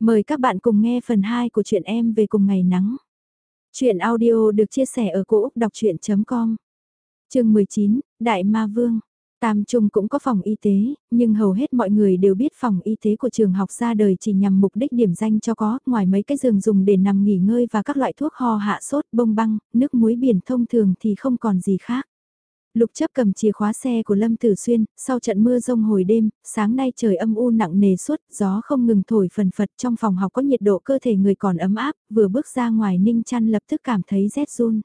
Mời các bạn cùng nghe phần 2 của truyện em về cùng ngày nắng. Chuyện audio được chia sẻ ở cỗ đọc chuyện.com Trường 19, Đại Ma Vương Tam Trung cũng có phòng y tế, nhưng hầu hết mọi người đều biết phòng y tế của trường học ra đời chỉ nhằm mục đích điểm danh cho có, ngoài mấy cái giường dùng để nằm nghỉ ngơi và các loại thuốc ho hạ sốt, bông băng, nước muối biển thông thường thì không còn gì khác. Lục chấp cầm chìa khóa xe của Lâm Tử Xuyên, sau trận mưa rông hồi đêm, sáng nay trời âm u nặng nề suốt, gió không ngừng thổi phần phật trong phòng học có nhiệt độ cơ thể người còn ấm áp, vừa bước ra ngoài ninh chăn lập tức cảm thấy rét run.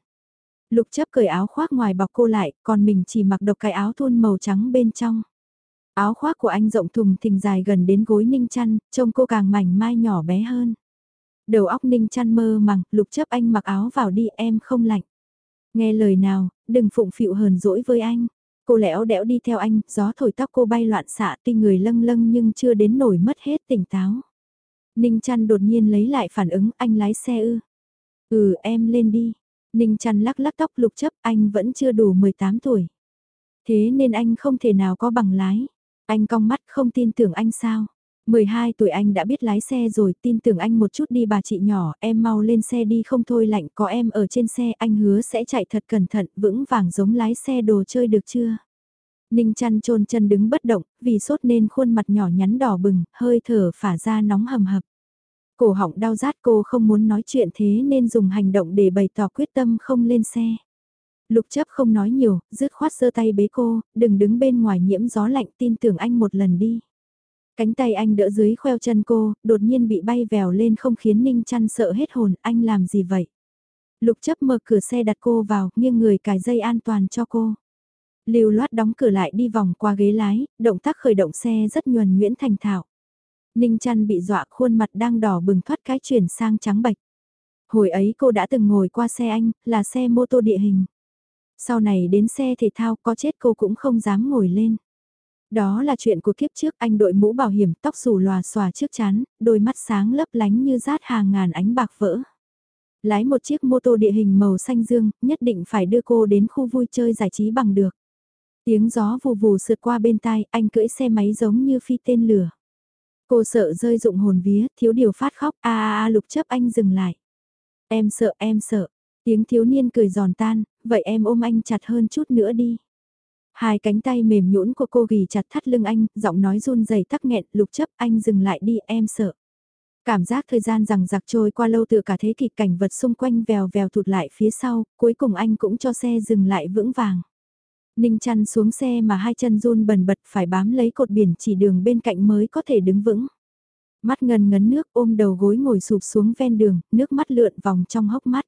Lục chấp cởi áo khoác ngoài bọc cô lại, còn mình chỉ mặc độc cái áo thun màu trắng bên trong. Áo khoác của anh rộng thùng thình dài gần đến gối ninh chăn, trông cô càng mảnh mai nhỏ bé hơn. Đầu óc ninh chăn mơ màng, lục chấp anh mặc áo vào đi em không lạnh. Nghe lời nào, đừng phụng phịu hờn dỗi với anh. Cô lẽo đẽo đi theo anh, gió thổi tóc cô bay loạn xạ tuy người lâng lâng nhưng chưa đến nổi mất hết tỉnh táo. Ninh chăn đột nhiên lấy lại phản ứng anh lái xe ư. Ừ em lên đi. Ninh chăn lắc lắc tóc lục chấp anh vẫn chưa đủ 18 tuổi. Thế nên anh không thể nào có bằng lái. Anh cong mắt không tin tưởng anh sao. 12 tuổi anh đã biết lái xe rồi, tin tưởng anh một chút đi bà chị nhỏ, em mau lên xe đi không thôi lạnh, có em ở trên xe anh hứa sẽ chạy thật cẩn thận, vững vàng giống lái xe đồ chơi được chưa? Ninh chăn trôn chân đứng bất động, vì sốt nên khuôn mặt nhỏ nhắn đỏ bừng, hơi thở phả ra nóng hầm hập. Cổ họng đau rát cô không muốn nói chuyện thế nên dùng hành động để bày tỏ quyết tâm không lên xe. Lục chấp không nói nhiều, dứt khoát sơ tay bế cô, đừng đứng bên ngoài nhiễm gió lạnh tin tưởng anh một lần đi. Cánh tay anh đỡ dưới khoeo chân cô, đột nhiên bị bay vèo lên không khiến Ninh chăn sợ hết hồn, anh làm gì vậy? Lục chấp mở cửa xe đặt cô vào, nghiêng người cài dây an toàn cho cô. Lưu loát đóng cửa lại đi vòng qua ghế lái, động tác khởi động xe rất nhuần nhuyễn thành thạo. Ninh chăn bị dọa khuôn mặt đang đỏ bừng thoát cái chuyển sang trắng bạch. Hồi ấy cô đã từng ngồi qua xe anh, là xe mô tô địa hình. Sau này đến xe thể thao có chết cô cũng không dám ngồi lên. Đó là chuyện của kiếp trước anh đội mũ bảo hiểm tóc xù lòa xòa trước chán, đôi mắt sáng lấp lánh như rát hàng ngàn ánh bạc vỡ. Lái một chiếc mô tô địa hình màu xanh dương, nhất định phải đưa cô đến khu vui chơi giải trí bằng được. Tiếng gió vù vù sượt qua bên tai, anh cưỡi xe máy giống như phi tên lửa. Cô sợ rơi dụng hồn vía, thiếu điều phát khóc, a a a lục chấp anh dừng lại. Em sợ, em sợ. Tiếng thiếu niên cười giòn tan, vậy em ôm anh chặt hơn chút nữa đi. Hai cánh tay mềm nhũn của cô ghi chặt thắt lưng anh, giọng nói run rẩy tắc nghẹn, lục chấp anh dừng lại đi em sợ. Cảm giác thời gian rằng giặc trôi qua lâu tựa cả thế kỷ cảnh vật xung quanh vèo vèo thụt lại phía sau, cuối cùng anh cũng cho xe dừng lại vững vàng. Ninh chăn xuống xe mà hai chân run bần bật phải bám lấy cột biển chỉ đường bên cạnh mới có thể đứng vững. Mắt ngần ngấn nước ôm đầu gối ngồi sụp xuống ven đường, nước mắt lượn vòng trong hốc mắt.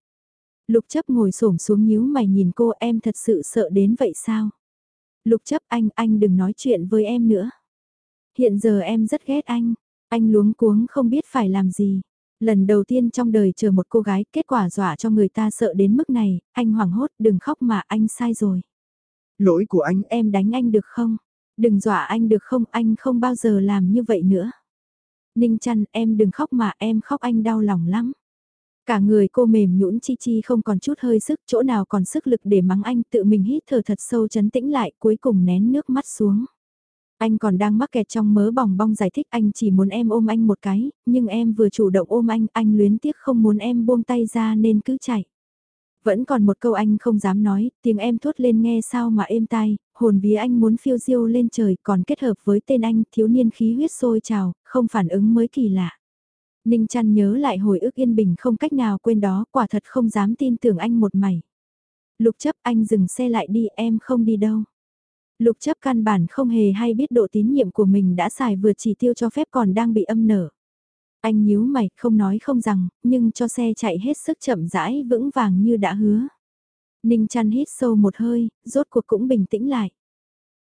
Lục chấp ngồi xổm xuống nhíu mày nhìn cô em thật sự sợ đến vậy sao? Lục chấp anh, anh đừng nói chuyện với em nữa. Hiện giờ em rất ghét anh, anh luống cuống không biết phải làm gì. Lần đầu tiên trong đời chờ một cô gái, kết quả dọa cho người ta sợ đến mức này, anh hoảng hốt, đừng khóc mà anh sai rồi. Lỗi của anh, em đánh anh được không? Đừng dọa anh được không, anh không bao giờ làm như vậy nữa. Ninh chăn, em đừng khóc mà em khóc anh đau lòng lắm. Cả người cô mềm nhũn chi chi không còn chút hơi sức, chỗ nào còn sức lực để mắng anh tự mình hít thở thật sâu chấn tĩnh lại cuối cùng nén nước mắt xuống. Anh còn đang mắc kẹt trong mớ bòng bong giải thích anh chỉ muốn em ôm anh một cái, nhưng em vừa chủ động ôm anh, anh luyến tiếc không muốn em buông tay ra nên cứ chạy. Vẫn còn một câu anh không dám nói, tiếng em thốt lên nghe sao mà êm tai, hồn vía anh muốn phiêu diêu lên trời còn kết hợp với tên anh thiếu niên khí huyết sôi trào, không phản ứng mới kỳ lạ. Ninh chăn nhớ lại hồi ức yên bình không cách nào quên đó, quả thật không dám tin tưởng anh một mảy. Lục chấp anh dừng xe lại đi em không đi đâu. Lục chấp căn bản không hề hay biết độ tín nhiệm của mình đã xài vượt chỉ tiêu cho phép còn đang bị âm nở. Anh nhíu mày, không nói không rằng, nhưng cho xe chạy hết sức chậm rãi vững vàng như đã hứa. Ninh chăn hít sâu một hơi, rốt cuộc cũng bình tĩnh lại.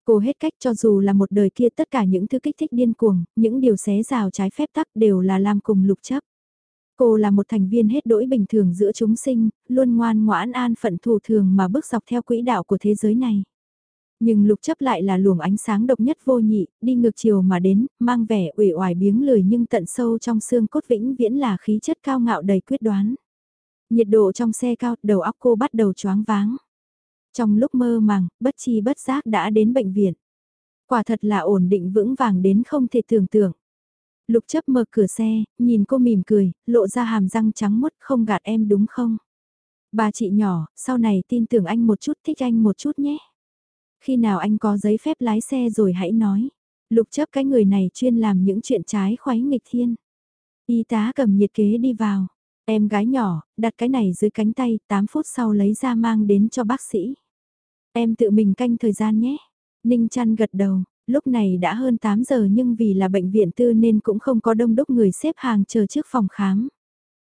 Cô hết cách cho dù là một đời kia tất cả những thứ kích thích điên cuồng, những điều xé rào trái phép tắc đều là làm cùng lục chấp. Cô là một thành viên hết đỗi bình thường giữa chúng sinh, luôn ngoan ngoãn an phận thủ thường mà bước dọc theo quỹ đạo của thế giới này. Nhưng lục chấp lại là luồng ánh sáng độc nhất vô nhị, đi ngược chiều mà đến, mang vẻ ủy oải biếng lười nhưng tận sâu trong xương cốt vĩnh viễn là khí chất cao ngạo đầy quyết đoán. Nhiệt độ trong xe cao, đầu óc cô bắt đầu choáng váng. Trong lúc mơ màng, bất chi bất giác đã đến bệnh viện. Quả thật là ổn định vững vàng đến không thể tưởng tượng. Lục chấp mở cửa xe, nhìn cô mỉm cười, lộ ra hàm răng trắng mốt không gạt em đúng không? Bà chị nhỏ, sau này tin tưởng anh một chút thích anh một chút nhé. Khi nào anh có giấy phép lái xe rồi hãy nói. Lục chấp cái người này chuyên làm những chuyện trái khoái nghịch thiên. Y tá cầm nhiệt kế đi vào. Em gái nhỏ, đặt cái này dưới cánh tay, 8 phút sau lấy ra mang đến cho bác sĩ. Em tự mình canh thời gian nhé. Ninh chăn gật đầu, lúc này đã hơn 8 giờ nhưng vì là bệnh viện tư nên cũng không có đông đúc người xếp hàng chờ trước phòng khám.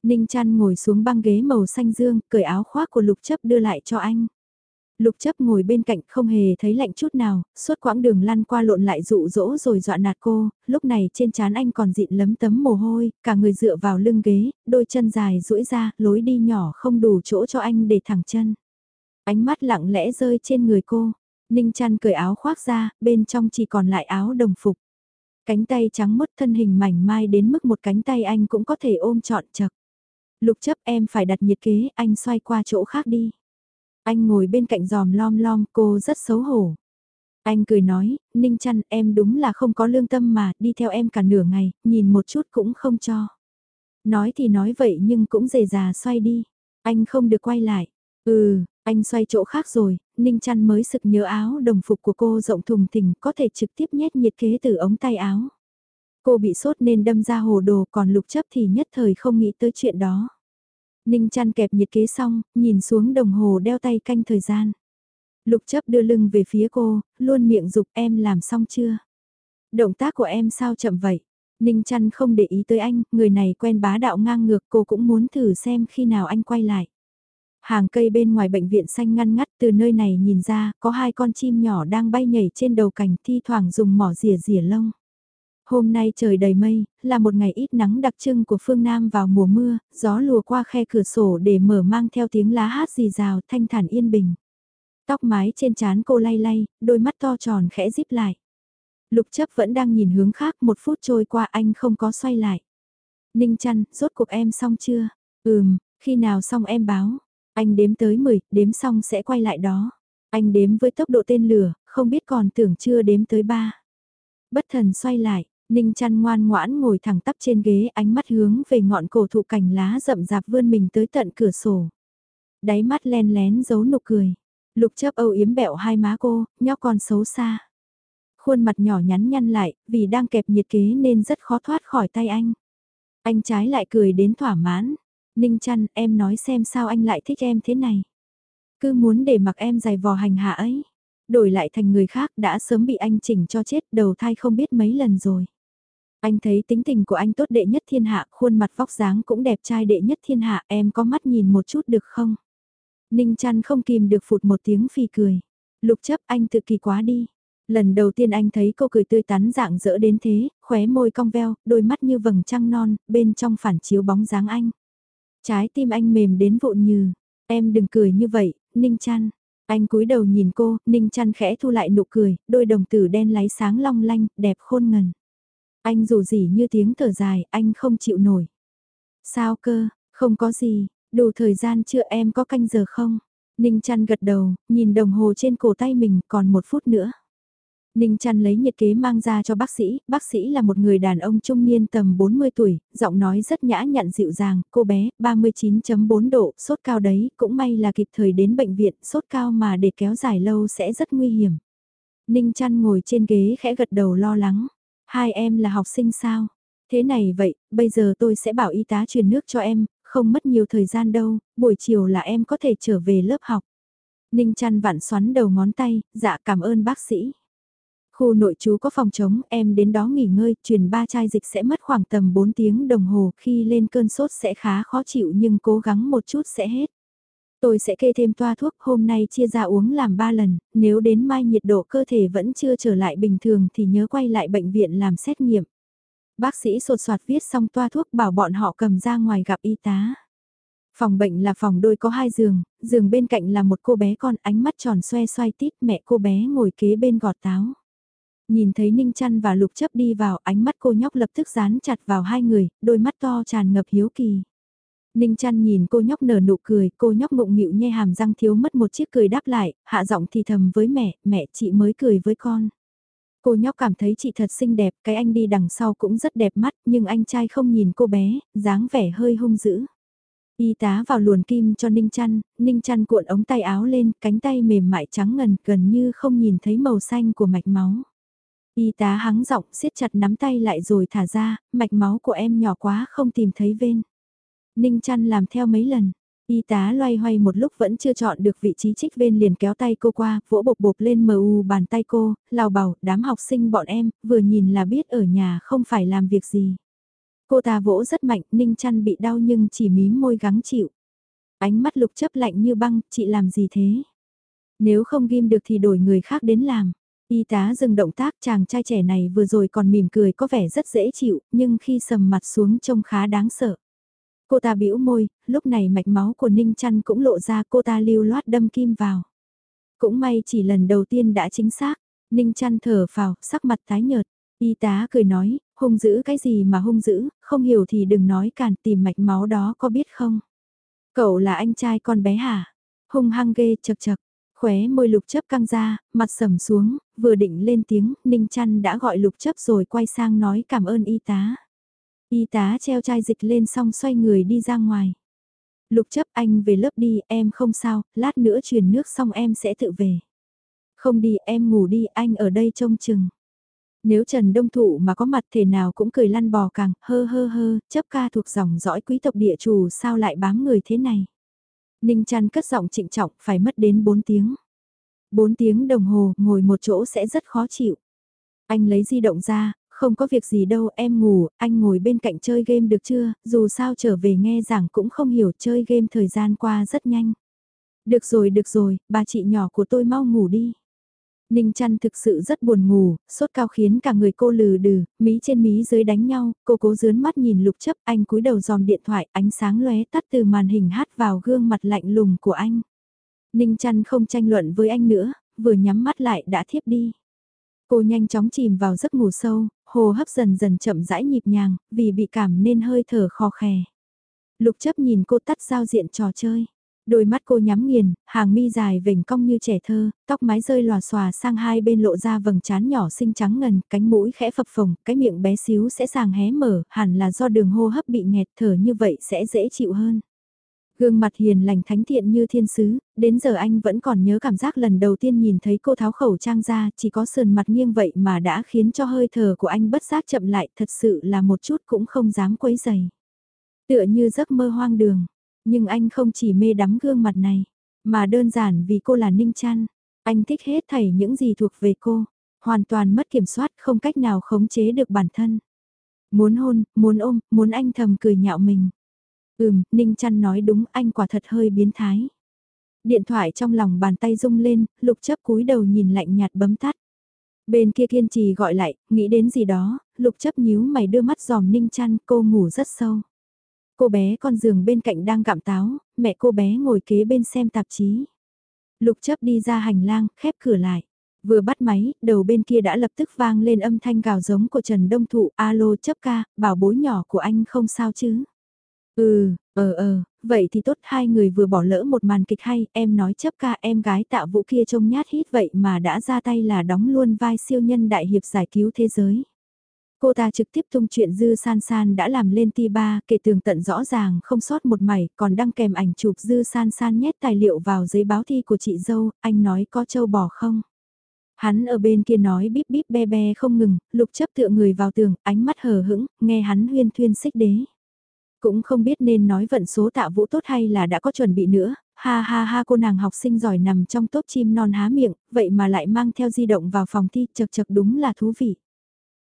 Ninh chăn ngồi xuống băng ghế màu xanh dương, cởi áo khoác của lục chấp đưa lại cho anh. Lục chấp ngồi bên cạnh không hề thấy lạnh chút nào, suốt quãng đường lăn qua lộn lại dụ dỗ rồi dọa nạt cô, lúc này trên trán anh còn dịn lấm tấm mồ hôi, cả người dựa vào lưng ghế, đôi chân dài duỗi ra, lối đi nhỏ không đủ chỗ cho anh để thẳng chân. Ánh mắt lặng lẽ rơi trên người cô, Ninh chăn cởi áo khoác ra, bên trong chỉ còn lại áo đồng phục. Cánh tay trắng mất thân hình mảnh mai đến mức một cánh tay anh cũng có thể ôm trọn chật. Lục chấp em phải đặt nhiệt kế, anh xoay qua chỗ khác đi. Anh ngồi bên cạnh giòm lom lom, cô rất xấu hổ. Anh cười nói, Ninh chăn em đúng là không có lương tâm mà, đi theo em cả nửa ngày, nhìn một chút cũng không cho. Nói thì nói vậy nhưng cũng dề già xoay đi. Anh không được quay lại. Ừ, anh xoay chỗ khác rồi, Ninh Trăn mới sực nhớ áo đồng phục của cô rộng thùng thình có thể trực tiếp nhét nhiệt kế từ ống tay áo. Cô bị sốt nên đâm ra hồ đồ còn lục chấp thì nhất thời không nghĩ tới chuyện đó. Ninh chăn kẹp nhiệt kế xong, nhìn xuống đồng hồ đeo tay canh thời gian. Lục chấp đưa lưng về phía cô, luôn miệng dục em làm xong chưa? Động tác của em sao chậm vậy? Ninh chăn không để ý tới anh, người này quen bá đạo ngang ngược cô cũng muốn thử xem khi nào anh quay lại. Hàng cây bên ngoài bệnh viện xanh ngăn ngắt từ nơi này nhìn ra, có hai con chim nhỏ đang bay nhảy trên đầu cành thi thoảng dùng mỏ rìa rìa lông. Hôm nay trời đầy mây, là một ngày ít nắng đặc trưng của phương Nam vào mùa mưa, gió lùa qua khe cửa sổ để mở mang theo tiếng lá hát rì rào thanh thản yên bình. Tóc mái trên trán cô lay lay, đôi mắt to tròn khẽ díp lại. Lục chấp vẫn đang nhìn hướng khác một phút trôi qua anh không có xoay lại. Ninh chăn, rốt cuộc em xong chưa? Ừm, khi nào xong em báo. Anh đếm tới 10, đếm xong sẽ quay lại đó. Anh đếm với tốc độ tên lửa, không biết còn tưởng chưa đếm tới 3. Bất thần xoay lại, Ninh chăn ngoan ngoãn ngồi thẳng tắp trên ghế ánh mắt hướng về ngọn cổ thụ cành lá rậm rạp vươn mình tới tận cửa sổ. Đáy mắt len lén giấu nụ cười. Lục chấp âu yếm bẹo hai má cô, nhóc con xấu xa. Khuôn mặt nhỏ nhắn nhăn lại, vì đang kẹp nhiệt kế nên rất khó thoát khỏi tay anh. Anh trái lại cười đến thỏa mãn. Ninh chăn, em nói xem sao anh lại thích em thế này. Cứ muốn để mặc em dài vò hành hạ ấy. Đổi lại thành người khác đã sớm bị anh chỉnh cho chết đầu thai không biết mấy lần rồi. Anh thấy tính tình của anh tốt đệ nhất thiên hạ, khuôn mặt vóc dáng cũng đẹp trai đệ nhất thiên hạ, em có mắt nhìn một chút được không? Ninh chăn không kìm được phụt một tiếng phì cười. Lục chấp anh tự kỳ quá đi. Lần đầu tiên anh thấy cô cười tươi tắn dạng dỡ đến thế, khóe môi cong veo, đôi mắt như vầng trăng non, bên trong phản chiếu bóng dáng anh. Trái tim anh mềm đến vụn như, em đừng cười như vậy, Ninh trăn Anh cúi đầu nhìn cô, Ninh trăn khẽ thu lại nụ cười, đôi đồng tử đen láy sáng long lanh, đẹp khôn ngần. Anh dù gì như tiếng thở dài, anh không chịu nổi. Sao cơ, không có gì, đủ thời gian chưa em có canh giờ không? Ninh trăn gật đầu, nhìn đồng hồ trên cổ tay mình còn một phút nữa. Ninh chăn lấy nhiệt kế mang ra cho bác sĩ, bác sĩ là một người đàn ông trung niên tầm 40 tuổi, giọng nói rất nhã nhặn dịu dàng, cô bé, 39.4 độ, sốt cao đấy, cũng may là kịp thời đến bệnh viện, sốt cao mà để kéo dài lâu sẽ rất nguy hiểm. Ninh chăn ngồi trên ghế khẽ gật đầu lo lắng, hai em là học sinh sao? Thế này vậy, bây giờ tôi sẽ bảo y tá truyền nước cho em, không mất nhiều thời gian đâu, buổi chiều là em có thể trở về lớp học. Ninh chăn vặn xoắn đầu ngón tay, dạ cảm ơn bác sĩ. Khu nội trú có phòng trống, em đến đó nghỉ ngơi, truyền ba chai dịch sẽ mất khoảng tầm 4 tiếng đồng hồ, khi lên cơn sốt sẽ khá khó chịu nhưng cố gắng một chút sẽ hết. Tôi sẽ kê thêm toa thuốc, hôm nay chia ra uống làm 3 lần, nếu đến mai nhiệt độ cơ thể vẫn chưa trở lại bình thường thì nhớ quay lại bệnh viện làm xét nghiệm. Bác sĩ sột soạt viết xong toa thuốc bảo bọn họ cầm ra ngoài gặp y tá. Phòng bệnh là phòng đôi có hai giường, giường bên cạnh là một cô bé con ánh mắt tròn xoe xoay tít mẹ cô bé ngồi kế bên gọt táo. Nhìn thấy Ninh Chăn và Lục Chấp đi vào ánh mắt cô nhóc lập tức dán chặt vào hai người, đôi mắt to tràn ngập hiếu kỳ. Ninh Chăn nhìn cô nhóc nở nụ cười, cô nhóc ngụng nghịu nhe hàm răng thiếu mất một chiếc cười đáp lại, hạ giọng thì thầm với mẹ, mẹ chị mới cười với con. Cô nhóc cảm thấy chị thật xinh đẹp, cái anh đi đằng sau cũng rất đẹp mắt, nhưng anh trai không nhìn cô bé, dáng vẻ hơi hung dữ. Y tá vào luồn kim cho Ninh Chăn, Ninh Chăn cuộn ống tay áo lên, cánh tay mềm mại trắng ngần, gần như không nhìn thấy màu xanh của mạch máu. Y tá hắng giọng siết chặt nắm tay lại rồi thả ra, mạch máu của em nhỏ quá không tìm thấy vên. Ninh Chăn làm theo mấy lần, Y tá loay hoay một lúc vẫn chưa chọn được vị trí trích bên liền kéo tay cô qua, vỗ bột bột lên mờ u bàn tay cô, Lào bảo, đám học sinh bọn em, vừa nhìn là biết ở nhà không phải làm việc gì. Cô ta vỗ rất mạnh, ninh chăn bị đau nhưng chỉ mím môi gắng chịu. Ánh mắt lục chấp lạnh như băng, chị làm gì thế? Nếu không ghim được thì đổi người khác đến làm. Y tá dừng động tác chàng trai trẻ này vừa rồi còn mỉm cười có vẻ rất dễ chịu, nhưng khi sầm mặt xuống trông khá đáng sợ. Cô ta bĩu môi, lúc này mạch máu của Ninh Trăn cũng lộ ra cô ta lưu loát đâm kim vào. Cũng may chỉ lần đầu tiên đã chính xác, Ninh Trăn thở phào, sắc mặt tái nhợt. Y tá cười nói, hung dữ cái gì mà hung dữ, không hiểu thì đừng nói càn tìm mạch máu đó có biết không? Cậu là anh trai con bé hả? Hung hăng ghê chật chật, khóe môi lục chấp căng ra, mặt sầm xuống, vừa định lên tiếng, Ninh trăn đã gọi lục chấp rồi quay sang nói cảm ơn y tá. Y tá treo chai dịch lên xong xoay người đi ra ngoài. Lục chấp anh về lớp đi, em không sao, lát nữa truyền nước xong em sẽ tự về. Không đi, em ngủ đi, anh ở đây trông chừng. Nếu Trần Đông Thụ mà có mặt thể nào cũng cười lăn bò càng, hơ hơ hơ, chấp ca thuộc dòng dõi quý tộc địa chủ sao lại bám người thế này. Ninh chăn cất giọng trịnh trọng, phải mất đến 4 tiếng. 4 tiếng đồng hồ, ngồi một chỗ sẽ rất khó chịu. Anh lấy di động ra, không có việc gì đâu em ngủ, anh ngồi bên cạnh chơi game được chưa, dù sao trở về nghe giảng cũng không hiểu chơi game thời gian qua rất nhanh. Được rồi được rồi, bà chị nhỏ của tôi mau ngủ đi. Ninh chăn thực sự rất buồn ngủ, sốt cao khiến cả người cô lừ đừ, mí trên mí dưới đánh nhau, cô cố dướn mắt nhìn lục chấp anh cúi đầu dòm điện thoại, ánh sáng lóe tắt từ màn hình hát vào gương mặt lạnh lùng của anh. Ninh chăn không tranh luận với anh nữa, vừa nhắm mắt lại đã thiếp đi. Cô nhanh chóng chìm vào giấc ngủ sâu, hồ hấp dần dần chậm rãi nhịp nhàng, vì bị cảm nên hơi thở khò khè. Lục chấp nhìn cô tắt giao diện trò chơi. Đôi mắt cô nhắm nghiền, hàng mi dài vểnh cong như trẻ thơ, tóc mái rơi lòa xòa sang hai bên lộ ra vầng trán nhỏ xinh trắng ngần, cánh mũi khẽ phập phồng, cái miệng bé xíu sẽ sàng hé mở, hẳn là do đường hô hấp bị nghẹt thở như vậy sẽ dễ chịu hơn. Gương mặt hiền lành thánh thiện như thiên sứ, đến giờ anh vẫn còn nhớ cảm giác lần đầu tiên nhìn thấy cô tháo khẩu trang ra, chỉ có sườn mặt nghiêng vậy mà đã khiến cho hơi thở của anh bất giác chậm lại, thật sự là một chút cũng không dám quấy dày. Tựa như giấc mơ hoang đường, nhưng anh không chỉ mê đắm gương mặt này, mà đơn giản vì cô là Ninh Trăn. Anh thích hết thảy những gì thuộc về cô, hoàn toàn mất kiểm soát không cách nào khống chế được bản thân. Muốn hôn, muốn ôm, muốn anh thầm cười nhạo mình. Ừm, Ninh Trăn nói đúng anh quả thật hơi biến thái. Điện thoại trong lòng bàn tay rung lên, lục chấp cúi đầu nhìn lạnh nhạt bấm tắt. Bên kia kiên trì gọi lại, nghĩ đến gì đó, lục chấp nhíu mày đưa mắt giòm Ninh Chăn cô ngủ rất sâu. Cô bé con giường bên cạnh đang gặm táo, mẹ cô bé ngồi kế bên xem tạp chí. Lục chấp đi ra hành lang, khép cửa lại. Vừa bắt máy, đầu bên kia đã lập tức vang lên âm thanh gào giống của Trần Đông Thụ, alo chấp ca, bảo bối nhỏ của anh không sao chứ. Ừ, ờ ờ, vậy thì tốt hai người vừa bỏ lỡ một màn kịch hay, em nói chấp ca em gái tạo vũ kia trông nhát hít vậy mà đã ra tay là đóng luôn vai siêu nhân đại hiệp giải cứu thế giới. Cô ta trực tiếp tung chuyện Dư San San đã làm lên ti ba, kể tường tận rõ ràng không sót một mảy, còn đăng kèm ảnh chụp Dư San San nhét tài liệu vào giấy báo thi của chị dâu, anh nói có châu bò không? Hắn ở bên kia nói bíp bíp be be không ngừng, lục chấp tựa người vào tường, ánh mắt hờ hững, nghe hắn huyên thuyên xích đế. Cũng không biết nên nói vận số tạ vũ tốt hay là đã có chuẩn bị nữa, ha ha ha cô nàng học sinh giỏi nằm trong tốt chim non há miệng, vậy mà lại mang theo di động vào phòng thi chật chật đúng là thú vị.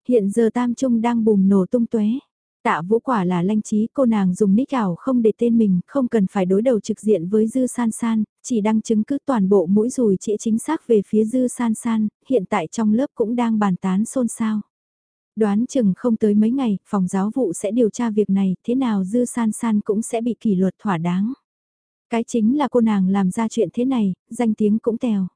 Hiện giờ tam trung đang bùng nổ tung tuế. Tạ vũ quả là lanh trí cô nàng dùng nick ảo không để tên mình, không cần phải đối đầu trực diện với dư san san, chỉ đăng chứng cứ toàn bộ mũi rùi chỉ chính xác về phía dư san san, hiện tại trong lớp cũng đang bàn tán xôn xao. Đoán chừng không tới mấy ngày, phòng giáo vụ sẽ điều tra việc này, thế nào dư san san cũng sẽ bị kỷ luật thỏa đáng. Cái chính là cô nàng làm ra chuyện thế này, danh tiếng cũng tèo.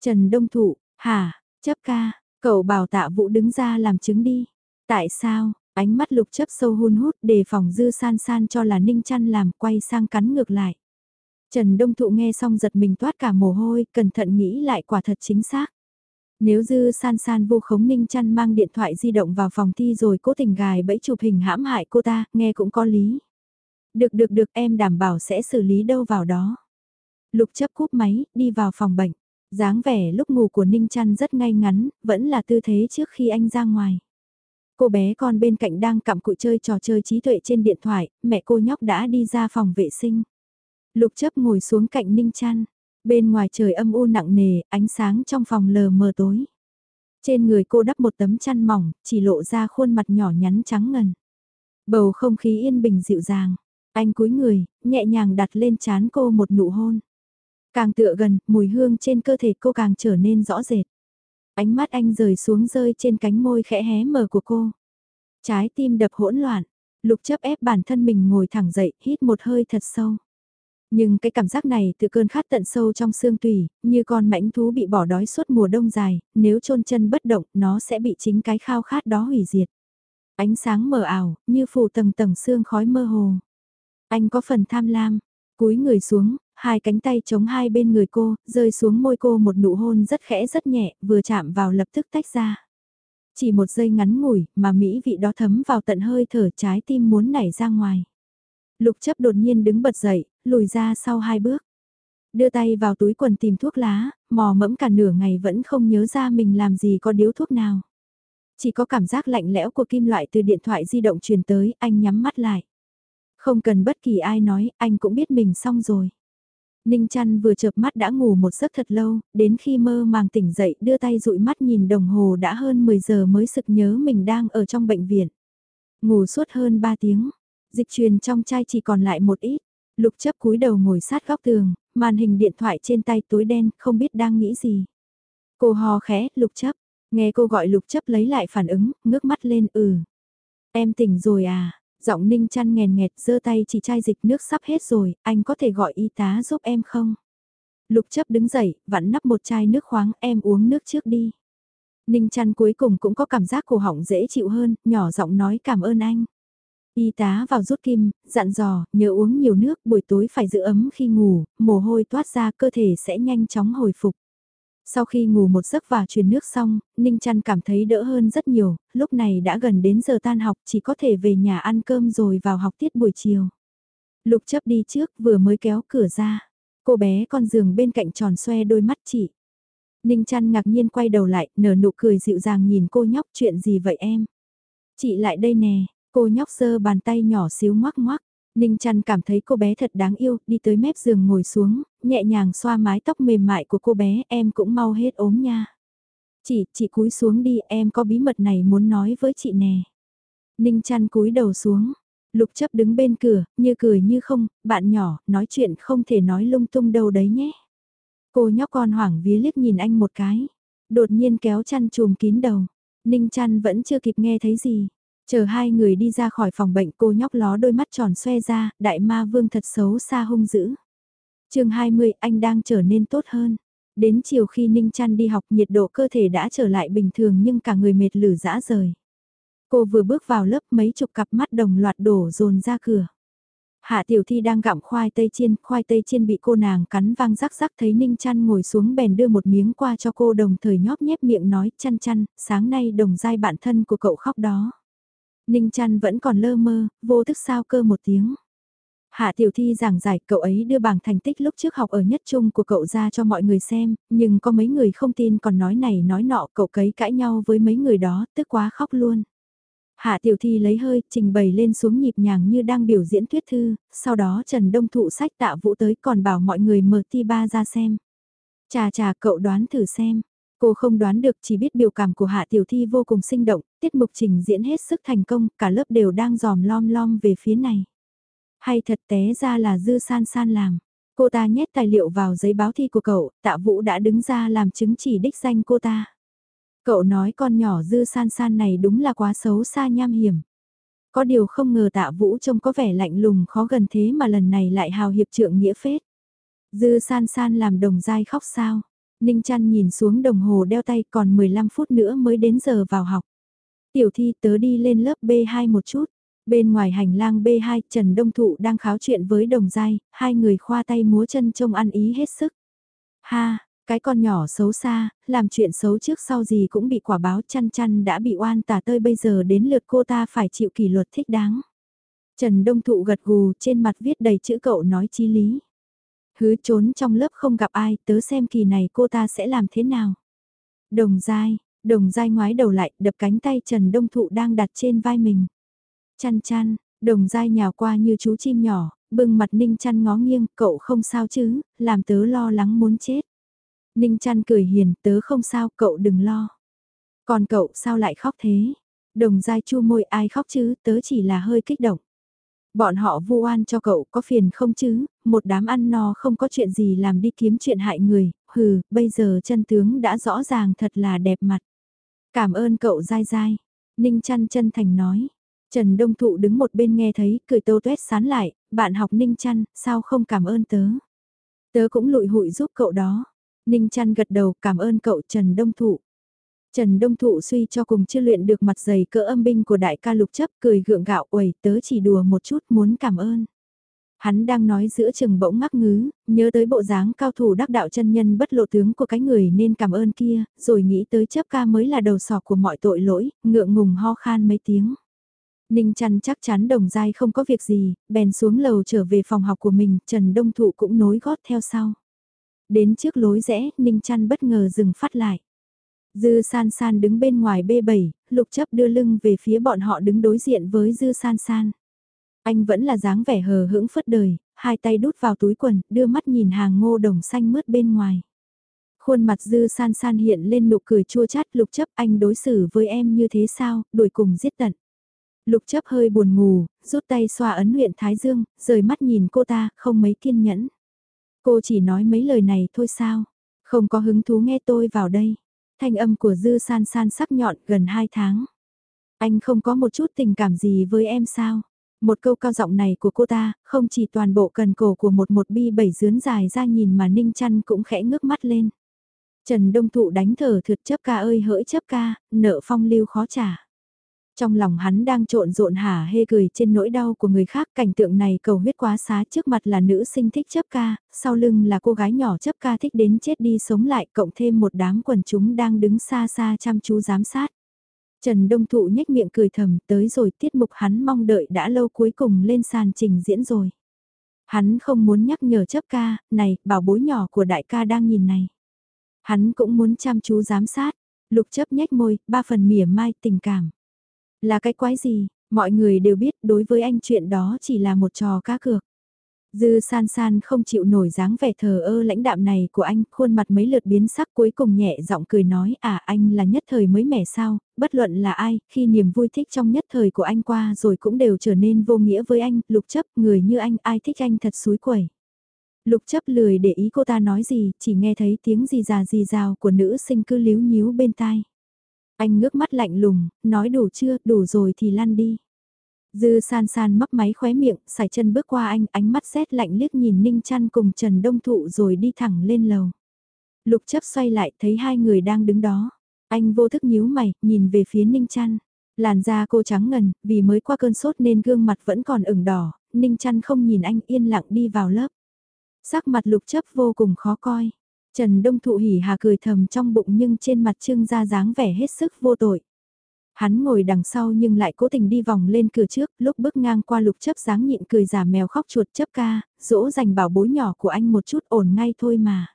Trần Đông Thụ, hả, chấp ca, cậu bảo tạ vụ đứng ra làm chứng đi. Tại sao, ánh mắt lục chấp sâu hun hút đề phòng dư san san cho là ninh chăn làm quay sang cắn ngược lại. Trần Đông Thụ nghe xong giật mình toát cả mồ hôi, cẩn thận nghĩ lại quả thật chính xác. Nếu dư san san vô khống ninh chăn mang điện thoại di động vào phòng thi rồi cố tình gài bẫy chụp hình hãm hại cô ta, nghe cũng có lý. Được được được em đảm bảo sẽ xử lý đâu vào đó. Lục chấp cúp máy, đi vào phòng bệnh dáng vẻ lúc ngủ của Ninh Trăn rất ngay ngắn, vẫn là tư thế trước khi anh ra ngoài. Cô bé con bên cạnh đang cặm cụi chơi trò chơi trí tuệ trên điện thoại, mẹ cô nhóc đã đi ra phòng vệ sinh. Lục chấp ngồi xuống cạnh Ninh Trăn. Bên ngoài trời âm u nặng nề, ánh sáng trong phòng lờ mờ tối. Trên người cô đắp một tấm chăn mỏng, chỉ lộ ra khuôn mặt nhỏ nhắn trắng ngần. Bầu không khí yên bình dịu dàng. Anh cúi người, nhẹ nhàng đặt lên chán cô một nụ hôn. Càng tựa gần, mùi hương trên cơ thể cô càng trở nên rõ rệt. Ánh mắt anh rời xuống rơi trên cánh môi khẽ hé mở của cô. Trái tim đập hỗn loạn, lục chấp ép bản thân mình ngồi thẳng dậy, hít một hơi thật sâu. Nhưng cái cảm giác này từ cơn khát tận sâu trong xương tủy, như con mãnh thú bị bỏ đói suốt mùa đông dài, nếu chôn chân bất động, nó sẽ bị chính cái khao khát đó hủy diệt. Ánh sáng mờ ảo, như phủ tầng tầng xương khói mơ hồ. Anh có phần tham lam, cúi người xuống, hai cánh tay chống hai bên người cô, rơi xuống môi cô một nụ hôn rất khẽ rất nhẹ, vừa chạm vào lập tức tách ra. Chỉ một giây ngắn ngủi, mà mỹ vị đó thấm vào tận hơi thở trái tim muốn nảy ra ngoài. Lục chấp đột nhiên đứng bật dậy, lùi ra sau hai bước. Đưa tay vào túi quần tìm thuốc lá, mò mẫm cả nửa ngày vẫn không nhớ ra mình làm gì có điếu thuốc nào. Chỉ có cảm giác lạnh lẽo của kim loại từ điện thoại di động truyền tới, anh nhắm mắt lại. Không cần bất kỳ ai nói, anh cũng biết mình xong rồi. Ninh chăn vừa chợp mắt đã ngủ một giấc thật lâu, đến khi mơ màng tỉnh dậy đưa tay dụi mắt nhìn đồng hồ đã hơn 10 giờ mới sực nhớ mình đang ở trong bệnh viện. Ngủ suốt hơn 3 tiếng, dịch truyền trong chai chỉ còn lại một ít. Lục chấp cúi đầu ngồi sát góc tường, màn hình điện thoại trên tay tối đen, không biết đang nghĩ gì. Cô hò khẽ, lục chấp, nghe cô gọi lục chấp lấy lại phản ứng, ngước mắt lên ừ. Em tỉnh rồi à, Giọng ninh chăn nghèn nghẹt giơ tay chỉ chai dịch nước sắp hết rồi, anh có thể gọi y tá giúp em không? Lục chấp đứng dậy, vặn nắp một chai nước khoáng em uống nước trước đi. Ninh chăn cuối cùng cũng có cảm giác cổ họng dễ chịu hơn, nhỏ giọng nói cảm ơn anh. Y tá vào rút kim, dặn dò, nhớ uống nhiều nước, buổi tối phải giữ ấm khi ngủ, mồ hôi toát ra cơ thể sẽ nhanh chóng hồi phục. Sau khi ngủ một giấc và truyền nước xong, Ninh Trăn cảm thấy đỡ hơn rất nhiều, lúc này đã gần đến giờ tan học chỉ có thể về nhà ăn cơm rồi vào học tiết buổi chiều. Lục chấp đi trước vừa mới kéo cửa ra. Cô bé con giường bên cạnh tròn xoe đôi mắt chị. Ninh Trăn ngạc nhiên quay đầu lại, nở nụ cười dịu dàng nhìn cô nhóc chuyện gì vậy em? Chị lại đây nè, cô nhóc sơ bàn tay nhỏ xíu ngoắc ngoắc. Ninh chăn cảm thấy cô bé thật đáng yêu, đi tới mép giường ngồi xuống, nhẹ nhàng xoa mái tóc mềm mại của cô bé, em cũng mau hết ốm nha. Chị, chị cúi xuống đi, em có bí mật này muốn nói với chị nè. Ninh chăn cúi đầu xuống, lục chấp đứng bên cửa, như cười như không, bạn nhỏ, nói chuyện không thể nói lung tung đâu đấy nhé. Cô nhóc con hoảng vía liếc nhìn anh một cái, đột nhiên kéo chăn chùm kín đầu. Ninh chăn vẫn chưa kịp nghe thấy gì. Chờ hai người đi ra khỏi phòng bệnh cô nhóc ló đôi mắt tròn xoe ra, đại ma vương thật xấu xa hung dữ. chương 20 anh đang trở nên tốt hơn. Đến chiều khi Ninh Trăn đi học nhiệt độ cơ thể đã trở lại bình thường nhưng cả người mệt lử dã rời. Cô vừa bước vào lớp mấy chục cặp mắt đồng loạt đổ dồn ra cửa. Hạ tiểu thi đang gặm khoai tây chiên, khoai tây chiên bị cô nàng cắn vang rắc rắc thấy Ninh Trăn ngồi xuống bèn đưa một miếng qua cho cô đồng thời nhóp nhép miệng nói chăn chăn, sáng nay đồng giai bạn thân của cậu khóc đó. Ninh chăn vẫn còn lơ mơ, vô thức sao cơ một tiếng. Hạ tiểu thi giảng giải cậu ấy đưa bảng thành tích lúc trước học ở nhất trung của cậu ra cho mọi người xem, nhưng có mấy người không tin còn nói này nói nọ cậu cấy cãi nhau với mấy người đó, tức quá khóc luôn. Hạ tiểu thi lấy hơi, trình bày lên xuống nhịp nhàng như đang biểu diễn thuyết thư, sau đó Trần Đông Thụ sách tạ vũ tới còn bảo mọi người mở ti ba ra xem. Chà chà cậu đoán thử xem, Cô không đoán được chỉ biết biểu cảm của Hạ Tiểu Thi vô cùng sinh động, tiết mục trình diễn hết sức thành công, cả lớp đều đang dòm lom lom về phía này. Hay thật té ra là Dư San San làm. Cô ta nhét tài liệu vào giấy báo thi của cậu, tạ vũ đã đứng ra làm chứng chỉ đích danh cô ta. Cậu nói con nhỏ Dư San San này đúng là quá xấu xa nham hiểm. Có điều không ngờ tạ vũ trông có vẻ lạnh lùng khó gần thế mà lần này lại hào hiệp trượng nghĩa phết. Dư San San làm đồng dai khóc sao? Ninh chăn nhìn xuống đồng hồ đeo tay còn 15 phút nữa mới đến giờ vào học. Tiểu thi tớ đi lên lớp B2 một chút. Bên ngoài hành lang B2 Trần Đông Thụ đang kháo chuyện với đồng dai, hai người khoa tay múa chân trông ăn ý hết sức. Ha, Cái con nhỏ xấu xa, làm chuyện xấu trước sau gì cũng bị quả báo chăn chăn đã bị oan tả tơi bây giờ đến lượt cô ta phải chịu kỷ luật thích đáng. Trần Đông Thụ gật gù trên mặt viết đầy chữ cậu nói chi lý. Hứa trốn trong lớp không gặp ai tớ xem kỳ này cô ta sẽ làm thế nào. Đồng dai, đồng dai ngoái đầu lại đập cánh tay Trần Đông Thụ đang đặt trên vai mình. Chăn chăn, đồng dai nhào qua như chú chim nhỏ, bưng mặt ninh chăn ngó nghiêng, cậu không sao chứ, làm tớ lo lắng muốn chết. Ninh chăn cười hiền, tớ không sao, cậu đừng lo. Còn cậu sao lại khóc thế? Đồng dai chu môi ai khóc chứ, tớ chỉ là hơi kích động. Bọn họ vu oan cho cậu có phiền không chứ, một đám ăn no không có chuyện gì làm đi kiếm chuyện hại người, hừ, bây giờ chân tướng đã rõ ràng thật là đẹp mặt. Cảm ơn cậu dai dai, Ninh chăn chân thành nói. Trần Đông Thụ đứng một bên nghe thấy, cười tô tuét sán lại, bạn học Ninh chăn, sao không cảm ơn tớ? Tớ cũng lụi hụi giúp cậu đó. Ninh chăn gật đầu cảm ơn cậu Trần Đông Thụ. Trần Đông Thụ suy cho cùng chưa luyện được mặt dày cỡ âm binh của đại ca lục chấp cười gượng gạo quầy tớ chỉ đùa một chút muốn cảm ơn. Hắn đang nói giữa chừng bỗng ngắc ngứ, nhớ tới bộ dáng cao thủ đắc đạo chân nhân bất lộ tướng của cái người nên cảm ơn kia, rồi nghĩ tới chấp ca mới là đầu sỏ của mọi tội lỗi, ngượng ngùng ho khan mấy tiếng. Ninh chăn chắc chắn đồng dai không có việc gì, bèn xuống lầu trở về phòng học của mình, Trần Đông Thụ cũng nối gót theo sau. Đến trước lối rẽ, Ninh chăn bất ngờ dừng phát lại. Dư san san đứng bên ngoài B7, lục chấp đưa lưng về phía bọn họ đứng đối diện với dư san san. Anh vẫn là dáng vẻ hờ hững phất đời, hai tay đút vào túi quần, đưa mắt nhìn hàng ngô đồng xanh mướt bên ngoài. Khuôn mặt dư san san hiện lên nụ cười chua chát lục chấp anh đối xử với em như thế sao, đuổi cùng giết tận. Lục chấp hơi buồn ngủ, rút tay xoa ấn huyện Thái Dương, rời mắt nhìn cô ta, không mấy kiên nhẫn. Cô chỉ nói mấy lời này thôi sao, không có hứng thú nghe tôi vào đây. Thanh âm của dư san san sắc nhọn gần 2 tháng. Anh không có một chút tình cảm gì với em sao? Một câu cao giọng này của cô ta, không chỉ toàn bộ cần cổ của một một bi bảy dướn dài ra nhìn mà Ninh chăn cũng khẽ ngước mắt lên. Trần Đông Thụ đánh thở thượt chấp ca ơi hỡi chấp ca, nợ phong lưu khó trả. Trong lòng hắn đang trộn rộn hả hê cười trên nỗi đau của người khác cảnh tượng này cầu huyết quá xá trước mặt là nữ sinh thích chấp ca, sau lưng là cô gái nhỏ chấp ca thích đến chết đi sống lại cộng thêm một đám quần chúng đang đứng xa xa chăm chú giám sát. Trần Đông Thụ nhếch miệng cười thầm tới rồi tiết mục hắn mong đợi đã lâu cuối cùng lên sàn trình diễn rồi. Hắn không muốn nhắc nhở chấp ca, này, bảo bối nhỏ của đại ca đang nhìn này. Hắn cũng muốn chăm chú giám sát, lục chấp nhếch môi, ba phần mỉa mai tình cảm. Là cái quái gì, mọi người đều biết đối với anh chuyện đó chỉ là một trò cá cược. Dư san san không chịu nổi dáng vẻ thờ ơ lãnh đạm này của anh, khuôn mặt mấy lượt biến sắc cuối cùng nhẹ giọng cười nói à anh là nhất thời mới mẻ sao, bất luận là ai, khi niềm vui thích trong nhất thời của anh qua rồi cũng đều trở nên vô nghĩa với anh, lục chấp, người như anh, ai thích anh thật suối quẩy. Lục chấp lười để ý cô ta nói gì, chỉ nghe thấy tiếng gì già gì rào của nữ sinh cứ líu nhíu bên tai. Anh ngước mắt lạnh lùng, nói đủ chưa, đủ rồi thì lăn đi. Dư san san mấp máy khóe miệng, xài chân bước qua anh, ánh mắt rét lạnh liếc nhìn Ninh chăn cùng Trần Đông Thụ rồi đi thẳng lên lầu. Lục chấp xoay lại, thấy hai người đang đứng đó. Anh vô thức nhíu mày, nhìn về phía Ninh chăn. Làn da cô trắng ngần, vì mới qua cơn sốt nên gương mặt vẫn còn ửng đỏ, Ninh chăn không nhìn anh yên lặng đi vào lớp. Sắc mặt lục chấp vô cùng khó coi. Trần Đông Thụ hỉ hà cười thầm trong bụng nhưng trên mặt trương ra dáng vẻ hết sức vô tội. Hắn ngồi đằng sau nhưng lại cố tình đi vòng lên cửa trước, lúc bước ngang qua lục chấp dáng nhịn cười giả mèo khóc chuột chấp ca, dỗ dành bảo bối nhỏ của anh một chút ổn ngay thôi mà.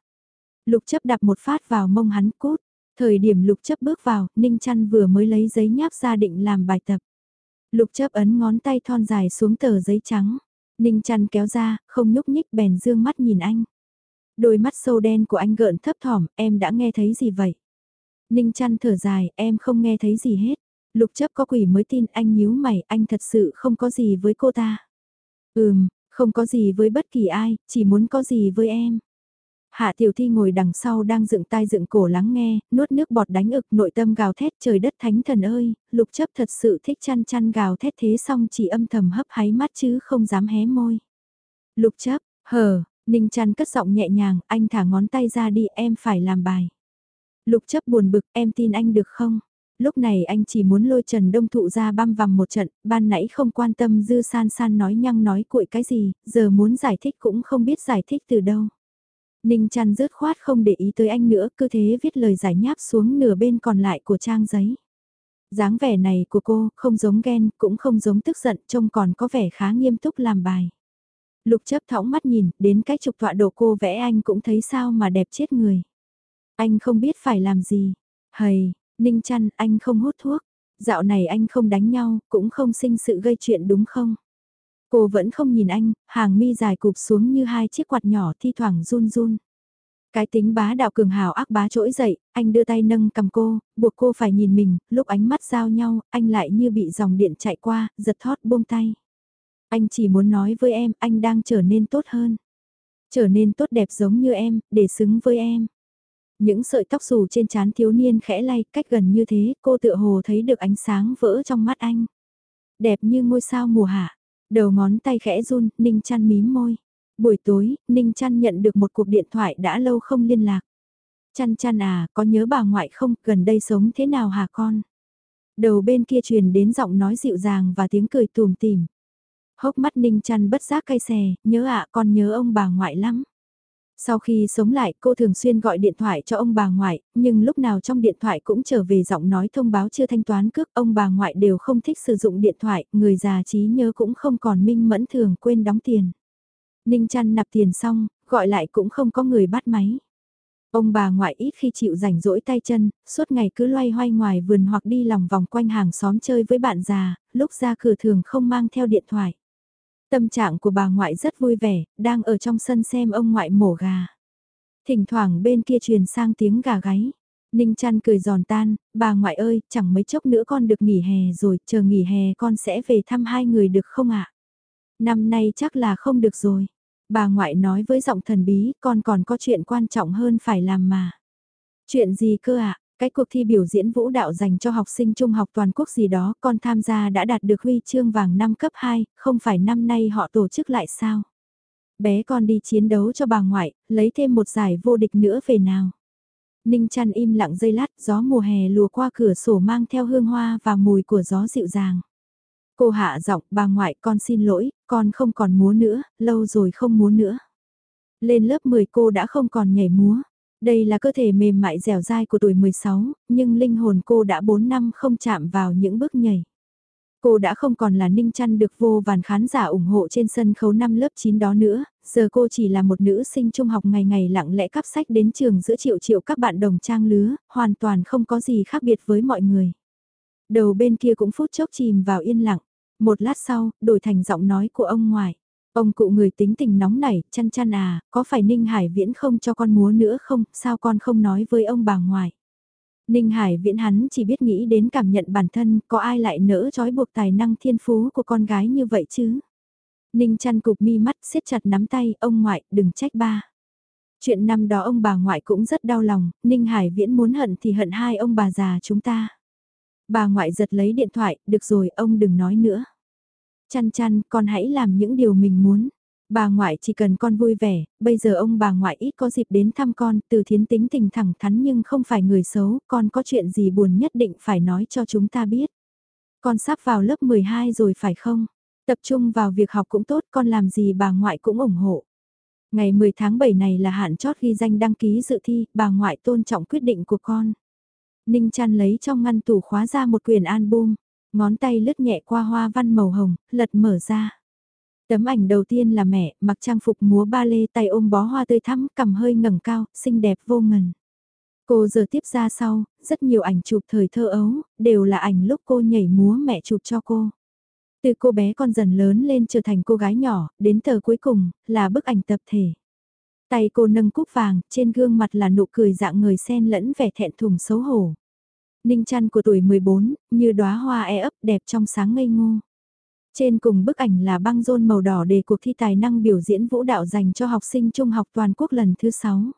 Lục chấp đạp một phát vào mông hắn cút, thời điểm lục chấp bước vào, Ninh Trăn vừa mới lấy giấy nháp ra định làm bài tập. Lục chấp ấn ngón tay thon dài xuống tờ giấy trắng, Ninh Trăn kéo ra, không nhúc nhích bèn dương mắt nhìn anh. Đôi mắt sâu đen của anh gợn thấp thỏm, em đã nghe thấy gì vậy? Ninh chăn thở dài, em không nghe thấy gì hết. Lục chấp có quỷ mới tin anh nhíu mày, anh thật sự không có gì với cô ta. Ừm, không có gì với bất kỳ ai, chỉ muốn có gì với em. Hạ tiểu thi ngồi đằng sau đang dựng tai dựng cổ lắng nghe, nuốt nước bọt đánh ực nội tâm gào thét trời đất thánh thần ơi, lục chấp thật sự thích chăn chăn gào thét thế xong chỉ âm thầm hấp háy mắt chứ không dám hé môi. Lục chấp, hờ, Ninh chăn cất giọng nhẹ nhàng, anh thả ngón tay ra đi em phải làm bài. Lục chấp buồn bực, em tin anh được không? Lúc này anh chỉ muốn lôi Trần Đông Thụ ra băm vằm một trận, ban nãy không quan tâm dư san san nói nhăng nói cuội cái gì, giờ muốn giải thích cũng không biết giải thích từ đâu. Ninh chăn rớt khoát không để ý tới anh nữa, cứ thế viết lời giải nháp xuống nửa bên còn lại của trang giấy. dáng vẻ này của cô không giống ghen, cũng không giống tức giận, trông còn có vẻ khá nghiêm túc làm bài. Lục chấp thõng mắt nhìn, đến cái trục tọa đồ cô vẽ anh cũng thấy sao mà đẹp chết người. Anh không biết phải làm gì. Hầy, Ninh chăn, anh không hút thuốc. Dạo này anh không đánh nhau, cũng không sinh sự gây chuyện đúng không? Cô vẫn không nhìn anh, hàng mi dài cụp xuống như hai chiếc quạt nhỏ thi thoảng run run. Cái tính bá đạo cường hào ác bá trỗi dậy, anh đưa tay nâng cầm cô, buộc cô phải nhìn mình, lúc ánh mắt giao nhau, anh lại như bị dòng điện chạy qua, giật thót buông tay. Anh chỉ muốn nói với em, anh đang trở nên tốt hơn. Trở nên tốt đẹp giống như em, để xứng với em. Những sợi tóc xù trên trán thiếu niên khẽ lay, cách gần như thế, cô tựa hồ thấy được ánh sáng vỡ trong mắt anh. Đẹp như ngôi sao mùa hạ, đầu ngón tay khẽ run, Ninh Trăn mím môi. Buổi tối, Ninh Trăn nhận được một cuộc điện thoại đã lâu không liên lạc. Chăn chăn à, có nhớ bà ngoại không, gần đây sống thế nào hả con? Đầu bên kia truyền đến giọng nói dịu dàng và tiếng cười tùm tìm. Hốc mắt Ninh chăn bất giác cay xè, nhớ ạ con nhớ ông bà ngoại lắm. Sau khi sống lại cô thường xuyên gọi điện thoại cho ông bà ngoại, nhưng lúc nào trong điện thoại cũng trở về giọng nói thông báo chưa thanh toán cước, ông bà ngoại đều không thích sử dụng điện thoại, người già trí nhớ cũng không còn minh mẫn thường quên đóng tiền. Ninh chăn nạp tiền xong, gọi lại cũng không có người bắt máy. Ông bà ngoại ít khi chịu rảnh rỗi tay chân, suốt ngày cứ loay hoay ngoài vườn hoặc đi lòng vòng quanh hàng xóm chơi với bạn già, lúc ra cửa thường không mang theo điện thoại. Tâm trạng của bà ngoại rất vui vẻ, đang ở trong sân xem ông ngoại mổ gà. Thỉnh thoảng bên kia truyền sang tiếng gà gáy. Ninh chăn cười giòn tan, bà ngoại ơi, chẳng mấy chốc nữa con được nghỉ hè rồi, chờ nghỉ hè con sẽ về thăm hai người được không ạ? Năm nay chắc là không được rồi. Bà ngoại nói với giọng thần bí, con còn có chuyện quan trọng hơn phải làm mà. Chuyện gì cơ ạ? Cái cuộc thi biểu diễn vũ đạo dành cho học sinh trung học toàn quốc gì đó con tham gia đã đạt được huy chương vàng năm cấp 2, không phải năm nay họ tổ chức lại sao? Bé con đi chiến đấu cho bà ngoại, lấy thêm một giải vô địch nữa về nào? Ninh chăn im lặng dây lát, gió mùa hè lùa qua cửa sổ mang theo hương hoa và mùi của gió dịu dàng. Cô hạ giọng, bà ngoại con xin lỗi, con không còn múa nữa, lâu rồi không múa nữa. Lên lớp 10 cô đã không còn nhảy múa. Đây là cơ thể mềm mại dẻo dai của tuổi 16, nhưng linh hồn cô đã 4 năm không chạm vào những bước nhảy. Cô đã không còn là ninh chăn được vô vàn khán giả ủng hộ trên sân khấu năm lớp 9 đó nữa, giờ cô chỉ là một nữ sinh trung học ngày ngày lặng lẽ cắp sách đến trường giữa triệu triệu các bạn đồng trang lứa, hoàn toàn không có gì khác biệt với mọi người. Đầu bên kia cũng phút chốc chìm vào yên lặng, một lát sau, đổi thành giọng nói của ông ngoại. Ông cụ người tính tình nóng nảy, chăn chăn à, có phải Ninh Hải Viễn không cho con múa nữa không, sao con không nói với ông bà ngoại. Ninh Hải Viễn hắn chỉ biết nghĩ đến cảm nhận bản thân, có ai lại nỡ trói buộc tài năng thiên phú của con gái như vậy chứ. Ninh chăn cục mi mắt siết chặt nắm tay, ông ngoại, đừng trách ba. Chuyện năm đó ông bà ngoại cũng rất đau lòng, Ninh Hải Viễn muốn hận thì hận hai ông bà già chúng ta. Bà ngoại giật lấy điện thoại, được rồi ông đừng nói nữa chăn chăn, con hãy làm những điều mình muốn. Bà ngoại chỉ cần con vui vẻ, bây giờ ông bà ngoại ít có dịp đến thăm con, từ thiến tính tình thẳng thắn nhưng không phải người xấu, con có chuyện gì buồn nhất định phải nói cho chúng ta biết. Con sắp vào lớp 12 rồi phải không? Tập trung vào việc học cũng tốt, con làm gì bà ngoại cũng ủng hộ. Ngày 10 tháng 7 này là hạn chót ghi danh đăng ký dự thi, bà ngoại tôn trọng quyết định của con. Ninh chăn lấy trong ngăn tủ khóa ra một quyển album. Ngón tay lướt nhẹ qua hoa văn màu hồng, lật mở ra. Tấm ảnh đầu tiên là mẹ, mặc trang phục múa ba lê tay ôm bó hoa tươi thắm, cầm hơi ngẩng cao, xinh đẹp vô ngần. Cô giờ tiếp ra sau, rất nhiều ảnh chụp thời thơ ấu, đều là ảnh lúc cô nhảy múa mẹ chụp cho cô. Từ cô bé con dần lớn lên trở thành cô gái nhỏ, đến tờ cuối cùng, là bức ảnh tập thể. Tay cô nâng cúp vàng, trên gương mặt là nụ cười dạng người sen lẫn vẻ thẹn thùng xấu hổ. Ninh chăn của tuổi 14, như đóa hoa e ấp đẹp trong sáng ngây ngô. Trên cùng bức ảnh là băng rôn màu đỏ đề cuộc thi tài năng biểu diễn vũ đạo dành cho học sinh trung học toàn quốc lần thứ 6.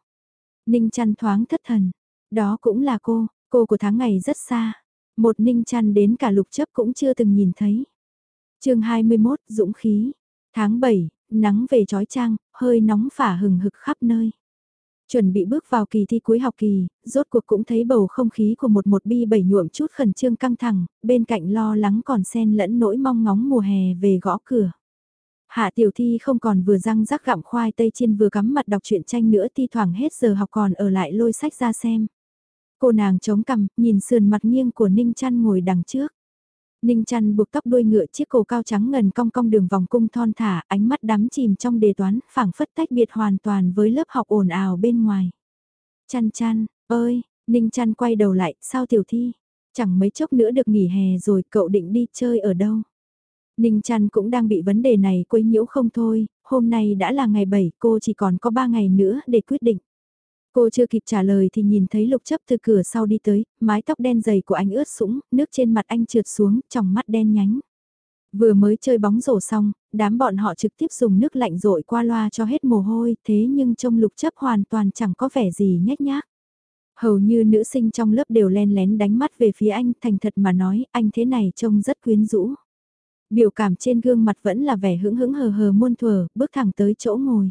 Ninh chăn thoáng thất thần. Đó cũng là cô, cô của tháng ngày rất xa. Một ninh chăn đến cả lục chấp cũng chưa từng nhìn thấy. chương 21, Dũng khí. Tháng 7, nắng về trói trang, hơi nóng phả hừng hực khắp nơi. Chuẩn bị bước vào kỳ thi cuối học kỳ, rốt cuộc cũng thấy bầu không khí của một một bi bảy nhuộm chút khẩn trương căng thẳng, bên cạnh lo lắng còn xen lẫn nỗi mong ngóng mùa hè về gõ cửa. Hạ tiểu thi không còn vừa răng rắc gặm khoai tây chiên vừa cắm mặt đọc truyện tranh nữa thi thoảng hết giờ học còn ở lại lôi sách ra xem. Cô nàng chống cằm, nhìn sườn mặt nghiêng của Ninh Chăn ngồi đằng trước. Ninh Chăn buộc tóc đuôi ngựa chiếc cổ cao trắng ngần cong cong đường vòng cung thon thả, ánh mắt đắm chìm trong đề toán, phảng phất tách biệt hoàn toàn với lớp học ồn ào bên ngoài. Chăn chăn, ơi, Ninh Chăn quay đầu lại, sao tiểu thi? Chẳng mấy chốc nữa được nghỉ hè rồi, cậu định đi chơi ở đâu? Ninh Chăn cũng đang bị vấn đề này quấy nhiễu không thôi, hôm nay đã là ngày 7, cô chỉ còn có 3 ngày nữa để quyết định. Cô chưa kịp trả lời thì nhìn thấy lục chấp từ cửa sau đi tới, mái tóc đen dày của anh ướt sũng, nước trên mặt anh trượt xuống, trong mắt đen nhánh. Vừa mới chơi bóng rổ xong, đám bọn họ trực tiếp dùng nước lạnh rội qua loa cho hết mồ hôi, thế nhưng trông lục chấp hoàn toàn chẳng có vẻ gì nhếch nhác. Hầu như nữ sinh trong lớp đều len lén đánh mắt về phía anh, thành thật mà nói, anh thế này trông rất quyến rũ. Biểu cảm trên gương mặt vẫn là vẻ hững hững hờ hờ muôn thuở, bước thẳng tới chỗ ngồi.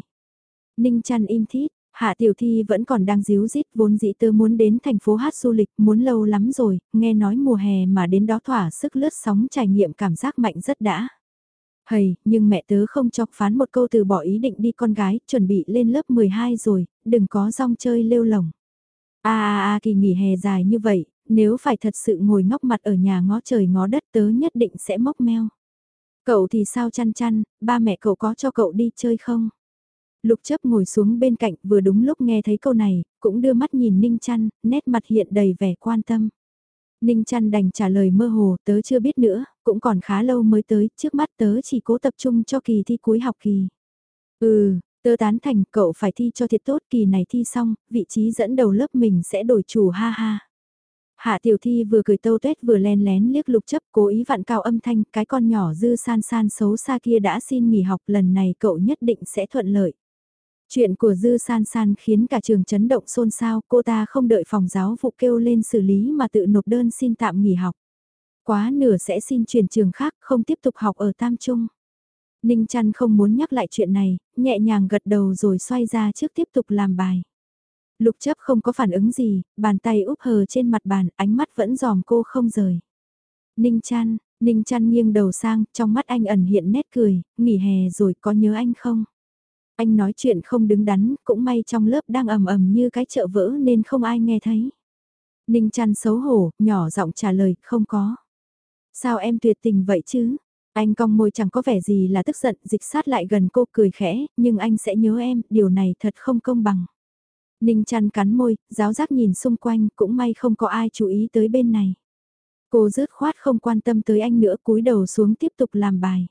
Ninh chăn im thít, Hạ Tiểu Thi vẫn còn đang díu dít vốn dĩ tớ muốn đến thành phố hát du lịch muốn lâu lắm rồi, nghe nói mùa hè mà đến đó thỏa sức lướt sóng trải nghiệm cảm giác mạnh rất đã. Hầy, nhưng mẹ tớ không chọc phán một câu từ bỏ ý định đi con gái, chuẩn bị lên lớp 12 rồi, đừng có rong chơi lêu lồng. À à à kỳ nghỉ hè dài như vậy, nếu phải thật sự ngồi ngóc mặt ở nhà ngó trời ngó đất tớ nhất định sẽ mốc meo. Cậu thì sao chăn chăn, ba mẹ cậu có cho cậu đi chơi không? Lục chấp ngồi xuống bên cạnh vừa đúng lúc nghe thấy câu này, cũng đưa mắt nhìn Ninh Trăn, nét mặt hiện đầy vẻ quan tâm. Ninh Trăn đành trả lời mơ hồ, tớ chưa biết nữa, cũng còn khá lâu mới tới, trước mắt tớ chỉ cố tập trung cho kỳ thi cuối học kỳ. Ừ, tớ tán thành cậu phải thi cho thiệt tốt kỳ này thi xong, vị trí dẫn đầu lớp mình sẽ đổi chủ ha ha. Hạ tiểu thi vừa cười tâu tuét vừa len lén liếc lục chấp cố ý vặn cao âm thanh cái con nhỏ dư san san xấu xa kia đã xin nghỉ học lần này cậu nhất định sẽ thuận lợi. Chuyện của dư san san khiến cả trường chấn động xôn xao cô ta không đợi phòng giáo vụ kêu lên xử lý mà tự nộp đơn xin tạm nghỉ học. Quá nửa sẽ xin chuyển trường khác không tiếp tục học ở Tam Trung. Ninh trăn không muốn nhắc lại chuyện này, nhẹ nhàng gật đầu rồi xoay ra trước tiếp tục làm bài. Lục chấp không có phản ứng gì, bàn tay úp hờ trên mặt bàn, ánh mắt vẫn dòm cô không rời. Ninh trăn Ninh trăn nghiêng đầu sang, trong mắt anh ẩn hiện nét cười, nghỉ hè rồi có nhớ anh không? Anh nói chuyện không đứng đắn, cũng may trong lớp đang ầm ầm như cái chợ vỡ nên không ai nghe thấy. Ninh chăn xấu hổ, nhỏ giọng trả lời, không có. Sao em tuyệt tình vậy chứ? Anh cong môi chẳng có vẻ gì là tức giận, dịch sát lại gần cô cười khẽ, nhưng anh sẽ nhớ em, điều này thật không công bằng. Ninh chăn cắn môi, giáo giác nhìn xung quanh, cũng may không có ai chú ý tới bên này. Cô rớt khoát không quan tâm tới anh nữa cúi đầu xuống tiếp tục làm bài.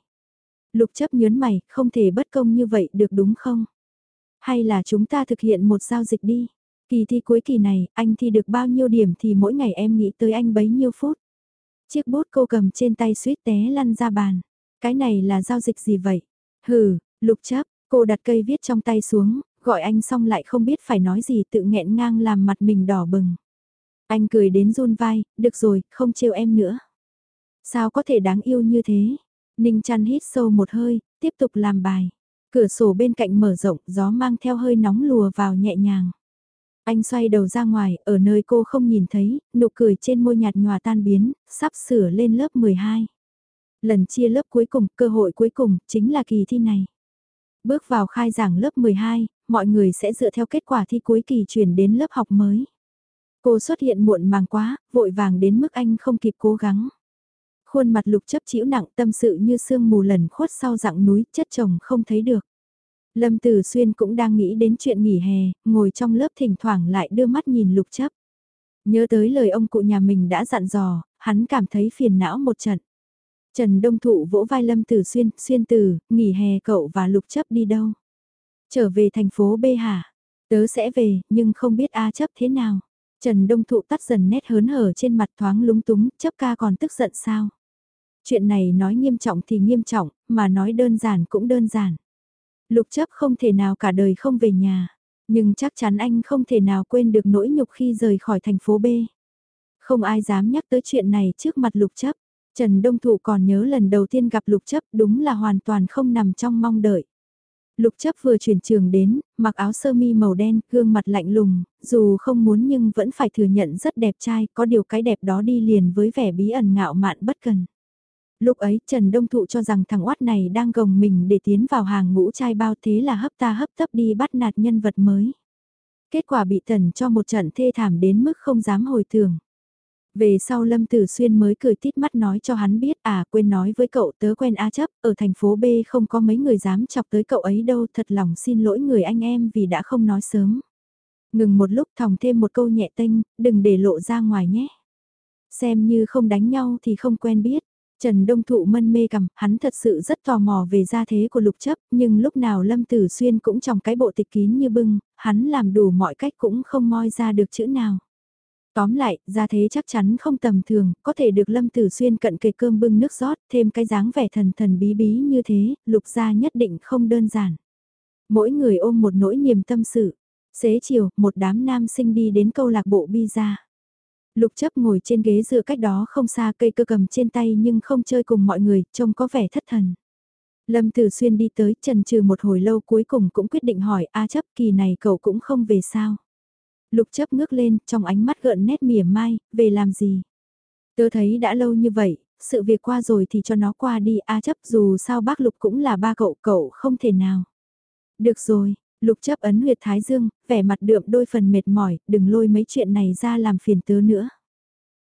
Lục chấp nhớn mày, không thể bất công như vậy được đúng không? Hay là chúng ta thực hiện một giao dịch đi? Kỳ thi cuối kỳ này, anh thi được bao nhiêu điểm thì mỗi ngày em nghĩ tới anh bấy nhiêu phút? Chiếc bút cô cầm trên tay suýt té lăn ra bàn. Cái này là giao dịch gì vậy? Hừ, lục chấp, cô đặt cây viết trong tay xuống, gọi anh xong lại không biết phải nói gì tự nghẹn ngang làm mặt mình đỏ bừng. Anh cười đến run vai, được rồi, không trêu em nữa. Sao có thể đáng yêu như thế? Ninh chăn hít sâu một hơi, tiếp tục làm bài. Cửa sổ bên cạnh mở rộng, gió mang theo hơi nóng lùa vào nhẹ nhàng. Anh xoay đầu ra ngoài, ở nơi cô không nhìn thấy, nụ cười trên môi nhạt nhòa tan biến, sắp sửa lên lớp 12. Lần chia lớp cuối cùng, cơ hội cuối cùng, chính là kỳ thi này. Bước vào khai giảng lớp 12, mọi người sẽ dựa theo kết quả thi cuối kỳ chuyển đến lớp học mới. Cô xuất hiện muộn màng quá, vội vàng đến mức anh không kịp cố gắng. Khuôn mặt lục chấp chịu nặng tâm sự như sương mù lần khuất sau dạng núi chất chồng không thấy được. Lâm Tử Xuyên cũng đang nghĩ đến chuyện nghỉ hè, ngồi trong lớp thỉnh thoảng lại đưa mắt nhìn lục chấp. Nhớ tới lời ông cụ nhà mình đã dặn dò, hắn cảm thấy phiền não một trận. Trần Đông Thụ vỗ vai Lâm Tử Xuyên, Xuyên Tử, nghỉ hè cậu và lục chấp đi đâu? Trở về thành phố B hả? Tớ sẽ về, nhưng không biết A chấp thế nào. Trần Đông Thụ tắt dần nét hớn hở trên mặt thoáng lúng túng, chấp ca còn tức giận sao? Chuyện này nói nghiêm trọng thì nghiêm trọng, mà nói đơn giản cũng đơn giản. Lục chấp không thể nào cả đời không về nhà, nhưng chắc chắn anh không thể nào quên được nỗi nhục khi rời khỏi thành phố B. Không ai dám nhắc tới chuyện này trước mặt lục chấp. Trần Đông Thụ còn nhớ lần đầu tiên gặp lục chấp đúng là hoàn toàn không nằm trong mong đợi. Lục chấp vừa chuyển trường đến, mặc áo sơ mi màu đen, gương mặt lạnh lùng, dù không muốn nhưng vẫn phải thừa nhận rất đẹp trai, có điều cái đẹp đó đi liền với vẻ bí ẩn ngạo mạn bất cần. Lúc ấy Trần Đông Thụ cho rằng thằng oát này đang gồng mình để tiến vào hàng ngũ trai bao thế là hấp ta hấp tấp đi bắt nạt nhân vật mới. Kết quả bị tần cho một trận thê thảm đến mức không dám hồi tưởng. Về sau Lâm Tử Xuyên mới cười tít mắt nói cho hắn biết à quên nói với cậu tớ quen A chấp, ở thành phố B không có mấy người dám chọc tới cậu ấy đâu thật lòng xin lỗi người anh em vì đã không nói sớm. Ngừng một lúc thòng thêm một câu nhẹ tênh, đừng để lộ ra ngoài nhé. Xem như không đánh nhau thì không quen biết. Trần Đông Thụ mân mê cầm, hắn thật sự rất tò mò về gia thế của lục chấp, nhưng lúc nào Lâm Tử Xuyên cũng trong cái bộ tịch kín như bưng, hắn làm đủ mọi cách cũng không moi ra được chữ nào. Tóm lại, gia thế chắc chắn không tầm thường, có thể được Lâm Tử Xuyên cận kề cơm bưng nước rót, thêm cái dáng vẻ thần thần bí bí như thế, lục gia nhất định không đơn giản. Mỗi người ôm một nỗi niềm tâm sự. Xế chiều, một đám nam sinh đi đến câu lạc bộ bi ra. Lục chấp ngồi trên ghế dựa cách đó không xa cây cơ cầm trên tay nhưng không chơi cùng mọi người, trông có vẻ thất thần. Lâm Tử Xuyên đi tới trần trừ một hồi lâu cuối cùng cũng quyết định hỏi A chấp kỳ này cậu cũng không về sao. Lục chấp ngước lên, trong ánh mắt gợn nét mỉa mai, về làm gì? Tớ thấy đã lâu như vậy, sự việc qua rồi thì cho nó qua đi A chấp dù sao bác Lục cũng là ba cậu, cậu không thể nào. Được rồi, Lục chấp ấn huyệt thái dương, vẻ mặt đượm đôi phần mệt mỏi, đừng lôi mấy chuyện này ra làm phiền tớ nữa.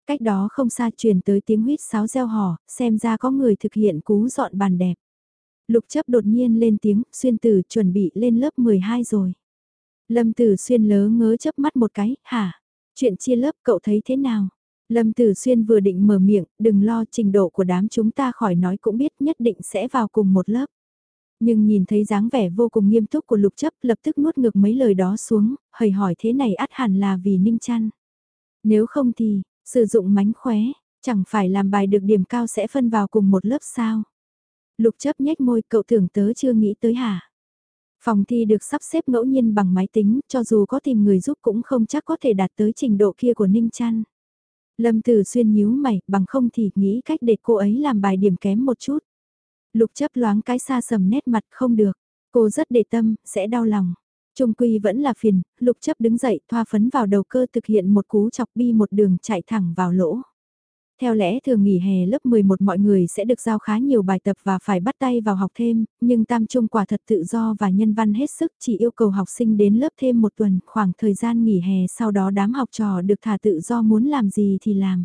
Cách đó không xa truyền tới tiếng huyết sáo reo hò, xem ra có người thực hiện cú dọn bàn đẹp. Lục chấp đột nhiên lên tiếng, xuyên tử chuẩn bị lên lớp 12 rồi. Lâm tử xuyên lớ ngớ chớp mắt một cái, hả? Chuyện chia lớp cậu thấy thế nào? Lâm Tử Xuyên vừa định mở miệng, đừng lo trình độ của đám chúng ta khỏi nói cũng biết nhất định sẽ vào cùng một lớp nhưng nhìn thấy dáng vẻ vô cùng nghiêm túc của lục chấp lập tức nuốt ngược mấy lời đó xuống, hời hỏi thế này át hẳn là vì ninh chăn. Nếu không thì, sử dụng mánh khóe, chẳng phải làm bài được điểm cao sẽ phân vào cùng một lớp sao. Lục chấp nhếch môi cậu tưởng tớ chưa nghĩ tới hả. Phòng thi được sắp xếp ngẫu nhiên bằng máy tính, cho dù có tìm người giúp cũng không chắc có thể đạt tới trình độ kia của Ninh Trăn. Lâm Tử Xuyên nhíu mày, bằng không thì nghĩ cách để cô ấy làm bài điểm kém một chút. Lục chấp loáng cái xa sầm nét mặt không được. Cô rất để tâm, sẽ đau lòng. Trung quy vẫn là phiền, lục chấp đứng dậy thoa phấn vào đầu cơ thực hiện một cú chọc bi một đường chạy thẳng vào lỗ. Theo lẽ thường nghỉ hè lớp 11 mọi người sẽ được giao khá nhiều bài tập và phải bắt tay vào học thêm, nhưng tam trung quả thật tự do và nhân văn hết sức chỉ yêu cầu học sinh đến lớp thêm một tuần, khoảng thời gian nghỉ hè sau đó đám học trò được thả tự do muốn làm gì thì làm.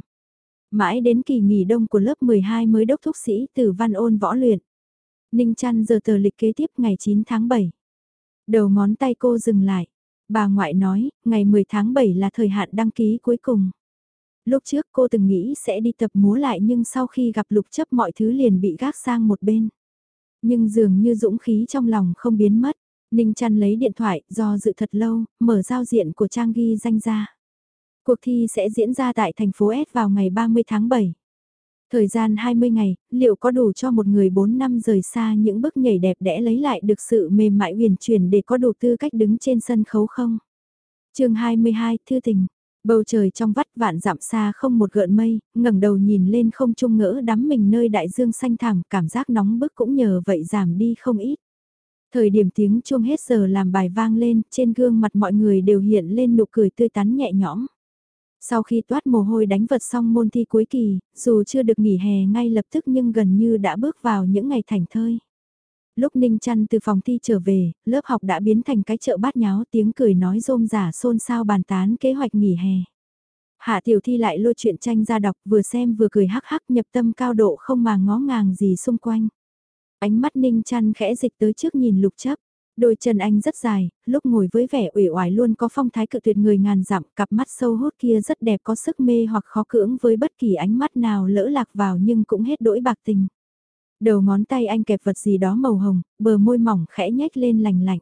Mãi đến kỳ nghỉ đông của lớp 12 mới đốc thúc sĩ từ văn ôn võ luyện. Ninh chăn giờ tờ lịch kế tiếp ngày 9 tháng 7. Đầu ngón tay cô dừng lại. Bà ngoại nói, ngày 10 tháng 7 là thời hạn đăng ký cuối cùng. Lúc trước cô từng nghĩ sẽ đi tập múa lại nhưng sau khi gặp lục chấp mọi thứ liền bị gác sang một bên. Nhưng dường như dũng khí trong lòng không biến mất. Ninh chăn lấy điện thoại, do dự thật lâu, mở giao diện của trang ghi danh ra. Cuộc thi sẽ diễn ra tại thành phố S vào ngày 30 tháng 7. Thời gian 20 ngày, liệu có đủ cho một người 4 năm rời xa những bước nhảy đẹp đẽ lấy lại được sự mềm mại huyền chuyển để có đủ tư cách đứng trên sân khấu không? chương 22, Thư Tình Bầu trời trong vắt vạn dặm xa không một gợn mây, ngẩng đầu nhìn lên không trung ngỡ đắm mình nơi đại dương xanh thẳm, cảm giác nóng bức cũng nhờ vậy giảm đi không ít. Thời điểm tiếng chuông hết giờ làm bài vang lên, trên gương mặt mọi người đều hiện lên nụ cười tươi tắn nhẹ nhõm. Sau khi toát mồ hôi đánh vật xong môn thi cuối kỳ, dù chưa được nghỉ hè ngay lập tức nhưng gần như đã bước vào những ngày thành thơi. Lúc Ninh Trăn từ phòng thi trở về, lớp học đã biến thành cái chợ bát nháo tiếng cười nói rôm giả xôn xao bàn tán kế hoạch nghỉ hè. Hạ tiểu thi lại lôi chuyện tranh ra đọc vừa xem vừa cười hắc hắc nhập tâm cao độ không mà ngó ngàng gì xung quanh. Ánh mắt Ninh Trăn khẽ dịch tới trước nhìn lục chấp. Đôi chân anh rất dài, lúc ngồi với vẻ ủy oải luôn có phong thái cự tuyệt người ngàn dặm, cặp mắt sâu hút kia rất đẹp có sức mê hoặc khó cưỡng với bất kỳ ánh mắt nào lỡ lạc vào nhưng cũng hết đỗi bạc tình. Đầu ngón tay anh kẹp vật gì đó màu hồng, bờ môi mỏng khẽ nhếch lên lành lạnh.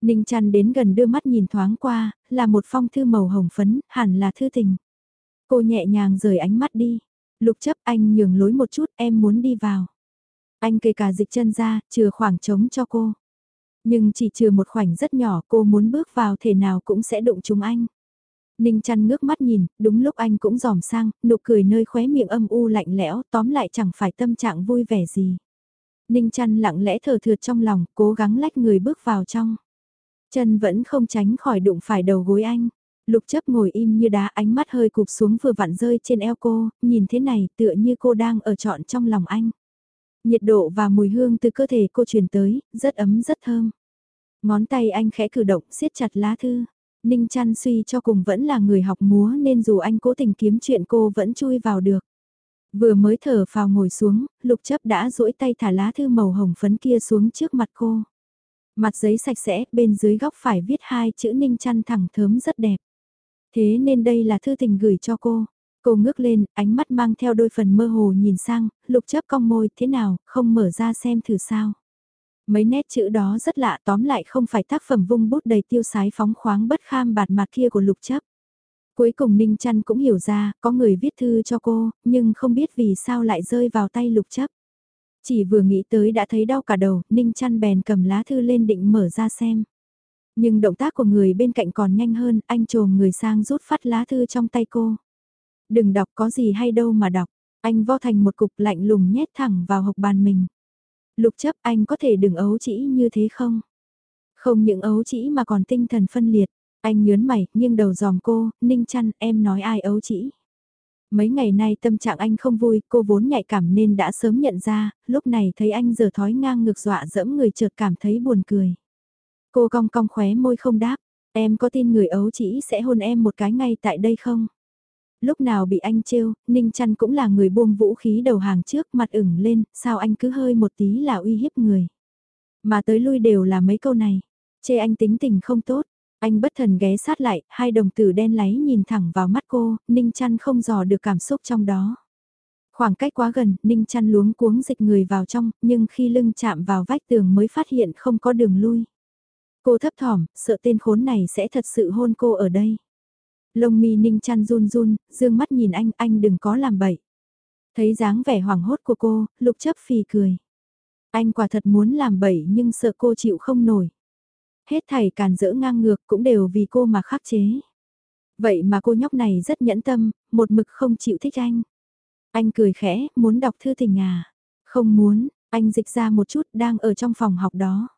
Ninh chăn đến gần đưa mắt nhìn thoáng qua, là một phong thư màu hồng phấn, hẳn là thư tình. Cô nhẹ nhàng rời ánh mắt đi. Lục chấp anh nhường lối một chút, em muốn đi vào. Anh kề cả dịch chân ra, chừa khoảng trống cho cô. Nhưng chỉ trừ một khoảnh rất nhỏ cô muốn bước vào thể nào cũng sẽ đụng chúng anh. Ninh chăn ngước mắt nhìn, đúng lúc anh cũng dòm sang, nụ cười nơi khóe miệng âm u lạnh lẽo, tóm lại chẳng phải tâm trạng vui vẻ gì. Ninh chăn lặng lẽ thở thượt trong lòng, cố gắng lách người bước vào trong. Chân vẫn không tránh khỏi đụng phải đầu gối anh. Lục chấp ngồi im như đá ánh mắt hơi cụp xuống vừa vặn rơi trên eo cô, nhìn thế này tựa như cô đang ở trọn trong lòng anh. Nhiệt độ và mùi hương từ cơ thể cô truyền tới, rất ấm rất thơm. Ngón tay anh khẽ cử động siết chặt lá thư. Ninh chăn suy cho cùng vẫn là người học múa nên dù anh cố tình kiếm chuyện cô vẫn chui vào được. Vừa mới thở phào ngồi xuống, lục chấp đã duỗi tay thả lá thư màu hồng phấn kia xuống trước mặt cô. Mặt giấy sạch sẽ, bên dưới góc phải viết hai chữ ninh chăn thẳng thớm rất đẹp. Thế nên đây là thư tình gửi cho cô. Cô ngước lên, ánh mắt mang theo đôi phần mơ hồ nhìn sang, lục chấp cong môi, thế nào, không mở ra xem thử sao. Mấy nét chữ đó rất lạ tóm lại không phải tác phẩm vung bút đầy tiêu sái phóng khoáng bất kham bạt mặt kia của lục chấp. Cuối cùng Ninh Trăn cũng hiểu ra, có người viết thư cho cô, nhưng không biết vì sao lại rơi vào tay lục chấp. Chỉ vừa nghĩ tới đã thấy đau cả đầu, Ninh Trăn bèn cầm lá thư lên định mở ra xem. Nhưng động tác của người bên cạnh còn nhanh hơn, anh trồm người sang rút phát lá thư trong tay cô. Đừng đọc có gì hay đâu mà đọc, anh vo thành một cục lạnh lùng nhét thẳng vào hộc bàn mình. Lục chấp anh có thể đừng ấu chỉ như thế không? Không những ấu chỉ mà còn tinh thần phân liệt. Anh nhớn mày, nghiêng đầu dòm cô, ninh chăn, em nói ai ấu chỉ. Mấy ngày nay tâm trạng anh không vui, cô vốn nhạy cảm nên đã sớm nhận ra, lúc này thấy anh giờ thói ngang ngược dọa dẫm người chợt cảm thấy buồn cười. Cô cong cong khóe môi không đáp, em có tin người ấu chỉ sẽ hôn em một cái ngay tại đây không? Lúc nào bị anh trêu, Ninh Chăn cũng là người buông vũ khí đầu hàng trước mặt ửng lên, sao anh cứ hơi một tí là uy hiếp người. Mà tới lui đều là mấy câu này, chê anh tính tình không tốt, anh bất thần ghé sát lại, hai đồng tử đen láy nhìn thẳng vào mắt cô, Ninh Chăn không dò được cảm xúc trong đó. Khoảng cách quá gần, Ninh Chăn luống cuống dịch người vào trong, nhưng khi lưng chạm vào vách tường mới phát hiện không có đường lui. Cô thấp thỏm, sợ tên khốn này sẽ thật sự hôn cô ở đây. Lông mi Ninh Chăn run run, dương mắt nhìn anh, anh đừng có làm bậy. Thấy dáng vẻ hoảng hốt của cô, lục chấp phì cười. Anh quả thật muốn làm bậy nhưng sợ cô chịu không nổi. Hết thảy càn dỡ ngang ngược cũng đều vì cô mà khắc chế. Vậy mà cô nhóc này rất nhẫn tâm, một mực không chịu thích anh. Anh cười khẽ, muốn đọc thư tình à? Không muốn, anh dịch ra một chút đang ở trong phòng học đó.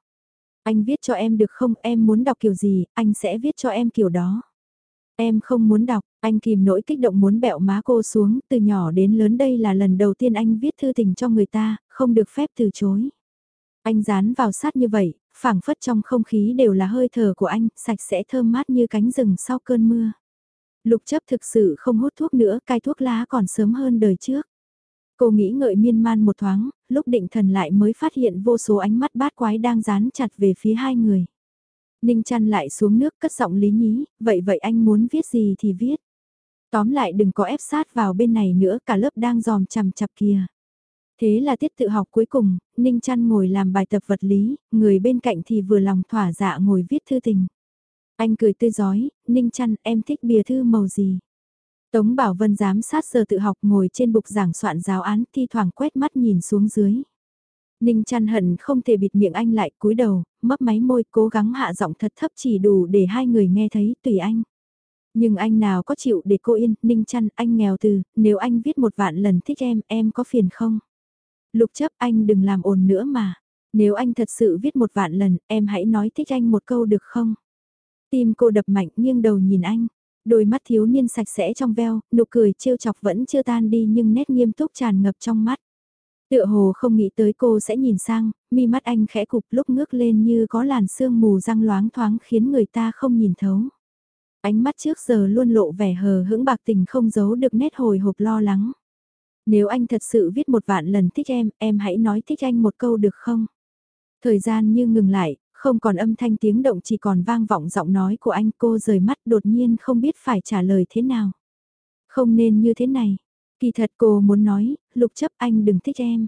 Anh viết cho em được không, em muốn đọc kiểu gì, anh sẽ viết cho em kiểu đó. Em không muốn đọc, anh kìm nỗi kích động muốn bẹo má cô xuống, từ nhỏ đến lớn đây là lần đầu tiên anh viết thư tình cho người ta, không được phép từ chối. Anh dán vào sát như vậy, phảng phất trong không khí đều là hơi thở của anh, sạch sẽ thơm mát như cánh rừng sau cơn mưa. Lục chấp thực sự không hút thuốc nữa, cai thuốc lá còn sớm hơn đời trước. Cô nghĩ ngợi miên man một thoáng, lúc định thần lại mới phát hiện vô số ánh mắt bát quái đang dán chặt về phía hai người. Ninh chăn lại xuống nước cất giọng lý nhí, vậy vậy anh muốn viết gì thì viết. Tóm lại đừng có ép sát vào bên này nữa, cả lớp đang dòm chằm chặp kìa. Thế là tiết tự học cuối cùng, Ninh chăn ngồi làm bài tập vật lý, người bên cạnh thì vừa lòng thỏa dạ ngồi viết thư tình. Anh cười tươi giói, Ninh chăn em thích bìa thư màu gì? Tống Bảo Vân giám sát giờ tự học ngồi trên bục giảng soạn giáo án thi thoảng quét mắt nhìn xuống dưới. Ninh chăn hận không thể bịt miệng anh lại cúi đầu, mấp máy môi cố gắng hạ giọng thật thấp chỉ đủ để hai người nghe thấy tùy anh. Nhưng anh nào có chịu để cô yên, Ninh chăn anh nghèo từ, nếu anh viết một vạn lần thích em, em có phiền không? Lục chấp anh đừng làm ồn nữa mà. Nếu anh thật sự viết một vạn lần, em hãy nói thích anh một câu được không? Tim cô đập mạnh nghiêng đầu nhìn anh. Đôi mắt thiếu niên sạch sẽ trong veo, nụ cười trêu chọc vẫn chưa tan đi nhưng nét nghiêm túc tràn ngập trong mắt. Tựa hồ không nghĩ tới cô sẽ nhìn sang, mi mắt anh khẽ cục lúc ngước lên như có làn sương mù răng loáng thoáng khiến người ta không nhìn thấu. Ánh mắt trước giờ luôn lộ vẻ hờ hững bạc tình không giấu được nét hồi hộp lo lắng. Nếu anh thật sự viết một vạn lần thích em, em hãy nói thích anh một câu được không? Thời gian như ngừng lại, không còn âm thanh tiếng động chỉ còn vang vọng giọng nói của anh cô rời mắt đột nhiên không biết phải trả lời thế nào. Không nên như thế này. Kỳ thật cô muốn nói, lục chấp anh đừng thích em.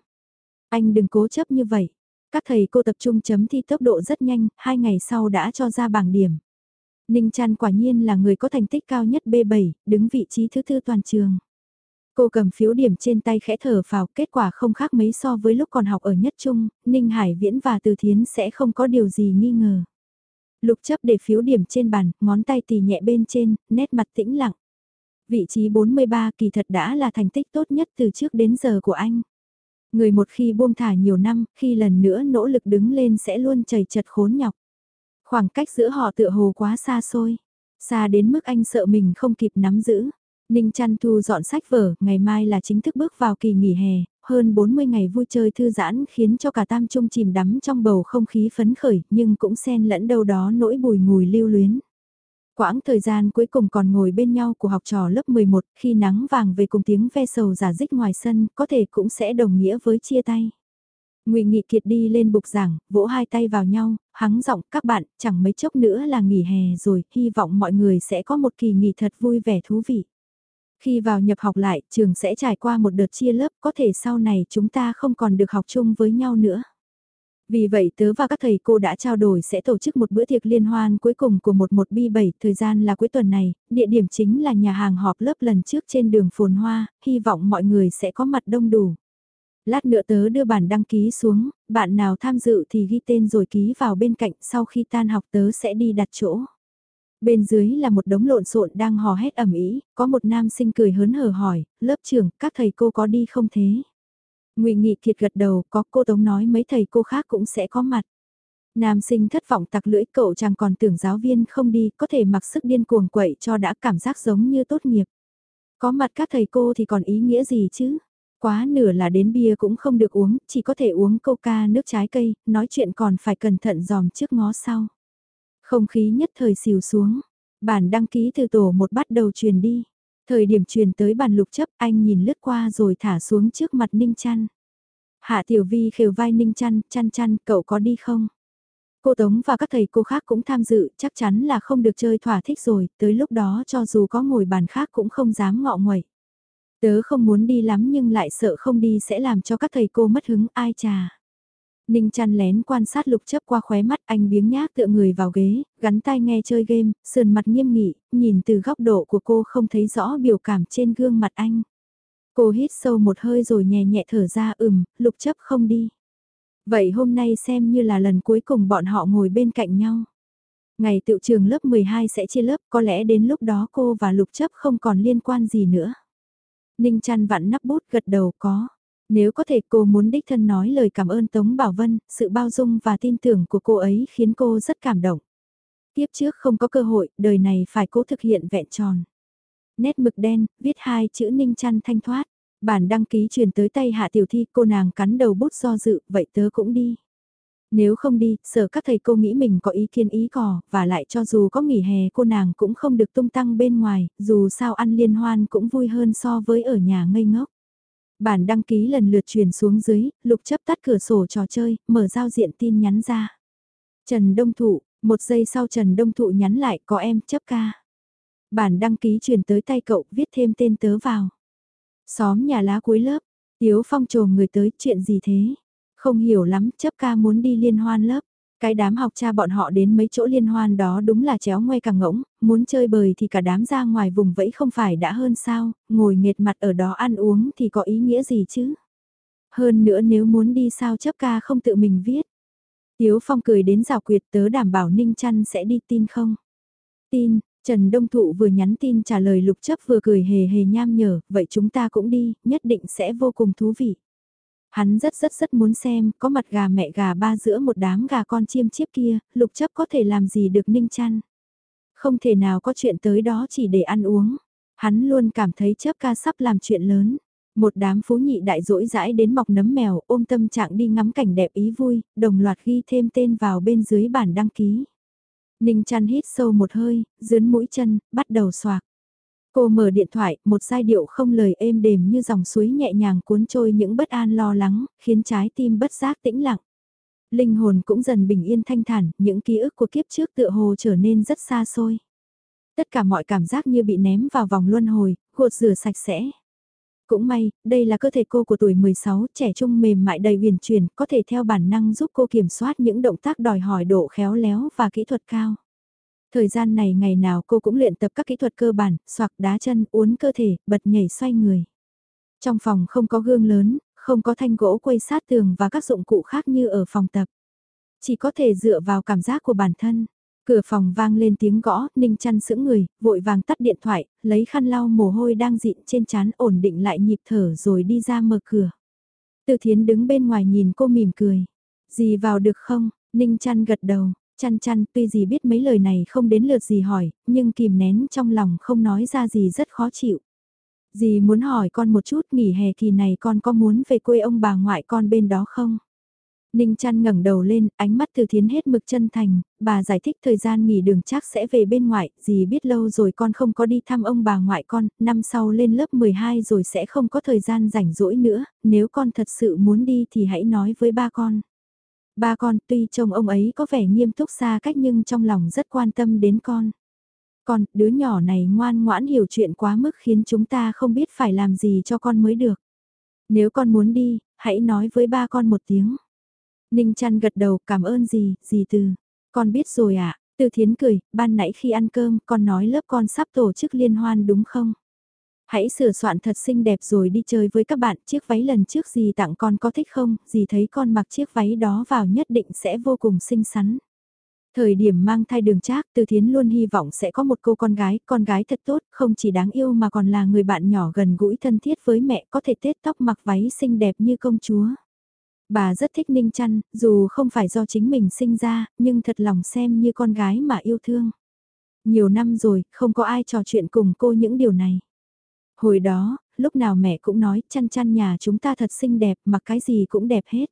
Anh đừng cố chấp như vậy. Các thầy cô tập trung chấm thi tốc độ rất nhanh, hai ngày sau đã cho ra bảng điểm. Ninh Trăn quả nhiên là người có thành tích cao nhất B7, đứng vị trí thứ tư toàn trường. Cô cầm phiếu điểm trên tay khẽ thở vào, kết quả không khác mấy so với lúc còn học ở nhất trung, Ninh Hải Viễn và Từ Thiến sẽ không có điều gì nghi ngờ. Lục chấp để phiếu điểm trên bàn, ngón tay tì nhẹ bên trên, nét mặt tĩnh lặng. Vị trí 43 kỳ thật đã là thành tích tốt nhất từ trước đến giờ của anh. Người một khi buông thả nhiều năm, khi lần nữa nỗ lực đứng lên sẽ luôn chảy chật khốn nhọc. Khoảng cách giữa họ tựa hồ quá xa xôi. Xa đến mức anh sợ mình không kịp nắm giữ. Ninh Trăn thu dọn sách vở, ngày mai là chính thức bước vào kỳ nghỉ hè, hơn 40 ngày vui chơi thư giãn khiến cho cả Tam Trung chìm đắm trong bầu không khí phấn khởi, nhưng cũng xen lẫn đâu đó nỗi bùi ngùi lưu luyến. Quãng thời gian cuối cùng còn ngồi bên nhau của học trò lớp 11, khi nắng vàng về cùng tiếng ve sầu giả dích ngoài sân, có thể cũng sẽ đồng nghĩa với chia tay. Ngụy Nghị Kiệt đi lên bục giảng, vỗ hai tay vào nhau, hắng giọng các bạn, chẳng mấy chốc nữa là nghỉ hè rồi, hy vọng mọi người sẽ có một kỳ nghỉ thật vui vẻ thú vị. Khi vào nhập học lại, trường sẽ trải qua một đợt chia lớp, có thể sau này chúng ta không còn được học chung với nhau nữa. Vì vậy tớ và các thầy cô đã trao đổi sẽ tổ chức một bữa tiệc liên hoan cuối cùng của 11B7, thời gian là cuối tuần này, địa điểm chính là nhà hàng họp lớp lần trước trên đường Phồn Hoa, hy vọng mọi người sẽ có mặt đông đủ. Lát nữa tớ đưa bản đăng ký xuống, bạn nào tham dự thì ghi tên rồi ký vào bên cạnh sau khi tan học tớ sẽ đi đặt chỗ. Bên dưới là một đống lộn xộn đang hò hét ẩm ý, có một nam sinh cười hớn hở hỏi, lớp trưởng, các thầy cô có đi không thế? Ngụy Nghị Kiệt gật đầu, có cô Tống nói mấy thầy cô khác cũng sẽ có mặt. Nam sinh thất vọng tặc lưỡi cậu chàng còn tưởng giáo viên không đi, có thể mặc sức điên cuồng quậy cho đã cảm giác giống như tốt nghiệp. Có mặt các thầy cô thì còn ý nghĩa gì chứ? Quá nửa là đến bia cũng không được uống, chỉ có thể uống coca nước trái cây, nói chuyện còn phải cẩn thận dòm trước ngó sau. Không khí nhất thời xìu xuống, bản đăng ký từ tổ một bắt đầu truyền đi. Thời điểm truyền tới bàn lục chấp anh nhìn lướt qua rồi thả xuống trước mặt Ninh Trăn Hạ Tiểu Vi khều vai Ninh Trăn Trăn Trăn cậu có đi không? Cô Tống và các thầy cô khác cũng tham dự, chắc chắn là không được chơi thỏa thích rồi, tới lúc đó cho dù có ngồi bàn khác cũng không dám ngọ nguậy. Tớ không muốn đi lắm nhưng lại sợ không đi sẽ làm cho các thầy cô mất hứng ai chà Ninh chăn lén quan sát lục chấp qua khóe mắt anh biếng nhác tựa người vào ghế, gắn tai nghe chơi game, sườn mặt nghiêm nghị, nhìn từ góc độ của cô không thấy rõ biểu cảm trên gương mặt anh. Cô hít sâu một hơi rồi nhẹ nhẹ thở ra ừm, lục chấp không đi. Vậy hôm nay xem như là lần cuối cùng bọn họ ngồi bên cạnh nhau. Ngày tự trường lớp 12 sẽ chia lớp, có lẽ đến lúc đó cô và lục chấp không còn liên quan gì nữa. Ninh chăn vặn nắp bút gật đầu có. Nếu có thể cô muốn đích thân nói lời cảm ơn Tống Bảo Vân, sự bao dung và tin tưởng của cô ấy khiến cô rất cảm động. Tiếp trước không có cơ hội, đời này phải cố thực hiện vẹn tròn. Nét mực đen, viết hai chữ ninh chăn thanh thoát. Bản đăng ký truyền tới tay hạ tiểu thi cô nàng cắn đầu bút do dự, vậy tớ cũng đi. Nếu không đi, sợ các thầy cô nghĩ mình có ý kiến ý cò, và lại cho dù có nghỉ hè cô nàng cũng không được tung tăng bên ngoài, dù sao ăn liên hoan cũng vui hơn so với ở nhà ngây ngốc. Bản đăng ký lần lượt truyền xuống dưới, lục chấp tắt cửa sổ trò chơi, mở giao diện tin nhắn ra. Trần Đông Thụ, một giây sau Trần Đông Thụ nhắn lại có em chấp ca. Bản đăng ký truyền tới tay cậu, viết thêm tên tớ vào. Xóm nhà lá cuối lớp, Tiếu Phong trồm người tới, chuyện gì thế? Không hiểu lắm, chấp ca muốn đi liên hoan lớp. Cái đám học cha bọn họ đến mấy chỗ liên hoan đó đúng là chéo ngoe càng ngỗng, muốn chơi bời thì cả đám ra ngoài vùng vẫy không phải đã hơn sao, ngồi nghệt mặt ở đó ăn uống thì có ý nghĩa gì chứ. Hơn nữa nếu muốn đi sao chấp ca không tự mình viết. Tiếu Phong cười đến rào quyệt tớ đảm bảo Ninh Trăn sẽ đi tin không? Tin, Trần Đông Thụ vừa nhắn tin trả lời lục chấp vừa cười hề hề nham nhở, vậy chúng ta cũng đi, nhất định sẽ vô cùng thú vị. Hắn rất rất rất muốn xem, có mặt gà mẹ gà ba giữa một đám gà con chiêm chiếp kia, lục chấp có thể làm gì được ninh chăn. Không thể nào có chuyện tới đó chỉ để ăn uống. Hắn luôn cảm thấy chấp ca sắp làm chuyện lớn. Một đám phú nhị đại dỗi dãi đến mọc nấm mèo ôm tâm trạng đi ngắm cảnh đẹp ý vui, đồng loạt ghi thêm tên vào bên dưới bản đăng ký. Ninh chăn hít sâu một hơi, dướn mũi chân, bắt đầu soạc. Cô mở điện thoại, một giai điệu không lời êm đềm như dòng suối nhẹ nhàng cuốn trôi những bất an lo lắng, khiến trái tim bất giác tĩnh lặng. Linh hồn cũng dần bình yên thanh thản, những ký ức của kiếp trước tựa hồ trở nên rất xa xôi. Tất cả mọi cảm giác như bị ném vào vòng luân hồi, gột rửa sạch sẽ. Cũng may, đây là cơ thể cô của tuổi 16, trẻ trung mềm mại đầy huyền chuyển, có thể theo bản năng giúp cô kiểm soát những động tác đòi hỏi độ khéo léo và kỹ thuật cao. Thời gian này ngày nào cô cũng luyện tập các kỹ thuật cơ bản, xoạc đá chân, uốn cơ thể, bật nhảy xoay người. Trong phòng không có gương lớn, không có thanh gỗ quay sát tường và các dụng cụ khác như ở phòng tập. Chỉ có thể dựa vào cảm giác của bản thân. Cửa phòng vang lên tiếng gõ, Ninh chăn sững người, vội vàng tắt điện thoại, lấy khăn lau mồ hôi đang dịn trên chán ổn định lại nhịp thở rồi đi ra mở cửa. Từ thiến đứng bên ngoài nhìn cô mỉm cười. Gì vào được không? Ninh chăn gật đầu, Chăn chăn tuy gì biết mấy lời này không đến lượt gì hỏi, nhưng kìm nén trong lòng không nói ra gì rất khó chịu. Dì muốn hỏi con một chút nghỉ hè kỳ này con có muốn về quê ông bà ngoại con bên đó không? Ninh chăn ngẩng đầu lên, ánh mắt từ thiến hết mực chân thành, bà giải thích thời gian nghỉ đường chắc sẽ về bên ngoại, dì biết lâu rồi con không có đi thăm ông bà ngoại con, năm sau lên lớp 12 rồi sẽ không có thời gian rảnh rỗi nữa, nếu con thật sự muốn đi thì hãy nói với ba con. Ba con tuy chồng ông ấy có vẻ nghiêm túc xa cách nhưng trong lòng rất quan tâm đến con. Con, đứa nhỏ này ngoan ngoãn hiểu chuyện quá mức khiến chúng ta không biết phải làm gì cho con mới được. Nếu con muốn đi, hãy nói với ba con một tiếng. Ninh chăn gật đầu cảm ơn gì, gì từ. Con biết rồi ạ, à? từ thiến cười, ban nãy khi ăn cơm con nói lớp con sắp tổ chức liên hoan đúng không? Hãy sửa soạn thật xinh đẹp rồi đi chơi với các bạn, chiếc váy lần trước gì tặng con có thích không, gì thấy con mặc chiếc váy đó vào nhất định sẽ vô cùng xinh xắn. Thời điểm mang thai đường trác, Từ Thiến luôn hy vọng sẽ có một cô con gái, con gái thật tốt, không chỉ đáng yêu mà còn là người bạn nhỏ gần gũi thân thiết với mẹ, có thể tết tóc mặc váy xinh đẹp như công chúa. Bà rất thích Ninh Trăn, dù không phải do chính mình sinh ra, nhưng thật lòng xem như con gái mà yêu thương. Nhiều năm rồi, không có ai trò chuyện cùng cô những điều này. Hồi đó, lúc nào mẹ cũng nói chăn chăn nhà chúng ta thật xinh đẹp, mặc cái gì cũng đẹp hết.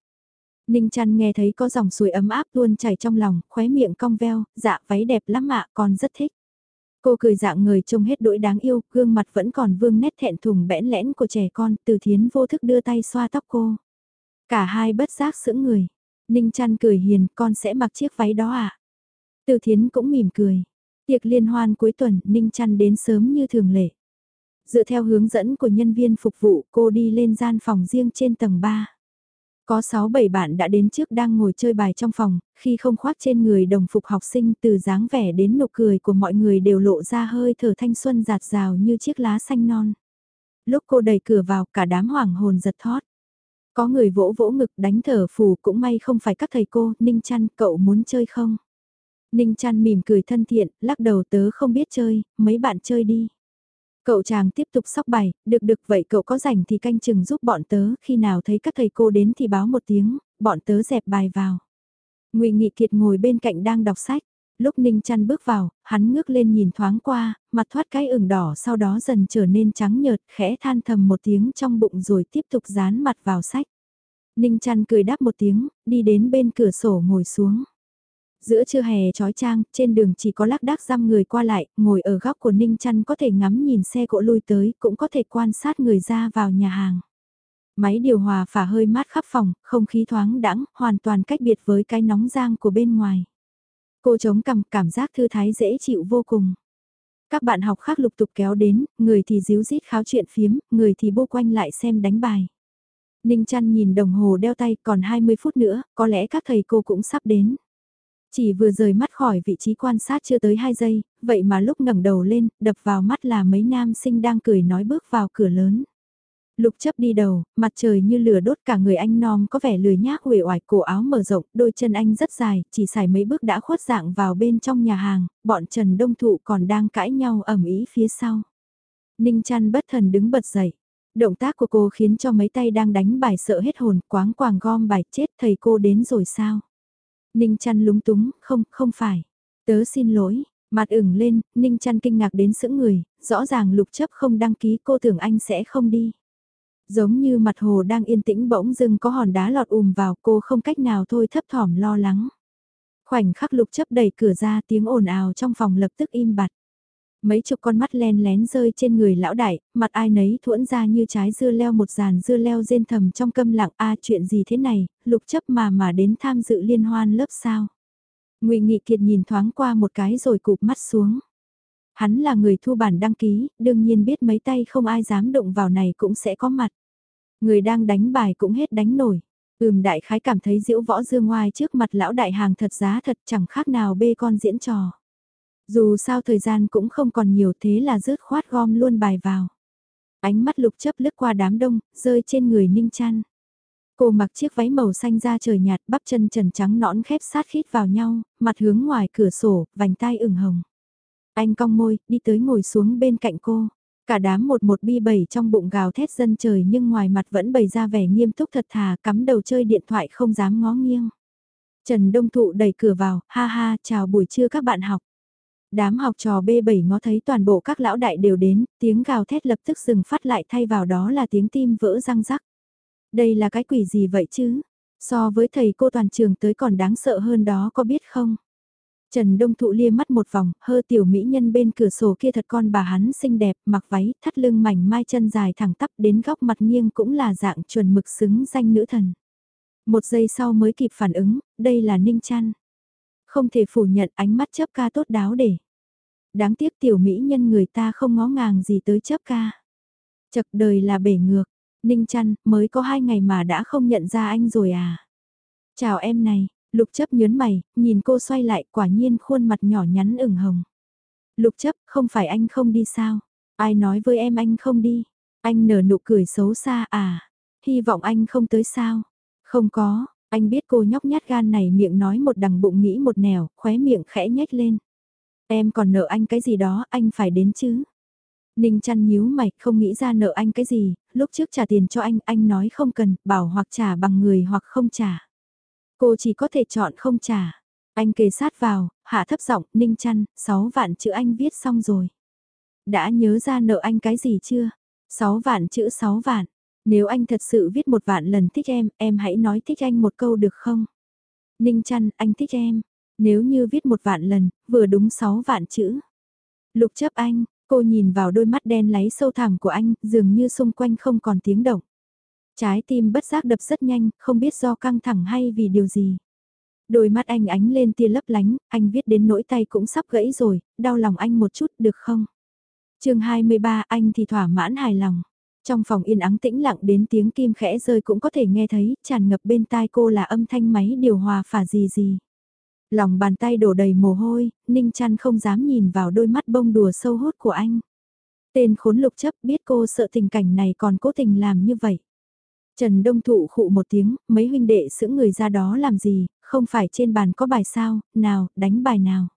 Ninh chăn nghe thấy có dòng suối ấm áp luôn chảy trong lòng, khóe miệng cong veo, dạ váy đẹp lắm ạ, con rất thích. Cô cười dạng người trông hết đỗi đáng yêu, gương mặt vẫn còn vương nét thẹn thùng bẽn lẽn của trẻ con, từ thiến vô thức đưa tay xoa tóc cô. Cả hai bất giác sững người. Ninh chăn cười hiền, con sẽ mặc chiếc váy đó à? Từ thiến cũng mỉm cười. Tiệc liên hoan cuối tuần, Ninh chăn đến sớm như thường lệ. Dựa theo hướng dẫn của nhân viên phục vụ, cô đi lên gian phòng riêng trên tầng 3. Có 6-7 bạn đã đến trước đang ngồi chơi bài trong phòng, khi không khoác trên người đồng phục học sinh từ dáng vẻ đến nụ cười của mọi người đều lộ ra hơi thở thanh xuân giạt rào như chiếc lá xanh non. Lúc cô đẩy cửa vào cả đám hoảng hồn giật thót. Có người vỗ vỗ ngực đánh thở phù cũng may không phải các thầy cô, Ninh chăn cậu muốn chơi không? Ninh chăn mỉm cười thân thiện, lắc đầu tớ không biết chơi, mấy bạn chơi đi. Cậu chàng tiếp tục sóc bài, được được vậy cậu có rảnh thì canh chừng giúp bọn tớ, khi nào thấy các thầy cô đến thì báo một tiếng, bọn tớ dẹp bài vào. ngụy Nghị Kiệt ngồi bên cạnh đang đọc sách, lúc Ninh chăn bước vào, hắn ngước lên nhìn thoáng qua, mặt thoát cái ửng đỏ sau đó dần trở nên trắng nhợt, khẽ than thầm một tiếng trong bụng rồi tiếp tục dán mặt vào sách. Ninh chăn cười đáp một tiếng, đi đến bên cửa sổ ngồi xuống. Giữa trưa hè trói trang, trên đường chỉ có lác đác giam người qua lại, ngồi ở góc của Ninh Trăn có thể ngắm nhìn xe cộ lui tới, cũng có thể quan sát người ra vào nhà hàng. Máy điều hòa phả hơi mát khắp phòng, không khí thoáng đãng, hoàn toàn cách biệt với cái nóng giang của bên ngoài. Cô chống cằm cảm giác thư thái dễ chịu vô cùng. Các bạn học khác lục tục kéo đến, người thì díu dít kháo chuyện phiếm, người thì bô quanh lại xem đánh bài. Ninh chăn nhìn đồng hồ đeo tay còn 20 phút nữa, có lẽ các thầy cô cũng sắp đến. Chỉ vừa rời mắt khỏi vị trí quan sát chưa tới 2 giây, vậy mà lúc ngẩng đầu lên, đập vào mắt là mấy nam sinh đang cười nói bước vào cửa lớn. Lục chấp đi đầu, mặt trời như lửa đốt cả người anh non có vẻ lười nhác uể oải cổ áo mở rộng, đôi chân anh rất dài, chỉ xài mấy bước đã khuất dạng vào bên trong nhà hàng, bọn Trần Đông Thụ còn đang cãi nhau ẩm ý phía sau. Ninh chăn bất thần đứng bật dậy. Động tác của cô khiến cho mấy tay đang đánh bài sợ hết hồn, quáng quàng gom bài chết thầy cô đến rồi sao? Ninh chăn lúng túng, không, không phải. Tớ xin lỗi, mặt ửng lên, Ninh chăn kinh ngạc đến sững người, rõ ràng lục chấp không đăng ký cô tưởng anh sẽ không đi. Giống như mặt hồ đang yên tĩnh bỗng dưng có hòn đá lọt ùm vào cô không cách nào thôi thấp thỏm lo lắng. Khoảnh khắc lục chấp đẩy cửa ra tiếng ồn ào trong phòng lập tức im bặt mấy chục con mắt len lén rơi trên người lão đại, mặt ai nấy thuẫn ra như trái dưa leo một dàn dưa leo rên thầm trong câm lặng a chuyện gì thế này, lục chấp mà mà đến tham dự liên hoan lớp sao. ngụy Nghị Kiệt nhìn thoáng qua một cái rồi cụp mắt xuống. Hắn là người thu bản đăng ký, đương nhiên biết mấy tay không ai dám động vào này cũng sẽ có mặt. Người đang đánh bài cũng hết đánh nổi. Ừm đại khái cảm thấy diễu võ dương ngoài trước mặt lão đại hàng thật giá thật chẳng khác nào bê con diễn trò. Dù sao thời gian cũng không còn nhiều thế là rớt khoát gom luôn bài vào. Ánh mắt lục chấp lướt qua đám đông, rơi trên người ninh chăn. Cô mặc chiếc váy màu xanh da trời nhạt bắp chân trần trắng nõn khép sát khít vào nhau, mặt hướng ngoài cửa sổ, vành tai ửng hồng. Anh cong môi, đi tới ngồi xuống bên cạnh cô. Cả đám một một bi bảy trong bụng gào thét dân trời nhưng ngoài mặt vẫn bày ra vẻ nghiêm túc thật thà cắm đầu chơi điện thoại không dám ngó nghiêng. Trần Đông Thụ đẩy cửa vào, ha ha, chào buổi trưa các bạn học. Đám học trò B7 ngó thấy toàn bộ các lão đại đều đến, tiếng gào thét lập tức dừng phát lại thay vào đó là tiếng tim vỡ răng rắc. Đây là cái quỷ gì vậy chứ? So với thầy cô toàn trường tới còn đáng sợ hơn đó có biết không? Trần Đông Thụ lia mắt một vòng, hơ tiểu mỹ nhân bên cửa sổ kia thật con bà hắn xinh đẹp, mặc váy, thắt lưng mảnh mai chân dài thẳng tắp đến góc mặt nghiêng cũng là dạng chuẩn mực xứng danh nữ thần. Một giây sau mới kịp phản ứng, đây là Ninh trăn Không thể phủ nhận ánh mắt chấp ca tốt đáo để. Đáng tiếc tiểu mỹ nhân người ta không ngó ngàng gì tới chấp ca. Chật đời là bể ngược, Ninh Chăn mới có hai ngày mà đã không nhận ra anh rồi à. Chào em này, Lục chấp nhớn mày, nhìn cô xoay lại quả nhiên khuôn mặt nhỏ nhắn ửng hồng. Lục chấp, không phải anh không đi sao? Ai nói với em anh không đi? Anh nở nụ cười xấu xa à? Hy vọng anh không tới sao? Không có, anh biết cô nhóc nhát gan này miệng nói một đằng bụng nghĩ một nẻo, khóe miệng khẽ nhếch lên. Em còn nợ anh cái gì đó, anh phải đến chứ? Ninh chăn nhíu mày, không nghĩ ra nợ anh cái gì, lúc trước trả tiền cho anh, anh nói không cần, bảo hoặc trả bằng người hoặc không trả. Cô chỉ có thể chọn không trả. Anh kề sát vào, hạ thấp giọng, ninh chăn, 6 vạn chữ anh viết xong rồi. Đã nhớ ra nợ anh cái gì chưa? 6 vạn chữ 6 vạn. Nếu anh thật sự viết một vạn lần thích em, em hãy nói thích anh một câu được không? Ninh chăn, anh thích em. Nếu như viết một vạn lần, vừa đúng sáu vạn chữ. Lục chấp anh, cô nhìn vào đôi mắt đen láy sâu thẳm của anh, dường như xung quanh không còn tiếng động. Trái tim bất giác đập rất nhanh, không biết do căng thẳng hay vì điều gì. Đôi mắt anh ánh lên tia lấp lánh, anh viết đến nỗi tay cũng sắp gãy rồi, đau lòng anh một chút được không? chương 23 anh thì thỏa mãn hài lòng. Trong phòng yên ắng tĩnh lặng đến tiếng kim khẽ rơi cũng có thể nghe thấy, tràn ngập bên tai cô là âm thanh máy điều hòa phả gì gì. Lòng bàn tay đổ đầy mồ hôi, Ninh Trăn không dám nhìn vào đôi mắt bông đùa sâu hốt của anh. Tên khốn lục chấp biết cô sợ tình cảnh này còn cố tình làm như vậy. Trần Đông Thụ khụ một tiếng, mấy huynh đệ sững người ra đó làm gì, không phải trên bàn có bài sao, nào, đánh bài nào.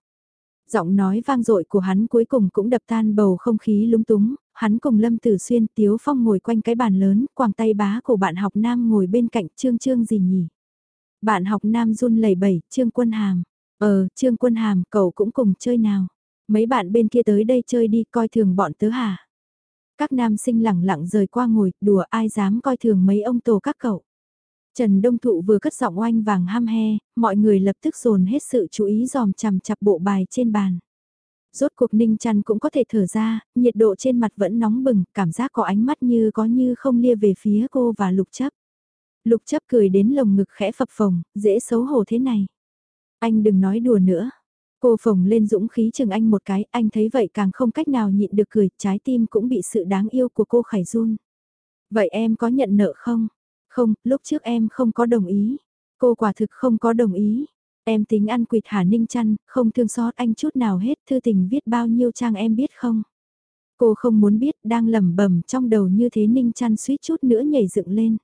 Giọng nói vang dội của hắn cuối cùng cũng đập tan bầu không khí lúng túng, hắn cùng Lâm Tử Xuyên Tiếu Phong ngồi quanh cái bàn lớn, quàng tay bá của bạn học nam ngồi bên cạnh Trương Trương gì nhỉ. Bạn học nam run lẩy bẩy, Trương Quân Hàm. Ờ, Trương Quân Hàm, cậu cũng cùng chơi nào. Mấy bạn bên kia tới đây chơi đi, coi thường bọn tớ hả? Các nam sinh lẳng lặng rời qua ngồi, đùa ai dám coi thường mấy ông tổ các cậu. Trần Đông Thụ vừa cất giọng oanh vàng ham he, mọi người lập tức dồn hết sự chú ý dòm chằm chặp bộ bài trên bàn. Rốt cuộc ninh chăn cũng có thể thở ra, nhiệt độ trên mặt vẫn nóng bừng, cảm giác có ánh mắt như có như không lia về phía cô và lục chấp. Lục chấp cười đến lồng ngực khẽ phập phồng, dễ xấu hổ thế này. Anh đừng nói đùa nữa, Cô phồng lên dũng khí chừng anh một cái, anh thấy vậy càng không cách nào nhịn được cười, trái tim cũng bị sự đáng yêu của cô khải run. Vậy em có nhận nợ không? Không, lúc trước em không có đồng ý. Cô quả thực không có đồng ý. Em tính ăn quỵt Hà Ninh chăn, không thương xót anh chút nào hết, thư tình viết bao nhiêu trang em biết không? Cô không muốn biết, đang lẩm bẩm trong đầu như thế Ninh chăn suýt chút nữa nhảy dựng lên.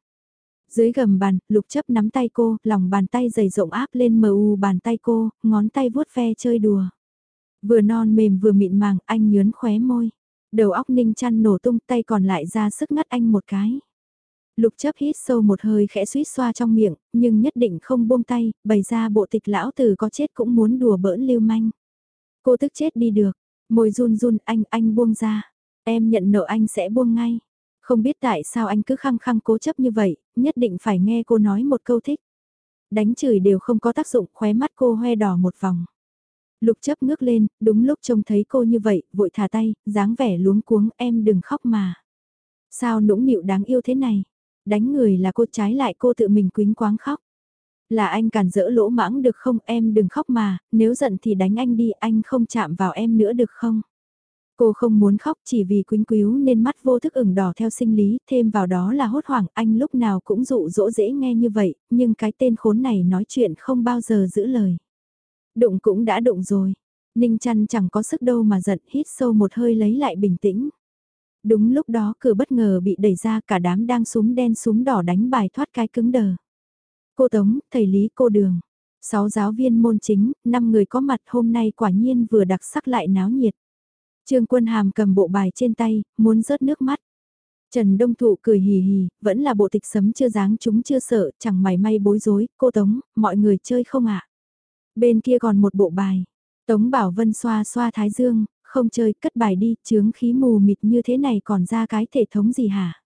Dưới gầm bàn, lục chấp nắm tay cô, lòng bàn tay dày rộng áp lên mờ u bàn tay cô, ngón tay vuốt ve chơi đùa. Vừa non mềm vừa mịn màng, anh nhướn khóe môi. Đầu óc ninh chăn nổ tung tay còn lại ra sức ngắt anh một cái. Lục chấp hít sâu một hơi khẽ suýt xoa trong miệng, nhưng nhất định không buông tay, bày ra bộ tịch lão tử có chết cũng muốn đùa bỡn lưu manh. Cô tức chết đi được, môi run run anh, anh buông ra. Em nhận nợ anh sẽ buông ngay. Không biết tại sao anh cứ khăng khăng cố chấp như vậy, nhất định phải nghe cô nói một câu thích. Đánh chửi đều không có tác dụng, khóe mắt cô hoe đỏ một vòng. Lục chấp ngước lên, đúng lúc trông thấy cô như vậy, vội thả tay, dáng vẻ luống cuống em đừng khóc mà. Sao nũng nịu đáng yêu thế này? Đánh người là cô trái lại cô tự mình quính quáng khóc. Là anh cản dỡ lỗ mãng được không em đừng khóc mà, nếu giận thì đánh anh đi anh không chạm vào em nữa được không? Cô không muốn khóc chỉ vì quính quíu nên mắt vô thức ửng đỏ theo sinh lý, thêm vào đó là hốt hoảng anh lúc nào cũng dụ dỗ dễ nghe như vậy, nhưng cái tên khốn này nói chuyện không bao giờ giữ lời. Đụng cũng đã đụng rồi. Ninh chăn chẳng có sức đâu mà giận hít sâu một hơi lấy lại bình tĩnh. Đúng lúc đó cửa bất ngờ bị đẩy ra cả đám đang súng đen súng đỏ đánh bài thoát cái cứng đờ. Cô Tống, thầy Lý, cô Đường. Sáu giáo viên môn chính, năm người có mặt hôm nay quả nhiên vừa đặc sắc lại náo nhiệt. Trương Quân Hàm cầm bộ bài trên tay, muốn rớt nước mắt. Trần Đông Thụ cười hì hì, vẫn là bộ tịch sấm chưa dáng chúng chưa sợ, chẳng mày may bối rối, cô Tống, mọi người chơi không ạ? Bên kia còn một bộ bài. Tống Bảo Vân xoa xoa thái dương, không chơi, cất bài đi, chướng khí mù mịt như thế này còn ra cái thể thống gì hả?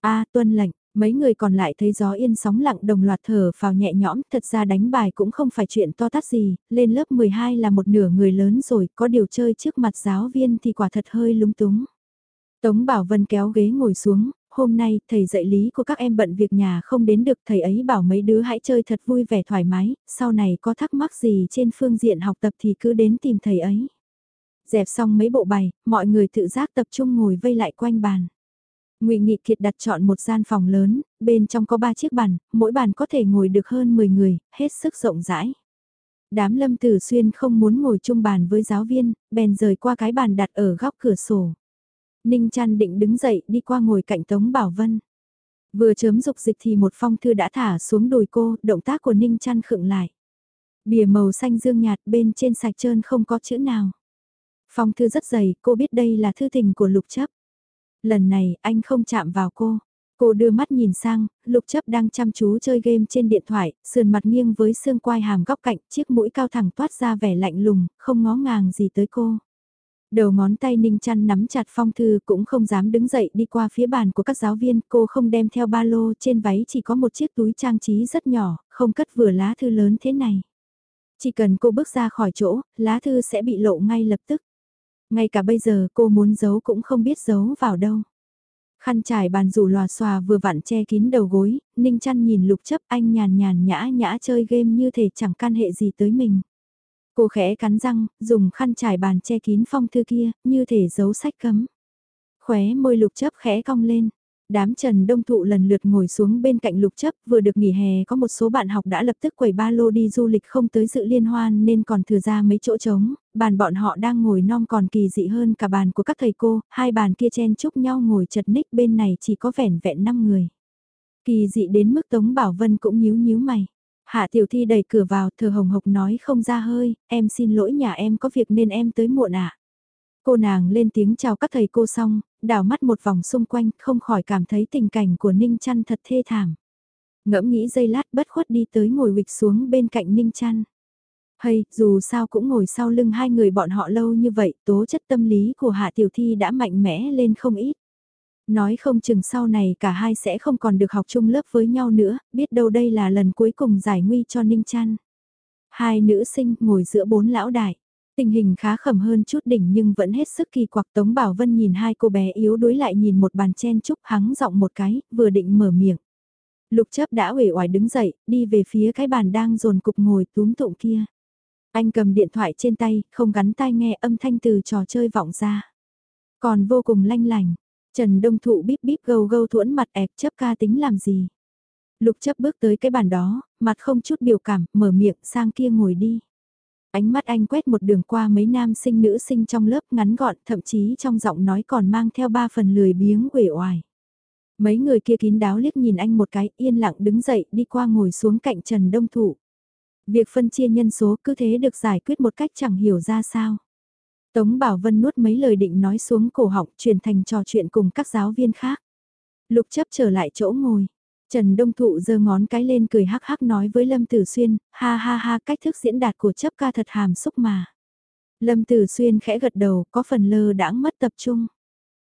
a tuân lệnh, mấy người còn lại thấy gió yên sóng lặng đồng loạt thở vào nhẹ nhõm, thật ra đánh bài cũng không phải chuyện to tát gì, lên lớp 12 là một nửa người lớn rồi, có điều chơi trước mặt giáo viên thì quả thật hơi lúng túng. Tống Bảo Vân kéo ghế ngồi xuống, hôm nay thầy dạy lý của các em bận việc nhà không đến được thầy ấy bảo mấy đứa hãy chơi thật vui vẻ thoải mái, sau này có thắc mắc gì trên phương diện học tập thì cứ đến tìm thầy ấy. Dẹp xong mấy bộ bài, mọi người tự giác tập trung ngồi vây lại quanh bàn. Ngụy Nghị Kiệt đặt chọn một gian phòng lớn, bên trong có ba chiếc bàn, mỗi bàn có thể ngồi được hơn 10 người, hết sức rộng rãi. Đám lâm tử xuyên không muốn ngồi chung bàn với giáo viên, bèn rời qua cái bàn đặt ở góc cửa sổ. Ninh Trăn định đứng dậy đi qua ngồi cạnh Tống Bảo Vân. Vừa chớm dục dịch thì một phong thư đã thả xuống đùi cô, động tác của Ninh Trăn khựng lại. Bìa màu xanh dương nhạt bên trên sạch trơn không có chữ nào. Phong thư rất dày, cô biết đây là thư tình của lục chấp. Lần này, anh không chạm vào cô. Cô đưa mắt nhìn sang, lục chấp đang chăm chú chơi game trên điện thoại, sườn mặt nghiêng với xương quai hàm góc cạnh, chiếc mũi cao thẳng toát ra vẻ lạnh lùng, không ngó ngàng gì tới cô. Đầu ngón tay Ninh Chăn nắm chặt phong thư cũng không dám đứng dậy đi qua phía bàn của các giáo viên, cô không đem theo ba lô, trên váy chỉ có một chiếc túi trang trí rất nhỏ, không cất vừa lá thư lớn thế này. Chỉ cần cô bước ra khỏi chỗ, lá thư sẽ bị lộ ngay lập tức. Ngay cả bây giờ cô muốn giấu cũng không biết giấu vào đâu. Khăn trải bàn rủ lòa xòa vừa vặn che kín đầu gối, Ninh Trăn nhìn lục chấp anh nhàn nhàn nhã nhã chơi game như thể chẳng can hệ gì tới mình. Cô khẽ cắn răng, dùng khăn trải bàn che kín phong thư kia, như thể giấu sách cấm. Khóe môi lục chấp khẽ cong lên. Đám trần đông thụ lần lượt ngồi xuống bên cạnh lục chấp, vừa được nghỉ hè có một số bạn học đã lập tức quẩy ba lô đi du lịch không tới dự liên hoan nên còn thừa ra mấy chỗ trống, bàn bọn họ đang ngồi non còn kỳ dị hơn cả bàn của các thầy cô, hai bàn kia chen chúc nhau ngồi chật ních bên này chỉ có vẻn vẹn 5 người. Kỳ dị đến mức Tống Bảo Vân cũng nhíu nhíu mày. Hạ tiểu thi đẩy cửa vào, thờ hồng hộc nói không ra hơi, em xin lỗi nhà em có việc nên em tới muộn ạ. À. Cô nàng lên tiếng chào các thầy cô xong, đảo mắt một vòng xung quanh, không khỏi cảm thấy tình cảnh của Ninh Trăn thật thê thảm. Ngẫm nghĩ giây lát bất khuất đi tới ngồi quịch xuống bên cạnh Ninh Trăn. Hay, dù sao cũng ngồi sau lưng hai người bọn họ lâu như vậy, tố chất tâm lý của Hạ Tiểu Thi đã mạnh mẽ lên không ít. Nói không chừng sau này cả hai sẽ không còn được học chung lớp với nhau nữa, biết đâu đây là lần cuối cùng giải nguy cho Ninh Trăn. Hai nữ sinh ngồi giữa bốn lão đại. Tình hình khá khẩm hơn chút đỉnh nhưng vẫn hết sức kỳ quặc Tống Bảo Vân nhìn hai cô bé yếu đuối lại nhìn một bàn chen chúc hắng giọng một cái, vừa định mở miệng. Lục chấp đã uể oải đứng dậy, đi về phía cái bàn đang dồn cục ngồi túm tụng kia. Anh cầm điện thoại trên tay, không gắn tai nghe âm thanh từ trò chơi vọng ra. Còn vô cùng lanh lành, Trần Đông Thụ bíp bíp gâu gâu thuẫn mặt ẹp chấp ca tính làm gì. Lục chấp bước tới cái bàn đó, mặt không chút biểu cảm, mở miệng sang kia ngồi đi. Ánh mắt anh quét một đường qua mấy nam sinh nữ sinh trong lớp ngắn gọn, thậm chí trong giọng nói còn mang theo ba phần lười biếng uể oải. Mấy người kia kín đáo liếc nhìn anh một cái, yên lặng đứng dậy đi qua ngồi xuống cạnh Trần Đông Thụ. Việc phân chia nhân số cứ thế được giải quyết một cách chẳng hiểu ra sao. Tống Bảo Vân nuốt mấy lời định nói xuống cổ họng truyền thành trò chuyện cùng các giáo viên khác. Lục chấp trở lại chỗ ngồi. Trần Đông Thụ giơ ngón cái lên cười hắc hắc nói với Lâm Tử Xuyên, ha ha ha cách thức diễn đạt của chấp ca thật hàm xúc mà. Lâm Tử Xuyên khẽ gật đầu có phần lơ đãng mất tập trung.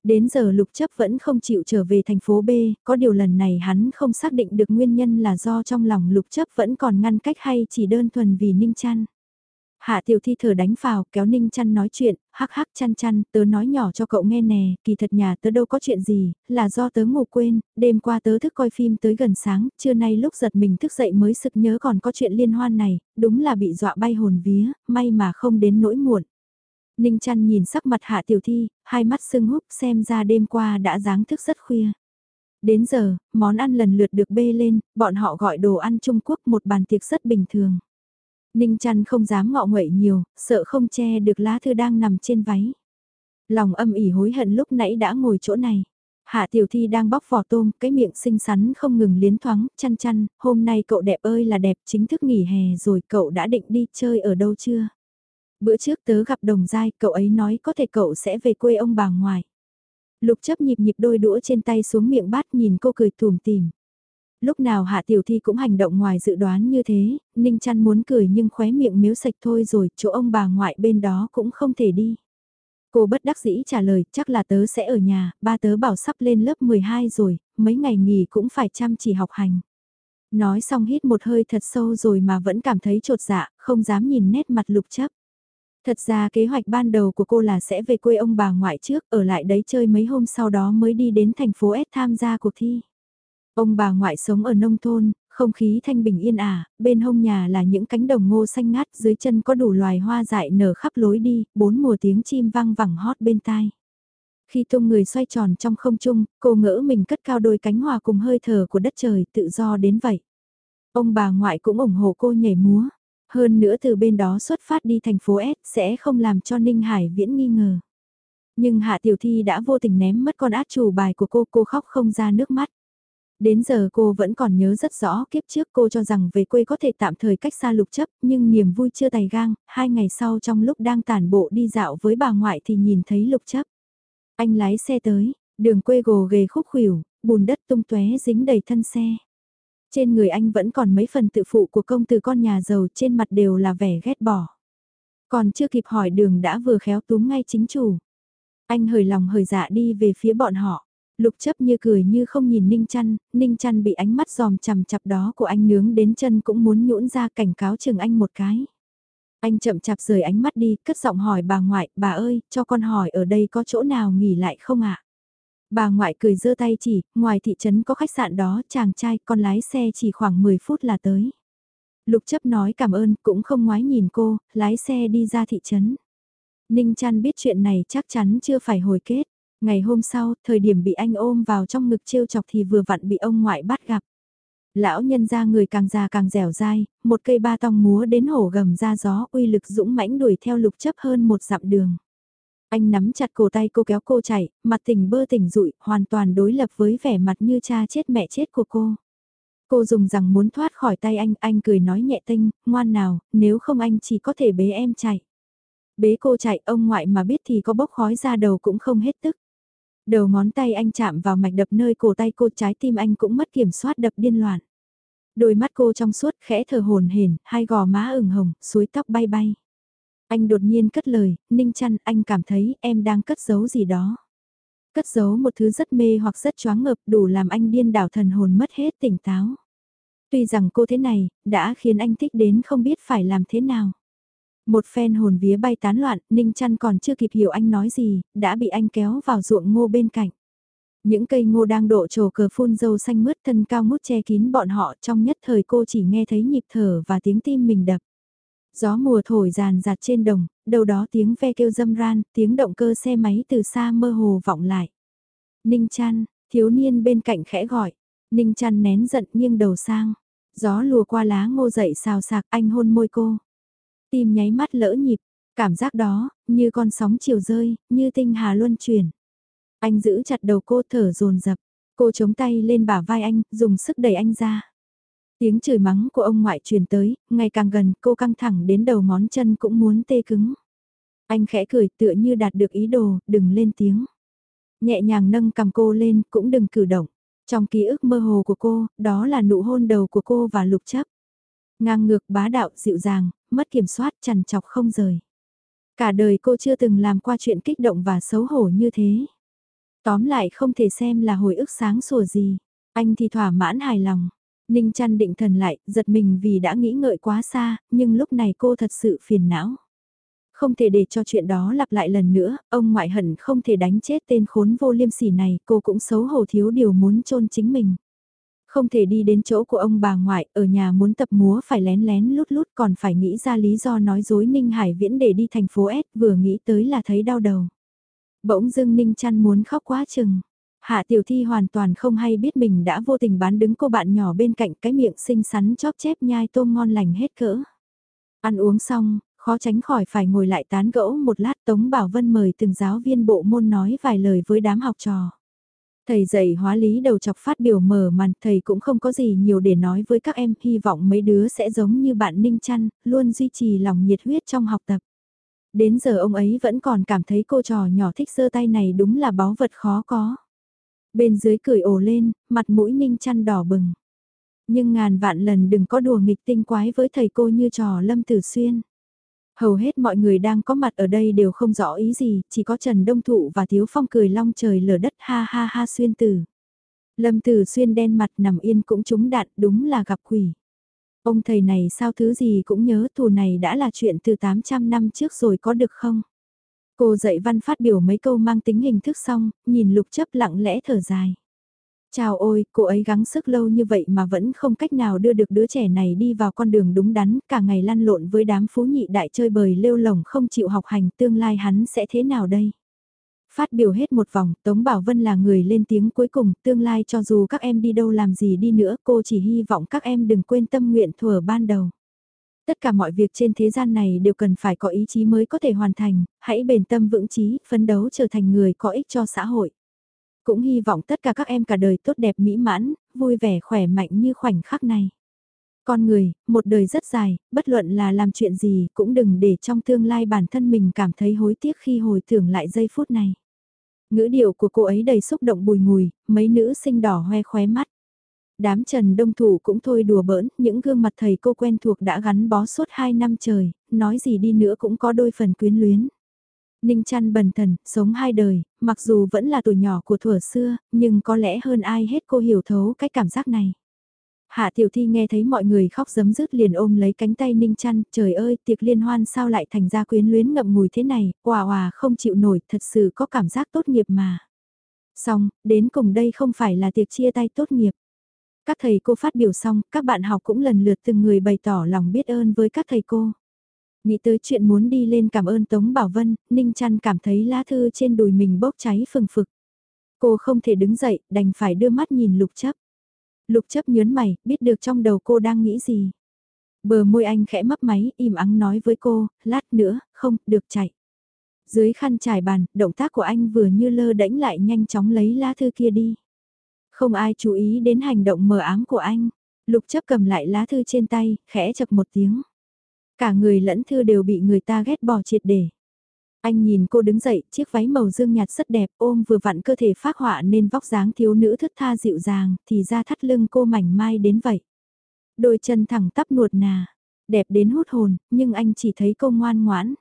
Đến giờ lục chấp vẫn không chịu trở về thành phố B, có điều lần này hắn không xác định được nguyên nhân là do trong lòng lục chấp vẫn còn ngăn cách hay chỉ đơn thuần vì ninh chăn. Hạ tiểu thi thở đánh vào, kéo ninh chăn nói chuyện, hắc hắc chăn chăn, tớ nói nhỏ cho cậu nghe nè, kỳ thật nhà tớ đâu có chuyện gì, là do tớ ngủ quên, đêm qua tớ thức coi phim tới gần sáng, trưa nay lúc giật mình thức dậy mới sực nhớ còn có chuyện liên hoan này, đúng là bị dọa bay hồn vía, may mà không đến nỗi muộn. Ninh chăn nhìn sắc mặt hạ tiểu thi, hai mắt sưng húp xem ra đêm qua đã dáng thức rất khuya. Đến giờ, món ăn lần lượt được bê lên, bọn họ gọi đồ ăn Trung Quốc một bàn tiệc rất bình thường. Ninh chăn không dám ngọ nguậy nhiều, sợ không che được lá thư đang nằm trên váy. Lòng âm ỉ hối hận lúc nãy đã ngồi chỗ này. Hạ tiểu thi đang bóc vỏ tôm, cái miệng xinh xắn không ngừng liến thoáng, chăn chăn, hôm nay cậu đẹp ơi là đẹp, chính thức nghỉ hè rồi cậu đã định đi chơi ở đâu chưa? Bữa trước tớ gặp đồng giai, cậu ấy nói có thể cậu sẽ về quê ông bà ngoại. Lục chấp nhịp nhịp đôi đũa trên tay xuống miệng bát nhìn cô cười thùm tìm. Lúc nào Hạ Tiểu Thi cũng hành động ngoài dự đoán như thế, Ninh chăn muốn cười nhưng khóe miệng miếu sạch thôi rồi, chỗ ông bà ngoại bên đó cũng không thể đi. Cô bất đắc dĩ trả lời, chắc là tớ sẽ ở nhà, ba tớ bảo sắp lên lớp 12 rồi, mấy ngày nghỉ cũng phải chăm chỉ học hành. Nói xong hít một hơi thật sâu rồi mà vẫn cảm thấy trột dạ, không dám nhìn nét mặt lục chấp. Thật ra kế hoạch ban đầu của cô là sẽ về quê ông bà ngoại trước, ở lại đấy chơi mấy hôm sau đó mới đi đến thành phố S tham gia cuộc thi. Ông bà ngoại sống ở nông thôn, không khí thanh bình yên ả, bên hông nhà là những cánh đồng ngô xanh ngát, dưới chân có đủ loài hoa dại nở khắp lối đi, bốn mùa tiếng chim vang vẳng hót bên tai. Khi tung người xoay tròn trong không trung, cô ngỡ mình cất cao đôi cánh hòa cùng hơi thở của đất trời tự do đến vậy. Ông bà ngoại cũng ủng hộ cô nhảy múa. Hơn nữa từ bên đó xuất phát đi thành phố S sẽ không làm cho Ninh Hải Viễn nghi ngờ. Nhưng Hạ Tiểu Thi đã vô tình ném mất con át chủ bài của cô, cô khóc không ra nước mắt. Đến giờ cô vẫn còn nhớ rất rõ kiếp trước cô cho rằng về quê có thể tạm thời cách xa lục chấp, nhưng niềm vui chưa tài gang, hai ngày sau trong lúc đang tản bộ đi dạo với bà ngoại thì nhìn thấy lục chấp. Anh lái xe tới, đường quê gồ ghề khúc khuỷu, bùn đất tung tóe dính đầy thân xe. Trên người anh vẫn còn mấy phần tự phụ của công từ con nhà giàu trên mặt đều là vẻ ghét bỏ. Còn chưa kịp hỏi đường đã vừa khéo túm ngay chính chủ. Anh hời lòng hời dạ đi về phía bọn họ. Lục chấp như cười như không nhìn Ninh chăn, Ninh chăn bị ánh mắt giòm chằm chặp đó của anh nướng đến chân cũng muốn nhũn ra cảnh cáo chừng anh một cái. Anh chậm chạp rời ánh mắt đi, cất giọng hỏi bà ngoại, bà ơi, cho con hỏi ở đây có chỗ nào nghỉ lại không ạ? Bà ngoại cười giơ tay chỉ, ngoài thị trấn có khách sạn đó, chàng trai, con lái xe chỉ khoảng 10 phút là tới. Lục chấp nói cảm ơn, cũng không ngoái nhìn cô, lái xe đi ra thị trấn. Ninh chăn biết chuyện này chắc chắn chưa phải hồi kết. Ngày hôm sau, thời điểm bị anh ôm vào trong ngực trêu chọc thì vừa vặn bị ông ngoại bắt gặp. Lão nhân ra người càng già càng dẻo dai, một cây ba tong múa đến hổ gầm ra gió uy lực dũng mãnh đuổi theo lục chấp hơn một dặm đường. Anh nắm chặt cổ tay cô kéo cô chạy, mặt tỉnh bơ tỉnh rụi, hoàn toàn đối lập với vẻ mặt như cha chết mẹ chết của cô. Cô dùng rằng muốn thoát khỏi tay anh, anh cười nói nhẹ tinh, ngoan nào, nếu không anh chỉ có thể bế em chạy. Bế cô chạy, ông ngoại mà biết thì có bốc khói ra đầu cũng không hết tức. Đầu ngón tay anh chạm vào mạch đập nơi cổ tay cô trái tim anh cũng mất kiểm soát đập điên loạn. Đôi mắt cô trong suốt khẽ thở hồn hển, hai gò má ửng hồng, suối tóc bay bay. Anh đột nhiên cất lời, Ninh chăn, anh cảm thấy em đang cất giấu gì đó. Cất giấu một thứ rất mê hoặc rất choáng ngợp đủ làm anh điên đảo thần hồn mất hết tỉnh táo. Tuy rằng cô thế này, đã khiến anh thích đến không biết phải làm thế nào. Một phen hồn vía bay tán loạn, Ninh Trăn còn chưa kịp hiểu anh nói gì, đã bị anh kéo vào ruộng ngô bên cạnh. Những cây ngô đang độ trổ cờ phun dâu xanh mướt thân cao mút che kín bọn họ trong nhất thời cô chỉ nghe thấy nhịp thở và tiếng tim mình đập. Gió mùa thổi ràn rạt trên đồng, đầu đó tiếng ve kêu dâm ran, tiếng động cơ xe máy từ xa mơ hồ vọng lại. Ninh Trăn, thiếu niên bên cạnh khẽ gọi. Ninh Trăn nén giận nghiêng đầu sang. Gió lùa qua lá ngô dậy xào sạc anh hôn môi cô. Tim nháy mắt lỡ nhịp, cảm giác đó, như con sóng chiều rơi, như tinh hà luân chuyển. Anh giữ chặt đầu cô thở dồn dập cô chống tay lên bả vai anh, dùng sức đẩy anh ra. Tiếng chửi mắng của ông ngoại truyền tới, ngày càng gần cô căng thẳng đến đầu ngón chân cũng muốn tê cứng. Anh khẽ cười tựa như đạt được ý đồ, đừng lên tiếng. Nhẹ nhàng nâng cầm cô lên, cũng đừng cử động. Trong ký ức mơ hồ của cô, đó là nụ hôn đầu của cô và lục chấp. Ngang ngược bá đạo dịu dàng, mất kiểm soát chằn chọc không rời. Cả đời cô chưa từng làm qua chuyện kích động và xấu hổ như thế. Tóm lại không thể xem là hồi ức sáng sủa gì. Anh thì thỏa mãn hài lòng. Ninh chăn định thần lại, giật mình vì đã nghĩ ngợi quá xa, nhưng lúc này cô thật sự phiền não. Không thể để cho chuyện đó lặp lại lần nữa, ông ngoại hận không thể đánh chết tên khốn vô liêm sỉ này, cô cũng xấu hổ thiếu điều muốn chôn chính mình. Không thể đi đến chỗ của ông bà ngoại, ở nhà muốn tập múa phải lén lén lút lút còn phải nghĩ ra lý do nói dối Ninh Hải Viễn để đi thành phố S, vừa nghĩ tới là thấy đau đầu. Bỗng dưng Ninh chăn muốn khóc quá chừng. Hạ Tiểu Thi hoàn toàn không hay biết mình đã vô tình bán đứng cô bạn nhỏ bên cạnh cái miệng xinh xắn chóp chép nhai tôm ngon lành hết cỡ. Ăn uống xong, khó tránh khỏi phải ngồi lại tán gẫu một lát Tống Bảo Vân mời từng giáo viên bộ môn nói vài lời với đám học trò. Thầy dạy hóa lý đầu chọc phát biểu mở màn, thầy cũng không có gì nhiều để nói với các em, hy vọng mấy đứa sẽ giống như bạn Ninh trăn luôn duy trì lòng nhiệt huyết trong học tập. Đến giờ ông ấy vẫn còn cảm thấy cô trò nhỏ thích sơ tay này đúng là báu vật khó có. Bên dưới cười ồ lên, mặt mũi ninh trăn đỏ bừng. Nhưng ngàn vạn lần đừng có đùa nghịch tinh quái với thầy cô như trò Lâm Tử Xuyên. Hầu hết mọi người đang có mặt ở đây đều không rõ ý gì, chỉ có Trần Đông Thụ và Thiếu Phong cười long trời lở đất ha ha ha xuyên tử. Lâm Tử Xuyên đen mặt nằm yên cũng trúng đạn đúng là gặp quỷ. Ông thầy này sao thứ gì cũng nhớ thù này đã là chuyện từ 800 năm trước rồi có được không? Cô dạy văn phát biểu mấy câu mang tính hình thức xong, nhìn lục chấp lặng lẽ thở dài. Chào ôi, cô ấy gắng sức lâu như vậy mà vẫn không cách nào đưa được đứa trẻ này đi vào con đường đúng đắn, cả ngày lăn lộn với đám phú nhị đại chơi bời lêu lồng không chịu học hành tương lai hắn sẽ thế nào đây? Phát biểu hết một vòng, Tống Bảo Vân là người lên tiếng cuối cùng, tương lai cho dù các em đi đâu làm gì đi nữa, cô chỉ hy vọng các em đừng quên tâm nguyện thuở ban đầu. Tất cả mọi việc trên thế gian này đều cần phải có ý chí mới có thể hoàn thành, hãy bền tâm vững chí, phấn đấu trở thành người có ích cho xã hội. Cũng hy vọng tất cả các em cả đời tốt đẹp mỹ mãn, vui vẻ khỏe mạnh như khoảnh khắc này. Con người, một đời rất dài, bất luận là làm chuyện gì cũng đừng để trong tương lai bản thân mình cảm thấy hối tiếc khi hồi tưởng lại giây phút này. Ngữ điệu của cô ấy đầy xúc động bùi ngùi, mấy nữ sinh đỏ hoe khóe mắt. Đám trần đông thủ cũng thôi đùa bỡn, những gương mặt thầy cô quen thuộc đã gắn bó suốt 2 năm trời, nói gì đi nữa cũng có đôi phần quyến luyến. Ninh chăn bần thần, sống hai đời, mặc dù vẫn là tuổi nhỏ của thuở xưa, nhưng có lẽ hơn ai hết cô hiểu thấu cái cảm giác này. Hạ tiểu thi nghe thấy mọi người khóc giấm dứt liền ôm lấy cánh tay ninh chăn, trời ơi, tiệc liên hoan sao lại thành ra quyến luyến ngậm ngùi thế này, hòa hòa không chịu nổi, thật sự có cảm giác tốt nghiệp mà. Xong, đến cùng đây không phải là tiệc chia tay tốt nghiệp. Các thầy cô phát biểu xong, các bạn học cũng lần lượt từng người bày tỏ lòng biết ơn với các thầy cô. Nghĩ tới chuyện muốn đi lên cảm ơn Tống Bảo Vân, Ninh Trăn cảm thấy lá thư trên đùi mình bốc cháy phừng phực. Cô không thể đứng dậy, đành phải đưa mắt nhìn lục chấp. Lục chấp nhớn mày, biết được trong đầu cô đang nghĩ gì. Bờ môi anh khẽ mấp máy, im ắng nói với cô, lát nữa, không, được chạy. Dưới khăn trải bàn, động tác của anh vừa như lơ đễnh lại nhanh chóng lấy lá thư kia đi. Không ai chú ý đến hành động mờ ám của anh. Lục chấp cầm lại lá thư trên tay, khẽ chập một tiếng. Cả người lẫn thư đều bị người ta ghét bỏ triệt để. Anh nhìn cô đứng dậy, chiếc váy màu dương nhạt rất đẹp, ôm vừa vặn cơ thể phác họa nên vóc dáng thiếu nữ thức tha dịu dàng, thì ra thắt lưng cô mảnh mai đến vậy. Đôi chân thẳng tắp nuột nà, đẹp đến hút hồn, nhưng anh chỉ thấy cô ngoan ngoãn.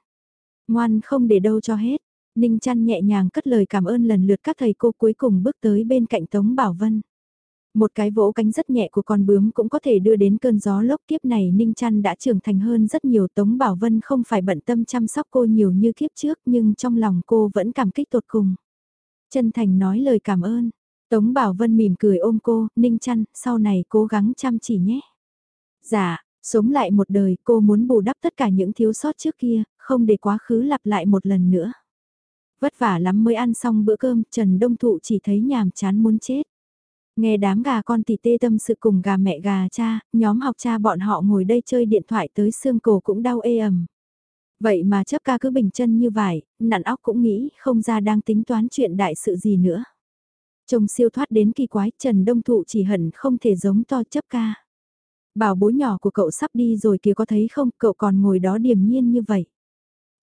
Ngoan không để đâu cho hết. Ninh trăn nhẹ nhàng cất lời cảm ơn lần lượt các thầy cô cuối cùng bước tới bên cạnh Tống Bảo Vân. Một cái vỗ cánh rất nhẹ của con bướm cũng có thể đưa đến cơn gió lốc kiếp này Ninh Trăn đã trưởng thành hơn rất nhiều Tống Bảo Vân không phải bận tâm chăm sóc cô nhiều như kiếp trước nhưng trong lòng cô vẫn cảm kích tột cùng. Chân thành nói lời cảm ơn. Tống Bảo Vân mỉm cười ôm cô, Ninh Trăn, sau này cố gắng chăm chỉ nhé. Dạ, sống lại một đời cô muốn bù đắp tất cả những thiếu sót trước kia, không để quá khứ lặp lại một lần nữa. Vất vả lắm mới ăn xong bữa cơm, Trần Đông Thụ chỉ thấy nhàm chán muốn chết. Nghe đám gà con thì tê tâm sự cùng gà mẹ gà cha, nhóm học cha bọn họ ngồi đây chơi điện thoại tới xương cổ cũng đau ê ẩm. Vậy mà chấp ca cứ bình chân như vậy, nặn óc cũng nghĩ không ra đang tính toán chuyện đại sự gì nữa. Trông siêu thoát đến kỳ quái, Trần Đông Thụ chỉ hận không thể giống to chấp ca. Bảo bố nhỏ của cậu sắp đi rồi kìa có thấy không, cậu còn ngồi đó điềm nhiên như vậy.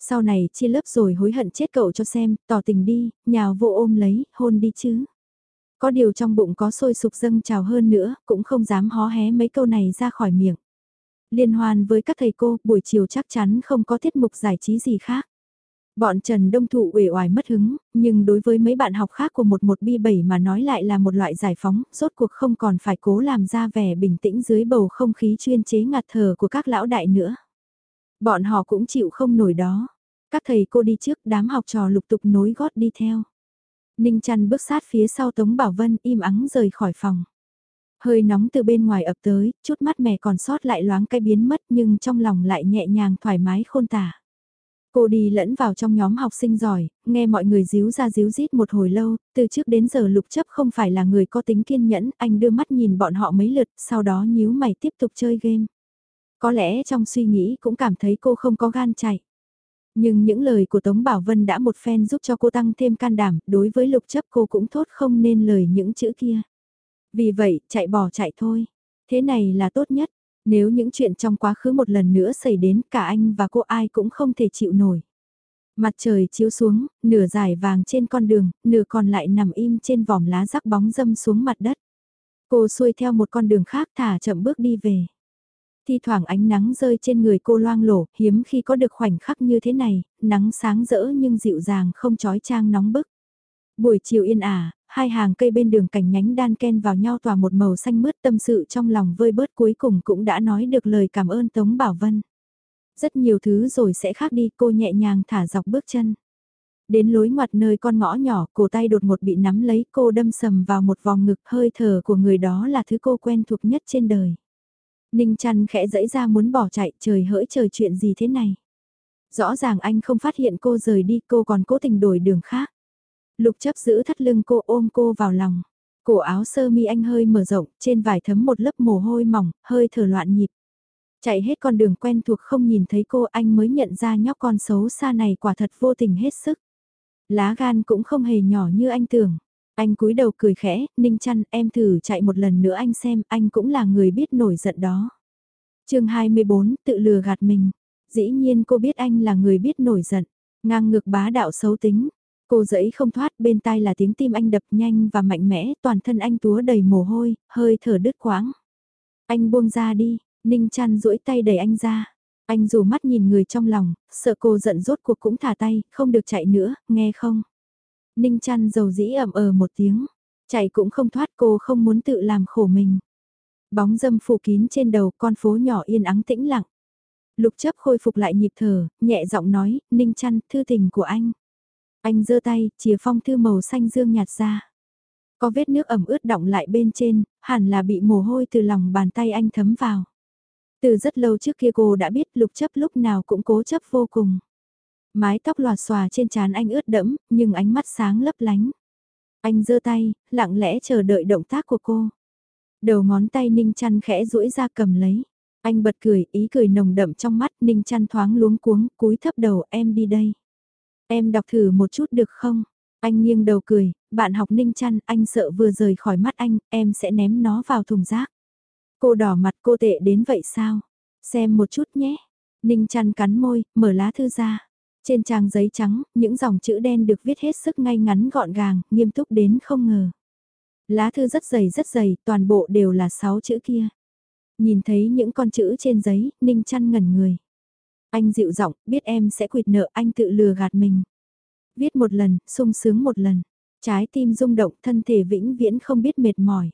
Sau này chia lớp rồi hối hận chết cậu cho xem, tỏ tình đi, nhào vô ôm lấy, hôn đi chứ. Có điều trong bụng có sôi sục dâng trào hơn nữa, cũng không dám hó hé mấy câu này ra khỏi miệng. Liên hoan với các thầy cô, buổi chiều chắc chắn không có tiết mục giải trí gì khác. Bọn Trần Đông Thụ uể oải mất hứng, nhưng đối với mấy bạn học khác của một một bi bảy mà nói lại là một loại giải phóng, rốt cuộc không còn phải cố làm ra vẻ bình tĩnh dưới bầu không khí chuyên chế ngạt thở của các lão đại nữa. Bọn họ cũng chịu không nổi đó. Các thầy cô đi trước đám học trò lục tục nối gót đi theo. Ninh chăn bước sát phía sau Tống Bảo Vân im ắng rời khỏi phòng. Hơi nóng từ bên ngoài ập tới, chút mắt mẹ còn sót lại loáng cái biến mất nhưng trong lòng lại nhẹ nhàng thoải mái khôn tả. Cô đi lẫn vào trong nhóm học sinh giỏi, nghe mọi người díu ra díu rít một hồi lâu, từ trước đến giờ lục chấp không phải là người có tính kiên nhẫn, anh đưa mắt nhìn bọn họ mấy lượt, sau đó nhíu mày tiếp tục chơi game. Có lẽ trong suy nghĩ cũng cảm thấy cô không có gan chạy. Nhưng những lời của Tống Bảo Vân đã một phen giúp cho cô tăng thêm can đảm, đối với lục chấp cô cũng thốt không nên lời những chữ kia. Vì vậy, chạy bỏ chạy thôi. Thế này là tốt nhất. Nếu những chuyện trong quá khứ một lần nữa xảy đến cả anh và cô ai cũng không thể chịu nổi. Mặt trời chiếu xuống, nửa dài vàng trên con đường, nửa còn lại nằm im trên vòm lá rắc bóng dâm xuống mặt đất. Cô xuôi theo một con đường khác thả chậm bước đi về. Thi thoảng ánh nắng rơi trên người cô loang lổ, hiếm khi có được khoảnh khắc như thế này, nắng sáng rỡ nhưng dịu dàng không trói trang nóng bức. Buổi chiều yên ả, hai hàng cây bên đường cảnh nhánh đan ken vào nhau tỏa một màu xanh mướt tâm sự trong lòng vơi bớt cuối cùng cũng đã nói được lời cảm ơn Tống Bảo Vân. Rất nhiều thứ rồi sẽ khác đi cô nhẹ nhàng thả dọc bước chân. Đến lối ngoặt nơi con ngõ nhỏ, cổ tay đột ngột bị nắm lấy cô đâm sầm vào một vòng ngực hơi thở của người đó là thứ cô quen thuộc nhất trên đời. Ninh chăn khẽ dẫy ra muốn bỏ chạy trời hỡi trời chuyện gì thế này. Rõ ràng anh không phát hiện cô rời đi cô còn cố tình đổi đường khác. Lục chấp giữ thắt lưng cô ôm cô vào lòng. Cổ áo sơ mi anh hơi mở rộng, trên vải thấm một lớp mồ hôi mỏng, hơi thở loạn nhịp. Chạy hết con đường quen thuộc không nhìn thấy cô anh mới nhận ra nhóc con xấu xa này quả thật vô tình hết sức. Lá gan cũng không hề nhỏ như anh tưởng. Anh cúi đầu cười khẽ, ninh chăn em thử chạy một lần nữa anh xem anh cũng là người biết nổi giận đó. chương 24 tự lừa gạt mình. Dĩ nhiên cô biết anh là người biết nổi giận. Ngang ngược bá đạo xấu tính. Cô dẫy không thoát bên tai là tiếng tim anh đập nhanh và mạnh mẽ toàn thân anh túa đầy mồ hôi, hơi thở đứt quãng. Anh buông ra đi, ninh chăn duỗi tay đẩy anh ra. Anh dù mắt nhìn người trong lòng, sợ cô giận rốt cuộc cũng thả tay, không được chạy nữa, nghe không? Ninh chăn dầu dĩ ẩm ờ một tiếng, chạy cũng không thoát cô không muốn tự làm khổ mình. Bóng dâm phủ kín trên đầu con phố nhỏ yên ắng tĩnh lặng. Lục chấp khôi phục lại nhịp thở, nhẹ giọng nói, Ninh chăn, thư tình của anh. Anh giơ tay, chìa phong thư màu xanh dương nhạt ra. Có vết nước ẩm ướt đọng lại bên trên, hẳn là bị mồ hôi từ lòng bàn tay anh thấm vào. Từ rất lâu trước kia cô đã biết lục chấp lúc nào cũng cố chấp vô cùng. Mái tóc lòa xòa trên trán anh ướt đẫm, nhưng ánh mắt sáng lấp lánh. Anh giơ tay, lặng lẽ chờ đợi động tác của cô. Đầu ngón tay Ninh chăn khẽ duỗi ra cầm lấy. Anh bật cười, ý cười nồng đậm trong mắt, Ninh chăn thoáng luống cuống, cúi thấp đầu, em đi đây. Em đọc thử một chút được không? Anh nghiêng đầu cười, bạn học Ninh chăn, anh sợ vừa rời khỏi mắt anh, em sẽ ném nó vào thùng rác. Cô đỏ mặt cô tệ đến vậy sao? Xem một chút nhé. Ninh chăn cắn môi, mở lá thư ra. Trên trang giấy trắng, những dòng chữ đen được viết hết sức ngay ngắn gọn gàng, nghiêm túc đến không ngờ. Lá thư rất dày rất dày, toàn bộ đều là 6 chữ kia. Nhìn thấy những con chữ trên giấy, Ninh chăn ngẩn người. Anh dịu giọng, biết em sẽ quyệt nợ anh tự lừa gạt mình. Viết một lần, sung sướng một lần. Trái tim rung động, thân thể vĩnh viễn không biết mệt mỏi.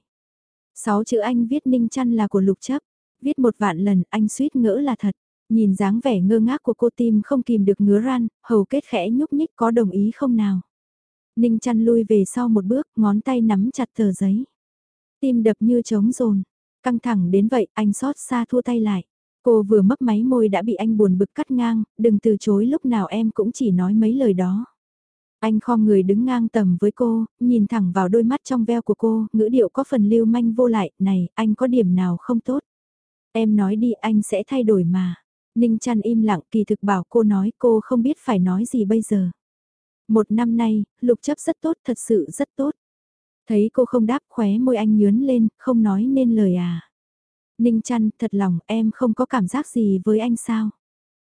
Sáu chữ anh viết ninh chăn là của lục chấp. Viết một vạn lần, anh suýt ngỡ là thật. Nhìn dáng vẻ ngơ ngác của cô tim không kìm được ngứa ran, hầu kết khẽ nhúc nhích có đồng ý không nào. Ninh chăn lui về sau một bước, ngón tay nắm chặt tờ giấy. Tim đập như trống rồn. Căng thẳng đến vậy, anh xót xa thua tay lại. Cô vừa mấp máy môi đã bị anh buồn bực cắt ngang, đừng từ chối lúc nào em cũng chỉ nói mấy lời đó. Anh khom người đứng ngang tầm với cô, nhìn thẳng vào đôi mắt trong veo của cô, ngữ điệu có phần lưu manh vô lại, này, anh có điểm nào không tốt? Em nói đi anh sẽ thay đổi mà. Ninh chăn im lặng kỳ thực bảo cô nói cô không biết phải nói gì bây giờ. Một năm nay, lục chấp rất tốt, thật sự rất tốt. Thấy cô không đáp khóe môi anh nhướn lên, không nói nên lời à. Ninh chăn, thật lòng em không có cảm giác gì với anh sao?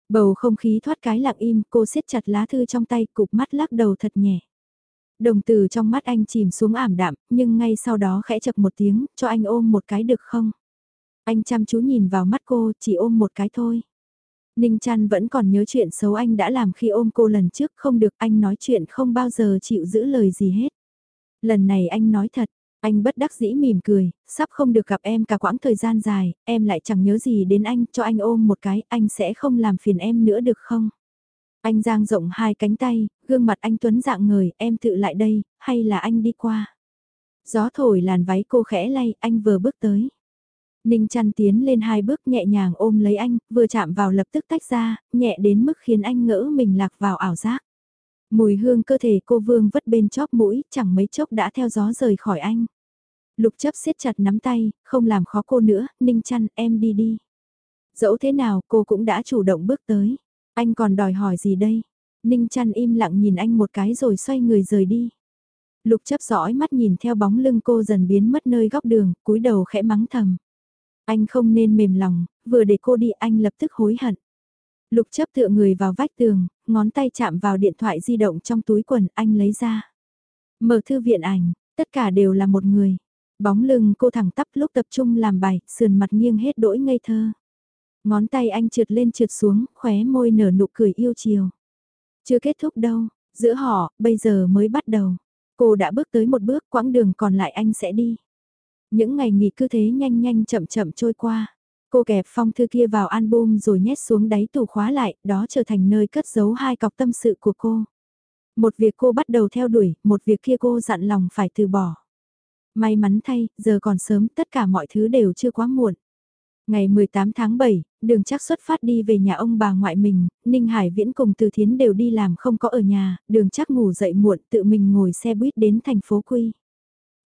Bầu không khí thoát cái lặng im, cô siết chặt lá thư trong tay, cục mắt lắc đầu thật nhẹ. Đồng từ trong mắt anh chìm xuống ảm đạm, nhưng ngay sau đó khẽ chập một tiếng, cho anh ôm một cái được không? Anh chăm chú nhìn vào mắt cô, chỉ ôm một cái thôi. Ninh chăn vẫn còn nhớ chuyện xấu anh đã làm khi ôm cô lần trước không được anh nói chuyện không bao giờ chịu giữ lời gì hết. Lần này anh nói thật, anh bất đắc dĩ mỉm cười, sắp không được gặp em cả quãng thời gian dài, em lại chẳng nhớ gì đến anh, cho anh ôm một cái, anh sẽ không làm phiền em nữa được không? Anh giang rộng hai cánh tay, gương mặt anh Tuấn dạng người, em tự lại đây, hay là anh đi qua? Gió thổi làn váy cô khẽ lay, anh vừa bước tới. Ninh chăn tiến lên hai bước nhẹ nhàng ôm lấy anh, vừa chạm vào lập tức tách ra, nhẹ đến mức khiến anh ngỡ mình lạc vào ảo giác. Mùi hương cơ thể cô vương vất bên chóp mũi, chẳng mấy chốc đã theo gió rời khỏi anh. Lục chấp siết chặt nắm tay, không làm khó cô nữa, ninh chăn, em đi đi. Dẫu thế nào cô cũng đã chủ động bước tới. Anh còn đòi hỏi gì đây? Ninh chăn im lặng nhìn anh một cái rồi xoay người rời đi. Lục chấp dõi mắt nhìn theo bóng lưng cô dần biến mất nơi góc đường, cúi đầu khẽ mắng thầm. Anh không nên mềm lòng, vừa để cô đi anh lập tức hối hận. Lục chấp tựa người vào vách tường, ngón tay chạm vào điện thoại di động trong túi quần anh lấy ra. Mở thư viện ảnh, tất cả đều là một người. Bóng lưng cô thẳng tắp lúc tập trung làm bài, sườn mặt nghiêng hết đỗi ngây thơ. Ngón tay anh trượt lên trượt xuống, khóe môi nở nụ cười yêu chiều. Chưa kết thúc đâu, giữa họ, bây giờ mới bắt đầu. Cô đã bước tới một bước, quãng đường còn lại anh sẽ đi. Những ngày nghỉ cứ thế nhanh nhanh chậm chậm trôi qua. Cô kẹp phong thư kia vào album rồi nhét xuống đáy tủ khóa lại, đó trở thành nơi cất giấu hai cọc tâm sự của cô. Một việc cô bắt đầu theo đuổi, một việc kia cô dặn lòng phải từ bỏ. May mắn thay, giờ còn sớm, tất cả mọi thứ đều chưa quá muộn. Ngày 18 tháng 7, đường chắc xuất phát đi về nhà ông bà ngoại mình, Ninh Hải Viễn cùng Từ Thiến đều đi làm không có ở nhà, đường chắc ngủ dậy muộn tự mình ngồi xe buýt đến thành phố Quy.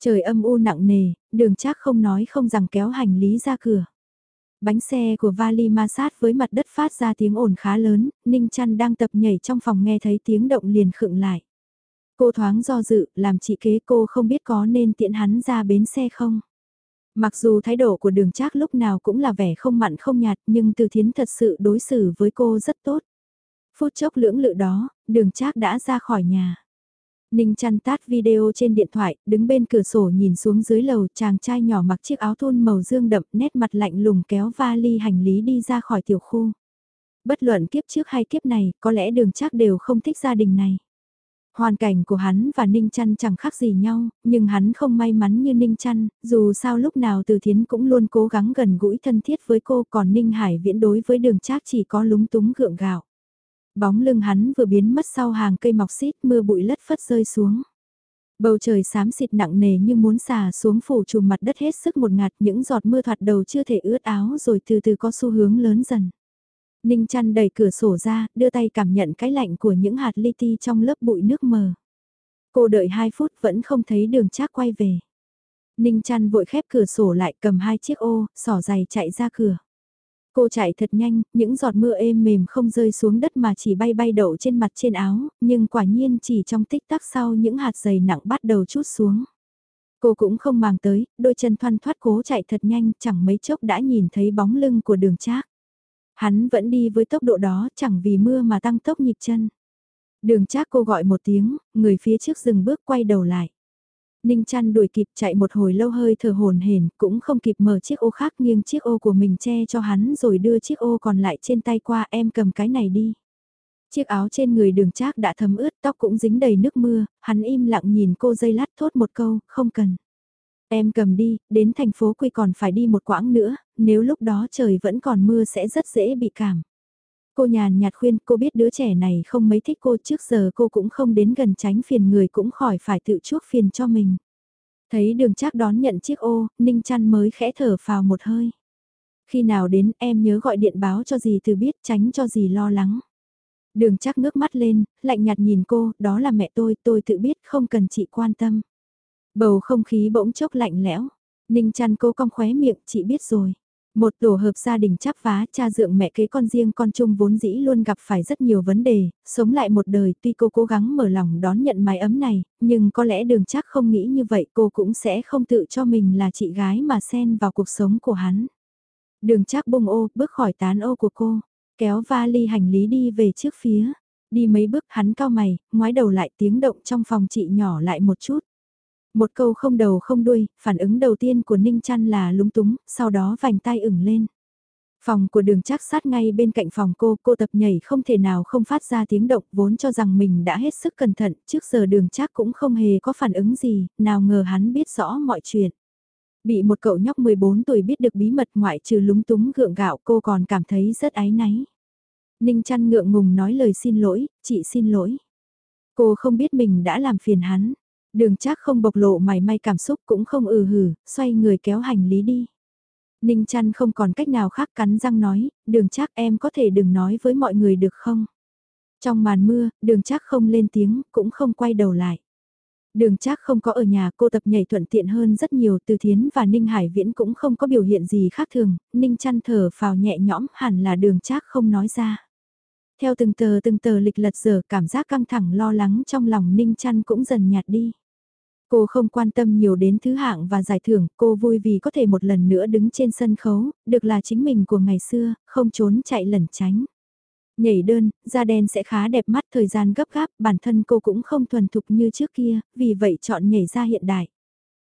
Trời âm u nặng nề, đường chắc không nói không rằng kéo hành lý ra cửa. Bánh xe của vali ma sát với mặt đất phát ra tiếng ồn khá lớn, Ninh Trăn đang tập nhảy trong phòng nghe thấy tiếng động liền khựng lại. Cô thoáng do dự, làm chị kế cô không biết có nên tiện hắn ra bến xe không. Mặc dù thái độ của đường trác lúc nào cũng là vẻ không mặn không nhạt nhưng từ thiến thật sự đối xử với cô rất tốt. Phút chốc lưỡng lự đó, đường trác đã ra khỏi nhà. Ninh chăn tát video trên điện thoại, đứng bên cửa sổ nhìn xuống dưới lầu chàng trai nhỏ mặc chiếc áo thun màu dương đậm nét mặt lạnh lùng kéo vali hành lý đi ra khỏi tiểu khu. Bất luận kiếp trước hay kiếp này, có lẽ đường chắc đều không thích gia đình này. Hoàn cảnh của hắn và Ninh Chăn chẳng khác gì nhau, nhưng hắn không may mắn như Ninh Chăn, dù sao lúc nào Từ Thiến cũng luôn cố gắng gần gũi thân thiết với cô còn Ninh Hải viễn đối với đường trác chỉ có lúng túng gượng gạo. Bóng lưng hắn vừa biến mất sau hàng cây mọc xít mưa bụi lất phất rơi xuống. Bầu trời xám xịt nặng nề như muốn xả xuống phủ trùm mặt đất hết sức một ngạt những giọt mưa thoạt đầu chưa thể ướt áo rồi từ từ có xu hướng lớn dần. Ninh chăn đẩy cửa sổ ra, đưa tay cảm nhận cái lạnh của những hạt li ti trong lớp bụi nước mờ. Cô đợi 2 phút vẫn không thấy đường trác quay về. Ninh chăn vội khép cửa sổ lại cầm hai chiếc ô, sỏ giày chạy ra cửa. Cô chạy thật nhanh, những giọt mưa êm mềm không rơi xuống đất mà chỉ bay bay đậu trên mặt trên áo, nhưng quả nhiên chỉ trong tích tắc sau những hạt giày nặng bắt đầu chút xuống. Cô cũng không màng tới, đôi chân thoăn thoát cố chạy thật nhanh, chẳng mấy chốc đã nhìn thấy bóng lưng của đường trác. Hắn vẫn đi với tốc độ đó chẳng vì mưa mà tăng tốc nhịp chân. Đường trác cô gọi một tiếng, người phía trước dừng bước quay đầu lại. Ninh chăn đuổi kịp chạy một hồi lâu hơi thở hồn hển, cũng không kịp mở chiếc ô khác nghiêng chiếc ô của mình che cho hắn rồi đưa chiếc ô còn lại trên tay qua em cầm cái này đi. Chiếc áo trên người đường trác đã thấm ướt tóc cũng dính đầy nước mưa, hắn im lặng nhìn cô dây lát thốt một câu, không cần. Em cầm đi, đến thành phố Quy còn phải đi một quãng nữa, nếu lúc đó trời vẫn còn mưa sẽ rất dễ bị cảm. Cô nhàn nhạt khuyên cô biết đứa trẻ này không mấy thích cô trước giờ cô cũng không đến gần tránh phiền người cũng khỏi phải tự chuốc phiền cho mình. Thấy đường chắc đón nhận chiếc ô, Ninh chăn mới khẽ thở phào một hơi. Khi nào đến em nhớ gọi điện báo cho gì từ biết tránh cho gì lo lắng. Đường chắc ngước mắt lên, lạnh nhạt nhìn cô, đó là mẹ tôi, tôi tự biết không cần chị quan tâm. Bầu không khí bỗng chốc lạnh lẽo. Ninh chăn cô cong khóe miệng, chị biết rồi. Một tổ hợp gia đình chắp vá cha dượng mẹ kế con riêng con chung vốn dĩ luôn gặp phải rất nhiều vấn đề, sống lại một đời tuy cô cố gắng mở lòng đón nhận mái ấm này, nhưng có lẽ đường chắc không nghĩ như vậy cô cũng sẽ không tự cho mình là chị gái mà xen vào cuộc sống của hắn. Đường chắc bông ô, bước khỏi tán ô của cô, kéo vali hành lý đi về trước phía. Đi mấy bước hắn cao mày, ngoái đầu lại tiếng động trong phòng chị nhỏ lại một chút. Một câu không đầu không đuôi, phản ứng đầu tiên của Ninh Trăn là lúng túng, sau đó vành tai ửng lên. Phòng của đường chắc sát ngay bên cạnh phòng cô, cô tập nhảy không thể nào không phát ra tiếng động vốn cho rằng mình đã hết sức cẩn thận, trước giờ đường chắc cũng không hề có phản ứng gì, nào ngờ hắn biết rõ mọi chuyện. Bị một cậu nhóc 14 tuổi biết được bí mật ngoại trừ lúng túng gượng gạo cô còn cảm thấy rất áy náy. Ninh chăn ngượng ngùng nói lời xin lỗi, chị xin lỗi. Cô không biết mình đã làm phiền hắn. Đường chắc không bộc lộ mày may cảm xúc cũng không ừ hử, xoay người kéo hành lý đi. Ninh chăn không còn cách nào khác cắn răng nói, đường chắc em có thể đừng nói với mọi người được không? Trong màn mưa, đường chắc không lên tiếng, cũng không quay đầu lại. Đường chắc không có ở nhà cô tập nhảy thuận tiện hơn rất nhiều từ thiến và Ninh Hải Viễn cũng không có biểu hiện gì khác thường, Ninh chăn thở phào nhẹ nhõm hẳn là đường chắc không nói ra. Theo từng tờ từng tờ lịch lật giờ cảm giác căng thẳng lo lắng trong lòng Ninh chăn cũng dần nhạt đi. Cô không quan tâm nhiều đến thứ hạng và giải thưởng, cô vui vì có thể một lần nữa đứng trên sân khấu, được là chính mình của ngày xưa, không trốn chạy lẩn tránh. Nhảy đơn, da đen sẽ khá đẹp mắt thời gian gấp gáp, bản thân cô cũng không thuần thục như trước kia, vì vậy chọn nhảy ra hiện đại.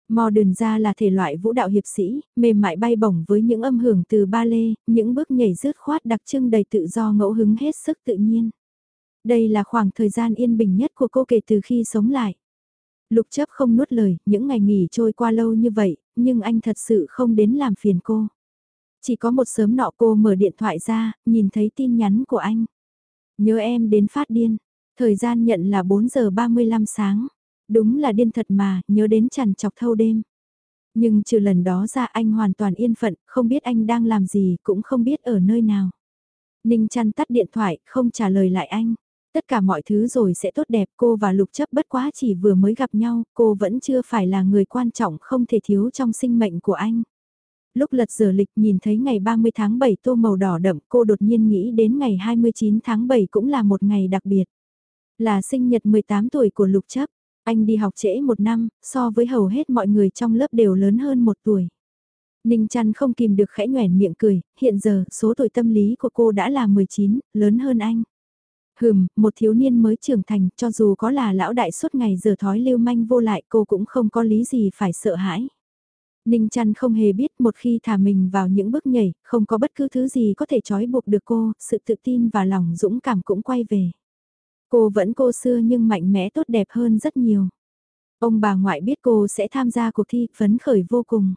Modern ra là thể loại vũ đạo hiệp sĩ, mềm mại bay bổng với những âm hưởng từ ba lê, những bước nhảy rướt khoát đặc trưng đầy tự do ngẫu hứng hết sức tự nhiên. Đây là khoảng thời gian yên bình nhất của cô kể từ khi sống lại. Lục chấp không nuốt lời, những ngày nghỉ trôi qua lâu như vậy, nhưng anh thật sự không đến làm phiền cô. Chỉ có một sớm nọ cô mở điện thoại ra, nhìn thấy tin nhắn của anh. Nhớ em đến phát điên. Thời gian nhận là 4 giờ 35 sáng. Đúng là điên thật mà, nhớ đến chằn chọc thâu đêm. Nhưng trừ lần đó ra anh hoàn toàn yên phận, không biết anh đang làm gì, cũng không biết ở nơi nào. Ninh chăn tắt điện thoại, không trả lời lại anh. Tất cả mọi thứ rồi sẽ tốt đẹp cô và Lục chấp bất quá chỉ vừa mới gặp nhau, cô vẫn chưa phải là người quan trọng không thể thiếu trong sinh mệnh của anh. Lúc lật giờ lịch nhìn thấy ngày 30 tháng 7 tô màu đỏ đậm cô đột nhiên nghĩ đến ngày 29 tháng 7 cũng là một ngày đặc biệt. Là sinh nhật 18 tuổi của Lục chấp, anh đi học trễ một năm, so với hầu hết mọi người trong lớp đều lớn hơn một tuổi. Ninh chăn không kìm được khẽ nhoẻn miệng cười, hiện giờ số tuổi tâm lý của cô đã là 19, lớn hơn anh. Hừm, một thiếu niên mới trưởng thành, cho dù có là lão đại suốt ngày giờ thói lưu manh vô lại cô cũng không có lý gì phải sợ hãi. Ninh chăn không hề biết một khi thả mình vào những bước nhảy, không có bất cứ thứ gì có thể trói buộc được cô, sự tự tin và lòng dũng cảm cũng quay về. Cô vẫn cô xưa nhưng mạnh mẽ tốt đẹp hơn rất nhiều. Ông bà ngoại biết cô sẽ tham gia cuộc thi, phấn khởi vô cùng.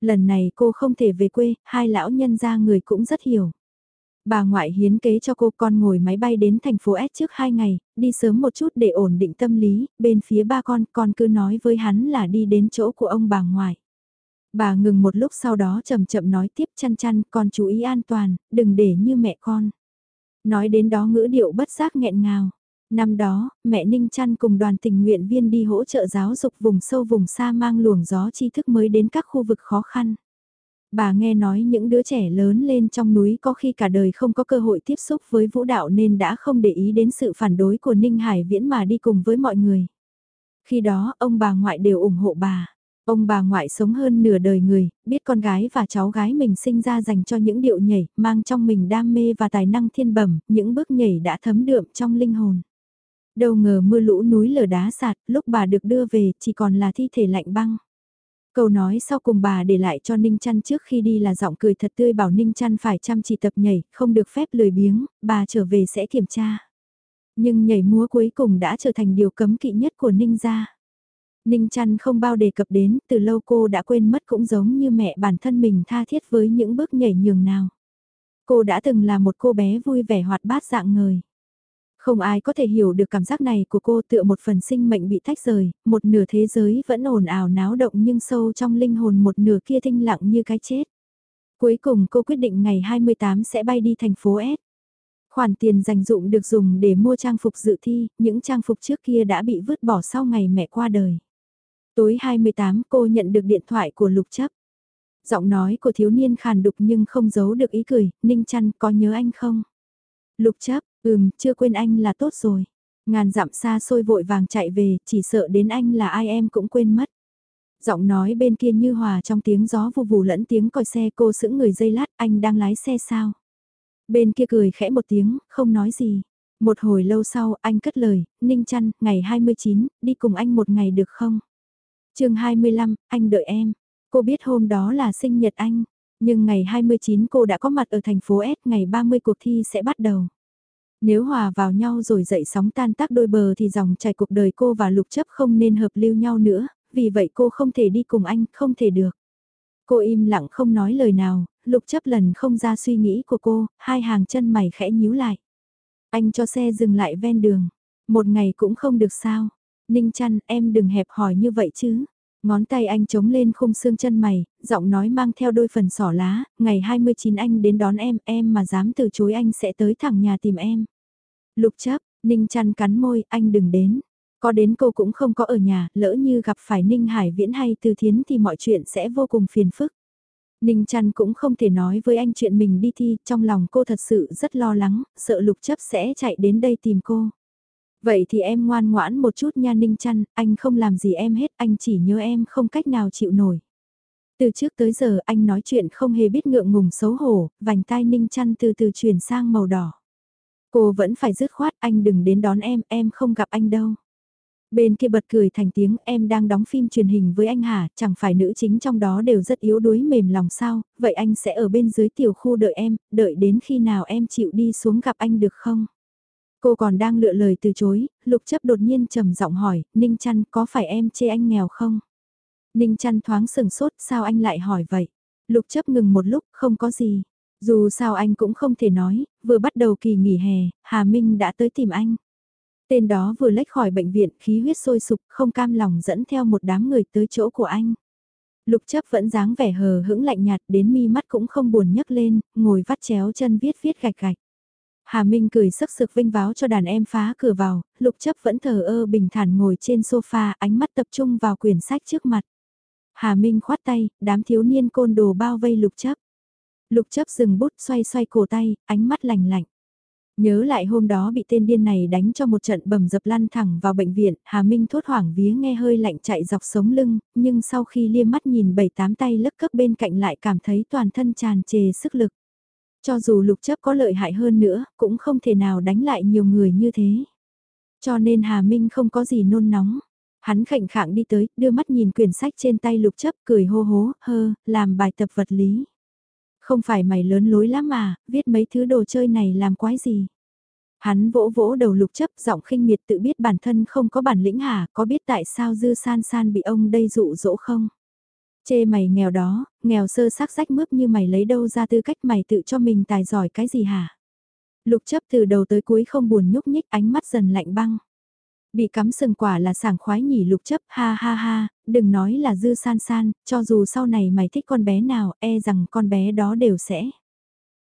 Lần này cô không thể về quê, hai lão nhân gia người cũng rất hiểu. Bà ngoại hiến kế cho cô con ngồi máy bay đến thành phố S trước 2 ngày, đi sớm một chút để ổn định tâm lý, bên phía ba con, con cứ nói với hắn là đi đến chỗ của ông bà ngoại. Bà ngừng một lúc sau đó chậm chậm nói tiếp chăn chăn, con chú ý an toàn, đừng để như mẹ con. Nói đến đó ngữ điệu bất giác nghẹn ngào. Năm đó, mẹ Ninh Chăn cùng đoàn tình nguyện viên đi hỗ trợ giáo dục vùng sâu vùng xa mang luồng gió tri thức mới đến các khu vực khó khăn. Bà nghe nói những đứa trẻ lớn lên trong núi có khi cả đời không có cơ hội tiếp xúc với vũ đạo nên đã không để ý đến sự phản đối của Ninh Hải Viễn mà đi cùng với mọi người. Khi đó, ông bà ngoại đều ủng hộ bà. Ông bà ngoại sống hơn nửa đời người, biết con gái và cháu gái mình sinh ra dành cho những điệu nhảy, mang trong mình đam mê và tài năng thiên bẩm, những bước nhảy đã thấm đượm trong linh hồn. Đâu ngờ mưa lũ núi lở đá sạt, lúc bà được đưa về chỉ còn là thi thể lạnh băng. Câu nói sau cùng bà để lại cho Ninh Trăn trước khi đi là giọng cười thật tươi bảo Ninh Trăn phải chăm chỉ tập nhảy, không được phép lười biếng, bà trở về sẽ kiểm tra. Nhưng nhảy múa cuối cùng đã trở thành điều cấm kỵ nhất của Ninh gia. Ninh Trăn không bao đề cập đến, từ lâu cô đã quên mất cũng giống như mẹ bản thân mình tha thiết với những bước nhảy nhường nào. Cô đã từng là một cô bé vui vẻ hoạt bát dạng người. Không ai có thể hiểu được cảm giác này của cô tựa một phần sinh mệnh bị tách rời, một nửa thế giới vẫn ồn ào náo động nhưng sâu trong linh hồn một nửa kia thinh lặng như cái chết. Cuối cùng cô quyết định ngày 28 sẽ bay đi thành phố S. Khoản tiền dành dụng được dùng để mua trang phục dự thi, những trang phục trước kia đã bị vứt bỏ sau ngày mẹ qua đời. Tối 28 cô nhận được điện thoại của Lục Chấp. Giọng nói của thiếu niên khàn đục nhưng không giấu được ý cười, Ninh chăn có nhớ anh không? Lục Chấp, ừm, chưa quên anh là tốt rồi. Ngàn dặm xa xôi vội vàng chạy về, chỉ sợ đến anh là ai em cũng quên mất. Giọng nói bên kia như hòa trong tiếng gió vù vù lẫn tiếng còi xe cô sững người dây lát, anh đang lái xe sao? Bên kia cười khẽ một tiếng, không nói gì. Một hồi lâu sau, anh cất lời, Ninh Trăn, ngày 29, đi cùng anh một ngày được không? chương 25, anh đợi em. Cô biết hôm đó là sinh nhật anh, nhưng ngày 29 cô đã có mặt ở thành phố S, ngày 30 cuộc thi sẽ bắt đầu. Nếu hòa vào nhau rồi dậy sóng tan tác đôi bờ thì dòng chảy cuộc đời cô và lục chấp không nên hợp lưu nhau nữa, vì vậy cô không thể đi cùng anh, không thể được. Cô im lặng không nói lời nào, lục chấp lần không ra suy nghĩ của cô, hai hàng chân mày khẽ nhíu lại. Anh cho xe dừng lại ven đường, một ngày cũng không được sao, Ninh chăn, em đừng hẹp hỏi như vậy chứ. Ngón tay anh chống lên khung xương chân mày, giọng nói mang theo đôi phần sỏ lá, ngày 29 anh đến đón em, em mà dám từ chối anh sẽ tới thẳng nhà tìm em. Lục chấp, Ninh chăn cắn môi, anh đừng đến. Có đến cô cũng không có ở nhà, lỡ như gặp phải Ninh Hải Viễn hay Từ Thiến thì mọi chuyện sẽ vô cùng phiền phức. Ninh chăn cũng không thể nói với anh chuyện mình đi thi, trong lòng cô thật sự rất lo lắng, sợ lục chấp sẽ chạy đến đây tìm cô. Vậy thì em ngoan ngoãn một chút nha Ninh chăn, anh không làm gì em hết, anh chỉ nhớ em không cách nào chịu nổi. Từ trước tới giờ anh nói chuyện không hề biết ngượng ngùng xấu hổ, vành tai Ninh chăn từ từ chuyển sang màu đỏ. Cô vẫn phải dứt khoát anh đừng đến đón em, em không gặp anh đâu. Bên kia bật cười thành tiếng em đang đóng phim truyền hình với anh hả, chẳng phải nữ chính trong đó đều rất yếu đuối mềm lòng sao, vậy anh sẽ ở bên dưới tiểu khu đợi em, đợi đến khi nào em chịu đi xuống gặp anh được không? Cô còn đang lựa lời từ chối, lục chấp đột nhiên trầm giọng hỏi, Ninh trăn có phải em chê anh nghèo không? Ninh trăn thoáng sừng sốt, sao anh lại hỏi vậy? Lục chấp ngừng một lúc, không có gì. Dù sao anh cũng không thể nói, vừa bắt đầu kỳ nghỉ hè, Hà Minh đã tới tìm anh. Tên đó vừa lách khỏi bệnh viện, khí huyết sôi sục, không cam lòng dẫn theo một đám người tới chỗ của anh. Lục chấp vẫn dáng vẻ hờ hững lạnh nhạt đến mi mắt cũng không buồn nhấc lên, ngồi vắt chéo chân viết viết gạch gạch. Hà Minh cười sắc sực vinh váo cho đàn em phá cửa vào, lục chấp vẫn thờ ơ bình thản ngồi trên sofa, ánh mắt tập trung vào quyển sách trước mặt. Hà Minh khoát tay, đám thiếu niên côn đồ bao vây lục chấp. Lục chấp dừng bút xoay xoay cổ tay, ánh mắt lạnh lạnh. Nhớ lại hôm đó bị tên điên này đánh cho một trận bầm dập lăn thẳng vào bệnh viện, Hà Minh thốt hoảng vía nghe hơi lạnh chạy dọc sống lưng, nhưng sau khi liêm mắt nhìn bảy tám tay lấc cấp bên cạnh lại cảm thấy toàn thân tràn trề sức lực. Cho dù lục chấp có lợi hại hơn nữa, cũng không thể nào đánh lại nhiều người như thế. Cho nên Hà Minh không có gì nôn nóng. Hắn khệnh khạng đi tới, đưa mắt nhìn quyển sách trên tay lục chấp, cười hô hố, hơ, làm bài tập vật lý. Không phải mày lớn lối lắm mà, viết mấy thứ đồ chơi này làm quái gì. Hắn vỗ vỗ đầu lục chấp giọng khinh miệt tự biết bản thân không có bản lĩnh hả, có biết tại sao dư san san bị ông đây dụ dỗ không? Chê mày nghèo đó, nghèo sơ sắc rách mướp như mày lấy đâu ra tư cách mày tự cho mình tài giỏi cái gì hả? Lục chấp từ đầu tới cuối không buồn nhúc nhích ánh mắt dần lạnh băng. Bị cắm sừng quả là sảng khoái nhỉ lục chấp ha ha ha, đừng nói là dư san san, cho dù sau này mày thích con bé nào e rằng con bé đó đều sẽ.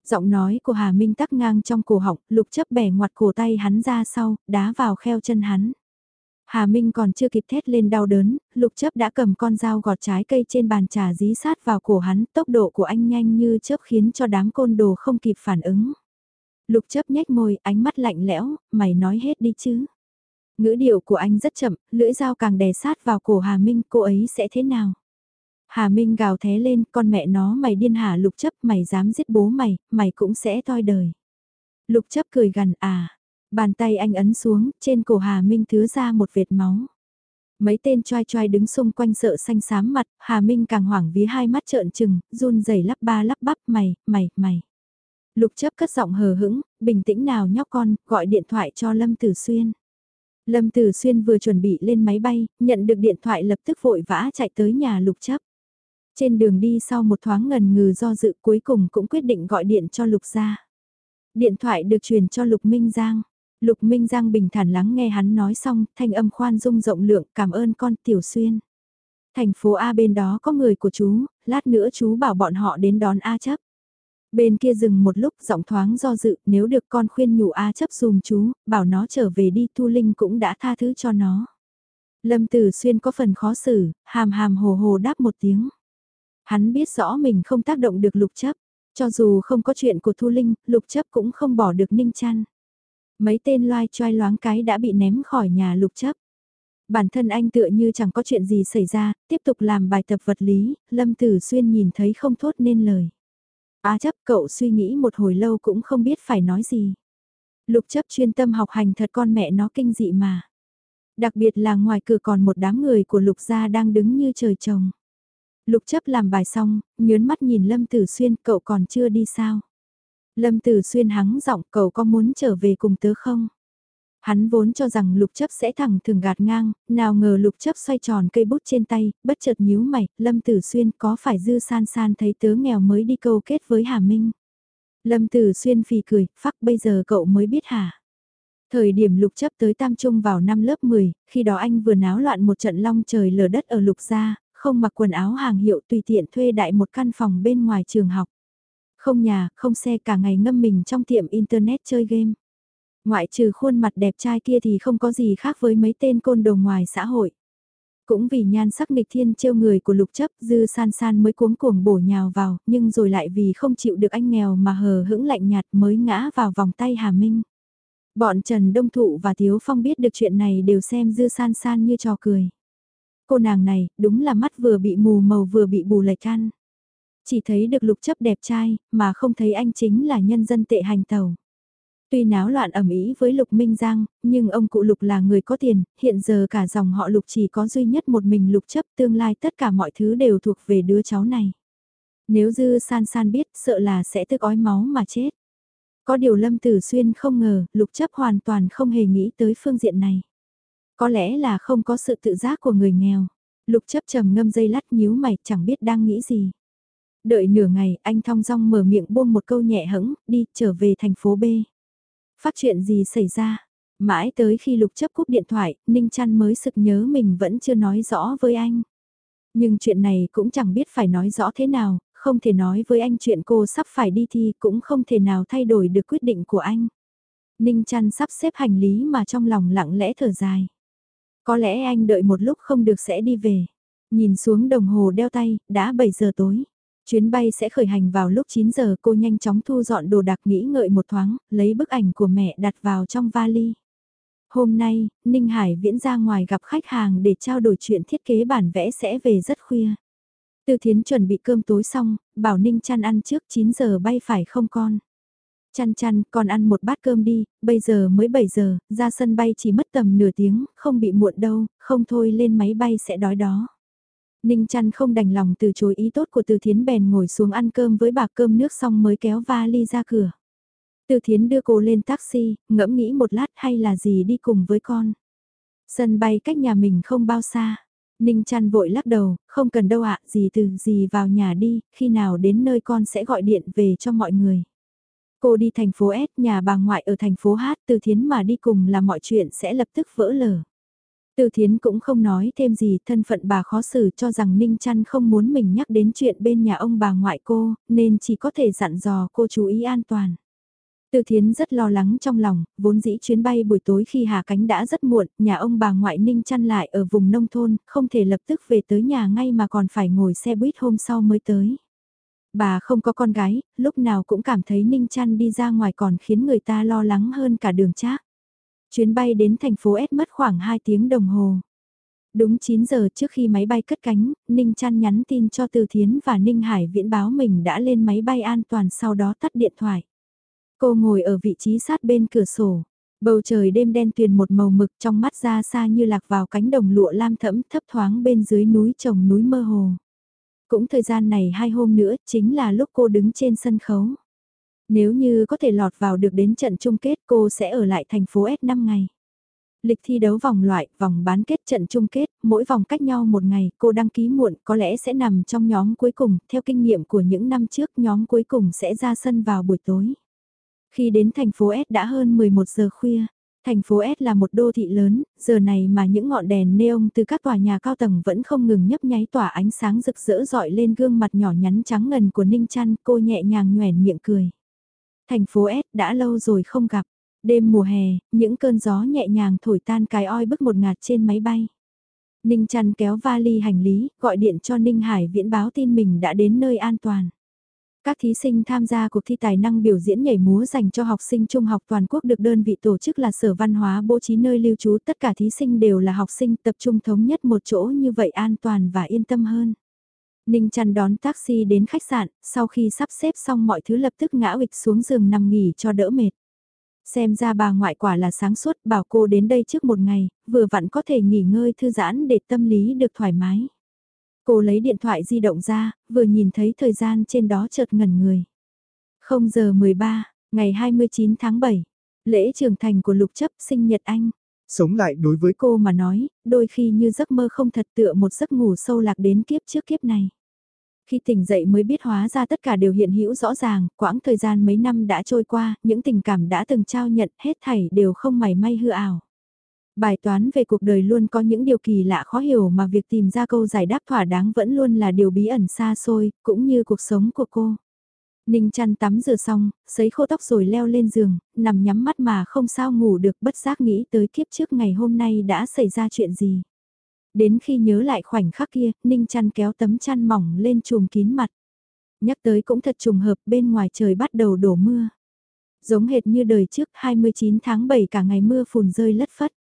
Giọng nói của Hà Minh tắc ngang trong cổ họng, lục chấp bẻ ngoặt cổ tay hắn ra sau, đá vào kheo chân hắn. Hà Minh còn chưa kịp thét lên đau đớn, lục chấp đã cầm con dao gọt trái cây trên bàn trà dí sát vào cổ hắn, tốc độ của anh nhanh như chớp khiến cho đám côn đồ không kịp phản ứng. Lục chấp nhếch môi, ánh mắt lạnh lẽo, mày nói hết đi chứ. Ngữ điệu của anh rất chậm, lưỡi dao càng đè sát vào cổ Hà Minh, cô ấy sẽ thế nào? Hà Minh gào thé lên, con mẹ nó mày điên hả lục chấp, mày dám giết bố mày, mày cũng sẽ toi đời. Lục chấp cười gần à, bàn tay anh ấn xuống, trên cổ Hà Minh thứ ra một vệt máu. Mấy tên choai choai đứng xung quanh sợ xanh xám mặt, Hà Minh càng hoảng vía hai mắt trợn trừng, run rẩy lắp ba lắp bắp mày, mày, mày. Lục chấp cất giọng hờ hững, bình tĩnh nào nhóc con, gọi điện thoại cho Lâm Tử Xuyên. Lâm Tử Xuyên vừa chuẩn bị lên máy bay, nhận được điện thoại lập tức vội vã chạy tới nhà lục chấp. Trên đường đi sau một thoáng ngần ngừ do dự cuối cùng cũng quyết định gọi điện cho lục gia. Điện thoại được truyền cho lục Minh Giang. Lục Minh Giang bình thản lắng nghe hắn nói xong, thanh âm khoan dung rộng lượng, cảm ơn con Tiểu Xuyên. Thành phố A bên đó có người của chú, lát nữa chú bảo bọn họ đến đón A chấp. Bên kia dừng một lúc giọng thoáng do dự, nếu được con khuyên nhủ A chấp dùm chú, bảo nó trở về đi Thu Linh cũng đã tha thứ cho nó. Lâm Tử Xuyên có phần khó xử, hàm hàm hồ hồ đáp một tiếng. Hắn biết rõ mình không tác động được lục chấp, cho dù không có chuyện của Thu Linh, lục chấp cũng không bỏ được Ninh Chăn. Mấy tên loai choai loáng cái đã bị ném khỏi nhà lục chấp. Bản thân anh tựa như chẳng có chuyện gì xảy ra, tiếp tục làm bài tập vật lý, Lâm Tử Xuyên nhìn thấy không thốt nên lời. Á chấp cậu suy nghĩ một hồi lâu cũng không biết phải nói gì. Lục chấp chuyên tâm học hành thật con mẹ nó kinh dị mà. Đặc biệt là ngoài cửa còn một đám người của lục gia đang đứng như trời trồng. Lục chấp làm bài xong, nhớn mắt nhìn Lâm Tử Xuyên cậu còn chưa đi sao. Lâm Tử Xuyên hắng giọng cậu có muốn trở về cùng tớ không? Hắn vốn cho rằng lục chấp sẽ thẳng thường gạt ngang, nào ngờ lục chấp xoay tròn cây bút trên tay, bất chợt nhíu mày, Lâm Tử Xuyên có phải dư san san thấy tớ nghèo mới đi câu kết với Hà Minh. Lâm Tử Xuyên phì cười, phắc bây giờ cậu mới biết hả? Thời điểm lục chấp tới Tam Trung vào năm lớp 10, khi đó anh vừa náo loạn một trận long trời lở đất ở lục gia, không mặc quần áo hàng hiệu tùy tiện thuê đại một căn phòng bên ngoài trường học. Không nhà, không xe cả ngày ngâm mình trong tiệm internet chơi game. Ngoại trừ khuôn mặt đẹp trai kia thì không có gì khác với mấy tên côn đồ ngoài xã hội. Cũng vì nhan sắc nghịch thiên trêu người của lục chấp dư san san mới cuống cuồng bổ nhào vào, nhưng rồi lại vì không chịu được anh nghèo mà hờ hững lạnh nhạt mới ngã vào vòng tay Hà Minh. Bọn Trần Đông Thụ và Thiếu Phong biết được chuyện này đều xem dư san san như trò cười. Cô nàng này, đúng là mắt vừa bị mù màu vừa bị bù lệch ăn. Chỉ thấy được lục chấp đẹp trai, mà không thấy anh chính là nhân dân tệ hành tàu. Tuy náo loạn ẩm ý với Lục Minh Giang, nhưng ông cụ Lục là người có tiền, hiện giờ cả dòng họ Lục chỉ có duy nhất một mình Lục chấp tương lai tất cả mọi thứ đều thuộc về đứa cháu này. Nếu Dư San San biết sợ là sẽ tức ói máu mà chết. Có điều Lâm Tử Xuyên không ngờ, Lục chấp hoàn toàn không hề nghĩ tới phương diện này. Có lẽ là không có sự tự giác của người nghèo. Lục chấp trầm ngâm dây lát nhíu mày chẳng biết đang nghĩ gì. Đợi nửa ngày anh thong dong mở miệng buông một câu nhẹ hững, đi trở về thành phố B. Phát chuyện gì xảy ra? Mãi tới khi lục chấp cúp điện thoại, Ninh Trăn mới sực nhớ mình vẫn chưa nói rõ với anh. Nhưng chuyện này cũng chẳng biết phải nói rõ thế nào, không thể nói với anh chuyện cô sắp phải đi thi cũng không thể nào thay đổi được quyết định của anh. Ninh Trăn sắp xếp hành lý mà trong lòng lặng lẽ thở dài. Có lẽ anh đợi một lúc không được sẽ đi về. Nhìn xuống đồng hồ đeo tay, đã 7 giờ tối. Chuyến bay sẽ khởi hành vào lúc 9 giờ cô nhanh chóng thu dọn đồ đạc nghĩ ngợi một thoáng, lấy bức ảnh của mẹ đặt vào trong vali. Hôm nay, Ninh Hải viễn ra ngoài gặp khách hàng để trao đổi chuyện thiết kế bản vẽ sẽ về rất khuya. Từ Thiến chuẩn bị cơm tối xong, bảo Ninh chăn ăn trước 9 giờ bay phải không con. Chăn chăn, con ăn một bát cơm đi, bây giờ mới 7 giờ, ra sân bay chỉ mất tầm nửa tiếng, không bị muộn đâu, không thôi lên máy bay sẽ đói đó. Ninh chăn không đành lòng từ chối ý tốt của Từ Thiến bèn ngồi xuống ăn cơm với bà cơm nước xong mới kéo vali ra cửa. Từ Thiến đưa cô lên taxi, ngẫm nghĩ một lát hay là gì đi cùng với con. Sân bay cách nhà mình không bao xa. Ninh chăn vội lắc đầu, không cần đâu ạ, gì từ gì vào nhà đi, khi nào đến nơi con sẽ gọi điện về cho mọi người. Cô đi thành phố S, nhà bà ngoại ở thành phố H, từ thiến mà đi cùng là mọi chuyện sẽ lập tức vỡ lở. Từ thiến cũng không nói thêm gì, thân phận bà khó xử cho rằng Ninh Trăn không muốn mình nhắc đến chuyện bên nhà ông bà ngoại cô, nên chỉ có thể dặn dò cô chú ý an toàn. Từ thiến rất lo lắng trong lòng, vốn dĩ chuyến bay buổi tối khi hạ cánh đã rất muộn, nhà ông bà ngoại Ninh Trăn lại ở vùng nông thôn, không thể lập tức về tới nhà ngay mà còn phải ngồi xe buýt hôm sau mới tới. Bà không có con gái, lúc nào cũng cảm thấy Ninh Trăn đi ra ngoài còn khiến người ta lo lắng hơn cả đường trác. Chuyến bay đến thành phố S mất khoảng 2 tiếng đồng hồ. Đúng 9 giờ trước khi máy bay cất cánh, Ninh Trăn nhắn tin cho Từ Thiến và Ninh Hải viễn báo mình đã lên máy bay an toàn sau đó tắt điện thoại. Cô ngồi ở vị trí sát bên cửa sổ. Bầu trời đêm đen tuyền một màu mực trong mắt ra xa như lạc vào cánh đồng lụa lam thẫm thấp thoáng bên dưới núi trồng núi mơ hồ. Cũng thời gian này hai hôm nữa chính là lúc cô đứng trên sân khấu. Nếu như có thể lọt vào được đến trận chung kết cô sẽ ở lại thành phố S 5 ngày. Lịch thi đấu vòng loại, vòng bán kết trận chung kết, mỗi vòng cách nhau một ngày, cô đăng ký muộn có lẽ sẽ nằm trong nhóm cuối cùng, theo kinh nghiệm của những năm trước nhóm cuối cùng sẽ ra sân vào buổi tối. Khi đến thành phố S đã hơn 11 giờ khuya, thành phố S là một đô thị lớn, giờ này mà những ngọn đèn neon từ các tòa nhà cao tầng vẫn không ngừng nhấp nháy tỏa ánh sáng rực rỡ dọi lên gương mặt nhỏ nhắn trắng ngần của Ninh Trăn, cô nhẹ nhàng nhoẻn miệng cười. Thành phố S đã lâu rồi không gặp. Đêm mùa hè, những cơn gió nhẹ nhàng thổi tan cái oi bức một ngạt trên máy bay. Ninh chăn kéo vali hành lý, gọi điện cho Ninh Hải viễn báo tin mình đã đến nơi an toàn. Các thí sinh tham gia cuộc thi tài năng biểu diễn nhảy múa dành cho học sinh trung học toàn quốc được đơn vị tổ chức là Sở Văn hóa bố trí nơi lưu trú tất cả thí sinh đều là học sinh tập trung thống nhất một chỗ như vậy an toàn và yên tâm hơn. Ninh chăn đón taxi đến khách sạn, sau khi sắp xếp xong mọi thứ lập tức ngã ịch xuống giường nằm nghỉ cho đỡ mệt. Xem ra bà ngoại quả là sáng suốt bảo cô đến đây trước một ngày, vừa vặn có thể nghỉ ngơi thư giãn để tâm lý được thoải mái. Cô lấy điện thoại di động ra, vừa nhìn thấy thời gian trên đó chợt ngẩn người. 0 giờ 13, ngày 29 tháng 7, lễ trưởng thành của lục chấp sinh nhật anh. Sống lại đối với cô mà nói, đôi khi như giấc mơ không thật tựa một giấc ngủ sâu lạc đến kiếp trước kiếp này. Khi tỉnh dậy mới biết hóa ra tất cả đều hiện hữu rõ ràng, quãng thời gian mấy năm đã trôi qua, những tình cảm đã từng trao nhận hết thảy đều không mảy may hư ảo. Bài toán về cuộc đời luôn có những điều kỳ lạ khó hiểu mà việc tìm ra câu giải đáp thỏa đáng vẫn luôn là điều bí ẩn xa xôi, cũng như cuộc sống của cô. Ninh chăn tắm rửa xong, sấy khô tóc rồi leo lên giường, nằm nhắm mắt mà không sao ngủ được bất giác nghĩ tới kiếp trước ngày hôm nay đã xảy ra chuyện gì. Đến khi nhớ lại khoảnh khắc kia, Ninh chăn kéo tấm chăn mỏng lên chùm kín mặt. Nhắc tới cũng thật trùng hợp bên ngoài trời bắt đầu đổ mưa. Giống hệt như đời trước 29 tháng 7 cả ngày mưa phùn rơi lất phất.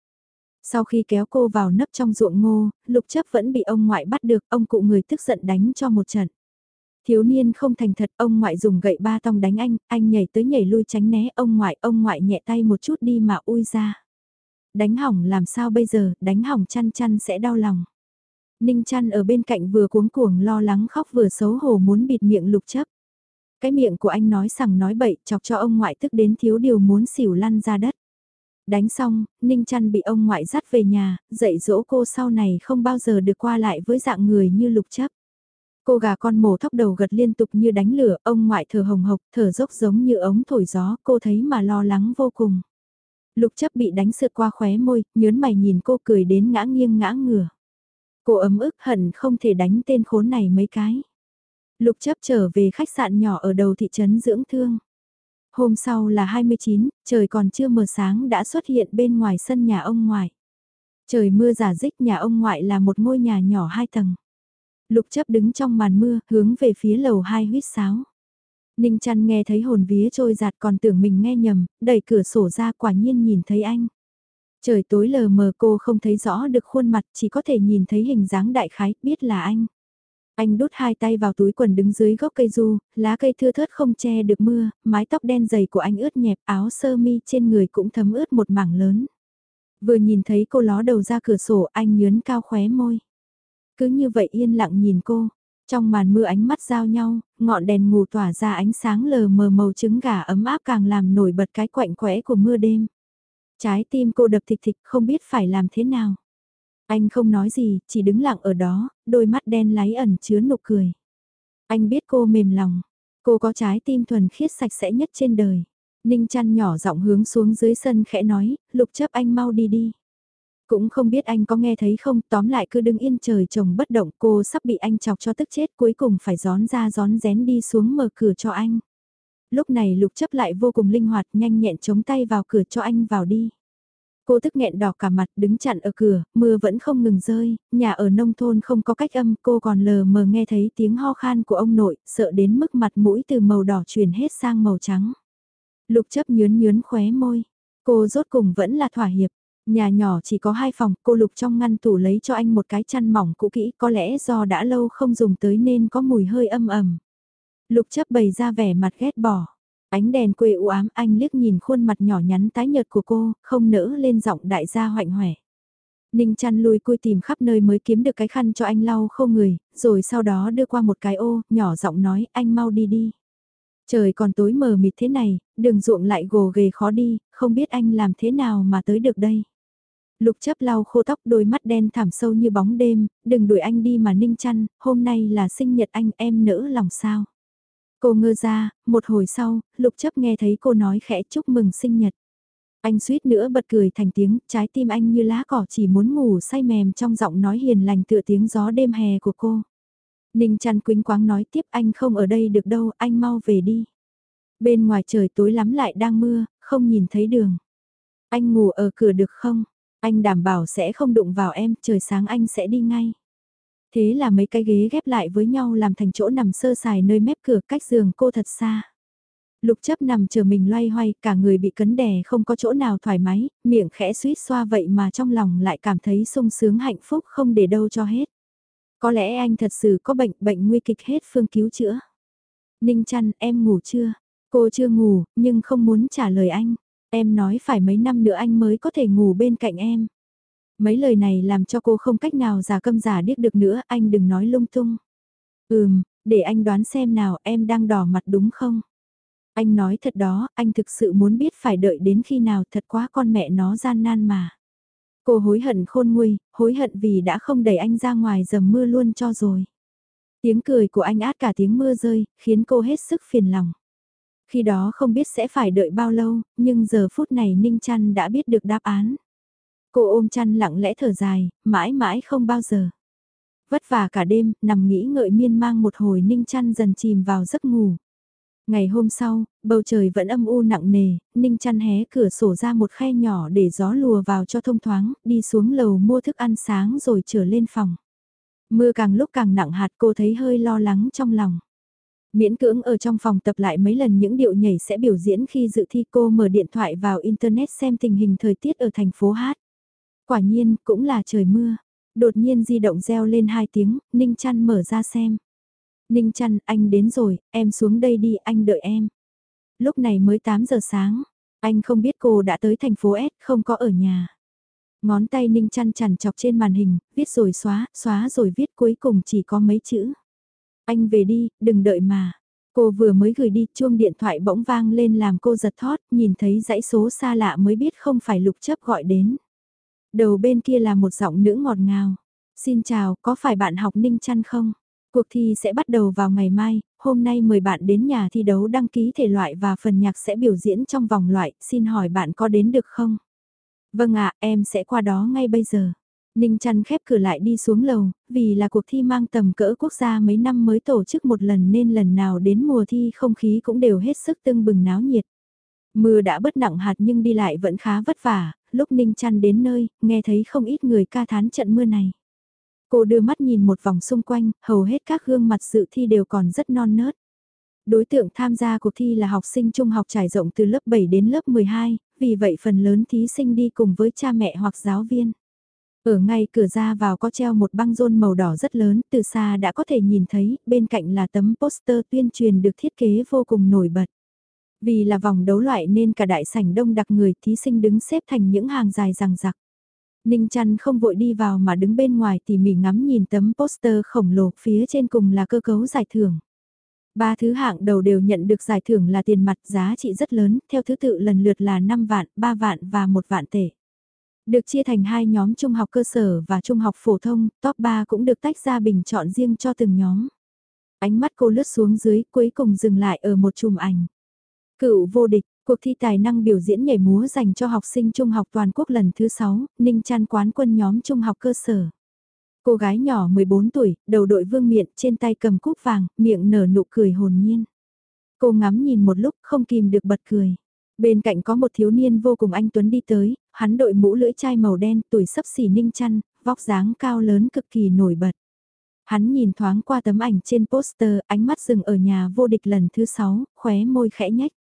Sau khi kéo cô vào nấp trong ruộng ngô, lục chấp vẫn bị ông ngoại bắt được, ông cụ người tức giận đánh cho một trận. Thiếu niên không thành thật, ông ngoại dùng gậy ba tong đánh anh, anh nhảy tới nhảy lui tránh né ông ngoại, ông ngoại nhẹ tay một chút đi mà ui ra. Đánh hỏng làm sao bây giờ, đánh hỏng chăn chăn sẽ đau lòng. Ninh chăn ở bên cạnh vừa cuống cuồng lo lắng khóc vừa xấu hổ muốn bịt miệng lục chấp. Cái miệng của anh nói sằng nói bậy chọc cho ông ngoại tức đến thiếu điều muốn xỉu lăn ra đất. Đánh xong, Ninh chăn bị ông ngoại dắt về nhà, dạy dỗ cô sau này không bao giờ được qua lại với dạng người như lục chấp. Cô gà con mổ thóc đầu gật liên tục như đánh lửa, ông ngoại thở hồng hộc, thở dốc giống như ống thổi gió, cô thấy mà lo lắng vô cùng. Lục chấp bị đánh sượt qua khóe môi, nhớn mày nhìn cô cười đến ngã nghiêng ngã ngửa. Cô ấm ức hận không thể đánh tên khốn này mấy cái. Lục chấp trở về khách sạn nhỏ ở đầu thị trấn dưỡng thương. Hôm sau là 29, trời còn chưa mờ sáng đã xuất hiện bên ngoài sân nhà ông ngoại. Trời mưa giả dích nhà ông ngoại là một ngôi nhà nhỏ hai tầng. Lục chấp đứng trong màn mưa, hướng về phía lầu hai huyết sáo. Ninh chăn nghe thấy hồn vía trôi giạt còn tưởng mình nghe nhầm, đẩy cửa sổ ra quả nhiên nhìn thấy anh. Trời tối lờ mờ cô không thấy rõ được khuôn mặt, chỉ có thể nhìn thấy hình dáng đại khái, biết là anh. Anh đút hai tay vào túi quần đứng dưới gốc cây du, lá cây thưa thớt không che được mưa, mái tóc đen dày của anh ướt nhẹp, áo sơ mi trên người cũng thấm ướt một mảng lớn. Vừa nhìn thấy cô ló đầu ra cửa sổ anh nhớn cao khóe môi. Cứ như vậy yên lặng nhìn cô, trong màn mưa ánh mắt giao nhau, ngọn đèn ngủ tỏa ra ánh sáng lờ mờ màu trứng gà ấm áp càng làm nổi bật cái quạnh quẽ của mưa đêm. Trái tim cô đập thịch thịch không biết phải làm thế nào. Anh không nói gì, chỉ đứng lặng ở đó, đôi mắt đen láy ẩn chứa nụ cười. Anh biết cô mềm lòng, cô có trái tim thuần khiết sạch sẽ nhất trên đời. Ninh chăn nhỏ giọng hướng xuống dưới sân khẽ nói, lục chấp anh mau đi đi. Cũng không biết anh có nghe thấy không, tóm lại cứ đứng yên trời chồng bất động cô sắp bị anh chọc cho tức chết cuối cùng phải gión ra gión rén đi xuống mở cửa cho anh. Lúc này lục chấp lại vô cùng linh hoạt nhanh nhẹn chống tay vào cửa cho anh vào đi. Cô tức nghẹn đỏ cả mặt đứng chặn ở cửa, mưa vẫn không ngừng rơi, nhà ở nông thôn không có cách âm, cô còn lờ mờ nghe thấy tiếng ho khan của ông nội, sợ đến mức mặt mũi từ màu đỏ chuyển hết sang màu trắng. Lục chấp nhướn nhướn khóe môi, cô rốt cùng vẫn là thỏa hiệp, Nhà nhỏ chỉ có hai phòng, cô Lục trong ngăn tủ lấy cho anh một cái chăn mỏng cũ kỹ, có lẽ do đã lâu không dùng tới nên có mùi hơi âm ẩm. Lục chấp bày ra vẻ mặt ghét bỏ. Ánh đèn quê u ám anh liếc nhìn khuôn mặt nhỏ nhắn tái nhợt của cô, không nỡ lên giọng đại gia hoạnh hoẻ. Ninh chăn lùi cui tìm khắp nơi mới kiếm được cái khăn cho anh lau khô người, rồi sau đó đưa qua một cái ô, nhỏ giọng nói anh mau đi đi. Trời còn tối mờ mịt thế này, đường ruộng lại gồ ghề khó đi, không biết anh làm thế nào mà tới được đây. Lục chấp lau khô tóc đôi mắt đen thảm sâu như bóng đêm, đừng đuổi anh đi mà ninh chăn, hôm nay là sinh nhật anh em nỡ lòng sao. Cô ngơ ra, một hồi sau, lục chấp nghe thấy cô nói khẽ chúc mừng sinh nhật. Anh suýt nữa bật cười thành tiếng, trái tim anh như lá cỏ chỉ muốn ngủ say mềm trong giọng nói hiền lành tựa tiếng gió đêm hè của cô. Ninh chăn quính quáng nói tiếp anh không ở đây được đâu, anh mau về đi. Bên ngoài trời tối lắm lại đang mưa, không nhìn thấy đường. Anh ngủ ở cửa được không? Anh đảm bảo sẽ không đụng vào em, trời sáng anh sẽ đi ngay. Thế là mấy cái ghế ghép lại với nhau làm thành chỗ nằm sơ sài nơi mép cửa cách giường cô thật xa. Lục chấp nằm chờ mình loay hoay, cả người bị cấn đè không có chỗ nào thoải mái, miệng khẽ suýt xoa vậy mà trong lòng lại cảm thấy sung sướng hạnh phúc không để đâu cho hết. Có lẽ anh thật sự có bệnh, bệnh nguy kịch hết phương cứu chữa. Ninh chăn, em ngủ chưa? Cô chưa ngủ, nhưng không muốn trả lời anh. Em nói phải mấy năm nữa anh mới có thể ngủ bên cạnh em. Mấy lời này làm cho cô không cách nào giả câm giả điếc được nữa, anh đừng nói lung tung. Ừm, để anh đoán xem nào em đang đỏ mặt đúng không? Anh nói thật đó, anh thực sự muốn biết phải đợi đến khi nào thật quá con mẹ nó gian nan mà. Cô hối hận khôn nguôi, hối hận vì đã không đẩy anh ra ngoài dầm mưa luôn cho rồi. Tiếng cười của anh át cả tiếng mưa rơi, khiến cô hết sức phiền lòng. Khi đó không biết sẽ phải đợi bao lâu, nhưng giờ phút này Ninh Trăn đã biết được đáp án. Cô ôm chăn lặng lẽ thở dài, mãi mãi không bao giờ. Vất vả cả đêm, nằm nghĩ ngợi miên mang một hồi Ninh Trăn dần chìm vào giấc ngủ. Ngày hôm sau, bầu trời vẫn âm u nặng nề, Ninh Trăn hé cửa sổ ra một khe nhỏ để gió lùa vào cho thông thoáng, đi xuống lầu mua thức ăn sáng rồi trở lên phòng. Mưa càng lúc càng nặng hạt cô thấy hơi lo lắng trong lòng. Miễn cưỡng ở trong phòng tập lại mấy lần những điệu nhảy sẽ biểu diễn khi dự thi cô mở điện thoại vào Internet xem tình hình thời tiết ở thành phố Hát. Quả nhiên, cũng là trời mưa. Đột nhiên di động reo lên hai tiếng, Ninh chăn mở ra xem. Ninh chăn, anh đến rồi, em xuống đây đi, anh đợi em. Lúc này mới 8 giờ sáng, anh không biết cô đã tới thành phố S, không có ở nhà. Ngón tay Ninh chăn chằn chọc trên màn hình, viết rồi xóa, xóa rồi viết cuối cùng chỉ có mấy chữ. Anh về đi, đừng đợi mà. Cô vừa mới gửi đi, chuông điện thoại bỗng vang lên làm cô giật thót, nhìn thấy dãy số xa lạ mới biết không phải lục chấp gọi đến. Đầu bên kia là một giọng nữ ngọt ngào. Xin chào, có phải bạn học Ninh chăn không? Cuộc thi sẽ bắt đầu vào ngày mai, hôm nay mời bạn đến nhà thi đấu đăng ký thể loại và phần nhạc sẽ biểu diễn trong vòng loại, xin hỏi bạn có đến được không? Vâng ạ, em sẽ qua đó ngay bây giờ. Ninh chăn khép cửa lại đi xuống lầu, vì là cuộc thi mang tầm cỡ quốc gia mấy năm mới tổ chức một lần nên lần nào đến mùa thi không khí cũng đều hết sức tưng bừng náo nhiệt. Mưa đã bất nặng hạt nhưng đi lại vẫn khá vất vả, lúc Ninh chăn đến nơi, nghe thấy không ít người ca thán trận mưa này. Cô đưa mắt nhìn một vòng xung quanh, hầu hết các gương mặt dự thi đều còn rất non nớt. Đối tượng tham gia cuộc thi là học sinh trung học trải rộng từ lớp 7 đến lớp 12, vì vậy phần lớn thí sinh đi cùng với cha mẹ hoặc giáo viên. Ở ngay cửa ra vào có treo một băng rôn màu đỏ rất lớn, từ xa đã có thể nhìn thấy, bên cạnh là tấm poster tuyên truyền được thiết kế vô cùng nổi bật. Vì là vòng đấu loại nên cả đại sảnh đông đặc người thí sinh đứng xếp thành những hàng dài rằng rặc. Ninh chăn không vội đi vào mà đứng bên ngoài tỉ mỉ ngắm nhìn tấm poster khổng lồ phía trên cùng là cơ cấu giải thưởng. Ba thứ hạng đầu đều nhận được giải thưởng là tiền mặt giá trị rất lớn, theo thứ tự lần lượt là 5 vạn, 3 vạn và 1 vạn tệ. Được chia thành hai nhóm trung học cơ sở và trung học phổ thông, top 3 cũng được tách ra bình chọn riêng cho từng nhóm. Ánh mắt cô lướt xuống dưới, cuối cùng dừng lại ở một chùm ảnh. Cựu vô địch, cuộc thi tài năng biểu diễn nhảy múa dành cho học sinh trung học toàn quốc lần thứ 6, Ninh Trăn quán quân nhóm trung học cơ sở. Cô gái nhỏ 14 tuổi, đầu đội vương miện, trên tay cầm cúp vàng, miệng nở nụ cười hồn nhiên. Cô ngắm nhìn một lúc không kìm được bật cười. Bên cạnh có một thiếu niên vô cùng anh Tuấn đi tới, hắn đội mũ lưỡi chai màu đen, tuổi sấp xỉ ninh chăn, vóc dáng cao lớn cực kỳ nổi bật. Hắn nhìn thoáng qua tấm ảnh trên poster, ánh mắt dừng ở nhà vô địch lần thứ 6, khóe môi khẽ nhách.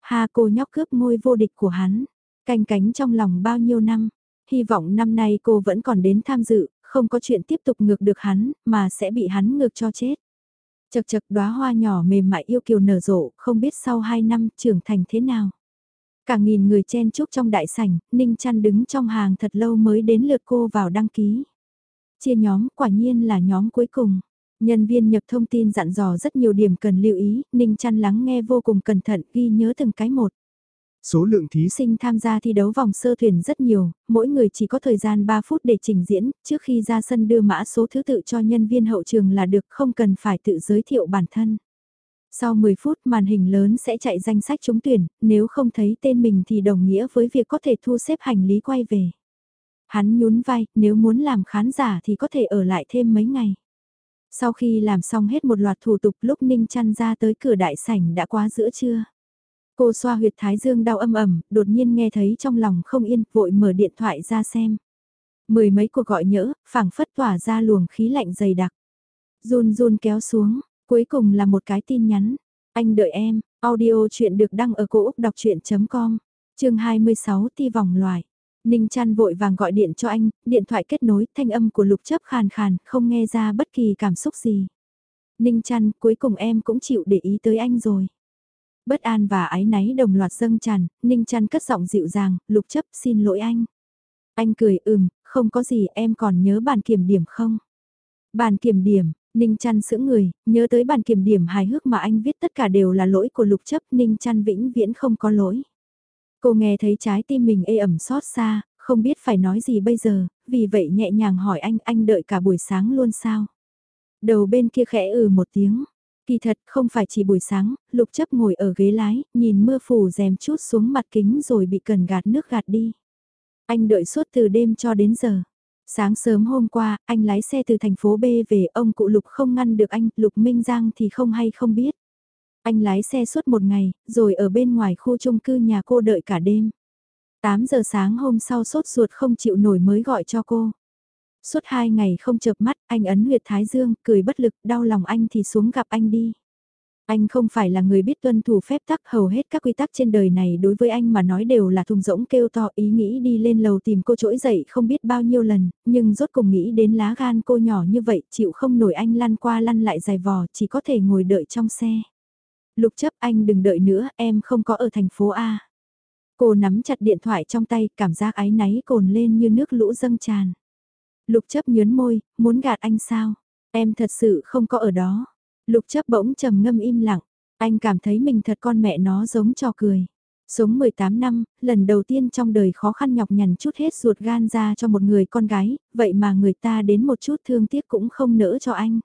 Ha cô nhóc cướp ngôi vô địch của hắn, canh cánh trong lòng bao nhiêu năm, hy vọng năm nay cô vẫn còn đến tham dự, không có chuyện tiếp tục ngược được hắn, mà sẽ bị hắn ngược cho chết. Chật chật đóa hoa nhỏ mềm mại yêu kiều nở rộ, không biết sau 2 năm trưởng thành thế nào. Cả nghìn người chen chúc trong đại sảnh, Ninh Chăn đứng trong hàng thật lâu mới đến lượt cô vào đăng ký. Chia nhóm quả nhiên là nhóm cuối cùng. Nhân viên nhập thông tin dặn dò rất nhiều điểm cần lưu ý, Ninh Chăn lắng nghe vô cùng cẩn thận ghi nhớ từng cái một. Số lượng thí sinh tham gia thi đấu vòng sơ tuyển rất nhiều, mỗi người chỉ có thời gian 3 phút để trình diễn, trước khi ra sân đưa mã số thứ tự cho nhân viên hậu trường là được không cần phải tự giới thiệu bản thân. Sau 10 phút màn hình lớn sẽ chạy danh sách trúng tuyển, nếu không thấy tên mình thì đồng nghĩa với việc có thể thu xếp hành lý quay về. Hắn nhún vai, nếu muốn làm khán giả thì có thể ở lại thêm mấy ngày. Sau khi làm xong hết một loạt thủ tục lúc Ninh chăn ra tới cửa đại sảnh đã quá giữa trưa. Cô xoa huyệt thái dương đau âm ẩm, đột nhiên nghe thấy trong lòng không yên, vội mở điện thoại ra xem. Mười mấy cuộc gọi nhỡ, phảng phất tỏa ra luồng khí lạnh dày đặc. Run run kéo xuống, cuối cùng là một cái tin nhắn. Anh đợi em, audio chuyện được đăng ở cổ Úc đọc chuyện.com, chương 26 ti vòng loài. Ninh chăn vội vàng gọi điện cho anh, điện thoại kết nối, thanh âm của lục chấp khàn khàn, không nghe ra bất kỳ cảm xúc gì. Ninh chăn, cuối cùng em cũng chịu để ý tới anh rồi. Bất an và ái náy đồng loạt dâng tràn, Ninh chăn cất giọng dịu dàng, lục chấp xin lỗi anh. Anh cười ừm, không có gì em còn nhớ bàn kiểm điểm không? Bàn kiểm điểm, Ninh chăn sững người, nhớ tới bàn kiểm điểm hài hước mà anh viết tất cả đều là lỗi của lục chấp Ninh chăn vĩnh viễn không có lỗi. Cô nghe thấy trái tim mình ê ẩm xót xa, không biết phải nói gì bây giờ, vì vậy nhẹ nhàng hỏi anh anh đợi cả buổi sáng luôn sao? Đầu bên kia khẽ ừ một tiếng. Kỳ thật không phải chỉ buổi sáng, lục chấp ngồi ở ghế lái, nhìn mưa phủ rèm chút xuống mặt kính rồi bị cần gạt nước gạt đi. Anh đợi suốt từ đêm cho đến giờ. Sáng sớm hôm qua, anh lái xe từ thành phố B về, ông cụ Lục không ngăn được anh, Lục Minh Giang thì không hay không biết. Anh lái xe suốt một ngày, rồi ở bên ngoài khu chung cư nhà cô đợi cả đêm. 8 giờ sáng hôm sau sốt ruột không chịu nổi mới gọi cho cô. Suốt hai ngày không chợp mắt, anh ấn huyệt thái dương, cười bất lực, đau lòng anh thì xuống gặp anh đi. Anh không phải là người biết tuân thủ phép tắc hầu hết các quy tắc trên đời này đối với anh mà nói đều là thùng rỗng kêu to ý nghĩ đi lên lầu tìm cô trỗi dậy không biết bao nhiêu lần, nhưng rốt cùng nghĩ đến lá gan cô nhỏ như vậy chịu không nổi anh lăn qua lăn lại dài vò chỉ có thể ngồi đợi trong xe. Lục chấp anh đừng đợi nữa em không có ở thành phố A. Cô nắm chặt điện thoại trong tay cảm giác áy náy cồn lên như nước lũ dâng tràn. Lục chấp nhớn môi, muốn gạt anh sao? Em thật sự không có ở đó. Lục chấp bỗng trầm ngâm im lặng, anh cảm thấy mình thật con mẹ nó giống trò cười. Sống 18 năm, lần đầu tiên trong đời khó khăn nhọc nhằn chút hết ruột gan ra cho một người con gái, vậy mà người ta đến một chút thương tiếc cũng không nỡ cho anh.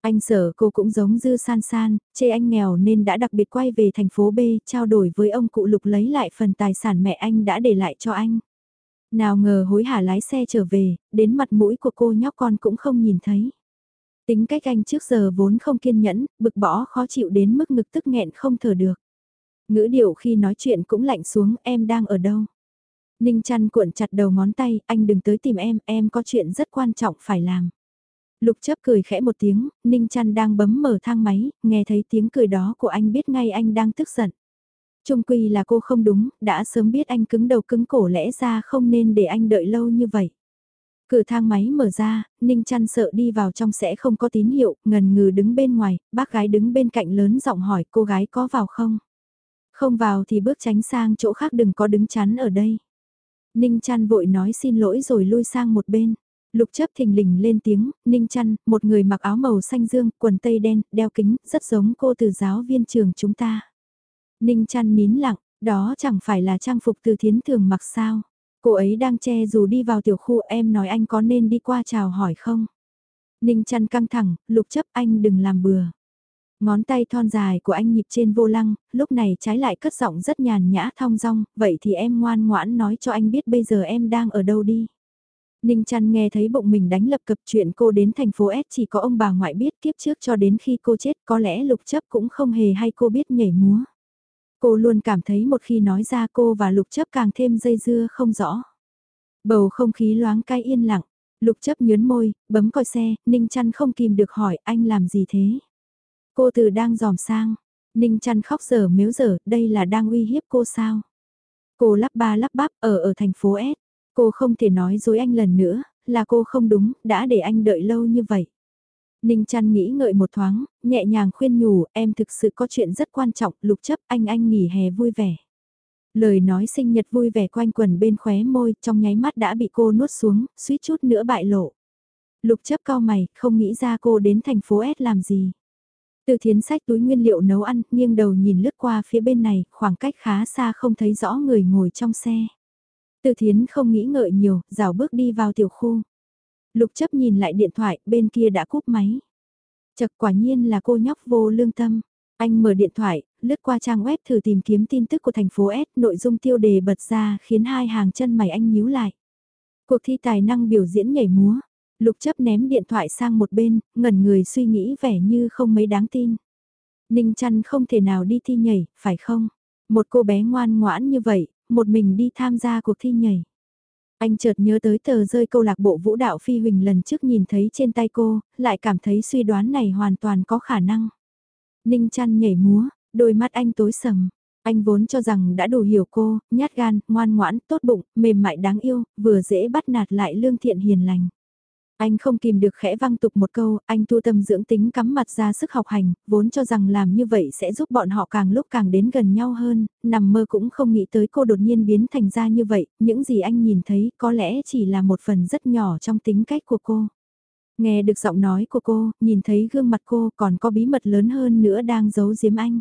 Anh sợ cô cũng giống dư san san, chê anh nghèo nên đã đặc biệt quay về thành phố B, trao đổi với ông cụ Lục lấy lại phần tài sản mẹ anh đã để lại cho anh. Nào ngờ hối hả lái xe trở về, đến mặt mũi của cô nhóc con cũng không nhìn thấy. Tính cách anh trước giờ vốn không kiên nhẫn, bực bỏ khó chịu đến mức ngực tức nghẹn không thở được. Ngữ điệu khi nói chuyện cũng lạnh xuống em đang ở đâu. Ninh chăn cuộn chặt đầu ngón tay, anh đừng tới tìm em, em có chuyện rất quan trọng phải làm. Lục chấp cười khẽ một tiếng, Ninh chăn đang bấm mở thang máy, nghe thấy tiếng cười đó của anh biết ngay anh đang tức giận. Trung quy là cô không đúng, đã sớm biết anh cứng đầu cứng cổ lẽ ra không nên để anh đợi lâu như vậy. Cửa thang máy mở ra, Ninh chăn sợ đi vào trong sẽ không có tín hiệu, ngần ngừ đứng bên ngoài, bác gái đứng bên cạnh lớn giọng hỏi cô gái có vào không? Không vào thì bước tránh sang chỗ khác đừng có đứng chắn ở đây. Ninh chăn vội nói xin lỗi rồi lui sang một bên. Lục chấp thình lình lên tiếng, Ninh chăn, một người mặc áo màu xanh dương, quần tây đen, đeo kính, rất giống cô từ giáo viên trường chúng ta. Ninh chăn nín lặng, đó chẳng phải là trang phục từ thiến thường mặc sao. Cô ấy đang che dù đi vào tiểu khu em nói anh có nên đi qua chào hỏi không? Ninh chăn căng thẳng, lục chấp anh đừng làm bừa. Ngón tay thon dài của anh nhịp trên vô lăng, lúc này trái lại cất giọng rất nhàn nhã thong dong, vậy thì em ngoan ngoãn nói cho anh biết bây giờ em đang ở đâu đi. Ninh chăn nghe thấy bụng mình đánh lập cập chuyện cô đến thành phố S chỉ có ông bà ngoại biết kiếp trước cho đến khi cô chết có lẽ lục chấp cũng không hề hay cô biết nhảy múa. Cô luôn cảm thấy một khi nói ra cô và lục chấp càng thêm dây dưa không rõ. Bầu không khí loáng cay yên lặng, lục chấp nhớn môi, bấm còi xe, Ninh chăn không kìm được hỏi anh làm gì thế. Cô từ đang dòm sang, Ninh chăn khóc dở mếu dở, đây là đang uy hiếp cô sao. Cô lắp ba lắp bắp ở ở thành phố S, cô không thể nói dối anh lần nữa, là cô không đúng, đã để anh đợi lâu như vậy. Ninh chăn nghĩ ngợi một thoáng, nhẹ nhàng khuyên nhủ, em thực sự có chuyện rất quan trọng, lục chấp anh anh nghỉ hè vui vẻ. Lời nói sinh nhật vui vẻ quanh quần bên khóe môi, trong nháy mắt đã bị cô nuốt xuống, suýt chút nữa bại lộ. Lục chấp cao mày, không nghĩ ra cô đến thành phố S làm gì. Từ thiến sách túi nguyên liệu nấu ăn, nghiêng đầu nhìn lướt qua phía bên này, khoảng cách khá xa không thấy rõ người ngồi trong xe. Từ thiến không nghĩ ngợi nhiều, rào bước đi vào tiểu khu. Lục chấp nhìn lại điện thoại, bên kia đã cúp máy. Chật quả nhiên là cô nhóc vô lương tâm. Anh mở điện thoại, lướt qua trang web thử tìm kiếm tin tức của thành phố S, nội dung tiêu đề bật ra khiến hai hàng chân mày anh nhíu lại. Cuộc thi tài năng biểu diễn nhảy múa. Lục chấp ném điện thoại sang một bên, ngẩn người suy nghĩ vẻ như không mấy đáng tin. Ninh chăn không thể nào đi thi nhảy, phải không? Một cô bé ngoan ngoãn như vậy, một mình đi tham gia cuộc thi nhảy. Anh chợt nhớ tới tờ rơi câu lạc bộ vũ đạo phi huỳnh lần trước nhìn thấy trên tay cô, lại cảm thấy suy đoán này hoàn toàn có khả năng. Ninh chăn nhảy múa, đôi mắt anh tối sầm. Anh vốn cho rằng đã đủ hiểu cô, nhát gan, ngoan ngoãn, tốt bụng, mềm mại đáng yêu, vừa dễ bắt nạt lại lương thiện hiền lành. Anh không kìm được khẽ văng tục một câu, anh tu tâm dưỡng tính cắm mặt ra sức học hành, vốn cho rằng làm như vậy sẽ giúp bọn họ càng lúc càng đến gần nhau hơn, nằm mơ cũng không nghĩ tới cô đột nhiên biến thành ra như vậy, những gì anh nhìn thấy có lẽ chỉ là một phần rất nhỏ trong tính cách của cô. Nghe được giọng nói của cô, nhìn thấy gương mặt cô còn có bí mật lớn hơn nữa đang giấu giếm anh.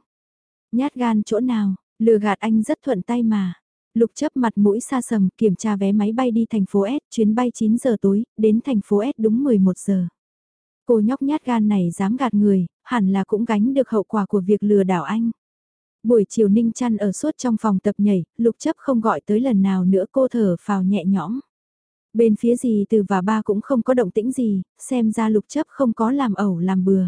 Nhát gan chỗ nào, lừa gạt anh rất thuận tay mà. Lục chấp mặt mũi xa sầm kiểm tra vé máy bay đi thành phố S, chuyến bay 9 giờ tối, đến thành phố S đúng 11 giờ. Cô nhóc nhát gan này dám gạt người, hẳn là cũng gánh được hậu quả của việc lừa đảo anh. Buổi chiều Ninh chăn ở suốt trong phòng tập nhảy, lục chấp không gọi tới lần nào nữa cô thở phào nhẹ nhõm. Bên phía gì từ và ba cũng không có động tĩnh gì, xem ra lục chấp không có làm ẩu làm bừa.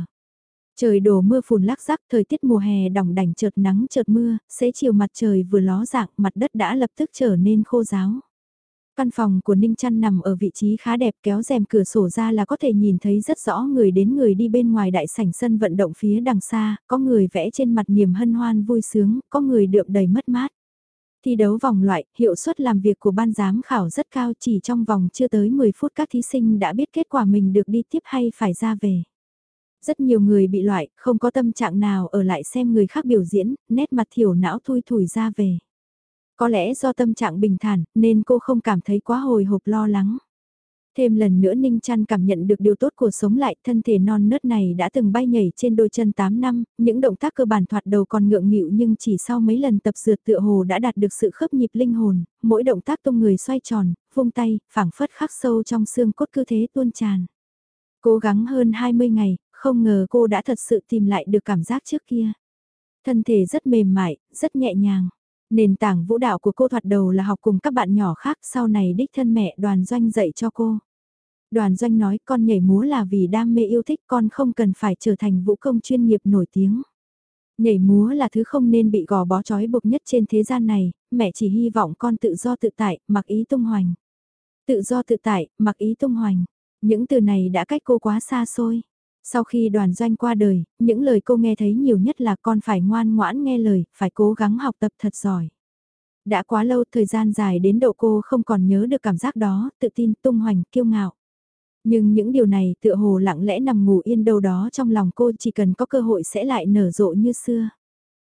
Trời đổ mưa phùn lác rắc, thời tiết mùa hè đỏng đảnh chợt nắng chợt mưa, xế chiều mặt trời vừa ló dạng, mặt đất đã lập tức trở nên khô ráo. Căn phòng của Ninh Trăn nằm ở vị trí khá đẹp kéo rèm cửa sổ ra là có thể nhìn thấy rất rõ người đến người đi bên ngoài đại sảnh sân vận động phía đằng xa, có người vẽ trên mặt niềm hân hoan vui sướng, có người đượm đầy mất mát. Thi đấu vòng loại, hiệu suất làm việc của ban giám khảo rất cao chỉ trong vòng chưa tới 10 phút các thí sinh đã biết kết quả mình được đi tiếp hay phải ra về. Rất nhiều người bị loại, không có tâm trạng nào ở lại xem người khác biểu diễn, nét mặt thiểu não thui thủi ra về. Có lẽ do tâm trạng bình thản, nên cô không cảm thấy quá hồi hộp lo lắng. Thêm lần nữa Ninh Trăn cảm nhận được điều tốt của sống lại, thân thể non nớt này đã từng bay nhảy trên đôi chân 8 năm, những động tác cơ bản thoạt đầu còn ngượng nghịu nhưng chỉ sau mấy lần tập dượt tựa hồ đã đạt được sự khớp nhịp linh hồn, mỗi động tác tung người xoay tròn, vung tay, phảng phất khắc sâu trong xương cốt cứ thế tuôn tràn. Cố gắng hơn 20 ngày, không ngờ cô đã thật sự tìm lại được cảm giác trước kia. Thân thể rất mềm mại, rất nhẹ nhàng. Nền tảng vũ đạo của cô thoạt đầu là học cùng các bạn nhỏ khác sau này đích thân mẹ đoàn doanh dạy cho cô. Đoàn doanh nói con nhảy múa là vì đam mê yêu thích con không cần phải trở thành vũ công chuyên nghiệp nổi tiếng. Nhảy múa là thứ không nên bị gò bó trói buộc nhất trên thế gian này, mẹ chỉ hy vọng con tự do tự tại, mặc ý tung hoành. Tự do tự tại, mặc ý tung hoành. Những từ này đã cách cô quá xa xôi. Sau khi đoàn doanh qua đời, những lời cô nghe thấy nhiều nhất là con phải ngoan ngoãn nghe lời, phải cố gắng học tập thật giỏi. Đã quá lâu thời gian dài đến độ cô không còn nhớ được cảm giác đó, tự tin, tung hoành, kiêu ngạo. Nhưng những điều này tựa hồ lặng lẽ nằm ngủ yên đâu đó trong lòng cô chỉ cần có cơ hội sẽ lại nở rộ như xưa.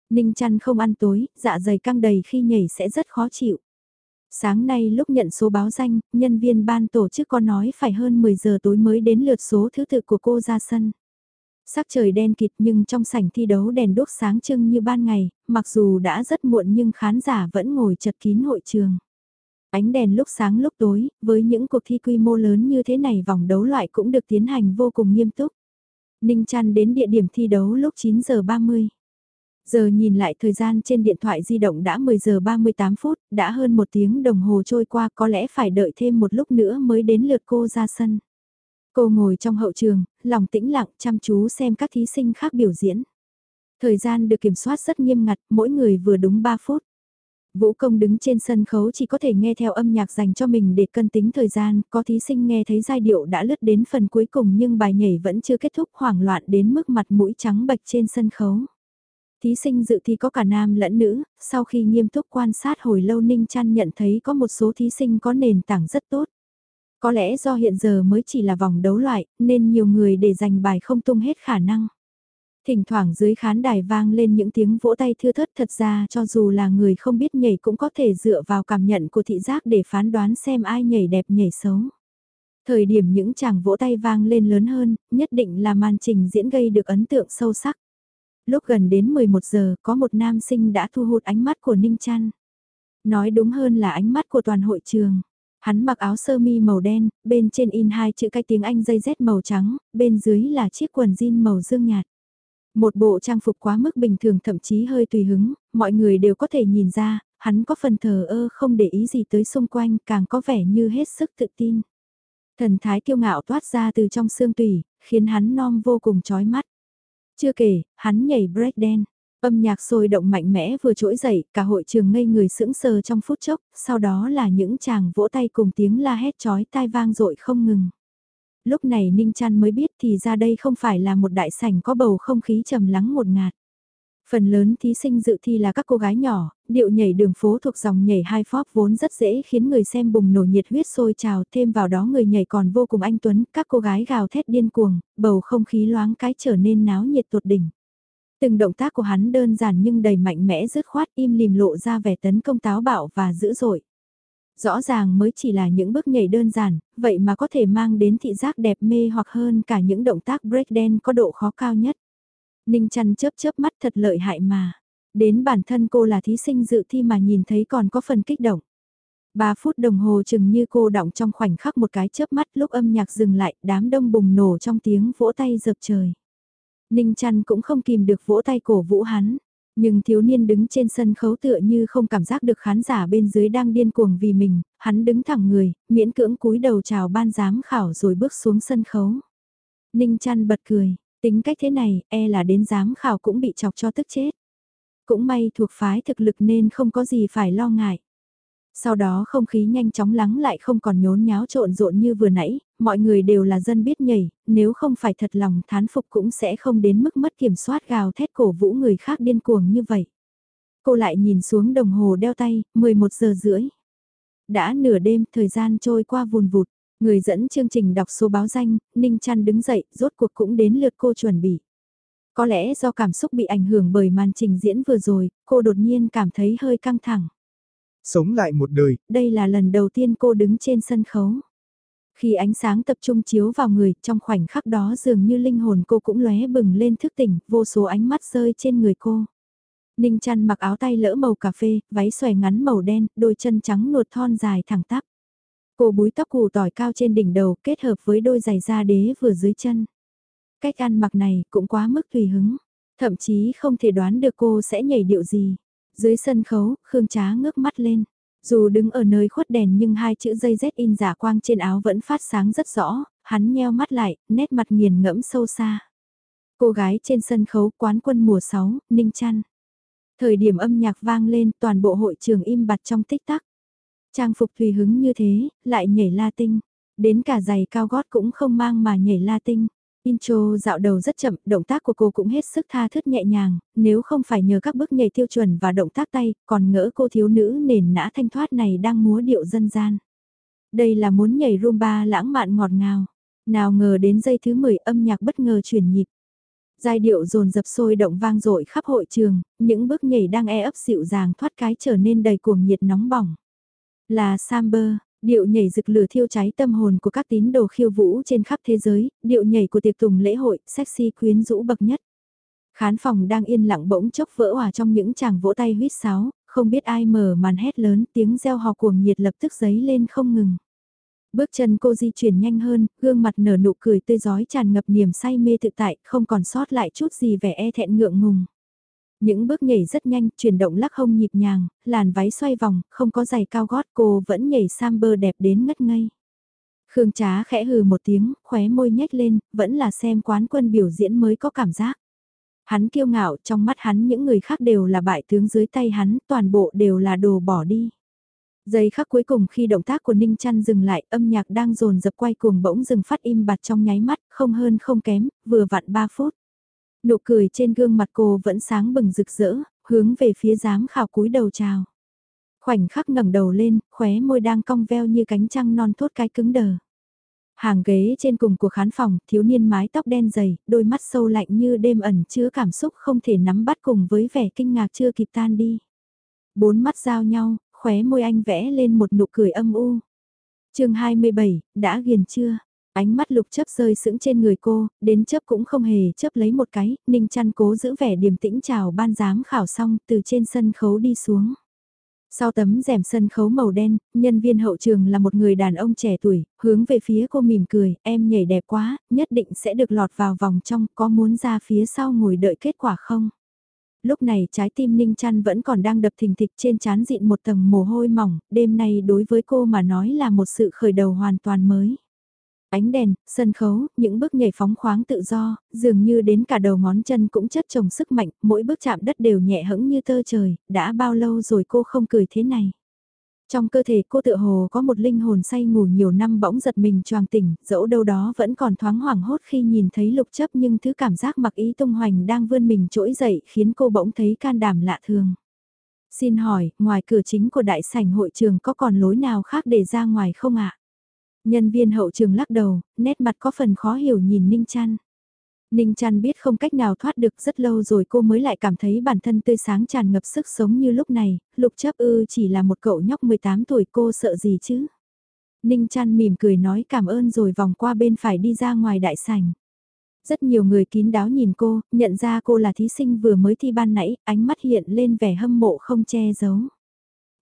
Ninh chăn không ăn tối, dạ dày căng đầy khi nhảy sẽ rất khó chịu. Sáng nay lúc nhận số báo danh, nhân viên ban tổ chức có nói phải hơn 10 giờ tối mới đến lượt số thứ tự của cô ra sân. Sắc trời đen kịt nhưng trong sảnh thi đấu đèn đốt sáng trưng như ban ngày, mặc dù đã rất muộn nhưng khán giả vẫn ngồi chật kín hội trường. Ánh đèn lúc sáng lúc tối, với những cuộc thi quy mô lớn như thế này vòng đấu loại cũng được tiến hành vô cùng nghiêm túc. Ninh Trăn đến địa điểm thi đấu lúc 9 giờ 30. Giờ nhìn lại thời gian trên điện thoại di động đã 10 giờ 38 phút, đã hơn một tiếng đồng hồ trôi qua có lẽ phải đợi thêm một lúc nữa mới đến lượt cô ra sân. Cô ngồi trong hậu trường, lòng tĩnh lặng chăm chú xem các thí sinh khác biểu diễn. Thời gian được kiểm soát rất nghiêm ngặt, mỗi người vừa đúng 3 phút. Vũ công đứng trên sân khấu chỉ có thể nghe theo âm nhạc dành cho mình để cân tính thời gian, có thí sinh nghe thấy giai điệu đã lướt đến phần cuối cùng nhưng bài nhảy vẫn chưa kết thúc hoảng loạn đến mức mặt mũi trắng bệch trên sân khấu. Thí sinh dự thi có cả nam lẫn nữ, sau khi nghiêm túc quan sát hồi lâu Ninh Trăn nhận thấy có một số thí sinh có nền tảng rất tốt. Có lẽ do hiện giờ mới chỉ là vòng đấu loại, nên nhiều người để giành bài không tung hết khả năng. Thỉnh thoảng dưới khán đài vang lên những tiếng vỗ tay thưa thớt thật ra cho dù là người không biết nhảy cũng có thể dựa vào cảm nhận của thị giác để phán đoán xem ai nhảy đẹp nhảy xấu. Thời điểm những chàng vỗ tay vang lên lớn hơn, nhất định là màn trình diễn gây được ấn tượng sâu sắc lúc gần đến 11 giờ có một nam sinh đã thu hút ánh mắt của Ninh Trăn. Nói đúng hơn là ánh mắt của toàn hội trường. Hắn mặc áo sơ mi màu đen, bên trên in hai chữ cái tiếng Anh dây dép màu trắng, bên dưới là chiếc quần jean màu dương nhạt. Một bộ trang phục quá mức bình thường thậm chí hơi tùy hứng, mọi người đều có thể nhìn ra, hắn có phần thờ ơ không để ý gì tới xung quanh, càng có vẻ như hết sức tự tin. Thần thái kiêu ngạo toát ra từ trong xương tủy khiến hắn non vô cùng chói mắt. Chưa kể, hắn nhảy breakdance. Âm nhạc sôi động mạnh mẽ vừa trỗi dậy, cả hội trường ngây người sững sờ trong phút chốc, sau đó là những chàng vỗ tay cùng tiếng la hét chói tai vang dội không ngừng. Lúc này Ninh Trăn mới biết thì ra đây không phải là một đại sảnh có bầu không khí trầm lắng một ngạt. Phần lớn thí sinh dự thi là các cô gái nhỏ, điệu nhảy đường phố thuộc dòng nhảy hai phóp vốn rất dễ khiến người xem bùng nổ nhiệt huyết sôi trào thêm vào đó người nhảy còn vô cùng anh tuấn, các cô gái gào thét điên cuồng, bầu không khí loáng cái trở nên náo nhiệt tột đỉnh. Từng động tác của hắn đơn giản nhưng đầy mạnh mẽ dứt khoát im lìm lộ ra vẻ tấn công táo bạo và dữ dội. Rõ ràng mới chỉ là những bước nhảy đơn giản, vậy mà có thể mang đến thị giác đẹp mê hoặc hơn cả những động tác breakdance có độ khó cao nhất. Ninh chăn chớp chớp mắt thật lợi hại mà. Đến bản thân cô là thí sinh dự thi mà nhìn thấy còn có phần kích động. Ba phút đồng hồ chừng như cô động trong khoảnh khắc một cái chớp mắt lúc âm nhạc dừng lại, đám đông bùng nổ trong tiếng vỗ tay dập trời. Ninh chăn cũng không kìm được vỗ tay cổ vũ hắn. Nhưng thiếu niên đứng trên sân khấu tựa như không cảm giác được khán giả bên dưới đang điên cuồng vì mình, hắn đứng thẳng người, miễn cưỡng cúi đầu chào ban giám khảo rồi bước xuống sân khấu. Ninh chăn bật cười, Tính cách thế này, e là đến giám khảo cũng bị chọc cho tức chết. Cũng may thuộc phái thực lực nên không có gì phải lo ngại. Sau đó không khí nhanh chóng lắng lại không còn nhốn nháo trộn rộn như vừa nãy, mọi người đều là dân biết nhảy, nếu không phải thật lòng thán phục cũng sẽ không đến mức mất kiểm soát gào thét cổ vũ người khác điên cuồng như vậy. Cô lại nhìn xuống đồng hồ đeo tay, 11 giờ rưỡi. Đã nửa đêm, thời gian trôi qua vùn vụt, người dẫn chương trình đọc số báo danh, Ninh Trăn đứng dậy, rốt cuộc cũng đến lượt cô chuẩn bị. Có lẽ do cảm xúc bị ảnh hưởng bởi màn trình diễn vừa rồi, cô đột nhiên cảm thấy hơi căng thẳng. Sống lại một đời. Đây là lần đầu tiên cô đứng trên sân khấu. Khi ánh sáng tập trung chiếu vào người, trong khoảnh khắc đó dường như linh hồn cô cũng lóe bừng lên thức tỉnh, vô số ánh mắt rơi trên người cô. Ninh chăn mặc áo tay lỡ màu cà phê, váy xòe ngắn màu đen, đôi chân trắng nuột thon dài thẳng tắp. Cô búi tóc củ tỏi cao trên đỉnh đầu kết hợp với đôi giày da đế vừa dưới chân. Cách ăn mặc này cũng quá mức tùy hứng, thậm chí không thể đoán được cô sẽ nhảy điệu gì. Dưới sân khấu, Khương Trá ngước mắt lên. Dù đứng ở nơi khuất đèn nhưng hai chữ dây Z in giả quang trên áo vẫn phát sáng rất rõ, hắn nheo mắt lại, nét mặt nghiền ngẫm sâu xa. Cô gái trên sân khấu quán quân mùa 6, Ninh Trăn. Thời điểm âm nhạc vang lên toàn bộ hội trường im bặt trong tích tắc. Trang phục tùy hứng như thế, lại nhảy la tinh. Đến cả giày cao gót cũng không mang mà nhảy la tinh. Intro dạo đầu rất chậm, động tác của cô cũng hết sức tha thướt nhẹ nhàng, nếu không phải nhờ các bước nhảy tiêu chuẩn và động tác tay, còn ngỡ cô thiếu nữ nền nã thanh thoát này đang múa điệu dân gian. Đây là muốn nhảy rumba lãng mạn ngọt ngào. Nào ngờ đến giây thứ 10 âm nhạc bất ngờ chuyển nhịp. Giai điệu dồn dập sôi động vang dội khắp hội trường, những bước nhảy đang e ấp dịu dàng thoát cái trở nên đầy cuồng nhiệt nóng bỏng. Là Samber, Điệu nhảy rực lửa thiêu cháy tâm hồn của các tín đồ khiêu vũ trên khắp thế giới, điệu nhảy của tiệc tùng lễ hội, sexy quyến rũ bậc nhất. Khán phòng đang yên lặng bỗng chốc vỡ hòa trong những chàng vỗ tay huýt sáo, không biết ai mở màn hét lớn tiếng reo hò cuồng nhiệt lập tức giấy lên không ngừng. Bước chân cô di chuyển nhanh hơn, gương mặt nở nụ cười tươi giói tràn ngập niềm say mê tự tại, không còn sót lại chút gì vẻ e thẹn ngượng ngùng. Những bước nhảy rất nhanh, chuyển động lắc hông nhịp nhàng, làn váy xoay vòng, không có giày cao gót cô vẫn nhảy samber đẹp đến ngất ngây. Khương Trá khẽ hừ một tiếng, khóe môi nhếch lên, vẫn là xem quán quân biểu diễn mới có cảm giác. Hắn kiêu ngạo, trong mắt hắn những người khác đều là bại tướng dưới tay hắn, toàn bộ đều là đồ bỏ đi. Giây khắc cuối cùng khi động tác của Ninh Trăn dừng lại, âm nhạc đang dồn dập quay cuồng bỗng dừng phát im bặt trong nháy mắt, không hơn không kém, vừa vặn 3 phút. Nụ cười trên gương mặt cô vẫn sáng bừng rực rỡ, hướng về phía giám khảo cúi đầu chào. Khoảnh khắc ngẩng đầu lên, khóe môi đang cong veo như cánh trăng non thốt cái cứng đờ. Hàng ghế trên cùng của khán phòng, thiếu niên mái tóc đen dày, đôi mắt sâu lạnh như đêm ẩn chứa cảm xúc không thể nắm bắt cùng với vẻ kinh ngạc chưa kịp tan đi. Bốn mắt giao nhau, khóe môi anh vẽ lên một nụ cười âm u. chương 27, đã ghiền chưa? Ánh mắt lục chấp rơi sững trên người cô, đến chấp cũng không hề chấp lấy một cái, ninh chăn cố giữ vẻ điềm tĩnh chào ban giám khảo xong từ trên sân khấu đi xuống. Sau tấm rèm sân khấu màu đen, nhân viên hậu trường là một người đàn ông trẻ tuổi, hướng về phía cô mỉm cười, em nhảy đẹp quá, nhất định sẽ được lọt vào vòng trong, có muốn ra phía sau ngồi đợi kết quả không? Lúc này trái tim Ninh Trăn vẫn còn đang đập thình thịch trên chán dịn một tầng mồ hôi mỏng, đêm nay đối với cô mà nói là một sự khởi đầu hoàn toàn mới. Ánh đèn, sân khấu, những bước nhảy phóng khoáng tự do, dường như đến cả đầu ngón chân cũng chất trồng sức mạnh, mỗi bước chạm đất đều nhẹ hững như tơ trời, đã bao lâu rồi cô không cười thế này. Trong cơ thể cô tự hồ có một linh hồn say ngủ nhiều năm bỗng giật mình choàng tỉnh, dẫu đâu đó vẫn còn thoáng hoảng hốt khi nhìn thấy lục chấp nhưng thứ cảm giác mặc ý tung hoành đang vươn mình trỗi dậy khiến cô bỗng thấy can đảm lạ thường. Xin hỏi, ngoài cửa chính của đại sảnh hội trường có còn lối nào khác để ra ngoài không ạ? Nhân viên hậu trường lắc đầu, nét mặt có phần khó hiểu nhìn Ninh Trăn. Ninh Trăn biết không cách nào thoát được rất lâu rồi cô mới lại cảm thấy bản thân tươi sáng tràn ngập sức sống như lúc này, lục chấp ư chỉ là một cậu nhóc 18 tuổi cô sợ gì chứ. Ninh Trăn mỉm cười nói cảm ơn rồi vòng qua bên phải đi ra ngoài đại sảnh. Rất nhiều người kín đáo nhìn cô, nhận ra cô là thí sinh vừa mới thi ban nãy, ánh mắt hiện lên vẻ hâm mộ không che giấu.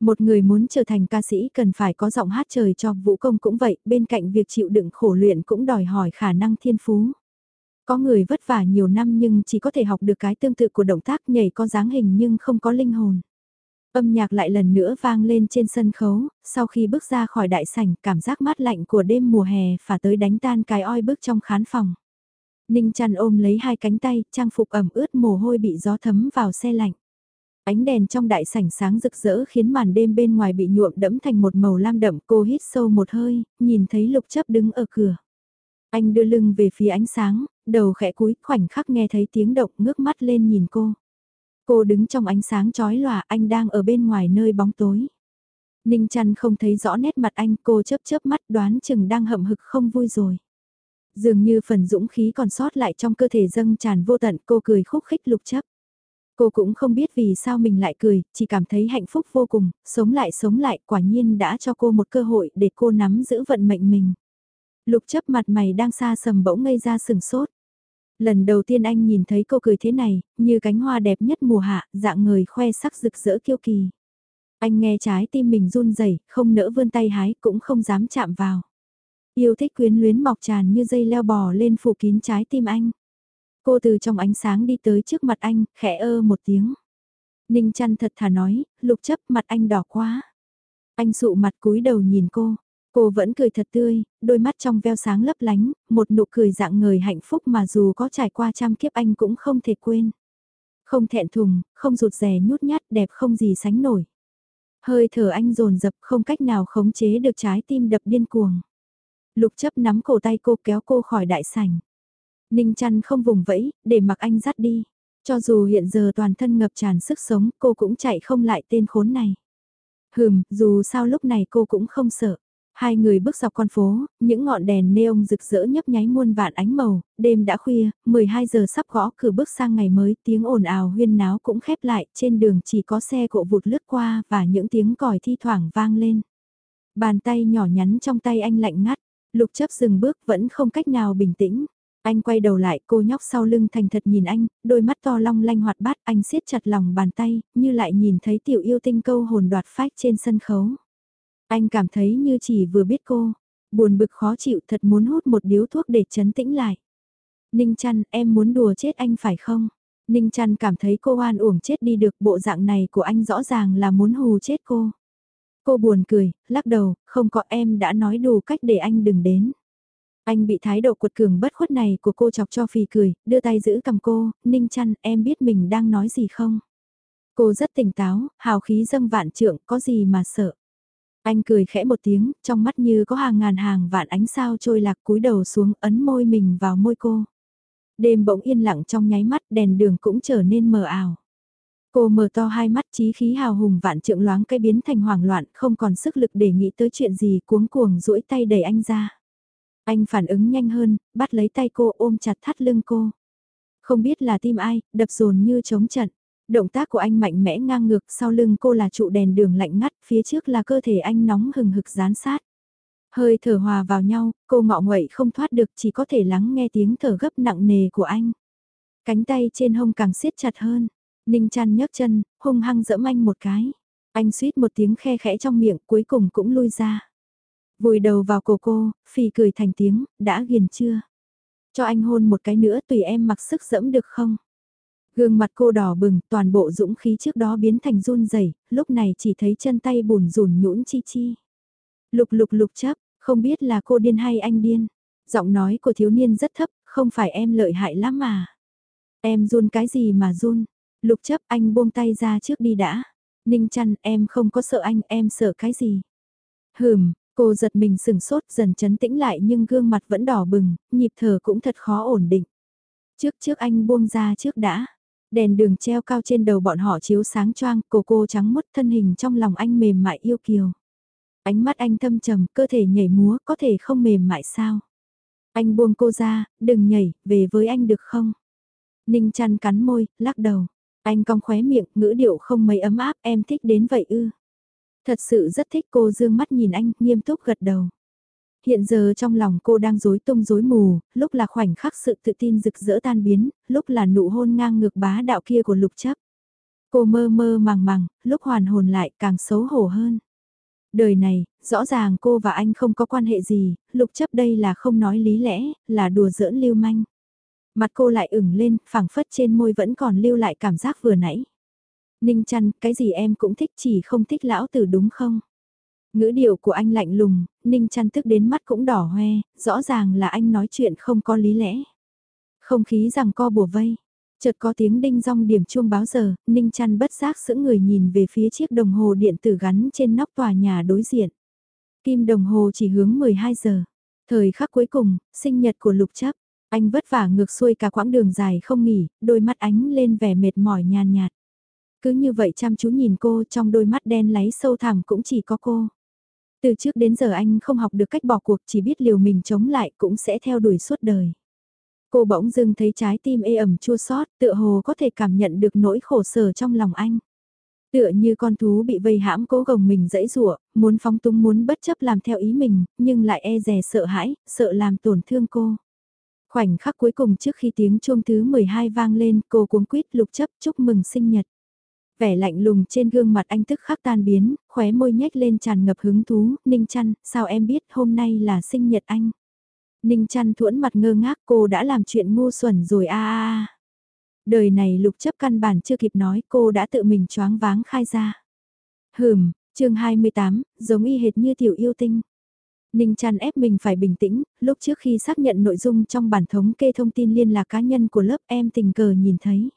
Một người muốn trở thành ca sĩ cần phải có giọng hát trời cho vũ công cũng vậy, bên cạnh việc chịu đựng khổ luyện cũng đòi hỏi khả năng thiên phú. Có người vất vả nhiều năm nhưng chỉ có thể học được cái tương tự của động tác nhảy có dáng hình nhưng không có linh hồn. Âm nhạc lại lần nữa vang lên trên sân khấu, sau khi bước ra khỏi đại sảnh cảm giác mát lạnh của đêm mùa hè phả tới đánh tan cái oi bức trong khán phòng. Ninh chăn ôm lấy hai cánh tay, trang phục ẩm ướt mồ hôi bị gió thấm vào xe lạnh. Ánh đèn trong đại sảnh sáng rực rỡ khiến màn đêm bên ngoài bị nhuộm đẫm thành một màu lam đậm cô hít sâu một hơi, nhìn thấy lục chấp đứng ở cửa. Anh đưa lưng về phía ánh sáng, đầu khẽ cúi khoảnh khắc nghe thấy tiếng động ngước mắt lên nhìn cô. Cô đứng trong ánh sáng chói lòa anh đang ở bên ngoài nơi bóng tối. Ninh chăn không thấy rõ nét mặt anh cô chớp chớp mắt đoán chừng đang hậm hực không vui rồi. Dường như phần dũng khí còn sót lại trong cơ thể dâng tràn vô tận cô cười khúc khích lục chấp. Cô cũng không biết vì sao mình lại cười, chỉ cảm thấy hạnh phúc vô cùng, sống lại sống lại quả nhiên đã cho cô một cơ hội để cô nắm giữ vận mệnh mình. Lục chấp mặt mày đang xa sầm bỗng ngây ra sừng sốt. Lần đầu tiên anh nhìn thấy cô cười thế này, như cánh hoa đẹp nhất mùa hạ, dạng người khoe sắc rực rỡ kiêu kỳ. Anh nghe trái tim mình run rẩy, không nỡ vươn tay hái cũng không dám chạm vào. Yêu thích quyến luyến mọc tràn như dây leo bò lên phủ kín trái tim anh. Cô từ trong ánh sáng đi tới trước mặt anh, khẽ ơ một tiếng. Ninh chăn thật thà nói, lục chấp mặt anh đỏ quá. Anh sụ mặt cúi đầu nhìn cô. Cô vẫn cười thật tươi, đôi mắt trong veo sáng lấp lánh, một nụ cười dạng người hạnh phúc mà dù có trải qua trăm kiếp anh cũng không thể quên. Không thẹn thùng, không rụt rè nhút nhát đẹp không gì sánh nổi. Hơi thở anh dồn dập không cách nào khống chế được trái tim đập điên cuồng. Lục chấp nắm cổ tay cô kéo cô khỏi đại sảnh. Ninh chăn không vùng vẫy, để mặc anh dắt đi. Cho dù hiện giờ toàn thân ngập tràn sức sống, cô cũng chạy không lại tên khốn này. Hừm, dù sao lúc này cô cũng không sợ. Hai người bước dọc con phố, những ngọn đèn neon rực rỡ nhấp nháy muôn vạn ánh màu, đêm đã khuya, 12 giờ sắp gõ cửa bước sang ngày mới, tiếng ồn ào huyên náo cũng khép lại, trên đường chỉ có xe cộ vụt lướt qua và những tiếng còi thi thoảng vang lên. Bàn tay nhỏ nhắn trong tay anh lạnh ngắt, lục chấp dừng bước vẫn không cách nào bình tĩnh. Anh quay đầu lại cô nhóc sau lưng thành thật nhìn anh, đôi mắt to long lanh hoạt bát anh siết chặt lòng bàn tay, như lại nhìn thấy tiểu yêu tinh câu hồn đoạt phách trên sân khấu. Anh cảm thấy như chỉ vừa biết cô, buồn bực khó chịu thật muốn hút một điếu thuốc để chấn tĩnh lại. Ninh chăn, em muốn đùa chết anh phải không? Ninh chăn cảm thấy cô oan uổng chết đi được bộ dạng này của anh rõ ràng là muốn hù chết cô. Cô buồn cười, lắc đầu, không có em đã nói đủ cách để anh đừng đến. Anh bị thái độ cuột cường bất khuất này của cô chọc cho phì cười, đưa tay giữ cầm cô, ninh chăn, em biết mình đang nói gì không? Cô rất tỉnh táo, hào khí dâng vạn trượng, có gì mà sợ. Anh cười khẽ một tiếng, trong mắt như có hàng ngàn hàng vạn ánh sao trôi lạc cúi đầu xuống ấn môi mình vào môi cô. Đêm bỗng yên lặng trong nháy mắt đèn đường cũng trở nên mờ ảo. Cô mở to hai mắt trí khí hào hùng vạn trượng loáng cái biến thành hoảng loạn không còn sức lực để nghĩ tới chuyện gì cuống cuồng duỗi tay đẩy anh ra. Anh phản ứng nhanh hơn, bắt lấy tay cô ôm chặt thắt lưng cô. Không biết là tim ai, đập dồn như chống trận. Động tác của anh mạnh mẽ ngang ngược sau lưng cô là trụ đèn đường lạnh ngắt, phía trước là cơ thể anh nóng hừng hực dán sát. Hơi thở hòa vào nhau, cô ngọ nguậy không thoát được chỉ có thể lắng nghe tiếng thở gấp nặng nề của anh. Cánh tay trên hông càng siết chặt hơn, Ninh chăn nhấc chân, hung hăng dẫm anh một cái. Anh suýt một tiếng khe khẽ trong miệng cuối cùng cũng lui ra. Vùi đầu vào cổ cô, phì cười thành tiếng, đã ghiền chưa? Cho anh hôn một cái nữa tùy em mặc sức dẫm được không? Gương mặt cô đỏ bừng, toàn bộ dũng khí trước đó biến thành run rẩy, lúc này chỉ thấy chân tay bùn rùn nhũn chi chi. Lục lục lục chấp, không biết là cô điên hay anh điên. Giọng nói của thiếu niên rất thấp, không phải em lợi hại lắm mà. Em run cái gì mà run? Lục chấp anh buông tay ra trước đi đã. Ninh chăn em không có sợ anh, em sợ cái gì? Hừm, cô giật mình sừng sốt dần chấn tĩnh lại nhưng gương mặt vẫn đỏ bừng, nhịp thở cũng thật khó ổn định. Trước trước anh buông ra trước đã. Đèn đường treo cao trên đầu bọn họ chiếu sáng choang, cô cô trắng mút thân hình trong lòng anh mềm mại yêu kiều. Ánh mắt anh thâm trầm, cơ thể nhảy múa, có thể không mềm mại sao? Anh buông cô ra, đừng nhảy, về với anh được không? Ninh chăn cắn môi, lắc đầu. Anh cong khóe miệng, ngữ điệu không mấy ấm áp, em thích đến vậy ư. Thật sự rất thích cô dương mắt nhìn anh, nghiêm túc gật đầu. Hiện giờ trong lòng cô đang rối tung rối mù, lúc là khoảnh khắc sự tự tin rực rỡ tan biến, lúc là nụ hôn ngang ngược bá đạo kia của lục chấp. Cô mơ mơ màng màng, lúc hoàn hồn lại càng xấu hổ hơn. Đời này, rõ ràng cô và anh không có quan hệ gì, lục chấp đây là không nói lý lẽ, là đùa giỡn lưu manh. Mặt cô lại ửng lên, phẳng phất trên môi vẫn còn lưu lại cảm giác vừa nãy. Ninh chăn, cái gì em cũng thích chỉ không thích lão tử đúng không? Ngữ điệu của anh lạnh lùng, Ninh chăn tức đến mắt cũng đỏ hoe, rõ ràng là anh nói chuyện không có lý lẽ. Không khí rằng co bùa vây. Chợt có tiếng đinh rong điểm chuông báo giờ, Ninh chăn bất giác sững người nhìn về phía chiếc đồng hồ điện tử gắn trên nóc tòa nhà đối diện. Kim đồng hồ chỉ hướng 12 giờ. Thời khắc cuối cùng, sinh nhật của lục chấp. Anh vất vả ngược xuôi cả quãng đường dài không nghỉ, đôi mắt ánh lên vẻ mệt mỏi nhàn nhạt. Cứ như vậy chăm chú nhìn cô trong đôi mắt đen láy sâu thẳm cũng chỉ có cô. Từ trước đến giờ anh không học được cách bỏ cuộc chỉ biết liều mình chống lại cũng sẽ theo đuổi suốt đời. Cô bỗng dưng thấy trái tim ê ẩm chua xót, tựa hồ có thể cảm nhận được nỗi khổ sở trong lòng anh. Tựa như con thú bị vây hãm cố gồng mình dẫy rủa muốn phóng túng muốn bất chấp làm theo ý mình, nhưng lại e rè sợ hãi, sợ làm tổn thương cô. Khoảnh khắc cuối cùng trước khi tiếng chuông thứ 12 vang lên, cô cuống quýt lục chấp chúc mừng sinh nhật. Vẻ lạnh lùng trên gương mặt anh tức khắc tan biến, khóe môi nhếch lên tràn ngập hứng thú, Ninh chăn, sao em biết hôm nay là sinh nhật anh? Ninh chăn thuẫn mặt ngơ ngác cô đã làm chuyện ngu xuẩn rồi a a Đời này lục chấp căn bản chưa kịp nói cô đã tự mình choáng váng khai ra. Hừm, chương 28, giống y hệt như tiểu yêu tinh. Ninh Trăn ép mình phải bình tĩnh, lúc trước khi xác nhận nội dung trong bản thống kê thông tin liên lạc cá nhân của lớp em tình cờ nhìn thấy.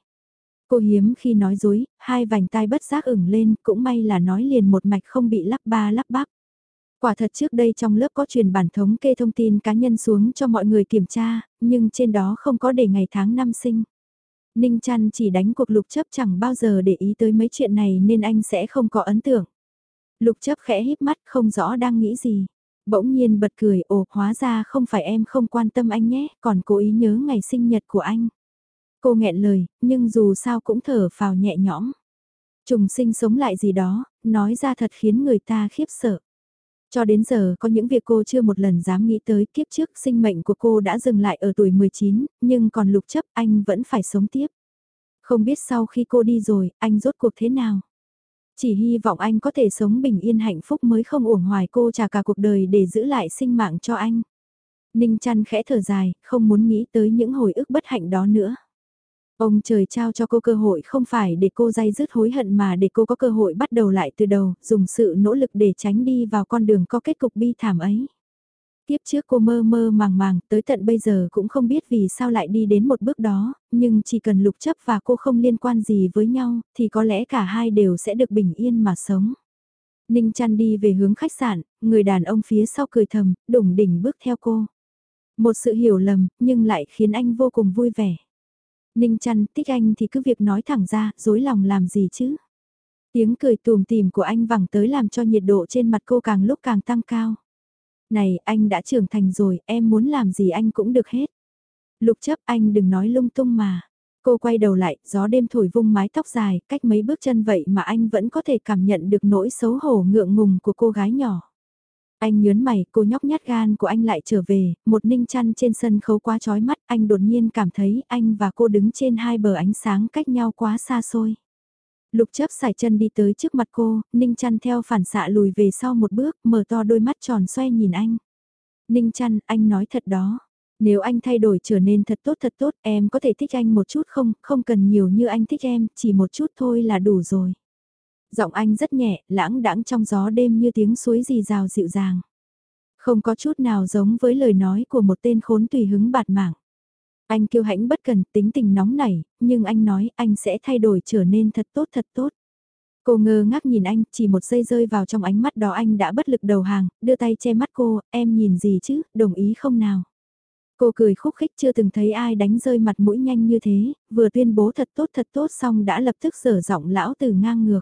Cô hiếm khi nói dối, hai vành tai bất giác ửng lên, cũng may là nói liền một mạch không bị lắp ba lắp bắp. Quả thật trước đây trong lớp có truyền bản thống kê thông tin cá nhân xuống cho mọi người kiểm tra, nhưng trên đó không có để ngày tháng năm sinh. Ninh chăn chỉ đánh cuộc lục chấp chẳng bao giờ để ý tới mấy chuyện này nên anh sẽ không có ấn tượng. Lục chấp khẽ híp mắt không rõ đang nghĩ gì. Bỗng nhiên bật cười ồ hóa ra không phải em không quan tâm anh nhé, còn cố ý nhớ ngày sinh nhật của anh. Cô nghẹn lời, nhưng dù sao cũng thở phào nhẹ nhõm. Trùng sinh sống lại gì đó, nói ra thật khiến người ta khiếp sợ. Cho đến giờ có những việc cô chưa một lần dám nghĩ tới kiếp trước sinh mệnh của cô đã dừng lại ở tuổi 19, nhưng còn lục chấp anh vẫn phải sống tiếp. Không biết sau khi cô đi rồi, anh rốt cuộc thế nào? Chỉ hy vọng anh có thể sống bình yên hạnh phúc mới không uổng hoài cô trả cả cuộc đời để giữ lại sinh mạng cho anh. Ninh chăn khẽ thở dài, không muốn nghĩ tới những hồi ức bất hạnh đó nữa. Ông trời trao cho cô cơ hội không phải để cô dây dứt hối hận mà để cô có cơ hội bắt đầu lại từ đầu, dùng sự nỗ lực để tránh đi vào con đường có kết cục bi thảm ấy. Tiếp trước cô mơ mơ màng màng, tới tận bây giờ cũng không biết vì sao lại đi đến một bước đó, nhưng chỉ cần lục chấp và cô không liên quan gì với nhau, thì có lẽ cả hai đều sẽ được bình yên mà sống. Ninh chăn đi về hướng khách sạn, người đàn ông phía sau cười thầm, đủng đỉnh bước theo cô. Một sự hiểu lầm, nhưng lại khiến anh vô cùng vui vẻ. Ninh chăn tích anh thì cứ việc nói thẳng ra, dối lòng làm gì chứ. Tiếng cười tùm tìm của anh vẳng tới làm cho nhiệt độ trên mặt cô càng lúc càng tăng cao. Này, anh đã trưởng thành rồi, em muốn làm gì anh cũng được hết. Lục chấp anh đừng nói lung tung mà. Cô quay đầu lại, gió đêm thổi vung mái tóc dài, cách mấy bước chân vậy mà anh vẫn có thể cảm nhận được nỗi xấu hổ ngượng ngùng của cô gái nhỏ. Anh nhớn mày, cô nhóc nhát gan của anh lại trở về, một ninh chăn trên sân khấu quá chói mắt, anh đột nhiên cảm thấy anh và cô đứng trên hai bờ ánh sáng cách nhau quá xa xôi. Lục chấp xài chân đi tới trước mặt cô, ninh chăn theo phản xạ lùi về sau một bước, mở to đôi mắt tròn xoay nhìn anh. Ninh chăn, anh nói thật đó. Nếu anh thay đổi trở nên thật tốt thật tốt, em có thể thích anh một chút không, không cần nhiều như anh thích em, chỉ một chút thôi là đủ rồi. Giọng anh rất nhẹ, lãng đãng trong gió đêm như tiếng suối rì rào dịu dàng. Không có chút nào giống với lời nói của một tên khốn tùy hứng bạt mạng. Anh kiêu hãnh bất cần, tính tình nóng nảy, nhưng anh nói anh sẽ thay đổi trở nên thật tốt thật tốt. Cô ngơ ngác nhìn anh, chỉ một giây rơi vào trong ánh mắt đó anh đã bất lực đầu hàng, đưa tay che mắt cô, em nhìn gì chứ, đồng ý không nào. Cô cười khúc khích chưa từng thấy ai đánh rơi mặt mũi nhanh như thế, vừa tuyên bố thật tốt thật tốt xong đã lập tức sở giọng lão từ ngang ngược.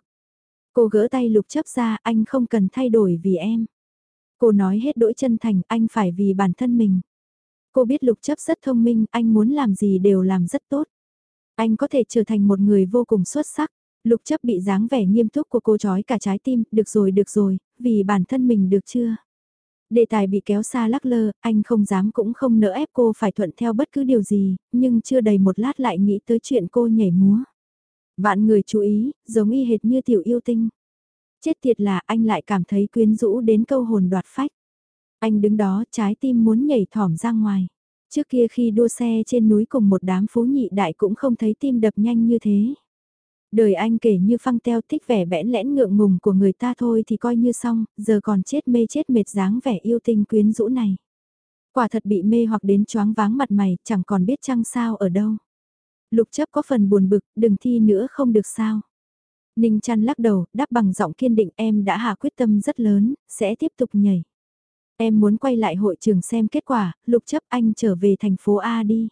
Cô gỡ tay lục chấp ra, anh không cần thay đổi vì em. Cô nói hết đỗi chân thành, anh phải vì bản thân mình. Cô biết lục chấp rất thông minh, anh muốn làm gì đều làm rất tốt. Anh có thể trở thành một người vô cùng xuất sắc. Lục chấp bị dáng vẻ nghiêm túc của cô trói cả trái tim, được rồi được rồi, vì bản thân mình được chưa? Đề tài bị kéo xa lắc lơ, anh không dám cũng không nỡ ép cô phải thuận theo bất cứ điều gì, nhưng chưa đầy một lát lại nghĩ tới chuyện cô nhảy múa. Vạn người chú ý, giống y hệt như tiểu yêu tinh. Chết tiệt là anh lại cảm thấy quyến rũ đến câu hồn đoạt phách. Anh đứng đó trái tim muốn nhảy thỏm ra ngoài. Trước kia khi đua xe trên núi cùng một đám phú nhị đại cũng không thấy tim đập nhanh như thế. Đời anh kể như phăng teo thích vẻ bẽn lẽn ngượng ngùng của người ta thôi thì coi như xong, giờ còn chết mê chết mệt dáng vẻ yêu tinh quyến rũ này. Quả thật bị mê hoặc đến choáng váng mặt mày, chẳng còn biết chăng sao ở đâu. Lục chấp có phần buồn bực, đừng thi nữa không được sao. Ninh chăn lắc đầu, đáp bằng giọng kiên định em đã hạ quyết tâm rất lớn, sẽ tiếp tục nhảy. Em muốn quay lại hội trường xem kết quả, lục chấp anh trở về thành phố A đi.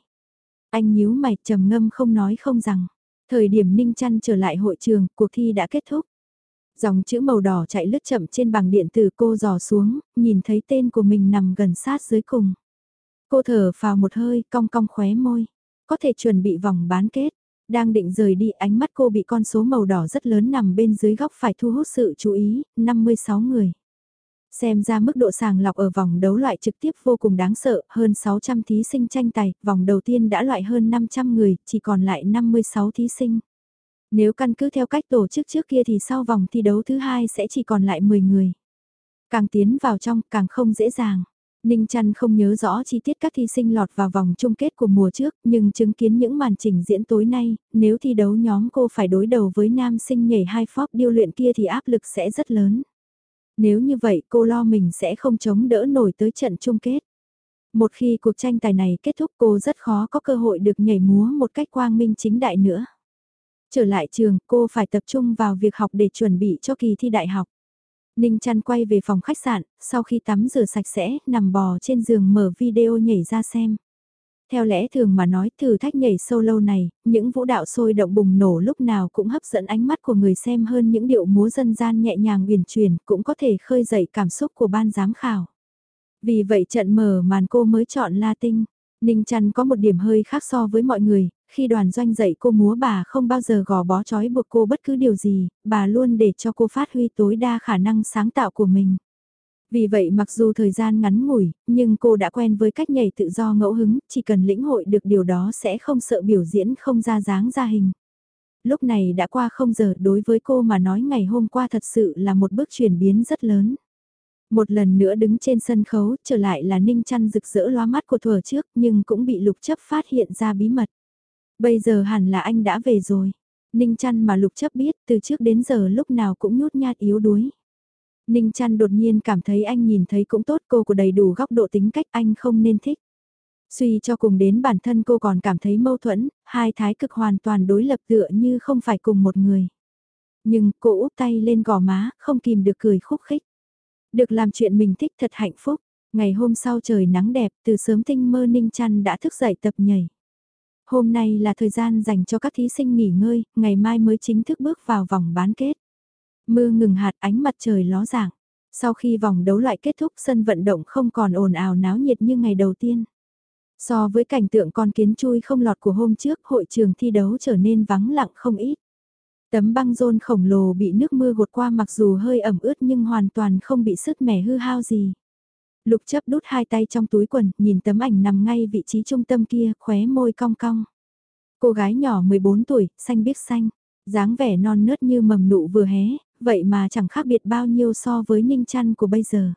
Anh nhíu mày trầm ngâm không nói không rằng. Thời điểm Ninh chăn trở lại hội trường, cuộc thi đã kết thúc. Dòng chữ màu đỏ chạy lướt chậm trên bảng điện tử cô dò xuống, nhìn thấy tên của mình nằm gần sát dưới cùng. Cô thở vào một hơi, cong cong khóe môi. Có thể chuẩn bị vòng bán kết. Đang định rời đi ánh mắt cô bị con số màu đỏ rất lớn nằm bên dưới góc phải thu hút sự chú ý, 56 người. Xem ra mức độ sàng lọc ở vòng đấu loại trực tiếp vô cùng đáng sợ, hơn 600 thí sinh tranh tài, vòng đầu tiên đã loại hơn 500 người, chỉ còn lại 56 thí sinh. Nếu căn cứ theo cách tổ chức trước kia thì sau vòng thi đấu thứ hai sẽ chỉ còn lại 10 người. Càng tiến vào trong càng không dễ dàng. Ninh Trăn không nhớ rõ chi tiết các thi sinh lọt vào vòng chung kết của mùa trước, nhưng chứng kiến những màn trình diễn tối nay, nếu thi đấu nhóm cô phải đối đầu với nam sinh nhảy hai phóp điêu luyện kia thì áp lực sẽ rất lớn. Nếu như vậy cô lo mình sẽ không chống đỡ nổi tới trận chung kết. Một khi cuộc tranh tài này kết thúc cô rất khó có cơ hội được nhảy múa một cách quang minh chính đại nữa. Trở lại trường, cô phải tập trung vào việc học để chuẩn bị cho kỳ thi đại học. Ninh chăn quay về phòng khách sạn, sau khi tắm rửa sạch sẽ, nằm bò trên giường mở video nhảy ra xem. Theo lẽ thường mà nói thử thách nhảy solo này, những vũ đạo sôi động bùng nổ lúc nào cũng hấp dẫn ánh mắt của người xem hơn những điệu múa dân gian nhẹ nhàng uyển chuyển cũng có thể khơi dậy cảm xúc của ban giám khảo. Vì vậy trận mở màn cô mới chọn Latin. Ninh Trăn có một điểm hơi khác so với mọi người, khi đoàn doanh dạy cô múa bà không bao giờ gò bó trói buộc cô bất cứ điều gì, bà luôn để cho cô phát huy tối đa khả năng sáng tạo của mình. Vì vậy mặc dù thời gian ngắn ngủi, nhưng cô đã quen với cách nhảy tự do ngẫu hứng, chỉ cần lĩnh hội được điều đó sẽ không sợ biểu diễn không ra dáng ra hình. Lúc này đã qua không giờ đối với cô mà nói ngày hôm qua thật sự là một bước chuyển biến rất lớn. Một lần nữa đứng trên sân khấu, trở lại là ninh chăn rực rỡ loa mắt của thuở trước nhưng cũng bị lục chấp phát hiện ra bí mật. Bây giờ hẳn là anh đã về rồi. Ninh chăn mà lục chấp biết từ trước đến giờ lúc nào cũng nhút nhát yếu đuối. Ninh chăn đột nhiên cảm thấy anh nhìn thấy cũng tốt cô của đầy đủ góc độ tính cách anh không nên thích. Suy cho cùng đến bản thân cô còn cảm thấy mâu thuẫn, hai thái cực hoàn toàn đối lập tựa như không phải cùng một người. Nhưng cô úp tay lên gò má, không kìm được cười khúc khích. Được làm chuyện mình thích thật hạnh phúc. Ngày hôm sau trời nắng đẹp, từ sớm tinh mơ Ninh chăn đã thức dậy tập nhảy. Hôm nay là thời gian dành cho các thí sinh nghỉ ngơi, ngày mai mới chính thức bước vào vòng bán kết. Mưa ngừng hạt ánh mặt trời ló dạng. Sau khi vòng đấu loại kết thúc sân vận động không còn ồn ào náo nhiệt như ngày đầu tiên. So với cảnh tượng con kiến chui không lọt của hôm trước hội trường thi đấu trở nên vắng lặng không ít. Tấm băng rôn khổng lồ bị nước mưa gột qua mặc dù hơi ẩm ướt nhưng hoàn toàn không bị sức mẻ hư hao gì. Lục chấp đút hai tay trong túi quần, nhìn tấm ảnh nằm ngay vị trí trung tâm kia, khóe môi cong cong. Cô gái nhỏ 14 tuổi, xanh biếc xanh, dáng vẻ non nớt như mầm nụ vừa hé, vậy mà chẳng khác biệt bao nhiêu so với ninh chăn của bây giờ.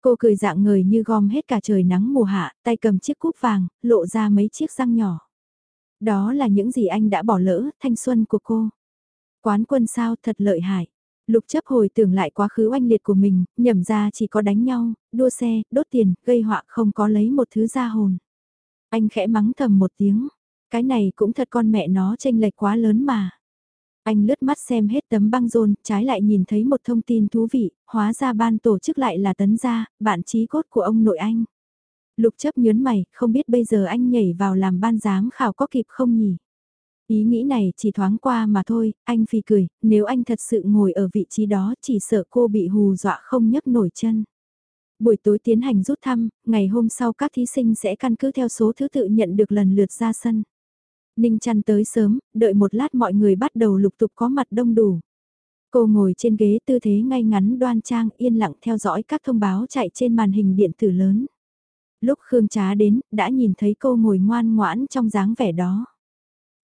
Cô cười dạng người như gom hết cả trời nắng mùa hạ, tay cầm chiếc cúp vàng, lộ ra mấy chiếc răng nhỏ. Đó là những gì anh đã bỏ lỡ, thanh xuân của cô. Quán quân sao thật lợi hại. Lục chấp hồi tưởng lại quá khứ oanh liệt của mình, nhầm ra chỉ có đánh nhau, đua xe, đốt tiền, gây họa không có lấy một thứ ra hồn. Anh khẽ mắng thầm một tiếng, cái này cũng thật con mẹ nó tranh lệch quá lớn mà. Anh lướt mắt xem hết tấm băng rôn, trái lại nhìn thấy một thông tin thú vị, hóa ra ban tổ chức lại là tấn gia, bạn trí cốt của ông nội anh. Lục chấp nhớn mày, không biết bây giờ anh nhảy vào làm ban giám khảo có kịp không nhỉ? Ý nghĩ này chỉ thoáng qua mà thôi, anh phi cười, nếu anh thật sự ngồi ở vị trí đó chỉ sợ cô bị hù dọa không nhấc nổi chân. Buổi tối tiến hành rút thăm, ngày hôm sau các thí sinh sẽ căn cứ theo số thứ tự nhận được lần lượt ra sân. Ninh chăn tới sớm, đợi một lát mọi người bắt đầu lục tục có mặt đông đủ. Cô ngồi trên ghế tư thế ngay ngắn đoan trang yên lặng theo dõi các thông báo chạy trên màn hình điện tử lớn. Lúc Khương Trá đến, đã nhìn thấy cô ngồi ngoan ngoãn trong dáng vẻ đó.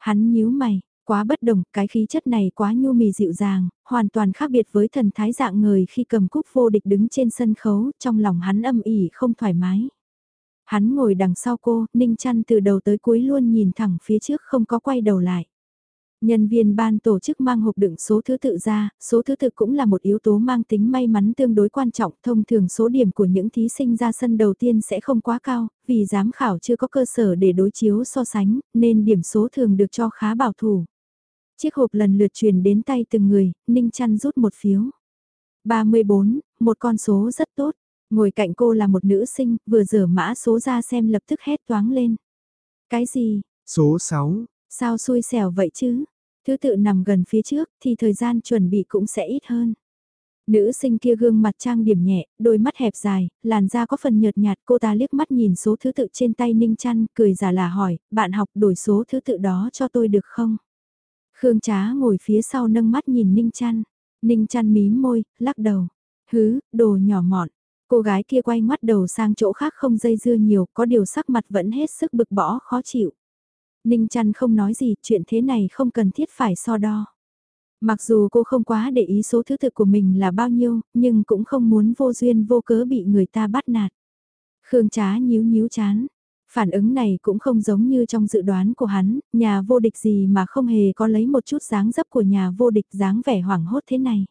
Hắn nhíu mày, quá bất đồng, cái khí chất này quá nhu mì dịu dàng, hoàn toàn khác biệt với thần thái dạng người khi cầm cúp vô địch đứng trên sân khấu, trong lòng hắn âm ỉ không thoải mái. Hắn ngồi đằng sau cô, ninh chăn từ đầu tới cuối luôn nhìn thẳng phía trước không có quay đầu lại. Nhân viên ban tổ chức mang hộp đựng số thứ tự ra, số thứ tự cũng là một yếu tố mang tính may mắn tương đối quan trọng. Thông thường số điểm của những thí sinh ra sân đầu tiên sẽ không quá cao, vì giám khảo chưa có cơ sở để đối chiếu so sánh, nên điểm số thường được cho khá bảo thủ. Chiếc hộp lần lượt truyền đến tay từng người, Ninh Chăn rút một phiếu. 34, một con số rất tốt. Ngồi cạnh cô là một nữ sinh, vừa rửa mã số ra xem lập tức hét toáng lên. Cái gì? Số 6. Sao xui xẻo vậy chứ? Thứ tự nằm gần phía trước thì thời gian chuẩn bị cũng sẽ ít hơn. Nữ sinh kia gương mặt trang điểm nhẹ, đôi mắt hẹp dài, làn da có phần nhợt nhạt cô ta liếc mắt nhìn số thứ tự trên tay Ninh Trăn cười giả là hỏi, bạn học đổi số thứ tự đó cho tôi được không? Khương Trá ngồi phía sau nâng mắt nhìn Ninh Trăn, Ninh Trăn mím môi, lắc đầu. Hứ, đồ nhỏ mọn. Cô gái kia quay mắt đầu sang chỗ khác không dây dưa nhiều, có điều sắc mặt vẫn hết sức bực bỏ khó chịu. Ninh Chăn không nói gì, chuyện thế này không cần thiết phải so đo. Mặc dù cô không quá để ý số thứ tự của mình là bao nhiêu, nhưng cũng không muốn vô duyên vô cớ bị người ta bắt nạt. Khương Trá nhíu nhíu chán. Phản ứng này cũng không giống như trong dự đoán của hắn, nhà vô địch gì mà không hề có lấy một chút dáng dấp của nhà vô địch dáng vẻ hoảng hốt thế này.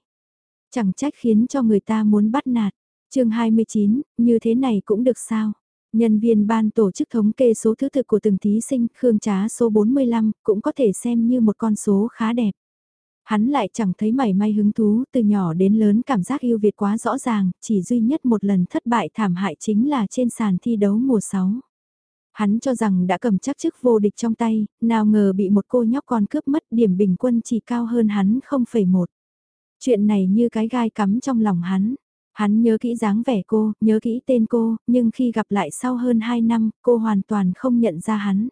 Chẳng trách khiến cho người ta muốn bắt nạt. chương 29, như thế này cũng được sao? Nhân viên ban tổ chức thống kê số thứ tự của từng thí sinh, Khương Trá số 45, cũng có thể xem như một con số khá đẹp. Hắn lại chẳng thấy mảy may hứng thú, từ nhỏ đến lớn cảm giác yêu Việt quá rõ ràng, chỉ duy nhất một lần thất bại thảm hại chính là trên sàn thi đấu mùa 6. Hắn cho rằng đã cầm chắc chức vô địch trong tay, nào ngờ bị một cô nhóc con cướp mất điểm bình quân chỉ cao hơn hắn 0,1. Chuyện này như cái gai cắm trong lòng hắn. Hắn nhớ kỹ dáng vẻ cô, nhớ kỹ tên cô, nhưng khi gặp lại sau hơn 2 năm, cô hoàn toàn không nhận ra hắn.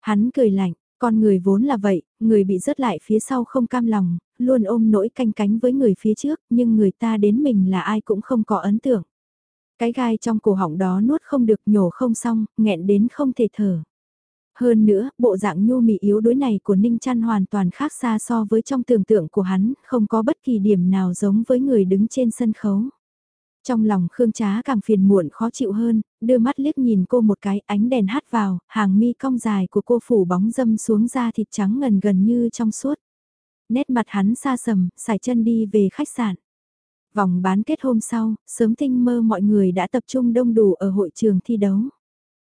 Hắn cười lạnh, con người vốn là vậy, người bị rớt lại phía sau không cam lòng, luôn ôm nỗi canh cánh với người phía trước, nhưng người ta đến mình là ai cũng không có ấn tượng. Cái gai trong cổ họng đó nuốt không được nhổ không xong, nghẹn đến không thể thở. Hơn nữa, bộ dạng nhu mị yếu đuối này của Ninh Trăn hoàn toàn khác xa so với trong tưởng tượng của hắn, không có bất kỳ điểm nào giống với người đứng trên sân khấu. Trong lòng Khương Trá càng phiền muộn khó chịu hơn, đưa mắt liếc nhìn cô một cái ánh đèn hát vào, hàng mi cong dài của cô phủ bóng dâm xuống da thịt trắng ngần gần như trong suốt. Nét mặt hắn xa sầm, xài chân đi về khách sạn. Vòng bán kết hôm sau, sớm tinh mơ mọi người đã tập trung đông đủ ở hội trường thi đấu.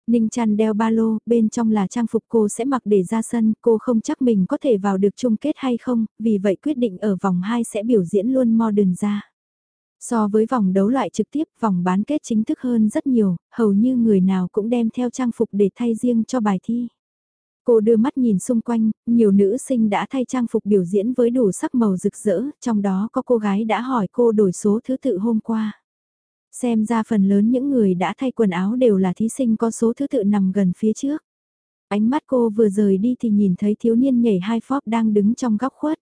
Ninh chăn đeo ba lô, bên trong là trang phục cô sẽ mặc để ra sân, cô không chắc mình có thể vào được chung kết hay không, vì vậy quyết định ở vòng 2 sẽ biểu diễn luôn modern ra. So với vòng đấu loại trực tiếp, vòng bán kết chính thức hơn rất nhiều, hầu như người nào cũng đem theo trang phục để thay riêng cho bài thi. Cô đưa mắt nhìn xung quanh, nhiều nữ sinh đã thay trang phục biểu diễn với đủ sắc màu rực rỡ, trong đó có cô gái đã hỏi cô đổi số thứ tự hôm qua. Xem ra phần lớn những người đã thay quần áo đều là thí sinh có số thứ tự nằm gần phía trước. Ánh mắt cô vừa rời đi thì nhìn thấy thiếu niên nhảy hai phóp đang đứng trong góc khuất.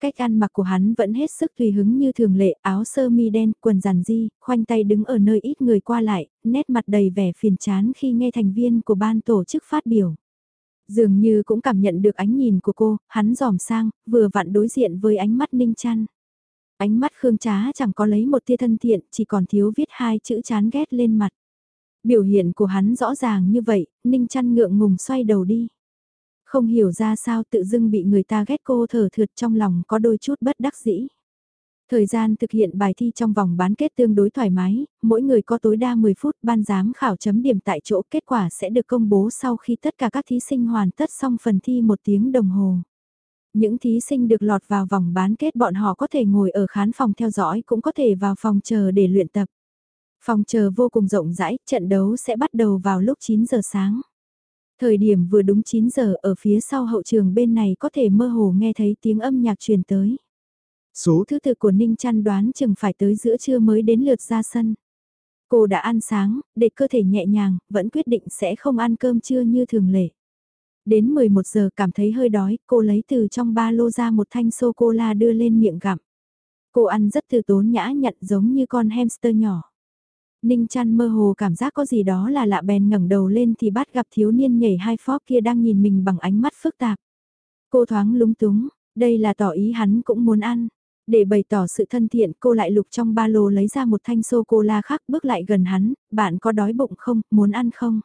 Cách ăn mặc của hắn vẫn hết sức tùy hứng như thường lệ, áo sơ mi đen, quần giản di, khoanh tay đứng ở nơi ít người qua lại, nét mặt đầy vẻ phiền chán khi nghe thành viên của ban tổ chức phát biểu. Dường như cũng cảm nhận được ánh nhìn của cô, hắn dòm sang, vừa vặn đối diện với ánh mắt ninh chăn. Ánh mắt Khương Trá chẳng có lấy một tia thân thiện, chỉ còn thiếu viết hai chữ chán ghét lên mặt. Biểu hiện của hắn rõ ràng như vậy, ninh chăn ngượng ngùng xoay đầu đi. Không hiểu ra sao tự dưng bị người ta ghét cô thở thượt trong lòng có đôi chút bất đắc dĩ. Thời gian thực hiện bài thi trong vòng bán kết tương đối thoải mái, mỗi người có tối đa 10 phút ban giám khảo chấm điểm tại chỗ kết quả sẽ được công bố sau khi tất cả các thí sinh hoàn tất xong phần thi một tiếng đồng hồ. Những thí sinh được lọt vào vòng bán kết bọn họ có thể ngồi ở khán phòng theo dõi cũng có thể vào phòng chờ để luyện tập. Phòng chờ vô cùng rộng rãi, trận đấu sẽ bắt đầu vào lúc 9 giờ sáng. Thời điểm vừa đúng 9 giờ ở phía sau hậu trường bên này có thể mơ hồ nghe thấy tiếng âm nhạc truyền tới. Số thứ tự của Ninh chăn đoán chừng phải tới giữa trưa mới đến lượt ra sân. Cô đã ăn sáng, để cơ thể nhẹ nhàng, vẫn quyết định sẽ không ăn cơm trưa như thường lệ. Đến 11 giờ cảm thấy hơi đói, cô lấy từ trong ba lô ra một thanh sô-cô-la đưa lên miệng gặm. Cô ăn rất từ tốn nhã nhặn giống như con hamster nhỏ. Ninh chăn mơ hồ cảm giác có gì đó là lạ bèn ngẩng đầu lên thì bắt gặp thiếu niên nhảy hai phó kia đang nhìn mình bằng ánh mắt phức tạp. Cô thoáng lúng túng, đây là tỏ ý hắn cũng muốn ăn. Để bày tỏ sự thân thiện cô lại lục trong ba lô lấy ra một thanh sô-cô-la khác bước lại gần hắn, bạn có đói bụng không, muốn ăn không?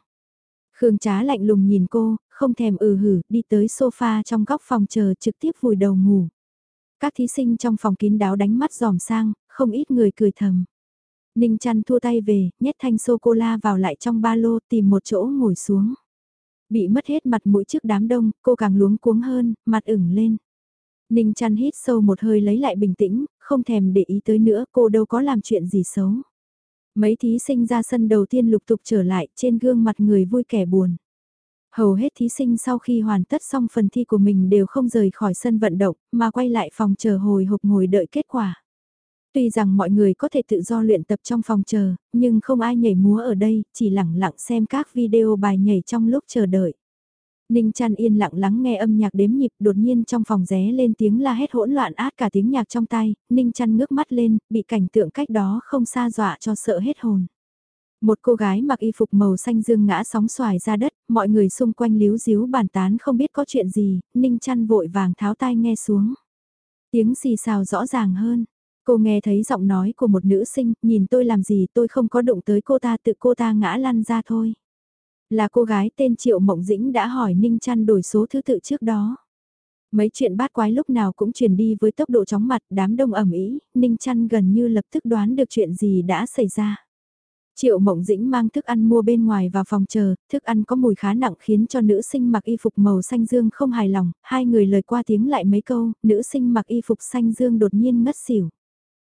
Khương Trá lạnh lùng nhìn cô, không thèm ừ hử, đi tới sofa trong góc phòng chờ trực tiếp vùi đầu ngủ. Các thí sinh trong phòng kín đáo đánh mắt dòm sang, không ít người cười thầm. Ninh chăn thua tay về, nhét thanh sô-cô-la vào lại trong ba lô tìm một chỗ ngồi xuống. Bị mất hết mặt mũi trước đám đông, cô càng luống cuống hơn, mặt ửng lên. Ninh chăn hít sâu một hơi lấy lại bình tĩnh, không thèm để ý tới nữa cô đâu có làm chuyện gì xấu. Mấy thí sinh ra sân đầu tiên lục tục trở lại trên gương mặt người vui kẻ buồn. Hầu hết thí sinh sau khi hoàn tất xong phần thi của mình đều không rời khỏi sân vận động mà quay lại phòng chờ hồi hộp ngồi đợi kết quả. Tuy rằng mọi người có thể tự do luyện tập trong phòng chờ, nhưng không ai nhảy múa ở đây, chỉ lặng lặng xem các video bài nhảy trong lúc chờ đợi. Ninh chăn yên lặng lắng nghe âm nhạc đếm nhịp đột nhiên trong phòng ré lên tiếng la hét hỗn loạn át cả tiếng nhạc trong tay, Ninh chăn ngước mắt lên, bị cảnh tượng cách đó không xa dọa cho sợ hết hồn. Một cô gái mặc y phục màu xanh dương ngã sóng xoài ra đất, mọi người xung quanh líu díu bàn tán không biết có chuyện gì, Ninh chăn vội vàng tháo tai nghe xuống. Tiếng xì xào rõ ràng hơn, cô nghe thấy giọng nói của một nữ sinh, nhìn tôi làm gì tôi không có đụng tới cô ta tự cô ta ngã lăn ra thôi. Là cô gái tên Triệu Mộng Dĩnh đã hỏi Ninh trăn đổi số thứ tự trước đó. Mấy chuyện bát quái lúc nào cũng truyền đi với tốc độ chóng mặt đám đông ẩm ý, Ninh trăn gần như lập tức đoán được chuyện gì đã xảy ra. Triệu Mộng Dĩnh mang thức ăn mua bên ngoài vào phòng chờ, thức ăn có mùi khá nặng khiến cho nữ sinh mặc y phục màu xanh dương không hài lòng, hai người lời qua tiếng lại mấy câu, nữ sinh mặc y phục xanh dương đột nhiên ngất xỉu.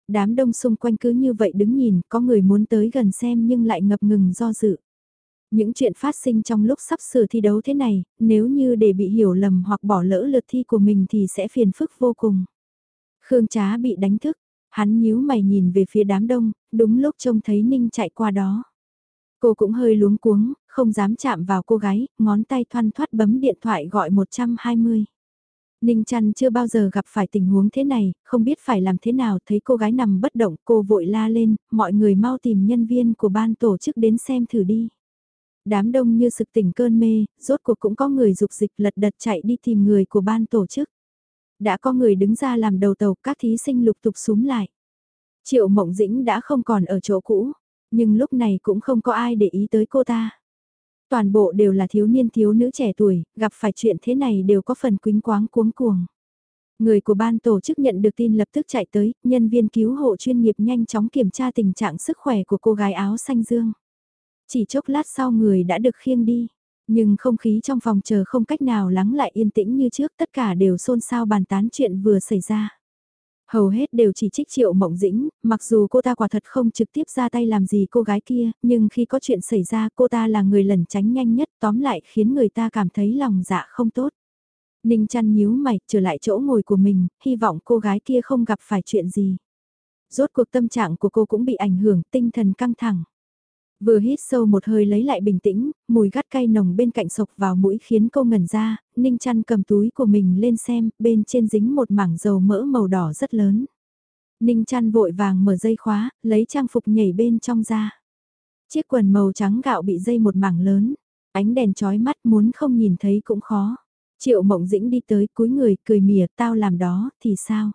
Đám đông xung quanh cứ như vậy đứng nhìn, có người muốn tới gần xem nhưng lại ngập ngừng do dự. Những chuyện phát sinh trong lúc sắp sửa thi đấu thế này, nếu như để bị hiểu lầm hoặc bỏ lỡ lượt thi của mình thì sẽ phiền phức vô cùng. Khương Trá bị đánh thức, hắn nhíu mày nhìn về phía đám đông, đúng lúc trông thấy Ninh chạy qua đó. Cô cũng hơi luống cuống, không dám chạm vào cô gái, ngón tay thoăn thoát bấm điện thoại gọi 120. Ninh chăn chưa bao giờ gặp phải tình huống thế này, không biết phải làm thế nào, thấy cô gái nằm bất động, cô vội la lên, mọi người mau tìm nhân viên của ban tổ chức đến xem thử đi đám đông như sực tỉnh cơn mê, rốt cuộc cũng có người dục dịch lật đật chạy đi tìm người của ban tổ chức. Đã có người đứng ra làm đầu tàu, các thí sinh lục tục xuống lại. Triệu Mộng Dĩnh đã không còn ở chỗ cũ, nhưng lúc này cũng không có ai để ý tới cô ta. Toàn bộ đều là thiếu niên thiếu nữ trẻ tuổi, gặp phải chuyện thế này đều có phần quính quáng cuống cuồng. Người của ban tổ chức nhận được tin lập tức chạy tới, nhân viên cứu hộ chuyên nghiệp nhanh chóng kiểm tra tình trạng sức khỏe của cô gái áo xanh dương. Chỉ chốc lát sau người đã được khiêng đi. Nhưng không khí trong phòng chờ không cách nào lắng lại yên tĩnh như trước tất cả đều xôn xao bàn tán chuyện vừa xảy ra. Hầu hết đều chỉ trích triệu mộng dĩnh, mặc dù cô ta quả thật không trực tiếp ra tay làm gì cô gái kia, nhưng khi có chuyện xảy ra cô ta là người lẩn tránh nhanh nhất tóm lại khiến người ta cảm thấy lòng dạ không tốt. Ninh chăn nhíu mày trở lại chỗ ngồi của mình, hy vọng cô gái kia không gặp phải chuyện gì. Rốt cuộc tâm trạng của cô cũng bị ảnh hưởng, tinh thần căng thẳng. Vừa hít sâu một hơi lấy lại bình tĩnh, mùi gắt cay nồng bên cạnh sộc vào mũi khiến cô ngẩn ra, Ninh chăn cầm túi của mình lên xem, bên trên dính một mảng dầu mỡ màu đỏ rất lớn. Ninh chăn vội vàng mở dây khóa, lấy trang phục nhảy bên trong ra. Chiếc quần màu trắng gạo bị dây một mảng lớn, ánh đèn chói mắt muốn không nhìn thấy cũng khó. Triệu mộng dĩnh đi tới cúi người cười mỉa tao làm đó thì sao?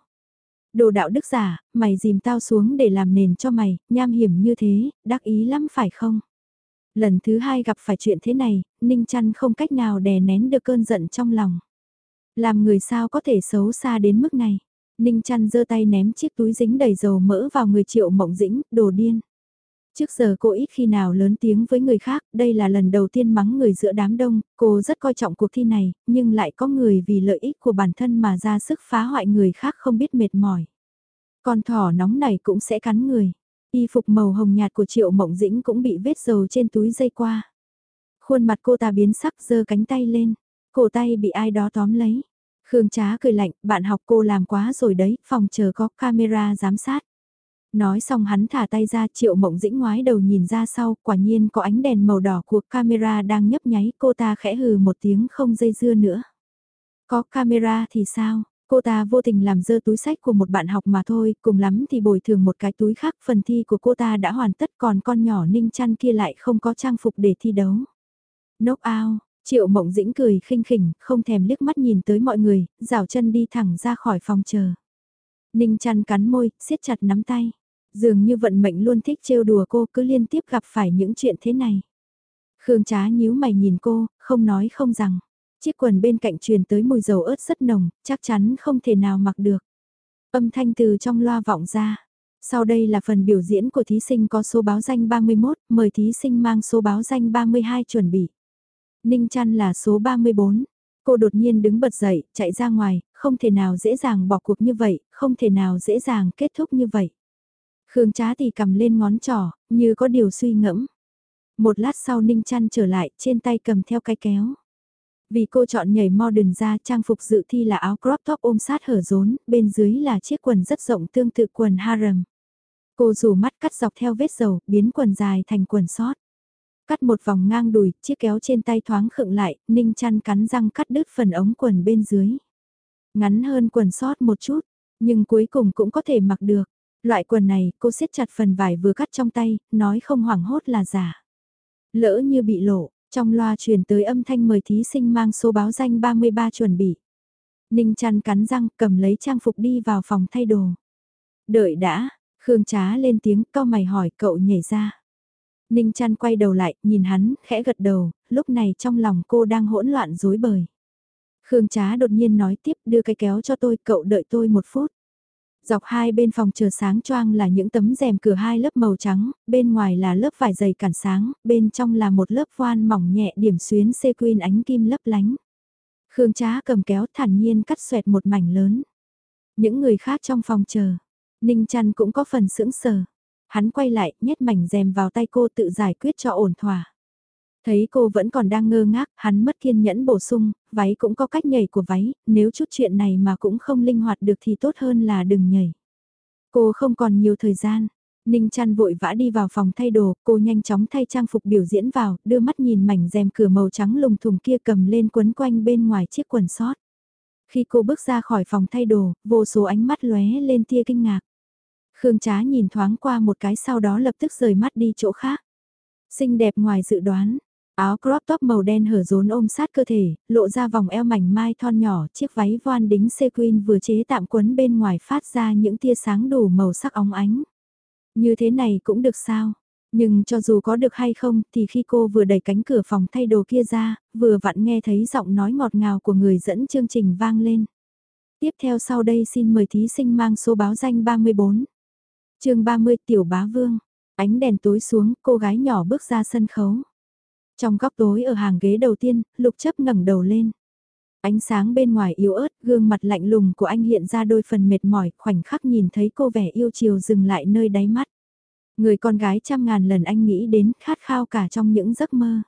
Đồ đạo đức giả, mày dìm tao xuống để làm nền cho mày, nham hiểm như thế, đắc ý lắm phải không? Lần thứ hai gặp phải chuyện thế này, Ninh Trăn không cách nào đè nén được cơn giận trong lòng. Làm người sao có thể xấu xa đến mức này? Ninh Trăn giơ tay ném chiếc túi dính đầy dầu mỡ vào người triệu mộng dĩnh, đồ điên. Trước giờ cô ít khi nào lớn tiếng với người khác, đây là lần đầu tiên mắng người giữa đám đông, cô rất coi trọng cuộc thi này, nhưng lại có người vì lợi ích của bản thân mà ra sức phá hoại người khác không biết mệt mỏi. Con thỏ nóng này cũng sẽ cắn người. Y phục màu hồng nhạt của Triệu Mộng Dĩnh cũng bị vết dầu trên túi dây qua. Khuôn mặt cô ta biến sắc giơ cánh tay lên, cổ tay bị ai đó tóm lấy. Khương Trá cười lạnh, bạn học cô làm quá rồi đấy, phòng chờ có camera giám sát. Nói xong hắn thả tay ra triệu mộng dĩnh ngoái đầu nhìn ra sau, quả nhiên có ánh đèn màu đỏ của camera đang nhấp nháy, cô ta khẽ hừ một tiếng không dây dưa nữa. Có camera thì sao? Cô ta vô tình làm dơ túi sách của một bạn học mà thôi, cùng lắm thì bồi thường một cái túi khác, phần thi của cô ta đã hoàn tất còn con nhỏ ninh chăn kia lại không có trang phục để thi đấu. Knock out, triệu mộng dĩnh cười khinh khỉnh, không thèm liếc mắt nhìn tới mọi người, rào chân đi thẳng ra khỏi phòng chờ. Ninh chăn cắn môi, siết chặt nắm tay. Dường như vận mệnh luôn thích trêu đùa cô cứ liên tiếp gặp phải những chuyện thế này. Khương Trá nhíu mày nhìn cô, không nói không rằng. Chiếc quần bên cạnh truyền tới mùi dầu ớt rất nồng, chắc chắn không thể nào mặc được. Âm thanh từ trong loa vọng ra. Sau đây là phần biểu diễn của thí sinh có số báo danh 31, mời thí sinh mang số báo danh 32 chuẩn bị. Ninh Trăn là số 34. Cô đột nhiên đứng bật dậy, chạy ra ngoài, không thể nào dễ dàng bỏ cuộc như vậy, không thể nào dễ dàng kết thúc như vậy. Khương Trá thì cầm lên ngón trỏ, như có điều suy ngẫm. Một lát sau Ninh Trăn trở lại, trên tay cầm theo cái kéo. Vì cô chọn nhảy modern ra trang phục dự thi là áo crop top ôm sát hở rốn, bên dưới là chiếc quần rất rộng tương tự quần harem. Cô rủ mắt cắt dọc theo vết dầu, biến quần dài thành quần sót. Cắt một vòng ngang đùi, chiếc kéo trên tay thoáng khựng lại, ninh trăn cắn răng cắt đứt phần ống quần bên dưới. Ngắn hơn quần sót một chút, nhưng cuối cùng cũng có thể mặc được. Loại quần này, cô siết chặt phần vải vừa cắt trong tay, nói không hoảng hốt là giả. Lỡ như bị lộ, trong loa truyền tới âm thanh mời thí sinh mang số báo danh 33 chuẩn bị. Ninh chăn cắn răng cầm lấy trang phục đi vào phòng thay đồ. Đợi đã, Khương Trá lên tiếng cao mày hỏi cậu nhảy ra. Ninh chăn quay đầu lại, nhìn hắn, khẽ gật đầu, lúc này trong lòng cô đang hỗn loạn rối bời. Khương Trá đột nhiên nói tiếp đưa cái kéo cho tôi, cậu đợi tôi một phút. Dọc hai bên phòng chờ sáng choang là những tấm rèm cửa hai lớp màu trắng, bên ngoài là lớp vải dày cản sáng, bên trong là một lớp voan mỏng nhẹ điểm xuyến sequin ánh kim lấp lánh. Khương Trá cầm kéo thản nhiên cắt xoẹt một mảnh lớn. Những người khác trong phòng chờ, Ninh Trăn cũng có phần sững sờ. Hắn quay lại, nhét mảnh rèm vào tay cô tự giải quyết cho ổn thỏa. Thấy cô vẫn còn đang ngơ ngác, hắn mất kiên nhẫn bổ sung, váy cũng có cách nhảy của váy, nếu chút chuyện này mà cũng không linh hoạt được thì tốt hơn là đừng nhảy. Cô không còn nhiều thời gian. Ninh chăn vội vã đi vào phòng thay đồ, cô nhanh chóng thay trang phục biểu diễn vào, đưa mắt nhìn mảnh rèm cửa màu trắng lùng thùng kia cầm lên quấn quanh bên ngoài chiếc quần sót. Khi cô bước ra khỏi phòng thay đồ, vô số ánh mắt lóe lên tia kinh ngạc. Khương Trá nhìn thoáng qua một cái sau đó lập tức rời mắt đi chỗ khác. Xinh đẹp ngoài dự đoán, áo crop top màu đen hở rốn ôm sát cơ thể, lộ ra vòng eo mảnh mai thon nhỏ, chiếc váy voan đính sequin vừa chế tạm quấn bên ngoài phát ra những tia sáng đủ màu sắc óng ánh. Như thế này cũng được sao? Nhưng cho dù có được hay không thì khi cô vừa đẩy cánh cửa phòng thay đồ kia ra, vừa vặn nghe thấy giọng nói ngọt ngào của người dẫn chương trình vang lên. Tiếp theo sau đây xin mời thí sinh mang số báo danh 34 chương 30 Tiểu Bá Vương, ánh đèn tối xuống, cô gái nhỏ bước ra sân khấu. Trong góc tối ở hàng ghế đầu tiên, Lục chấp ngẩng đầu lên. Ánh sáng bên ngoài yếu ớt, gương mặt lạnh lùng của anh hiện ra đôi phần mệt mỏi, khoảnh khắc nhìn thấy cô vẻ yêu chiều dừng lại nơi đáy mắt. Người con gái trăm ngàn lần anh nghĩ đến khát khao cả trong những giấc mơ.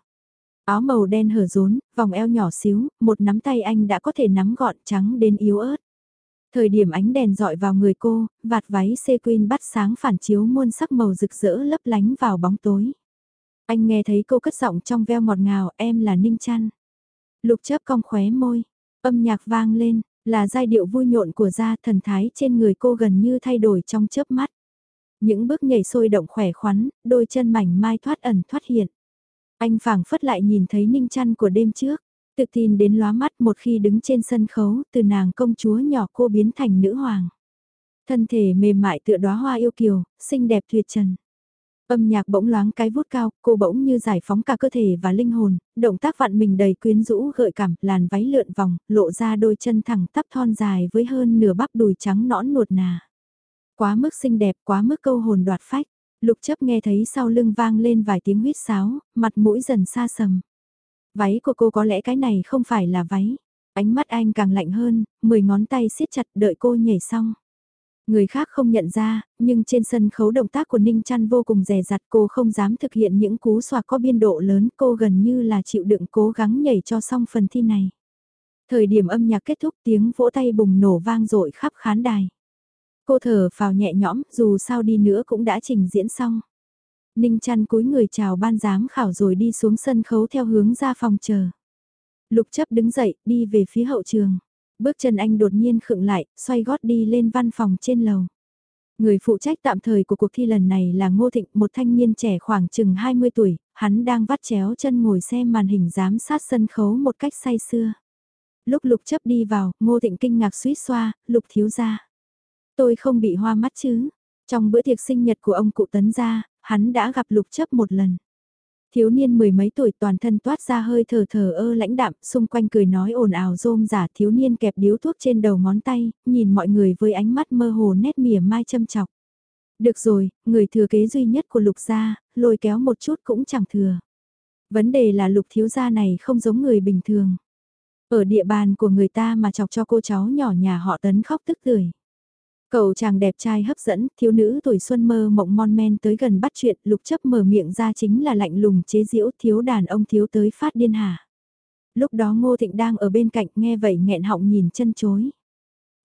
Áo màu đen hở rốn, vòng eo nhỏ xíu, một nắm tay anh đã có thể nắm gọn trắng đến yếu ớt. Thời điểm ánh đèn dọi vào người cô, vạt váy sequin bắt sáng phản chiếu muôn sắc màu rực rỡ lấp lánh vào bóng tối. Anh nghe thấy cô cất giọng trong veo ngọt ngào, em là Ninh Trăn. Lục chớp cong khóe môi, âm nhạc vang lên, là giai điệu vui nhộn của gia thần thái trên người cô gần như thay đổi trong chớp mắt. Những bước nhảy sôi động khỏe khoắn, đôi chân mảnh mai thoát ẩn thoát hiện. Anh phảng phất lại nhìn thấy Ninh Trăn của đêm trước. Tự tin đến lóa mắt một khi đứng trên sân khấu, từ nàng công chúa nhỏ cô biến thành nữ hoàng. Thân thể mềm mại tựa đóa hoa yêu kiều, xinh đẹp tuyệt trần. Âm nhạc bỗng loáng cái vút cao, cô bỗng như giải phóng cả cơ thể và linh hồn, động tác vặn mình đầy quyến rũ gợi cảm, làn váy lượn vòng, lộ ra đôi chân thẳng tắp thon dài với hơn nửa bắp đùi trắng nõn nuột nà. Quá mức xinh đẹp, quá mức câu hồn đoạt phách. Lục chấp nghe thấy sau lưng vang lên vài tiếng huyết sáo, mặt mũi dần xa sầm. Váy của cô có lẽ cái này không phải là váy. Ánh mắt anh càng lạnh hơn, mười ngón tay siết chặt đợi cô nhảy xong. Người khác không nhận ra, nhưng trên sân khấu động tác của Ninh Trăn vô cùng rè rặt cô không dám thực hiện những cú xoạc có biên độ lớn cô gần như là chịu đựng cố gắng nhảy cho xong phần thi này. Thời điểm âm nhạc kết thúc tiếng vỗ tay bùng nổ vang dội khắp khán đài. Cô thở phào nhẹ nhõm dù sao đi nữa cũng đã trình diễn xong. Ninh Trăn cúi người chào ban giám khảo rồi đi xuống sân khấu theo hướng ra phòng chờ. Lục chấp đứng dậy, đi về phía hậu trường. Bước chân anh đột nhiên khựng lại, xoay gót đi lên văn phòng trên lầu. Người phụ trách tạm thời của cuộc thi lần này là Ngô Thịnh, một thanh niên trẻ khoảng chừng 20 tuổi, hắn đang vắt chéo chân ngồi xem màn hình giám sát sân khấu một cách say sưa. Lúc Lục chấp đi vào, Ngô Thịnh kinh ngạc suýt xoa, Lục thiếu ra. Tôi không bị hoa mắt chứ. Trong bữa tiệc sinh nhật của ông cụ tấn gia, hắn đã gặp lục chấp một lần. Thiếu niên mười mấy tuổi toàn thân toát ra hơi thở thờ ơ lãnh đạm, xung quanh cười nói ồn ào rôm giả thiếu niên kẹp điếu thuốc trên đầu ngón tay, nhìn mọi người với ánh mắt mơ hồ nét mỉa mai châm chọc. Được rồi, người thừa kế duy nhất của lục gia, lôi kéo một chút cũng chẳng thừa. Vấn đề là lục thiếu gia này không giống người bình thường. Ở địa bàn của người ta mà chọc cho cô cháu nhỏ nhà họ tấn khóc tức tưởi. Cậu chàng đẹp trai hấp dẫn, thiếu nữ tuổi xuân mơ mộng mon men tới gần bắt chuyện, lục chấp mở miệng ra chính là lạnh lùng chế giễu thiếu đàn ông thiếu tới phát điên hả. Lúc đó Ngô Thịnh đang ở bên cạnh nghe vậy nghẹn họng nhìn chân chối.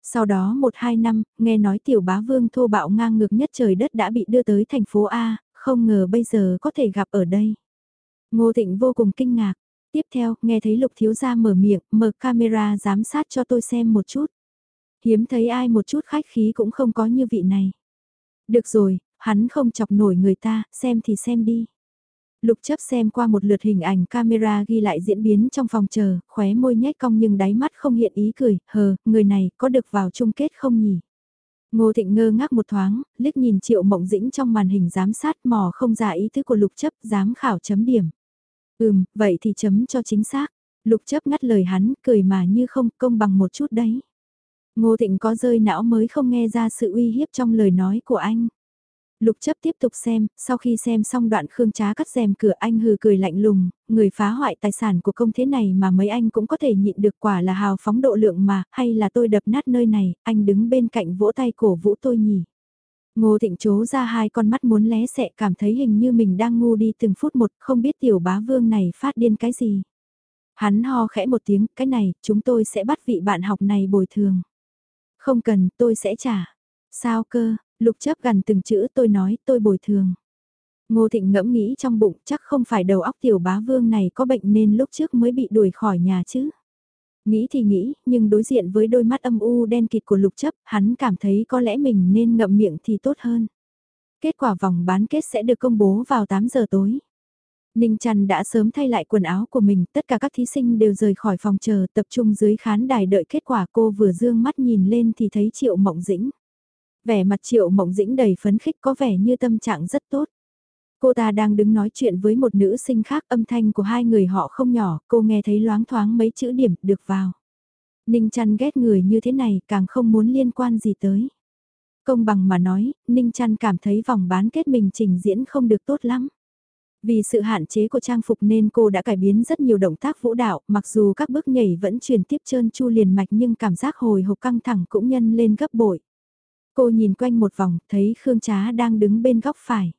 Sau đó một hai năm, nghe nói tiểu bá vương thô bạo ngang ngược nhất trời đất đã bị đưa tới thành phố A, không ngờ bây giờ có thể gặp ở đây. Ngô Thịnh vô cùng kinh ngạc. Tiếp theo, nghe thấy lục thiếu gia mở miệng, mở camera giám sát cho tôi xem một chút hiếm thấy ai một chút khách khí cũng không có như vị này. Được rồi, hắn không chọc nổi người ta, xem thì xem đi. Lục chấp xem qua một lượt hình ảnh camera ghi lại diễn biến trong phòng chờ, khóe môi nhếch cong nhưng đáy mắt không hiện ý cười, hờ, người này có được vào chung kết không nhỉ? Ngô Thịnh ngơ ngác một thoáng, liếc nhìn Triệu Mộng Dĩnh trong màn hình giám sát mò không ra ý thức của lục chấp giám khảo chấm điểm. Ừm, vậy thì chấm cho chính xác. Lục chấp ngắt lời hắn, cười mà như không công bằng một chút đấy. Ngô Thịnh có rơi não mới không nghe ra sự uy hiếp trong lời nói của anh. Lục chấp tiếp tục xem, sau khi xem xong đoạn Khương Trá cắt rèm cửa anh hừ cười lạnh lùng, người phá hoại tài sản của công thế này mà mấy anh cũng có thể nhịn được quả là hào phóng độ lượng mà, hay là tôi đập nát nơi này, anh đứng bên cạnh vỗ tay cổ vũ tôi nhỉ. Ngô Thịnh chố ra hai con mắt muốn lé sẹ, cảm thấy hình như mình đang ngu đi từng phút một, không biết tiểu bá vương này phát điên cái gì. Hắn ho khẽ một tiếng, cái này, chúng tôi sẽ bắt vị bạn học này bồi thường. Không cần, tôi sẽ trả. Sao cơ, lục chấp gần từng chữ tôi nói tôi bồi thường. Ngô Thịnh ngẫm nghĩ trong bụng chắc không phải đầu óc tiểu bá vương này có bệnh nên lúc trước mới bị đuổi khỏi nhà chứ. Nghĩ thì nghĩ, nhưng đối diện với đôi mắt âm u đen kịt của lục chấp, hắn cảm thấy có lẽ mình nên ngậm miệng thì tốt hơn. Kết quả vòng bán kết sẽ được công bố vào 8 giờ tối. Ninh Trăn đã sớm thay lại quần áo của mình, tất cả các thí sinh đều rời khỏi phòng chờ tập trung dưới khán đài đợi kết quả cô vừa dương mắt nhìn lên thì thấy Triệu Mộng Dĩnh. Vẻ mặt Triệu Mộng Dĩnh đầy phấn khích có vẻ như tâm trạng rất tốt. Cô ta đang đứng nói chuyện với một nữ sinh khác âm thanh của hai người họ không nhỏ, cô nghe thấy loáng thoáng mấy chữ điểm được vào. Ninh Trăn ghét người như thế này càng không muốn liên quan gì tới. Công bằng mà nói, Ninh Trăn cảm thấy vòng bán kết mình trình diễn không được tốt lắm. Vì sự hạn chế của trang phục nên cô đã cải biến rất nhiều động tác vũ đạo, mặc dù các bước nhảy vẫn truyền tiếp trơn chu liền mạch nhưng cảm giác hồi hộp căng thẳng cũng nhân lên gấp bội. Cô nhìn quanh một vòng, thấy Khương Trá đang đứng bên góc phải.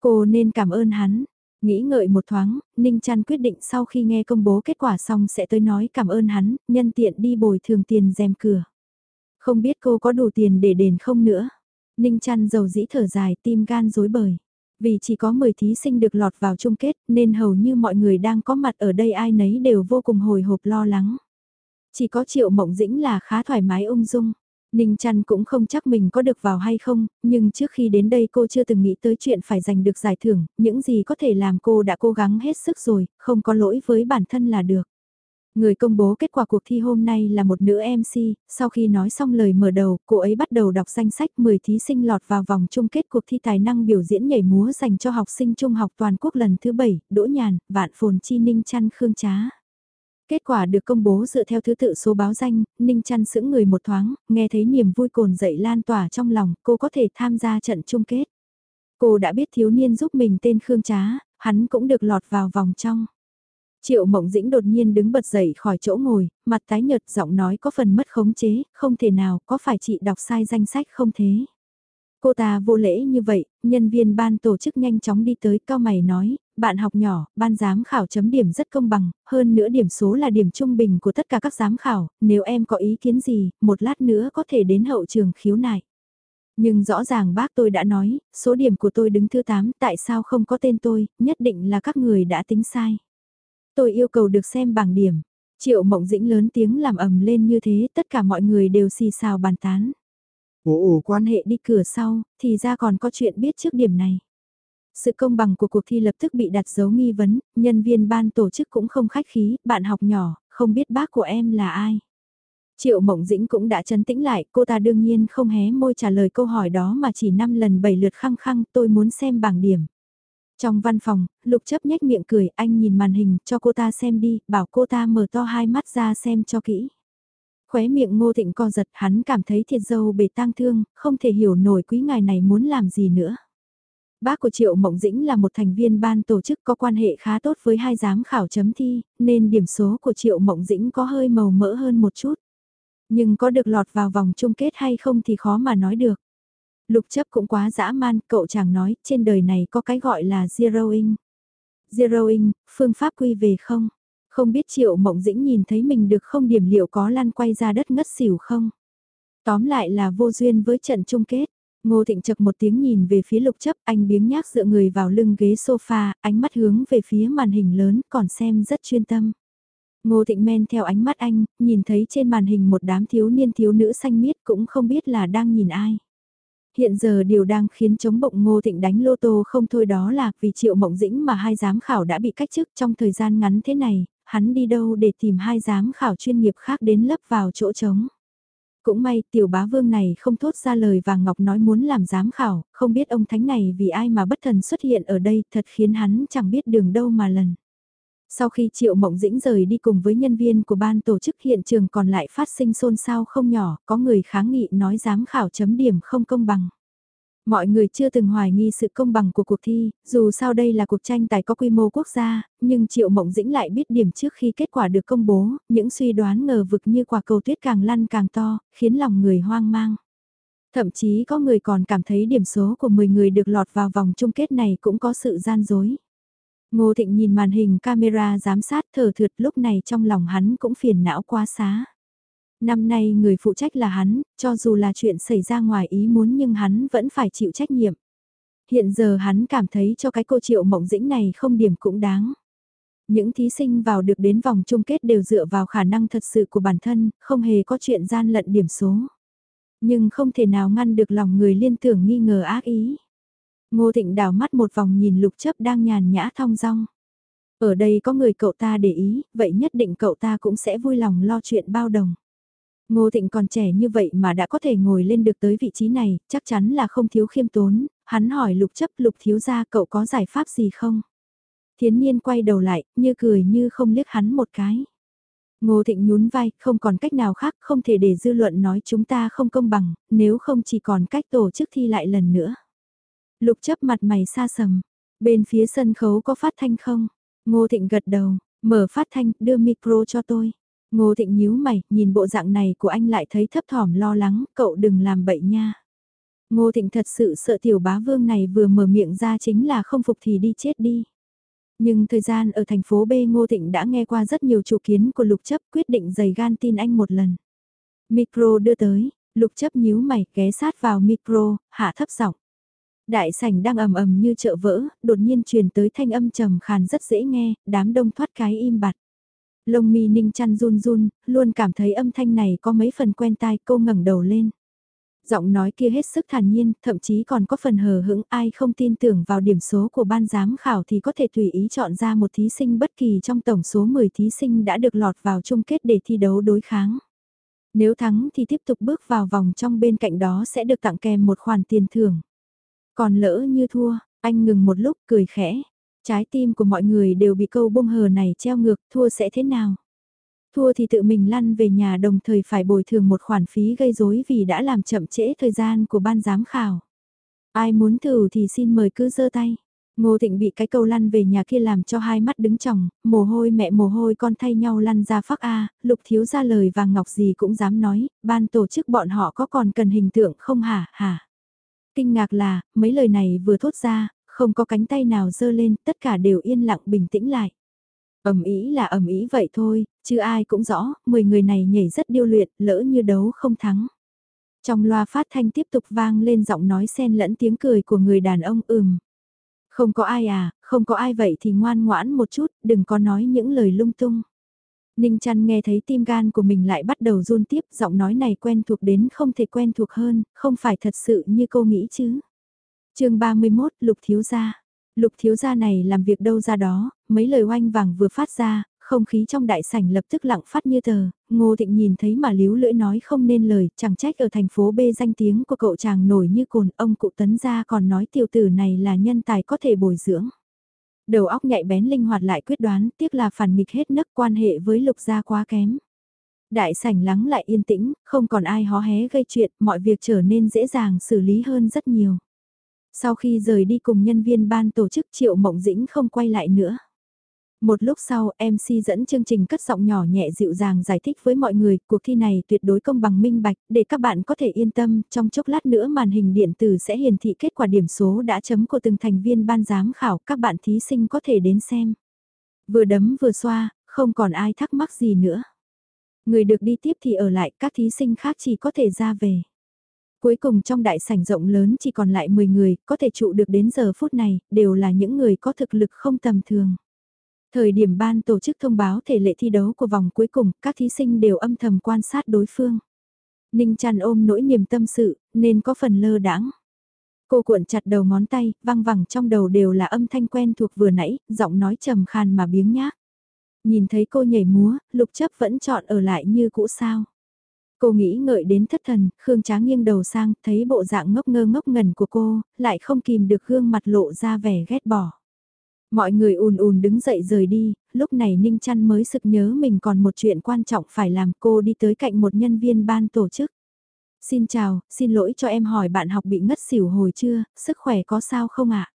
Cô nên cảm ơn hắn. Nghĩ ngợi một thoáng, Ninh Trăn quyết định sau khi nghe công bố kết quả xong sẽ tới nói cảm ơn hắn, nhân tiện đi bồi thường tiền rèm cửa. Không biết cô có đủ tiền để đền không nữa. Ninh Trăn dầu dĩ thở dài tim gan rối bời. Vì chỉ có 10 thí sinh được lọt vào chung kết nên hầu như mọi người đang có mặt ở đây ai nấy đều vô cùng hồi hộp lo lắng. Chỉ có Triệu Mộng Dĩnh là khá thoải mái ung dung. Ninh Trăn cũng không chắc mình có được vào hay không, nhưng trước khi đến đây cô chưa từng nghĩ tới chuyện phải giành được giải thưởng, những gì có thể làm cô đã cố gắng hết sức rồi, không có lỗi với bản thân là được. Người công bố kết quả cuộc thi hôm nay là một nữ MC, sau khi nói xong lời mở đầu, cô ấy bắt đầu đọc danh sách 10 thí sinh lọt vào vòng chung kết cuộc thi tài năng biểu diễn nhảy múa dành cho học sinh trung học toàn quốc lần thứ 7, Đỗ Nhàn, Vạn Phồn Chi Ninh Trăn Khương Trá. Kết quả được công bố dựa theo thứ tự số báo danh, Ninh Trăn sững người một thoáng, nghe thấy niềm vui cồn dậy lan tỏa trong lòng, cô có thể tham gia trận chung kết. Cô đã biết thiếu niên giúp mình tên Khương Trá, hắn cũng được lọt vào vòng trong. Triệu Mộng Dĩnh đột nhiên đứng bật dậy khỏi chỗ ngồi, mặt tái nhợt giọng nói có phần mất khống chế, không thể nào, có phải chị đọc sai danh sách không thế? Cô ta vô lễ như vậy, nhân viên ban tổ chức nhanh chóng đi tới cao mày nói, bạn học nhỏ, ban giám khảo chấm điểm rất công bằng, hơn nữa điểm số là điểm trung bình của tất cả các giám khảo, nếu em có ý kiến gì, một lát nữa có thể đến hậu trường khiếu nại. Nhưng rõ ràng bác tôi đã nói, số điểm của tôi đứng thứ 8, tại sao không có tên tôi, nhất định là các người đã tính sai. Tôi yêu cầu được xem bảng điểm. Triệu mộng dĩnh lớn tiếng làm ầm lên như thế, tất cả mọi người đều xì xào bàn tán. Ồ ồ quan hệ đi cửa sau, thì ra còn có chuyện biết trước điểm này. Sự công bằng của cuộc thi lập tức bị đặt dấu nghi vấn, nhân viên ban tổ chức cũng không khách khí, bạn học nhỏ, không biết bác của em là ai. Triệu Mộng Dĩnh cũng đã chấn tĩnh lại, cô ta đương nhiên không hé môi trả lời câu hỏi đó mà chỉ 5 lần 7 lượt khăng khăng tôi muốn xem bảng điểm. Trong văn phòng, lục chấp nhếch miệng cười, anh nhìn màn hình, cho cô ta xem đi, bảo cô ta mở to hai mắt ra xem cho kỹ. Khóe miệng ngô thịnh co giật, hắn cảm thấy thiệt dâu bề tang thương, không thể hiểu nổi quý ngài này muốn làm gì nữa. Bác của Triệu Mộng Dĩnh là một thành viên ban tổ chức có quan hệ khá tốt với hai giám khảo chấm thi, nên điểm số của Triệu Mộng Dĩnh có hơi màu mỡ hơn một chút. Nhưng có được lọt vào vòng chung kết hay không thì khó mà nói được. Lục chấp cũng quá dã man, cậu chàng nói, trên đời này có cái gọi là zeroing. Zeroing, phương pháp quy về không? Không biết Triệu Mộng Dĩnh nhìn thấy mình được không điểm liệu có lăn quay ra đất ngất xỉu không? Tóm lại là vô duyên với trận chung kết. Ngô Thịnh chật một tiếng nhìn về phía lục chấp, anh biếng nhác dựa người vào lưng ghế sofa, ánh mắt hướng về phía màn hình lớn, còn xem rất chuyên tâm. Ngô Thịnh men theo ánh mắt anh, nhìn thấy trên màn hình một đám thiếu niên thiếu nữ xanh miết cũng không biết là đang nhìn ai. Hiện giờ điều đang khiến chống bụng Ngô Thịnh đánh lô tô không thôi đó là vì Triệu Mộng Dĩnh mà hai giám khảo đã bị cách chức trong thời gian ngắn thế này, hắn đi đâu để tìm hai giám khảo chuyên nghiệp khác đến lấp vào chỗ trống. Cũng may tiểu bá vương này không thốt ra lời và ngọc nói muốn làm giám khảo, không biết ông thánh này vì ai mà bất thần xuất hiện ở đây thật khiến hắn chẳng biết đường đâu mà lần. Sau khi Triệu Mộng Dĩnh rời đi cùng với nhân viên của ban tổ chức hiện trường còn lại phát sinh xôn xao không nhỏ, có người kháng nghị nói giám khảo chấm điểm không công bằng. Mọi người chưa từng hoài nghi sự công bằng của cuộc thi, dù sao đây là cuộc tranh tài có quy mô quốc gia, nhưng Triệu Mộng Dĩnh lại biết điểm trước khi kết quả được công bố, những suy đoán ngờ vực như quả cầu tuyết càng lăn càng to, khiến lòng người hoang mang. Thậm chí có người còn cảm thấy điểm số của 10 người được lọt vào vòng chung kết này cũng có sự gian dối. Ngô Thịnh nhìn màn hình camera giám sát thở thượt lúc này trong lòng hắn cũng phiền não quá xá. Năm nay người phụ trách là hắn, cho dù là chuyện xảy ra ngoài ý muốn nhưng hắn vẫn phải chịu trách nhiệm. Hiện giờ hắn cảm thấy cho cái cô triệu mộng dĩnh này không điểm cũng đáng. Những thí sinh vào được đến vòng chung kết đều dựa vào khả năng thật sự của bản thân, không hề có chuyện gian lận điểm số. Nhưng không thể nào ngăn được lòng người liên tưởng nghi ngờ ác ý. Ngô Thịnh đảo mắt một vòng nhìn lục chấp đang nhàn nhã thong dong. Ở đây có người cậu ta để ý, vậy nhất định cậu ta cũng sẽ vui lòng lo chuyện bao đồng. Ngô Thịnh còn trẻ như vậy mà đã có thể ngồi lên được tới vị trí này, chắc chắn là không thiếu khiêm tốn, hắn hỏi lục chấp lục thiếu ra cậu có giải pháp gì không? Thiến Nhiên quay đầu lại, như cười như không liếc hắn một cái. Ngô Thịnh nhún vai, không còn cách nào khác, không thể để dư luận nói chúng ta không công bằng, nếu không chỉ còn cách tổ chức thi lại lần nữa. Lục chấp mặt mày xa sầm, bên phía sân khấu có phát thanh không? Ngô Thịnh gật đầu, mở phát thanh, đưa micro cho tôi. Ngô Thịnh nhíu mày, nhìn bộ dạng này của anh lại thấy thấp thỏm lo lắng, cậu đừng làm bậy nha. Ngô Thịnh thật sự sợ tiểu bá vương này vừa mở miệng ra chính là không phục thì đi chết đi. Nhưng thời gian ở thành phố B Ngô Thịnh đã nghe qua rất nhiều chủ kiến của Lục Chấp quyết định dày gan tin anh một lần. Micro đưa tới, Lục Chấp nhíu mày ghé sát vào micro, hạ thấp giọng. Đại sảnh đang ầm ầm như chợ vỡ, đột nhiên truyền tới thanh âm trầm khàn rất dễ nghe, đám đông thoát cái im bặt. Lông mi ninh chăn run run, luôn cảm thấy âm thanh này có mấy phần quen tai cô ngẩng đầu lên. Giọng nói kia hết sức thản nhiên, thậm chí còn có phần hờ hững ai không tin tưởng vào điểm số của ban giám khảo thì có thể tùy ý chọn ra một thí sinh bất kỳ trong tổng số 10 thí sinh đã được lọt vào chung kết để thi đấu đối kháng. Nếu thắng thì tiếp tục bước vào vòng trong bên cạnh đó sẽ được tặng kèm một khoản tiền thưởng. Còn lỡ như thua, anh ngừng một lúc cười khẽ. Trái tim của mọi người đều bị câu bông hờ này treo ngược, thua sẽ thế nào? Thua thì tự mình lăn về nhà đồng thời phải bồi thường một khoản phí gây rối vì đã làm chậm trễ thời gian của ban giám khảo. Ai muốn thử thì xin mời cứ giơ tay. Ngô Thịnh bị cái câu lăn về nhà kia làm cho hai mắt đứng tròng, mồ hôi mẹ mồ hôi con thay nhau lăn ra phắc A, lục thiếu ra lời vàng ngọc gì cũng dám nói, ban tổ chức bọn họ có còn cần hình tượng không hả, hả? Kinh ngạc là, mấy lời này vừa thốt ra, không có cánh tay nào dơ lên, tất cả đều yên lặng bình tĩnh lại. ầm ý là ầm ý vậy thôi, chứ ai cũng rõ, 10 người này nhảy rất điêu luyện, lỡ như đấu không thắng. Trong loa phát thanh tiếp tục vang lên giọng nói xen lẫn tiếng cười của người đàn ông ừm. Không có ai à, không có ai vậy thì ngoan ngoãn một chút, đừng có nói những lời lung tung. Ninh chăn nghe thấy tim gan của mình lại bắt đầu run tiếp, giọng nói này quen thuộc đến không thể quen thuộc hơn, không phải thật sự như cô nghĩ chứ. chương 31, Lục Thiếu Gia. Lục Thiếu Gia này làm việc đâu ra đó, mấy lời oanh vàng vừa phát ra, không khí trong đại sảnh lập tức lặng phát như tờ, Ngô Thịnh nhìn thấy mà líu lưỡi nói không nên lời, chẳng trách ở thành phố B danh tiếng của cậu chàng nổi như cồn, ông cụ tấn gia còn nói tiểu tử này là nhân tài có thể bồi dưỡng. Đầu óc nhạy bén linh hoạt lại quyết đoán, tiếc là phản nghịch hết nấc quan hệ với lục gia quá kém. Đại sảnh lắng lại yên tĩnh, không còn ai hó hé gây chuyện, mọi việc trở nên dễ dàng xử lý hơn rất nhiều. Sau khi rời đi cùng nhân viên ban tổ chức Triệu Mộng Dĩnh không quay lại nữa. Một lúc sau, MC dẫn chương trình cất giọng nhỏ nhẹ dịu dàng giải thích với mọi người, cuộc thi này tuyệt đối công bằng minh bạch, để các bạn có thể yên tâm, trong chốc lát nữa màn hình điện tử sẽ hiển thị kết quả điểm số đã chấm của từng thành viên ban giám khảo, các bạn thí sinh có thể đến xem. Vừa đấm vừa xoa, không còn ai thắc mắc gì nữa. Người được đi tiếp thì ở lại, các thí sinh khác chỉ có thể ra về. Cuối cùng trong đại sảnh rộng lớn chỉ còn lại 10 người, có thể trụ được đến giờ phút này, đều là những người có thực lực không tầm thường. Thời điểm ban tổ chức thông báo thể lệ thi đấu của vòng cuối cùng, các thí sinh đều âm thầm quan sát đối phương. Ninh Trăn ôm nỗi niềm tâm sự, nên có phần lơ đãng. Cô cuộn chặt đầu ngón tay, văng vẳng trong đầu đều là âm thanh quen thuộc vừa nãy, giọng nói trầm khàn mà biếng nhác. Nhìn thấy cô nhảy múa, lục chấp vẫn chọn ở lại như cũ sao. Cô nghĩ ngợi đến thất thần, Khương Trá nghiêng đầu sang, thấy bộ dạng ngốc ngơ ngốc ngẩn của cô, lại không kìm được gương mặt lộ ra vẻ ghét bỏ. Mọi người ùn ùn đứng dậy rời đi, lúc này Ninh Trăn mới sực nhớ mình còn một chuyện quan trọng phải làm cô đi tới cạnh một nhân viên ban tổ chức. Xin chào, xin lỗi cho em hỏi bạn học bị ngất xỉu hồi chưa, sức khỏe có sao không ạ?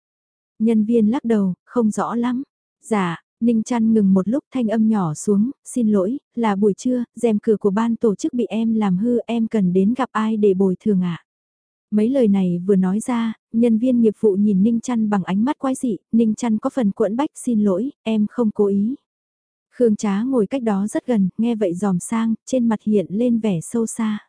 Nhân viên lắc đầu, không rõ lắm. Dạ, Ninh Trăn ngừng một lúc thanh âm nhỏ xuống, xin lỗi, là buổi trưa, rèm cửa của ban tổ chức bị em làm hư, em cần đến gặp ai để bồi thường ạ? Mấy lời này vừa nói ra, nhân viên nghiệp vụ nhìn Ninh Trăn bằng ánh mắt quái dị, Ninh Trăn có phần cuộn bách xin lỗi, em không cố ý. Khương Trá ngồi cách đó rất gần, nghe vậy dòm sang, trên mặt hiện lên vẻ sâu xa.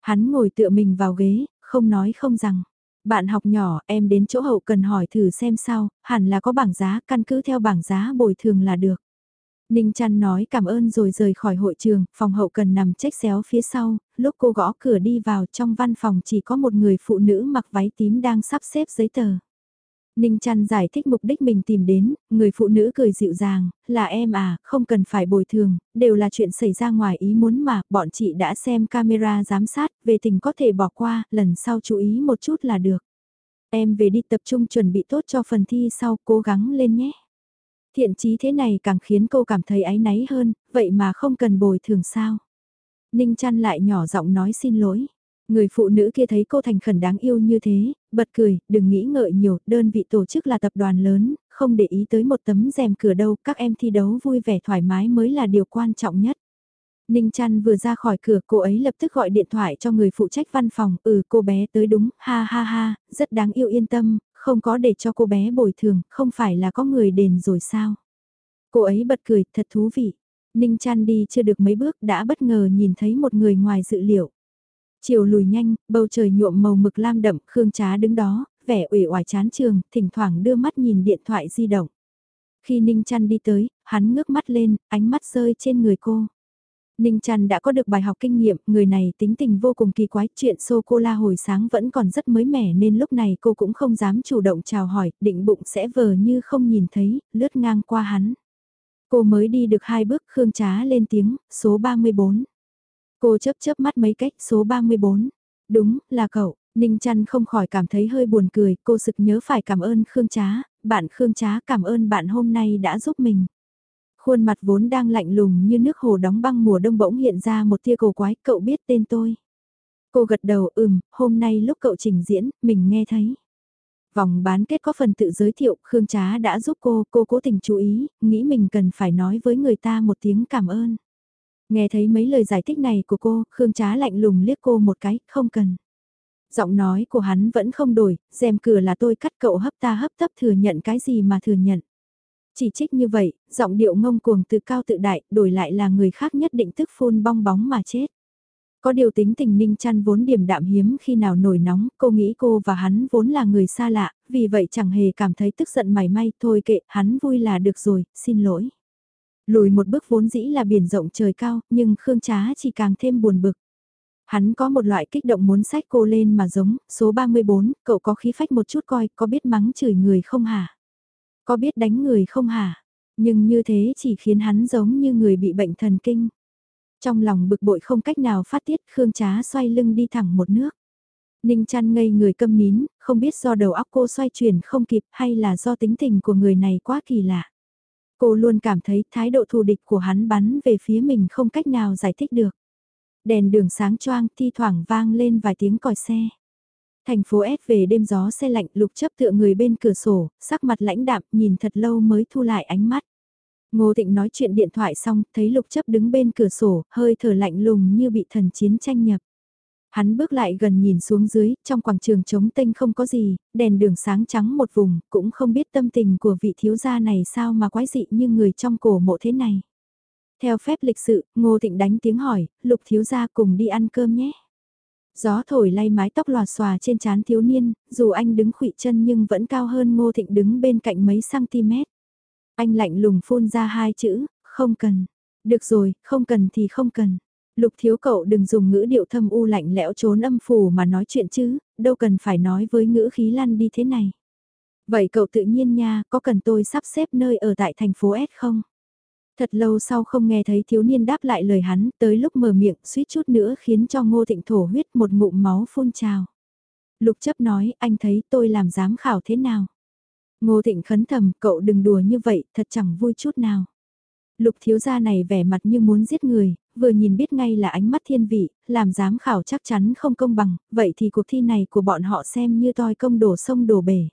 Hắn ngồi tựa mình vào ghế, không nói không rằng. Bạn học nhỏ, em đến chỗ hậu cần hỏi thử xem sao, hẳn là có bảng giá, căn cứ theo bảng giá bồi thường là được. Ninh chăn nói cảm ơn rồi rời khỏi hội trường, phòng hậu cần nằm trách xéo phía sau, lúc cô gõ cửa đi vào trong văn phòng chỉ có một người phụ nữ mặc váy tím đang sắp xếp giấy tờ. Ninh chăn giải thích mục đích mình tìm đến, người phụ nữ cười dịu dàng, là em à, không cần phải bồi thường, đều là chuyện xảy ra ngoài ý muốn mà, bọn chị đã xem camera giám sát, về tình có thể bỏ qua, lần sau chú ý một chút là được. Em về đi tập trung chuẩn bị tốt cho phần thi sau, cố gắng lên nhé. Thiện chí thế này càng khiến cô cảm thấy áy náy hơn, vậy mà không cần bồi thường sao. Ninh chăn lại nhỏ giọng nói xin lỗi. Người phụ nữ kia thấy cô thành khẩn đáng yêu như thế, bật cười, đừng nghĩ ngợi nhiều, đơn vị tổ chức là tập đoàn lớn, không để ý tới một tấm rèm cửa đâu, các em thi đấu vui vẻ thoải mái mới là điều quan trọng nhất. Ninh chăn vừa ra khỏi cửa cô ấy lập tức gọi điện thoại cho người phụ trách văn phòng, ừ cô bé tới đúng, ha ha ha, rất đáng yêu yên tâm, không có để cho cô bé bồi thường, không phải là có người đền rồi sao. Cô ấy bật cười, thật thú vị. Ninh chăn đi chưa được mấy bước đã bất ngờ nhìn thấy một người ngoài dự liệu. Chiều lùi nhanh, bầu trời nhuộm màu mực lam đậm, Khương Trá đứng đó, vẻ ủy oải chán trường, thỉnh thoảng đưa mắt nhìn điện thoại di động. Khi Ninh chăn đi tới, hắn ngước mắt lên, ánh mắt rơi trên người cô. Ninh Trăn đã có được bài học kinh nghiệm, người này tính tình vô cùng kỳ quái, chuyện sô-cô-la hồi sáng vẫn còn rất mới mẻ nên lúc này cô cũng không dám chủ động chào hỏi, định bụng sẽ vờ như không nhìn thấy, lướt ngang qua hắn. Cô mới đi được hai bước Khương Trá lên tiếng, số 34. Cô chớp chớp mắt mấy cách, số 34. Đúng, là cậu, Ninh Trăn không khỏi cảm thấy hơi buồn cười, cô sực nhớ phải cảm ơn Khương Trá, bạn Khương Trá cảm ơn bạn hôm nay đã giúp mình. Khuôn mặt vốn đang lạnh lùng như nước hồ đóng băng mùa đông bỗng hiện ra một tia cổ quái, cậu biết tên tôi. Cô gật đầu ừm, hôm nay lúc cậu trình diễn, mình nghe thấy. Vòng bán kết có phần tự giới thiệu, Khương Trá đã giúp cô, cô cố tình chú ý, nghĩ mình cần phải nói với người ta một tiếng cảm ơn. Nghe thấy mấy lời giải thích này của cô, Khương Trá lạnh lùng liếc cô một cái, không cần. Giọng nói của hắn vẫn không đổi, rèm cửa là tôi cắt cậu hấp ta hấp tấp thừa nhận cái gì mà thừa nhận. Chỉ trích như vậy, giọng điệu ngông cuồng từ cao tự đại, đổi lại là người khác nhất định tức phun bong bóng mà chết. Có điều tính tình ninh Trăn vốn điềm đạm hiếm khi nào nổi nóng, cô nghĩ cô và hắn vốn là người xa lạ, vì vậy chẳng hề cảm thấy tức giận mày may, thôi kệ, hắn vui là được rồi, xin lỗi. Lùi một bước vốn dĩ là biển rộng trời cao, nhưng Khương Trá chỉ càng thêm buồn bực. Hắn có một loại kích động muốn sách cô lên mà giống, số 34, cậu có khí phách một chút coi, có biết mắng chửi người không hả? Có biết đánh người không hả? Nhưng như thế chỉ khiến hắn giống như người bị bệnh thần kinh. Trong lòng bực bội không cách nào phát tiết Khương Trá xoay lưng đi thẳng một nước. Ninh chăn ngây người câm nín, không biết do đầu óc cô xoay chuyển không kịp hay là do tính tình của người này quá kỳ lạ. Cô luôn cảm thấy thái độ thù địch của hắn bắn về phía mình không cách nào giải thích được. Đèn đường sáng choang thi thoảng vang lên vài tiếng còi xe. Thành phố S về đêm gió xe lạnh lục chấp tựa người bên cửa sổ, sắc mặt lãnh đạm nhìn thật lâu mới thu lại ánh mắt. Ngô thịnh nói chuyện điện thoại xong, thấy lục chấp đứng bên cửa sổ, hơi thở lạnh lùng như bị thần chiến tranh nhập. Hắn bước lại gần nhìn xuống dưới, trong quảng trường trống tênh không có gì, đèn đường sáng trắng một vùng, cũng không biết tâm tình của vị thiếu gia này sao mà quái dị như người trong cổ mộ thế này. Theo phép lịch sự, Ngô Thịnh đánh tiếng hỏi, lục thiếu gia cùng đi ăn cơm nhé. Gió thổi lay mái tóc lòa xòa trên trán thiếu niên, dù anh đứng khụy chân nhưng vẫn cao hơn Ngô Thịnh đứng bên cạnh mấy cm. Anh lạnh lùng phun ra hai chữ, không cần. Được rồi, không cần thì không cần. Lục thiếu cậu đừng dùng ngữ điệu thâm u lạnh lẽo trốn âm phủ mà nói chuyện chứ, đâu cần phải nói với ngữ khí lăn đi thế này. Vậy cậu tự nhiên nha, có cần tôi sắp xếp nơi ở tại thành phố S không? Thật lâu sau không nghe thấy thiếu niên đáp lại lời hắn, tới lúc mở miệng suýt chút nữa khiến cho ngô thịnh thổ huyết một ngụm máu phun trào. Lục chấp nói, anh thấy tôi làm giám khảo thế nào? Ngô thịnh khấn thầm, cậu đừng đùa như vậy, thật chẳng vui chút nào. Lục thiếu gia này vẻ mặt như muốn giết người, vừa nhìn biết ngay là ánh mắt thiên vị, làm giám khảo chắc chắn không công bằng, vậy thì cuộc thi này của bọn họ xem như toi công đổ sông đổ bể.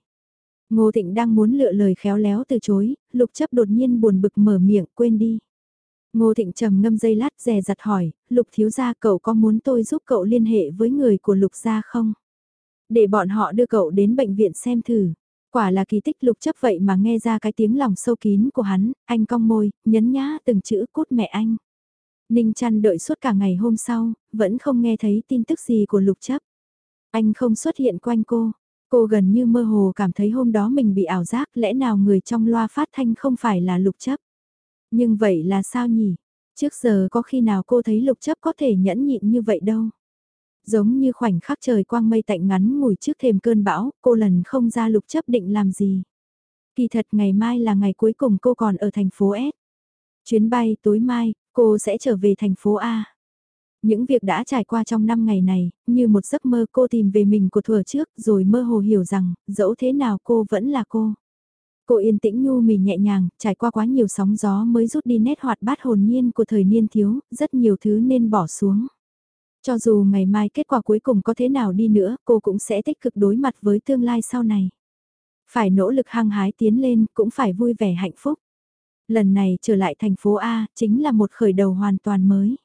Ngô Thịnh đang muốn lựa lời khéo léo từ chối, lục chấp đột nhiên buồn bực mở miệng quên đi. Ngô Thịnh trầm ngâm dây lát dè dặt hỏi, lục thiếu gia cậu có muốn tôi giúp cậu liên hệ với người của lục gia không? Để bọn họ đưa cậu đến bệnh viện xem thử. Quả là kỳ tích lục chấp vậy mà nghe ra cái tiếng lòng sâu kín của hắn, anh cong môi, nhấn nhá từng chữ cút mẹ anh. Ninh chăn đợi suốt cả ngày hôm sau, vẫn không nghe thấy tin tức gì của lục chấp. Anh không xuất hiện quanh cô. Cô gần như mơ hồ cảm thấy hôm đó mình bị ảo giác lẽ nào người trong loa phát thanh không phải là lục chấp. Nhưng vậy là sao nhỉ? Trước giờ có khi nào cô thấy lục chấp có thể nhẫn nhịn như vậy đâu. Giống như khoảnh khắc trời quang mây tạnh ngắn ngủi trước thềm cơn bão, cô lần không ra lục chấp định làm gì. Kỳ thật ngày mai là ngày cuối cùng cô còn ở thành phố S. Chuyến bay tối mai, cô sẽ trở về thành phố A. Những việc đã trải qua trong năm ngày này, như một giấc mơ cô tìm về mình của thừa trước rồi mơ hồ hiểu rằng, dẫu thế nào cô vẫn là cô. Cô yên tĩnh nhu mì nhẹ nhàng, trải qua quá nhiều sóng gió mới rút đi nét hoạt bát hồn nhiên của thời niên thiếu, rất nhiều thứ nên bỏ xuống. Cho dù ngày mai kết quả cuối cùng có thế nào đi nữa, cô cũng sẽ tích cực đối mặt với tương lai sau này. Phải nỗ lực hăng hái tiến lên, cũng phải vui vẻ hạnh phúc. Lần này trở lại thành phố A, chính là một khởi đầu hoàn toàn mới.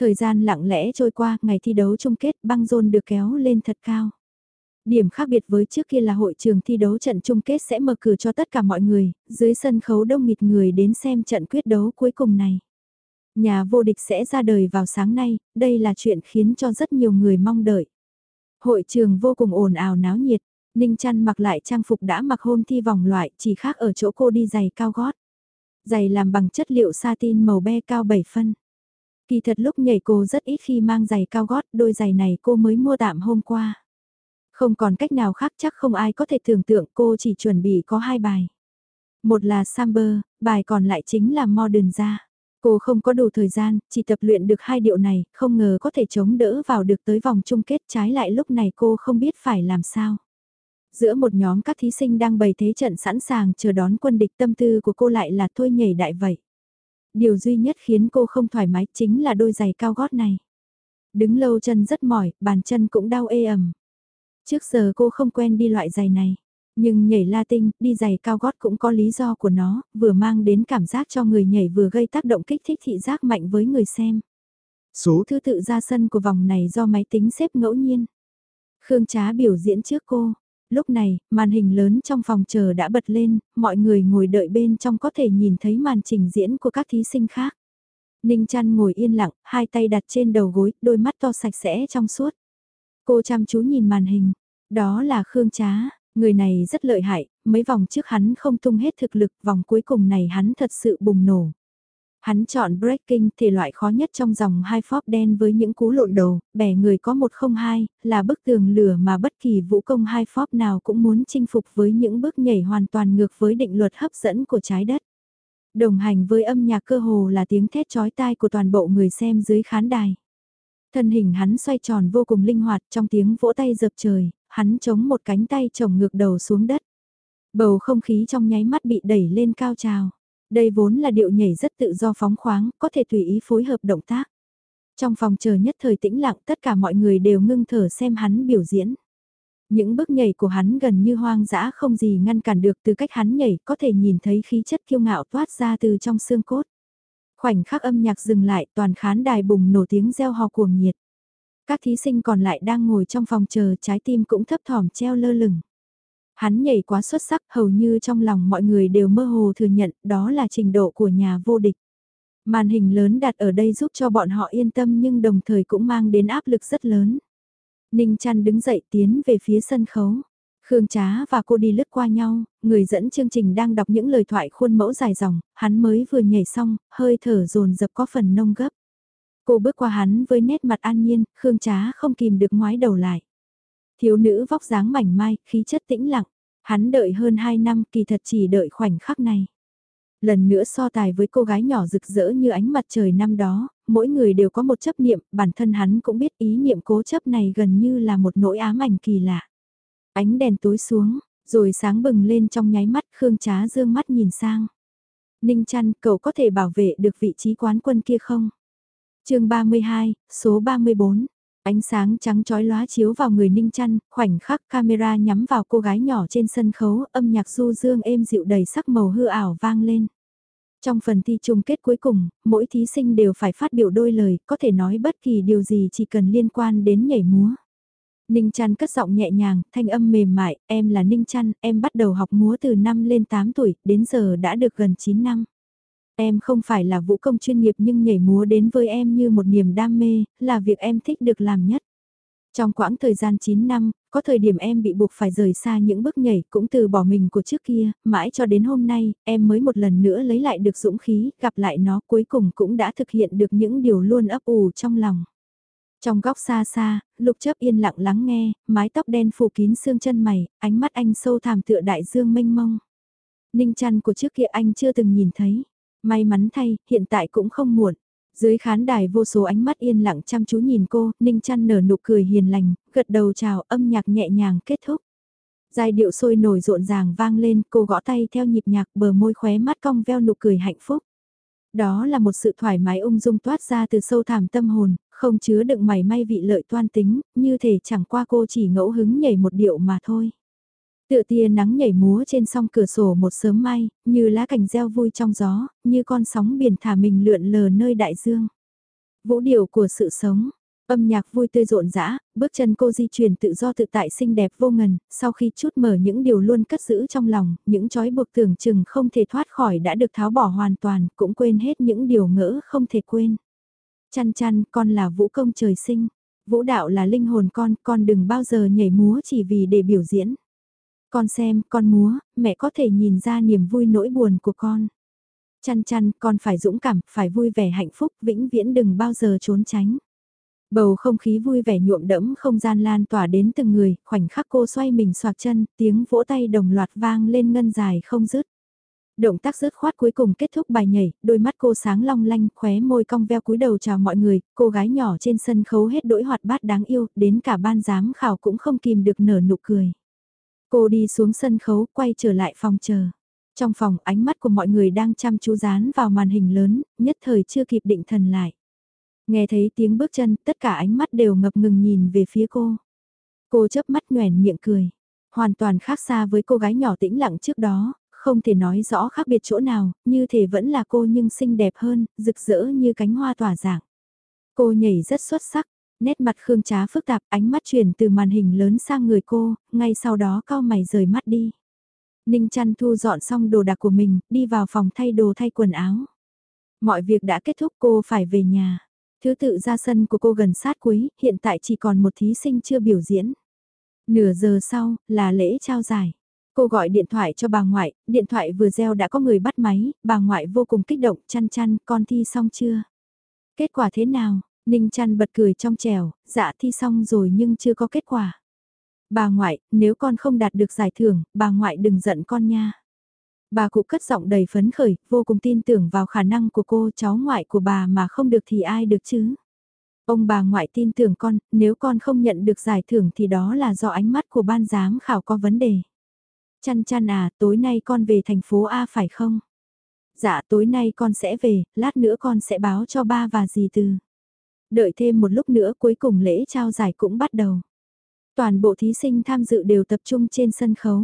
Thời gian lặng lẽ trôi qua, ngày thi đấu chung kết băng rôn được kéo lên thật cao. Điểm khác biệt với trước kia là hội trường thi đấu trận chung kết sẽ mở cửa cho tất cả mọi người, dưới sân khấu đông nghịt người đến xem trận quyết đấu cuối cùng này. Nhà vô địch sẽ ra đời vào sáng nay, đây là chuyện khiến cho rất nhiều người mong đợi. Hội trường vô cùng ồn ào náo nhiệt, Ninh chăn mặc lại trang phục đã mặc hôm thi vòng loại, chỉ khác ở chỗ cô đi giày cao gót. Giày làm bằng chất liệu satin màu be cao 7 phân. Kỳ thật lúc nhảy cô rất ít khi mang giày cao gót, đôi giày này cô mới mua tạm hôm qua. Không còn cách nào khác chắc không ai có thể tưởng tượng cô chỉ chuẩn bị có hai bài. Một là Samber, bài còn lại chính là Modern ra. Cô không có đủ thời gian, chỉ tập luyện được hai điệu này, không ngờ có thể chống đỡ vào được tới vòng chung kết trái lại lúc này cô không biết phải làm sao. Giữa một nhóm các thí sinh đang bày thế trận sẵn sàng chờ đón quân địch tâm tư của cô lại là thôi nhảy đại vậy. Điều duy nhất khiến cô không thoải mái chính là đôi giày cao gót này. Đứng lâu chân rất mỏi, bàn chân cũng đau ê ẩm. Trước giờ cô không quen đi loại giày này. Nhưng nhảy Latin, đi giày cao gót cũng có lý do của nó, vừa mang đến cảm giác cho người nhảy vừa gây tác động kích thích thị giác mạnh với người xem. Số thứ tự ra sân của vòng này do máy tính xếp ngẫu nhiên. Khương Trá biểu diễn trước cô, lúc này, màn hình lớn trong phòng chờ đã bật lên, mọi người ngồi đợi bên trong có thể nhìn thấy màn trình diễn của các thí sinh khác. Ninh chăn ngồi yên lặng, hai tay đặt trên đầu gối, đôi mắt to sạch sẽ trong suốt. Cô chăm chú nhìn màn hình, đó là Khương Trá, người này rất lợi hại, mấy vòng trước hắn không tung hết thực lực, vòng cuối cùng này hắn thật sự bùng nổ. Hắn chọn breaking thể loại khó nhất trong dòng hai phóp đen với những cú lộn đầu, bẻ người có 102, là bức tường lửa mà bất kỳ vũ công hai phóp nào cũng muốn chinh phục với những bước nhảy hoàn toàn ngược với định luật hấp dẫn của trái đất. Đồng hành với âm nhạc cơ hồ là tiếng thét chói tai của toàn bộ người xem dưới khán đài. Thân hình hắn xoay tròn vô cùng linh hoạt trong tiếng vỗ tay dập trời, hắn chống một cánh tay chồng ngược đầu xuống đất. Bầu không khí trong nháy mắt bị đẩy lên cao trào. Đây vốn là điệu nhảy rất tự do phóng khoáng, có thể tùy ý phối hợp động tác. Trong phòng chờ nhất thời tĩnh lặng tất cả mọi người đều ngưng thở xem hắn biểu diễn. Những bước nhảy của hắn gần như hoang dã không gì ngăn cản được từ cách hắn nhảy có thể nhìn thấy khí chất kiêu ngạo toát ra từ trong xương cốt. Khoảnh khắc âm nhạc dừng lại toàn khán đài bùng nổ tiếng reo hò cuồng nhiệt. Các thí sinh còn lại đang ngồi trong phòng chờ trái tim cũng thấp thỏm treo lơ lửng. Hắn nhảy quá xuất sắc hầu như trong lòng mọi người đều mơ hồ thừa nhận đó là trình độ của nhà vô địch. Màn hình lớn đặt ở đây giúp cho bọn họ yên tâm nhưng đồng thời cũng mang đến áp lực rất lớn. Ninh chăn đứng dậy tiến về phía sân khấu. Khương Trá và cô đi lướt qua nhau, người dẫn chương trình đang đọc những lời thoại khuôn mẫu dài dòng, hắn mới vừa nhảy xong, hơi thở dồn dập có phần nông gấp. Cô bước qua hắn với nét mặt an nhiên, Khương Trá không kìm được ngoái đầu lại. Thiếu nữ vóc dáng mảnh mai, khí chất tĩnh lặng. Hắn đợi hơn 2 năm kỳ thật chỉ đợi khoảnh khắc này. Lần nữa so tài với cô gái nhỏ rực rỡ như ánh mặt trời năm đó, mỗi người đều có một chấp niệm, bản thân hắn cũng biết ý niệm cố chấp này gần như là một nỗi ám ảnh kỳ lạ. Ánh đèn tối xuống, rồi sáng bừng lên trong nháy mắt Khương Trá dương mắt nhìn sang. Ninh chăn, cậu có thể bảo vệ được vị trí quán quân kia không? chương 32, số 34. Ánh sáng trắng chói lóa chiếu vào người Ninh chăn, khoảnh khắc camera nhắm vào cô gái nhỏ trên sân khấu, âm nhạc du dương êm dịu đầy sắc màu hư ảo vang lên. Trong phần thi chung kết cuối cùng, mỗi thí sinh đều phải phát biểu đôi lời, có thể nói bất kỳ điều gì chỉ cần liên quan đến nhảy múa. Ninh Chăn cất giọng nhẹ nhàng, thanh âm mềm mại, em là Ninh Chăn, em bắt đầu học múa từ năm lên 8 tuổi, đến giờ đã được gần 9 năm. Em không phải là vũ công chuyên nghiệp nhưng nhảy múa đến với em như một niềm đam mê, là việc em thích được làm nhất. Trong quãng thời gian 9 năm, có thời điểm em bị buộc phải rời xa những bước nhảy cũng từ bỏ mình của trước kia, mãi cho đến hôm nay, em mới một lần nữa lấy lại được dũng khí, gặp lại nó cuối cùng cũng đã thực hiện được những điều luôn ấp ủ trong lòng. Trong góc xa xa, lục chấp yên lặng lắng nghe, mái tóc đen phủ kín xương chân mày, ánh mắt anh sâu thẳm tựa đại dương mênh mông. Ninh chăn của trước kia anh chưa từng nhìn thấy. May mắn thay, hiện tại cũng không muộn. Dưới khán đài vô số ánh mắt yên lặng chăm chú nhìn cô, Ninh chăn nở nụ cười hiền lành, gật đầu chào âm nhạc nhẹ nhàng kết thúc. Giai điệu sôi nổi rộn ràng vang lên, cô gõ tay theo nhịp nhạc bờ môi khóe mắt cong veo nụ cười hạnh phúc. Đó là một sự thoải mái ung dung toát ra từ sâu thẳm tâm hồn, không chứa đựng mảy may vị lợi toan tính, như thể chẳng qua cô chỉ ngẫu hứng nhảy một điệu mà thôi. Tựa tia nắng nhảy múa trên song cửa sổ một sớm mai, như lá cành reo vui trong gió, như con sóng biển thả mình lượn lờ nơi đại dương. Vũ điệu của sự sống, âm nhạc vui tươi rộn rã, bước chân cô di chuyển tự do tự tại xinh đẹp vô ngần, sau khi chút mở những điều luôn cất giữ trong lòng, những trói buộc tưởng chừng không thể thoát khỏi đã được tháo bỏ hoàn toàn, cũng quên hết những điều ngỡ không thể quên. Chăn chăn, con là vũ công trời sinh. Vũ đạo là linh hồn con, con đừng bao giờ nhảy múa chỉ vì để biểu diễn. Con xem, con múa, mẹ có thể nhìn ra niềm vui nỗi buồn của con. Chăn chăn, con phải dũng cảm, phải vui vẻ hạnh phúc, vĩnh viễn đừng bao giờ trốn tránh. Bầu không khí vui vẻ nhuộm đẫm không gian lan tỏa đến từng người, khoảnh khắc cô xoay mình xoạc chân, tiếng vỗ tay đồng loạt vang lên ngân dài không dứt. Động tác dứt khoát cuối cùng kết thúc bài nhảy, đôi mắt cô sáng long lanh, khóe môi cong veo cúi đầu chào mọi người, cô gái nhỏ trên sân khấu hết đỗi hoạt bát đáng yêu, đến cả ban giám khảo cũng không kìm được nở nụ cười. Cô đi xuống sân khấu, quay trở lại phòng chờ. Trong phòng, ánh mắt của mọi người đang chăm chú dán vào màn hình lớn, nhất thời chưa kịp định thần lại. Nghe thấy tiếng bước chân, tất cả ánh mắt đều ngập ngừng nhìn về phía cô. Cô chớp mắt nhoèn miệng cười. Hoàn toàn khác xa với cô gái nhỏ tĩnh lặng trước đó, không thể nói rõ khác biệt chỗ nào, như thể vẫn là cô nhưng xinh đẹp hơn, rực rỡ như cánh hoa tỏa dạng. Cô nhảy rất xuất sắc, nét mặt Khương Trá phức tạp, ánh mắt chuyển từ màn hình lớn sang người cô, ngay sau đó cao mày rời mắt đi. Ninh chăn thu dọn xong đồ đạc của mình, đi vào phòng thay đồ thay quần áo. Mọi việc đã kết thúc cô phải về nhà. Thứ tự ra sân của cô gần sát cuối, hiện tại chỉ còn một thí sinh chưa biểu diễn. Nửa giờ sau, là lễ trao giải. Cô gọi điện thoại cho bà ngoại, điện thoại vừa reo đã có người bắt máy, bà ngoại vô cùng kích động, chăn chăn, con thi xong chưa? Kết quả thế nào? Ninh chăn bật cười trong trèo, dạ thi xong rồi nhưng chưa có kết quả. Bà ngoại, nếu con không đạt được giải thưởng, bà ngoại đừng giận con nha. Bà cụ cất giọng đầy phấn khởi, vô cùng tin tưởng vào khả năng của cô cháu ngoại của bà mà không được thì ai được chứ. Ông bà ngoại tin tưởng con, nếu con không nhận được giải thưởng thì đó là do ánh mắt của ban giám khảo có vấn đề. Chăn chăn à, tối nay con về thành phố A phải không? Dạ tối nay con sẽ về, lát nữa con sẽ báo cho ba và dì từ. Đợi thêm một lúc nữa cuối cùng lễ trao giải cũng bắt đầu. Toàn bộ thí sinh tham dự đều tập trung trên sân khấu.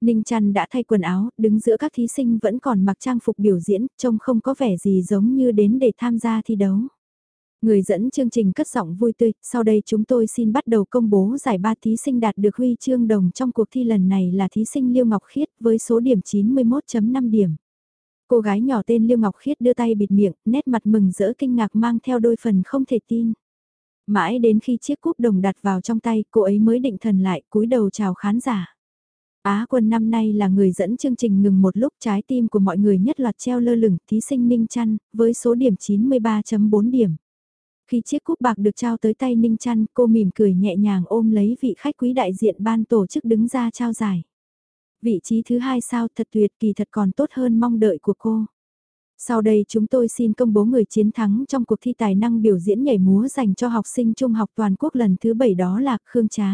Ninh Trăn đã thay quần áo, đứng giữa các thí sinh vẫn còn mặc trang phục biểu diễn, trông không có vẻ gì giống như đến để tham gia thi đấu. Người dẫn chương trình cất giọng vui tươi, sau đây chúng tôi xin bắt đầu công bố giải ba thí sinh đạt được huy chương đồng trong cuộc thi lần này là thí sinh Liêu Ngọc Khiết với số điểm 91.5 điểm. Cô gái nhỏ tên Liêu Ngọc Khiết đưa tay bịt miệng, nét mặt mừng rỡ kinh ngạc mang theo đôi phần không thể tin. Mãi đến khi chiếc cúp đồng đặt vào trong tay, cô ấy mới định thần lại, cúi đầu chào khán giả. Á quân năm nay là người dẫn chương trình ngừng một lúc trái tim của mọi người nhất loạt treo lơ lửng thí sinh Ninh Trăn, với số điểm 93.4 điểm. Khi chiếc cúp bạc được trao tới tay Ninh Trăn, cô mỉm cười nhẹ nhàng ôm lấy vị khách quý đại diện ban tổ chức đứng ra trao giải. Vị trí thứ hai sao thật tuyệt kỳ thật còn tốt hơn mong đợi của cô. Sau đây chúng tôi xin công bố người chiến thắng trong cuộc thi tài năng biểu diễn nhảy múa dành cho học sinh trung học toàn quốc lần thứ 7 đó là Khương Trá.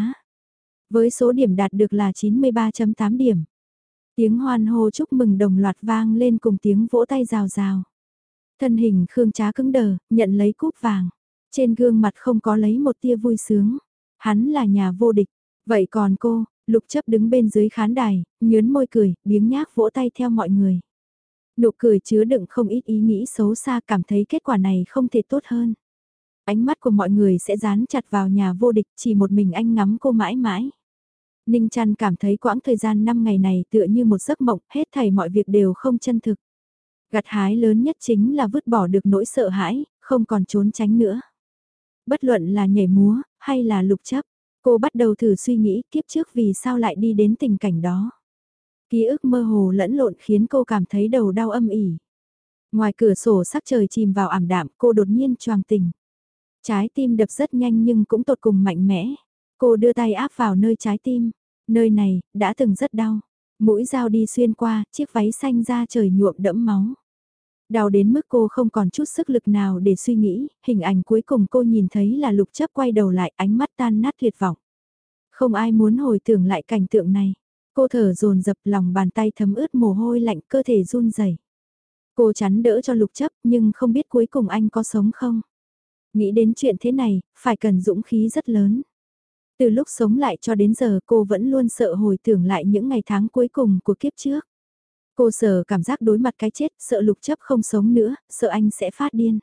Với số điểm đạt được là 93.8 điểm. Tiếng hoan hô chúc mừng đồng loạt vang lên cùng tiếng vỗ tay rào rào. Thân hình Khương Trá cứng đờ, nhận lấy cúp vàng. Trên gương mặt không có lấy một tia vui sướng. Hắn là nhà vô địch. Vậy còn cô, Lục chấp đứng bên dưới khán đài, nhớn môi cười, biếng nhác vỗ tay theo mọi người. Nụ cười chứa đựng không ít ý nghĩ xấu xa cảm thấy kết quả này không thể tốt hơn. Ánh mắt của mọi người sẽ dán chặt vào nhà vô địch chỉ một mình anh ngắm cô mãi mãi. Ninh chăn cảm thấy quãng thời gian 5 ngày này tựa như một giấc mộng, hết thảy mọi việc đều không chân thực. Gặt hái lớn nhất chính là vứt bỏ được nỗi sợ hãi, không còn trốn tránh nữa. Bất luận là nhảy múa, hay là lục chấp, cô bắt đầu thử suy nghĩ kiếp trước vì sao lại đi đến tình cảnh đó. Ký ức mơ hồ lẫn lộn khiến cô cảm thấy đầu đau âm ỉ. Ngoài cửa sổ sắc trời chìm vào ảm đạm cô đột nhiên choàng tình, Trái tim đập rất nhanh nhưng cũng tột cùng mạnh mẽ. Cô đưa tay áp vào nơi trái tim. Nơi này, đã từng rất đau. Mũi dao đi xuyên qua, chiếc váy xanh ra trời nhuộm đẫm máu. Đau đến mức cô không còn chút sức lực nào để suy nghĩ, hình ảnh cuối cùng cô nhìn thấy là lục chấp quay đầu lại ánh mắt tan nát tuyệt vọng. Không ai muốn hồi tưởng lại cảnh tượng này. Cô thở dồn dập lòng bàn tay thấm ướt mồ hôi lạnh cơ thể run rẩy. Cô chắn đỡ cho lục chấp nhưng không biết cuối cùng anh có sống không. Nghĩ đến chuyện thế này, phải cần dũng khí rất lớn. Từ lúc sống lại cho đến giờ cô vẫn luôn sợ hồi tưởng lại những ngày tháng cuối cùng của kiếp trước. Cô sợ cảm giác đối mặt cái chết, sợ lục chấp không sống nữa, sợ anh sẽ phát điên.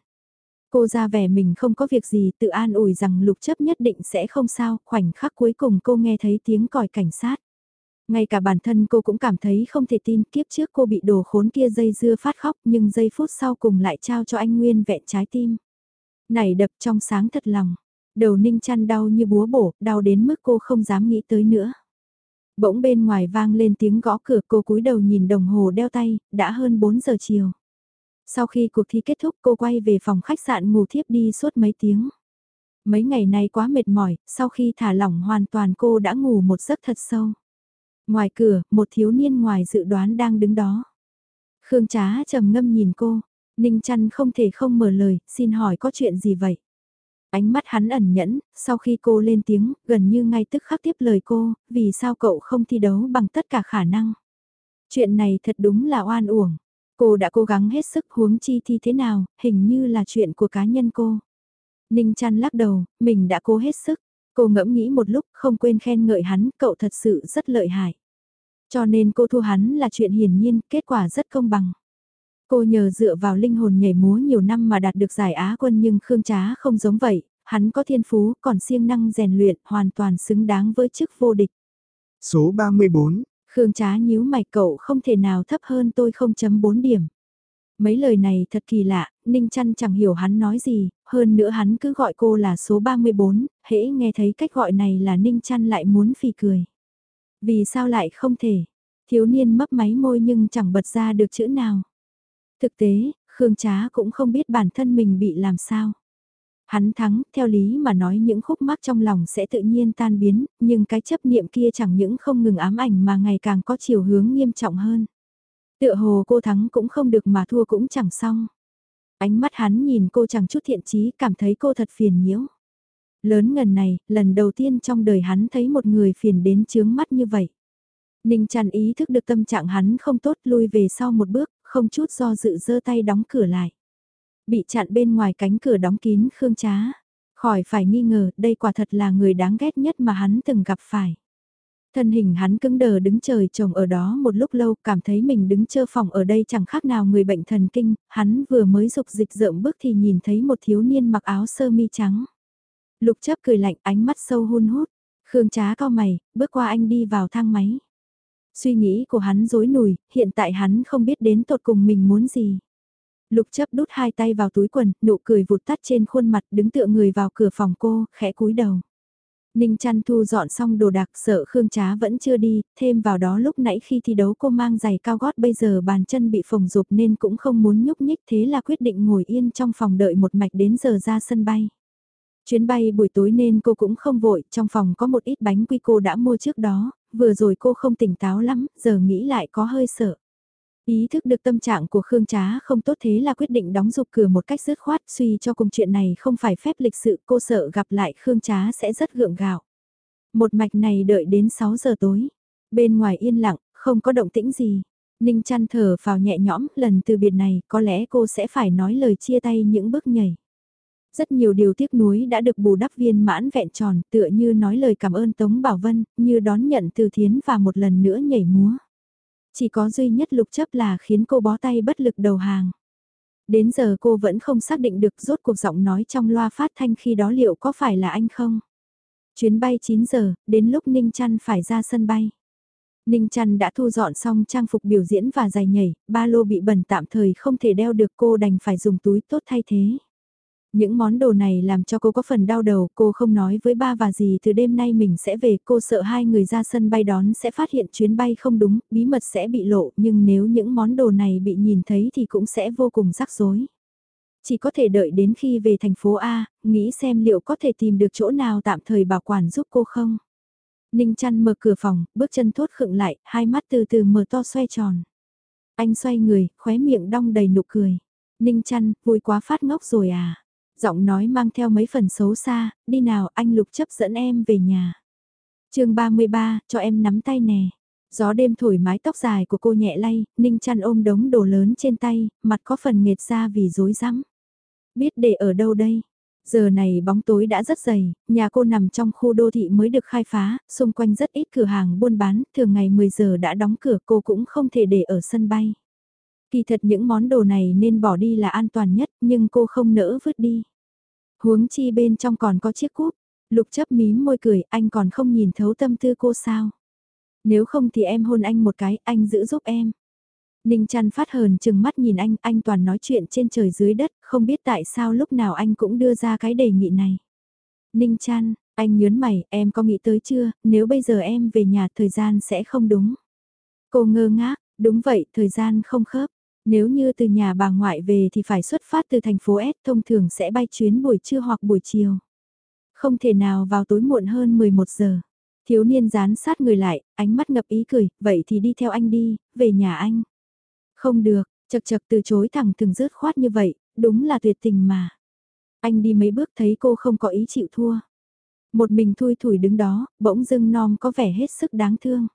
Cô ra vẻ mình không có việc gì tự an ủi rằng lục chấp nhất định sẽ không sao, khoảnh khắc cuối cùng cô nghe thấy tiếng còi cảnh sát. Ngay cả bản thân cô cũng cảm thấy không thể tin kiếp trước cô bị đồ khốn kia dây dưa phát khóc nhưng giây phút sau cùng lại trao cho anh nguyên vẹn trái tim. Nảy đập trong sáng thật lòng, đầu ninh chăn đau như búa bổ, đau đến mức cô không dám nghĩ tới nữa. Bỗng bên ngoài vang lên tiếng gõ cửa cô cúi đầu nhìn đồng hồ đeo tay, đã hơn 4 giờ chiều. Sau khi cuộc thi kết thúc cô quay về phòng khách sạn ngủ thiếp đi suốt mấy tiếng. Mấy ngày nay quá mệt mỏi, sau khi thả lỏng hoàn toàn cô đã ngủ một giấc thật sâu. Ngoài cửa, một thiếu niên ngoài dự đoán đang đứng đó. Khương Trá trầm ngâm nhìn cô, Ninh Trăn không thể không mở lời, xin hỏi có chuyện gì vậy? Ánh mắt hắn ẩn nhẫn, sau khi cô lên tiếng, gần như ngay tức khắc tiếp lời cô, vì sao cậu không thi đấu bằng tất cả khả năng? Chuyện này thật đúng là oan uổng. Cô đã cố gắng hết sức huống chi thi thế nào, hình như là chuyện của cá nhân cô. Ninh chăn lắc đầu, mình đã cố hết sức. Cô ngẫm nghĩ một lúc không quên khen ngợi hắn, cậu thật sự rất lợi hại. Cho nên cô thua hắn là chuyện hiển nhiên, kết quả rất công bằng. Cô nhờ dựa vào linh hồn nhảy múa nhiều năm mà đạt được giải Á quân nhưng Khương Trá không giống vậy, hắn có thiên phú còn siêng năng rèn luyện hoàn toàn xứng đáng với chức vô địch. Số 34 Khương Trá nhíu mày cậu không thể nào thấp hơn tôi 0.4 điểm. Mấy lời này thật kỳ lạ, Ninh Chăn chẳng hiểu hắn nói gì, hơn nữa hắn cứ gọi cô là số 34, hễ nghe thấy cách gọi này là Ninh Chăn lại muốn phì cười. Vì sao lại không thể? Thiếu niên mấp máy môi nhưng chẳng bật ra được chữ nào. Thực tế, Khương Trá cũng không biết bản thân mình bị làm sao. Hắn thắng, theo lý mà nói những khúc mắc trong lòng sẽ tự nhiên tan biến, nhưng cái chấp niệm kia chẳng những không ngừng ám ảnh mà ngày càng có chiều hướng nghiêm trọng hơn. Tựa hồ cô thắng cũng không được mà thua cũng chẳng xong. Ánh mắt hắn nhìn cô chẳng chút thiện chí, cảm thấy cô thật phiền nhiễu. Lớn ngần này, lần đầu tiên trong đời hắn thấy một người phiền đến chướng mắt như vậy. Ninh chăn ý thức được tâm trạng hắn không tốt lui về sau một bước, không chút do dự giơ tay đóng cửa lại. Bị chặn bên ngoài cánh cửa đóng kín Khương Trá. Khỏi phải nghi ngờ, đây quả thật là người đáng ghét nhất mà hắn từng gặp phải. Thân hình hắn cứng đờ đứng trời trồng ở đó một lúc lâu, cảm thấy mình đứng chơ phòng ở đây chẳng khác nào người bệnh thần kinh, hắn vừa mới dục dịch rợm bước thì nhìn thấy một thiếu niên mặc áo sơ mi trắng. Lục chấp cười lạnh ánh mắt sâu hun hút, Khương trá cao mày, bước qua anh đi vào thang máy. Suy nghĩ của hắn rối nùi, hiện tại hắn không biết đến tột cùng mình muốn gì. Lục chấp đút hai tay vào túi quần, nụ cười vụt tắt trên khuôn mặt đứng tựa người vào cửa phòng cô, khẽ cúi đầu. Ninh chăn thu dọn xong đồ đạc sợ Khương Trá vẫn chưa đi, thêm vào đó lúc nãy khi thi đấu cô mang giày cao gót bây giờ bàn chân bị phồng rụp nên cũng không muốn nhúc nhích thế là quyết định ngồi yên trong phòng đợi một mạch đến giờ ra sân bay. Chuyến bay buổi tối nên cô cũng không vội, trong phòng có một ít bánh quy cô đã mua trước đó, vừa rồi cô không tỉnh táo lắm, giờ nghĩ lại có hơi sợ. Ý thức được tâm trạng của Khương Trá không tốt thế là quyết định đóng dục cửa một cách dứt khoát suy cho cùng chuyện này không phải phép lịch sự cô sợ gặp lại Khương Trá sẽ rất gượng gạo. Một mạch này đợi đến 6 giờ tối. Bên ngoài yên lặng, không có động tĩnh gì. Ninh chăn thở vào nhẹ nhõm lần từ biệt này có lẽ cô sẽ phải nói lời chia tay những bước nhảy. Rất nhiều điều tiếc nuối đã được bù đắp viên mãn vẹn tròn tựa như nói lời cảm ơn Tống Bảo Vân, như đón nhận từ thiến và một lần nữa nhảy múa. Chỉ có duy nhất lục chấp là khiến cô bó tay bất lực đầu hàng. Đến giờ cô vẫn không xác định được rốt cuộc giọng nói trong loa phát thanh khi đó liệu có phải là anh không. Chuyến bay 9 giờ, đến lúc Ninh Trăn phải ra sân bay. Ninh Trăn đã thu dọn xong trang phục biểu diễn và giày nhảy, ba lô bị bẩn tạm thời không thể đeo được cô đành phải dùng túi tốt thay thế. Những món đồ này làm cho cô có phần đau đầu, cô không nói với ba và gì từ đêm nay mình sẽ về, cô sợ hai người ra sân bay đón sẽ phát hiện chuyến bay không đúng, bí mật sẽ bị lộ, nhưng nếu những món đồ này bị nhìn thấy thì cũng sẽ vô cùng rắc rối. Chỉ có thể đợi đến khi về thành phố A, nghĩ xem liệu có thể tìm được chỗ nào tạm thời bảo quản giúp cô không. Ninh chăn mở cửa phòng, bước chân thốt khựng lại, hai mắt từ từ mở to xoay tròn. Anh xoay người, khóe miệng đong đầy nụ cười. Ninh chăn, vui quá phát ngốc rồi à giọng nói mang theo mấy phần xấu xa, đi nào anh Lục chấp dẫn em về nhà. chương 33, cho em nắm tay nè. Gió đêm thổi mái tóc dài của cô nhẹ lay, Ninh chăn ôm đống đồ lớn trên tay, mặt có phần nghệt ra vì rối rắm. Biết để ở đâu đây? Giờ này bóng tối đã rất dày, nhà cô nằm trong khu đô thị mới được khai phá, xung quanh rất ít cửa hàng buôn bán, thường ngày 10 giờ đã đóng cửa cô cũng không thể để ở sân bay. Kỳ thật những món đồ này nên bỏ đi là an toàn nhất, nhưng cô không nỡ vứt đi. Huống chi bên trong còn có chiếc cúp, lục chấp mím môi cười, anh còn không nhìn thấu tâm tư cô sao. Nếu không thì em hôn anh một cái, anh giữ giúp em. Ninh chăn phát hờn chừng mắt nhìn anh, anh toàn nói chuyện trên trời dưới đất, không biết tại sao lúc nào anh cũng đưa ra cái đề nghị này. Ninh chăn, anh nhớn mày, em có nghĩ tới chưa, nếu bây giờ em về nhà thời gian sẽ không đúng. Cô ngơ ngác, đúng vậy, thời gian không khớp. Nếu như từ nhà bà ngoại về thì phải xuất phát từ thành phố S thông thường sẽ bay chuyến buổi trưa hoặc buổi chiều. Không thể nào vào tối muộn hơn 11 giờ. Thiếu niên dán sát người lại, ánh mắt ngập ý cười, vậy thì đi theo anh đi, về nhà anh. Không được, chật chật từ chối thẳng từng rớt khoát như vậy, đúng là tuyệt tình mà. Anh đi mấy bước thấy cô không có ý chịu thua. Một mình thui thủi đứng đó, bỗng dưng non có vẻ hết sức đáng thương.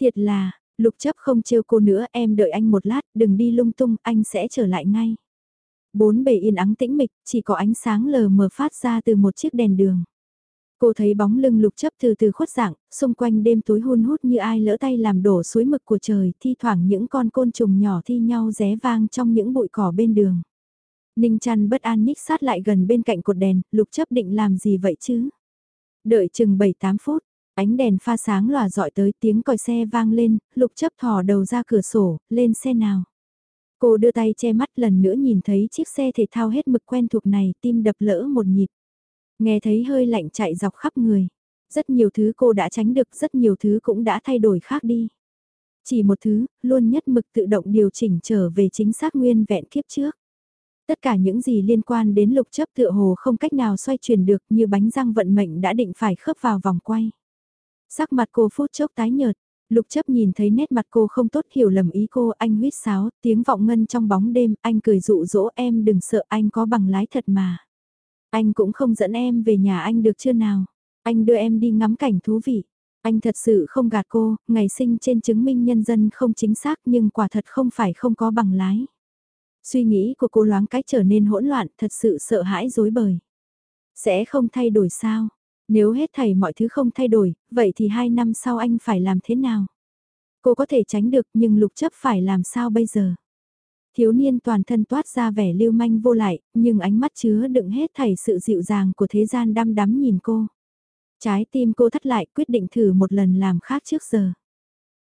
Thiệt là, Lục chấp không trêu cô nữa em đợi anh một lát, đừng đi lung tung, anh sẽ trở lại ngay. Bốn bề yên ắng tĩnh mịch, chỉ có ánh sáng lờ mờ phát ra từ một chiếc đèn đường. Cô thấy bóng lưng lục chấp từ từ khuất dạng, xung quanh đêm tối hun hút như ai lỡ tay làm đổ suối mực của trời, thi thoảng những con côn trùng nhỏ thi nhau ré vang trong những bụi cỏ bên đường. Ninh chăn bất an nhích sát lại gần bên cạnh cột đèn, lục chấp định làm gì vậy chứ? Đợi chừng 7-8 phút, Ánh đèn pha sáng lòa dọi tới tiếng còi xe vang lên, lục chấp thò đầu ra cửa sổ, lên xe nào. Cô đưa tay che mắt lần nữa nhìn thấy chiếc xe thể thao hết mực quen thuộc này, tim đập lỡ một nhịp. Nghe thấy hơi lạnh chạy dọc khắp người. Rất nhiều thứ cô đã tránh được, rất nhiều thứ cũng đã thay đổi khác đi. Chỉ một thứ, luôn nhất mực tự động điều chỉnh trở về chính xác nguyên vẹn kiếp trước. Tất cả những gì liên quan đến lục chấp tựa hồ không cách nào xoay chuyển được như bánh răng vận mệnh đã định phải khớp vào vòng quay. Sắc mặt cô phút chốc tái nhợt, Lục chấp nhìn thấy nét mặt cô không tốt hiểu lầm ý cô, anh huyết sáo, tiếng vọng ngân trong bóng đêm, anh cười dụ dỗ em đừng sợ anh có bằng lái thật mà. Anh cũng không dẫn em về nhà anh được chưa nào. Anh đưa em đi ngắm cảnh thú vị. Anh thật sự không gạt cô, ngày sinh trên chứng minh nhân dân không chính xác nhưng quả thật không phải không có bằng lái. Suy nghĩ của cô loáng cách trở nên hỗn loạn, thật sự sợ hãi dối bời. Sẽ không thay đổi sao? Nếu hết thảy mọi thứ không thay đổi, vậy thì hai năm sau anh phải làm thế nào? Cô có thể tránh được nhưng lục chấp phải làm sao bây giờ? Thiếu niên toàn thân toát ra vẻ lưu manh vô lại, nhưng ánh mắt chứa đựng hết thảy sự dịu dàng của thế gian đăm đắm nhìn cô. Trái tim cô thắt lại quyết định thử một lần làm khác trước giờ.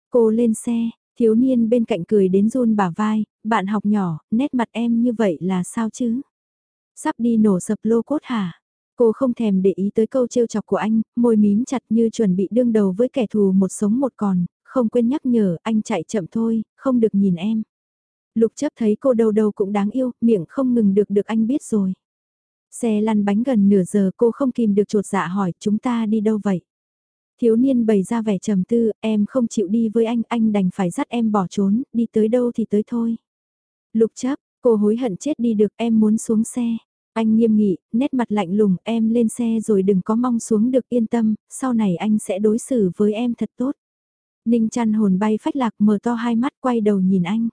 Cô lên xe, thiếu niên bên cạnh cười đến run bả vai, bạn học nhỏ, nét mặt em như vậy là sao chứ? Sắp đi nổ sập lô cốt hả? Cô không thèm để ý tới câu trêu chọc của anh, môi mím chặt như chuẩn bị đương đầu với kẻ thù một sống một còn, không quên nhắc nhở anh chạy chậm thôi, không được nhìn em. Lục chấp thấy cô đâu đâu cũng đáng yêu, miệng không ngừng được được anh biết rồi. Xe lăn bánh gần nửa giờ cô không kìm được chuột dạ hỏi chúng ta đi đâu vậy? Thiếu niên bày ra vẻ trầm tư, em không chịu đi với anh, anh đành phải dắt em bỏ trốn, đi tới đâu thì tới thôi. Lục chấp, cô hối hận chết đi được em muốn xuống xe. Anh nghiêm nghị, nét mặt lạnh lùng, em lên xe rồi đừng có mong xuống được yên tâm, sau này anh sẽ đối xử với em thật tốt. Ninh chăn hồn bay phách lạc mở to hai mắt quay đầu nhìn anh.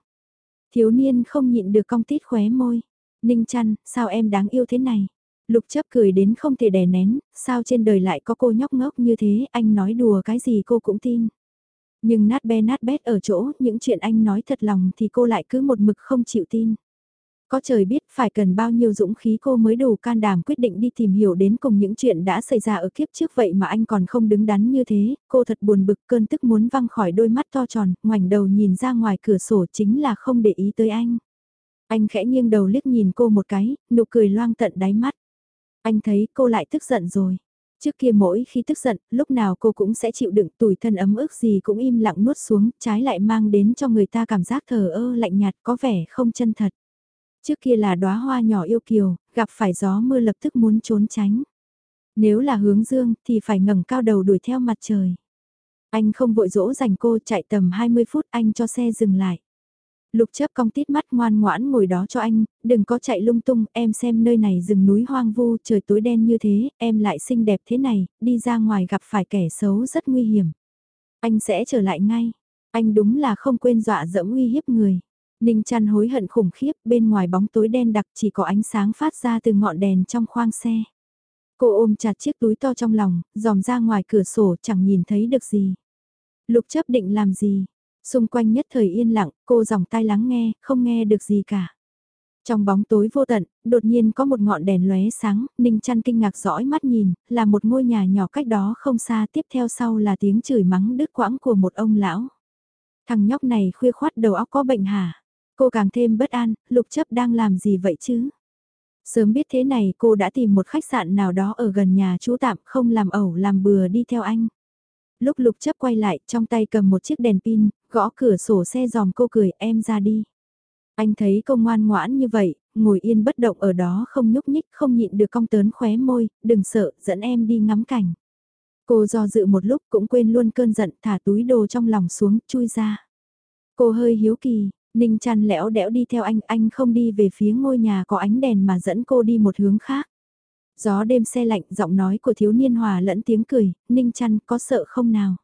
Thiếu niên không nhịn được cong tít khóe môi. Ninh chăn, sao em đáng yêu thế này? Lục chấp cười đến không thể đè nén, sao trên đời lại có cô nhóc ngốc như thế, anh nói đùa cái gì cô cũng tin. Nhưng nát be nát bét ở chỗ, những chuyện anh nói thật lòng thì cô lại cứ một mực không chịu tin. Có trời biết phải cần bao nhiêu dũng khí cô mới đủ can đảm quyết định đi tìm hiểu đến cùng những chuyện đã xảy ra ở kiếp trước vậy mà anh còn không đứng đắn như thế, cô thật buồn bực cơn tức muốn văng khỏi đôi mắt to tròn, ngoảnh đầu nhìn ra ngoài cửa sổ chính là không để ý tới anh. Anh khẽ nghiêng đầu liếc nhìn cô một cái, nụ cười loang tận đáy mắt. Anh thấy cô lại tức giận rồi. Trước kia mỗi khi tức giận, lúc nào cô cũng sẽ chịu đựng tủi thân ấm ức gì cũng im lặng nuốt xuống, trái lại mang đến cho người ta cảm giác thờ ơ lạnh nhạt có vẻ không chân thật. Trước kia là đóa hoa nhỏ yêu kiều, gặp phải gió mưa lập tức muốn trốn tránh. Nếu là hướng dương thì phải ngẩng cao đầu đuổi theo mặt trời. Anh không vội dỗ dành cô chạy tầm 20 phút anh cho xe dừng lại. Lục chấp cong tít mắt ngoan ngoãn ngồi đó cho anh, đừng có chạy lung tung, em xem nơi này rừng núi hoang vu, trời tối đen như thế, em lại xinh đẹp thế này, đi ra ngoài gặp phải kẻ xấu rất nguy hiểm. Anh sẽ trở lại ngay, anh đúng là không quên dọa dẫm uy hiếp người. Ninh chăn hối hận khủng khiếp, bên ngoài bóng tối đen đặc chỉ có ánh sáng phát ra từ ngọn đèn trong khoang xe. Cô ôm chặt chiếc túi to trong lòng, dòm ra ngoài cửa sổ chẳng nhìn thấy được gì. Lục chấp định làm gì? Xung quanh nhất thời yên lặng, cô dòng tai lắng nghe, không nghe được gì cả. Trong bóng tối vô tận, đột nhiên có một ngọn đèn lóe sáng, Ninh chăn kinh ngạc dõi mắt nhìn, là một ngôi nhà nhỏ cách đó không xa tiếp theo sau là tiếng chửi mắng đứt quãng của một ông lão. Thằng nhóc này khuya khoát đầu óc có bệnh hả? Cô càng thêm bất an, lục chấp đang làm gì vậy chứ? Sớm biết thế này cô đã tìm một khách sạn nào đó ở gần nhà chú tạm không làm ẩu làm bừa đi theo anh. Lúc lục chấp quay lại trong tay cầm một chiếc đèn pin, gõ cửa sổ xe dòm cô cười em ra đi. Anh thấy cô ngoan ngoãn như vậy, ngồi yên bất động ở đó không nhúc nhích không nhịn được cong tớn khóe môi, đừng sợ, dẫn em đi ngắm cảnh. Cô do dự một lúc cũng quên luôn cơn giận thả túi đồ trong lòng xuống, chui ra. Cô hơi hiếu kỳ, Ninh chăn lẽo đẽo đi theo anh, anh không đi về phía ngôi nhà có ánh đèn mà dẫn cô đi một hướng khác. Gió đêm xe lạnh, giọng nói của thiếu niên hòa lẫn tiếng cười, Ninh chăn có sợ không nào?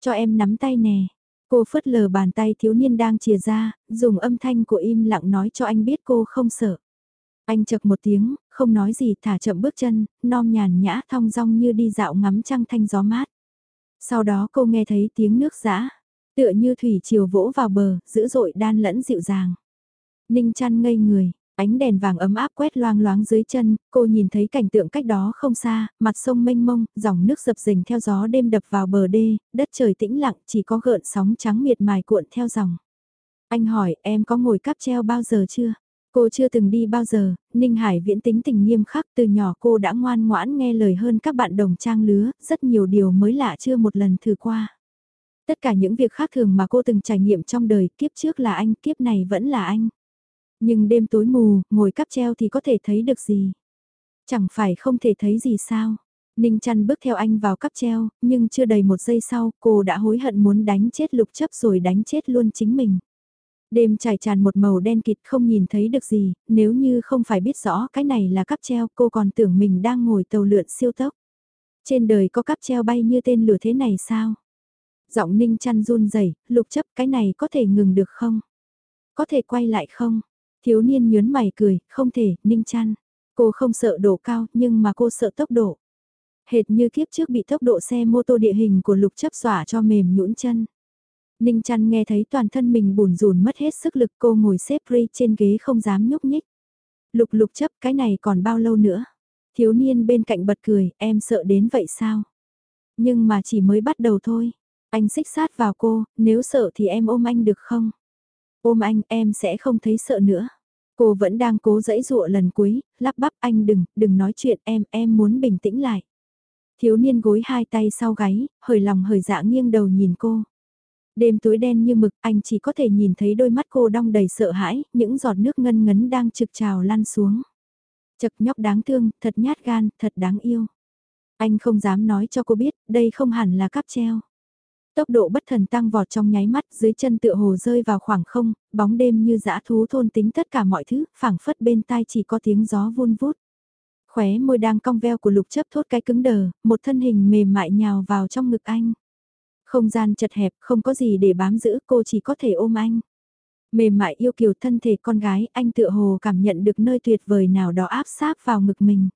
Cho em nắm tay nè. Cô phớt lờ bàn tay thiếu niên đang chìa ra, dùng âm thanh của im lặng nói cho anh biết cô không sợ. Anh chật một tiếng, không nói gì thả chậm bước chân, non nhàn nhã thong dong như đi dạo ngắm trăng thanh gió mát. Sau đó cô nghe thấy tiếng nước giã, Tựa như thủy chiều vỗ vào bờ, dữ dội đan lẫn dịu dàng. Ninh chăn ngây người, ánh đèn vàng ấm áp quét loang loáng dưới chân, cô nhìn thấy cảnh tượng cách đó không xa, mặt sông mênh mông, dòng nước dập dềnh theo gió đêm đập vào bờ đê, đất trời tĩnh lặng chỉ có gợn sóng trắng miệt mài cuộn theo dòng. Anh hỏi em có ngồi cáp treo bao giờ chưa? Cô chưa từng đi bao giờ, Ninh Hải viễn tính tình nghiêm khắc từ nhỏ cô đã ngoan ngoãn nghe lời hơn các bạn đồng trang lứa, rất nhiều điều mới lạ chưa một lần thử qua. Tất cả những việc khác thường mà cô từng trải nghiệm trong đời, kiếp trước là anh, kiếp này vẫn là anh. Nhưng đêm tối mù, ngồi cắp treo thì có thể thấy được gì? Chẳng phải không thể thấy gì sao? Ninh chăn bước theo anh vào cắp treo, nhưng chưa đầy một giây sau, cô đã hối hận muốn đánh chết lục chấp rồi đánh chết luôn chính mình. Đêm trải tràn một màu đen kịt không nhìn thấy được gì, nếu như không phải biết rõ cái này là cắp treo cô còn tưởng mình đang ngồi tàu lượn siêu tốc. Trên đời có cắp treo bay như tên lửa thế này sao? Giọng ninh chăn run rẩy lục chấp cái này có thể ngừng được không? Có thể quay lại không? Thiếu niên nhớn mày cười, không thể, ninh chăn. Cô không sợ độ cao, nhưng mà cô sợ tốc độ. Hệt như kiếp trước bị tốc độ xe mô tô địa hình của lục chấp xỏa cho mềm nhũn chân. Ninh chăn nghe thấy toàn thân mình bùn rùn mất hết sức lực cô ngồi xếp ri trên ghế không dám nhúc nhích. Lục lục chấp cái này còn bao lâu nữa? Thiếu niên bên cạnh bật cười, em sợ đến vậy sao? Nhưng mà chỉ mới bắt đầu thôi. Anh xích sát vào cô, nếu sợ thì em ôm anh được không? Ôm anh em sẽ không thấy sợ nữa. Cô vẫn đang cố dẫy dụa lần cuối, lắp bắp anh đừng, đừng nói chuyện em, em muốn bình tĩnh lại. Thiếu niên gối hai tay sau gáy, hời lòng hời dạ nghiêng đầu nhìn cô. Đêm tối đen như mực, anh chỉ có thể nhìn thấy đôi mắt cô đong đầy sợ hãi, những giọt nước ngân ngấn đang trực trào lan xuống. Chật nhóc đáng thương, thật nhát gan, thật đáng yêu. Anh không dám nói cho cô biết, đây không hẳn là cáp treo. Tốc độ bất thần tăng vọt trong nháy mắt, dưới chân tựa hồ rơi vào khoảng không, bóng đêm như dã thú thôn tính tất cả mọi thứ, phảng phất bên tai chỉ có tiếng gió vun vút. Khóe môi đang cong veo của lục chấp thốt cái cứng đờ, một thân hình mềm mại nhào vào trong ngực anh. Không gian chật hẹp, không có gì để bám giữ, cô chỉ có thể ôm anh. Mềm mại yêu kiều thân thể con gái, anh tựa hồ cảm nhận được nơi tuyệt vời nào đó áp sát vào ngực mình.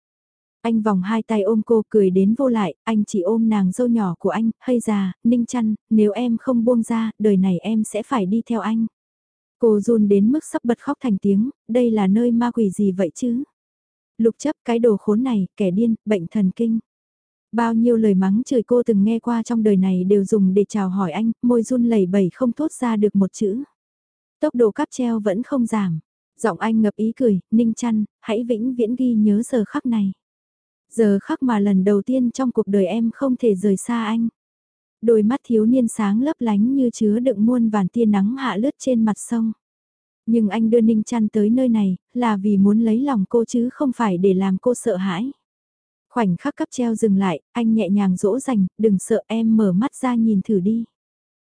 Anh vòng hai tay ôm cô cười đến vô lại, anh chỉ ôm nàng dâu nhỏ của anh, hay già, ninh chăn, nếu em không buông ra, đời này em sẽ phải đi theo anh. Cô run đến mức sắp bật khóc thành tiếng, đây là nơi ma quỷ gì vậy chứ? Lục chấp cái đồ khốn này, kẻ điên, bệnh thần kinh. Bao nhiêu lời mắng chửi cô từng nghe qua trong đời này đều dùng để chào hỏi anh, môi run lẩy bẩy không thốt ra được một chữ. Tốc độ cáp treo vẫn không giảm. Giọng anh ngập ý cười, ninh chăn, hãy vĩnh viễn ghi nhớ giờ khắc này. Giờ khắc mà lần đầu tiên trong cuộc đời em không thể rời xa anh. Đôi mắt thiếu niên sáng lấp lánh như chứa đựng muôn vàn tia nắng hạ lướt trên mặt sông. Nhưng anh đưa Ninh Chăn tới nơi này, là vì muốn lấy lòng cô chứ không phải để làm cô sợ hãi. Khoảnh khắc cấp treo dừng lại, anh nhẹ nhàng dỗ dành, đừng sợ em mở mắt ra nhìn thử đi.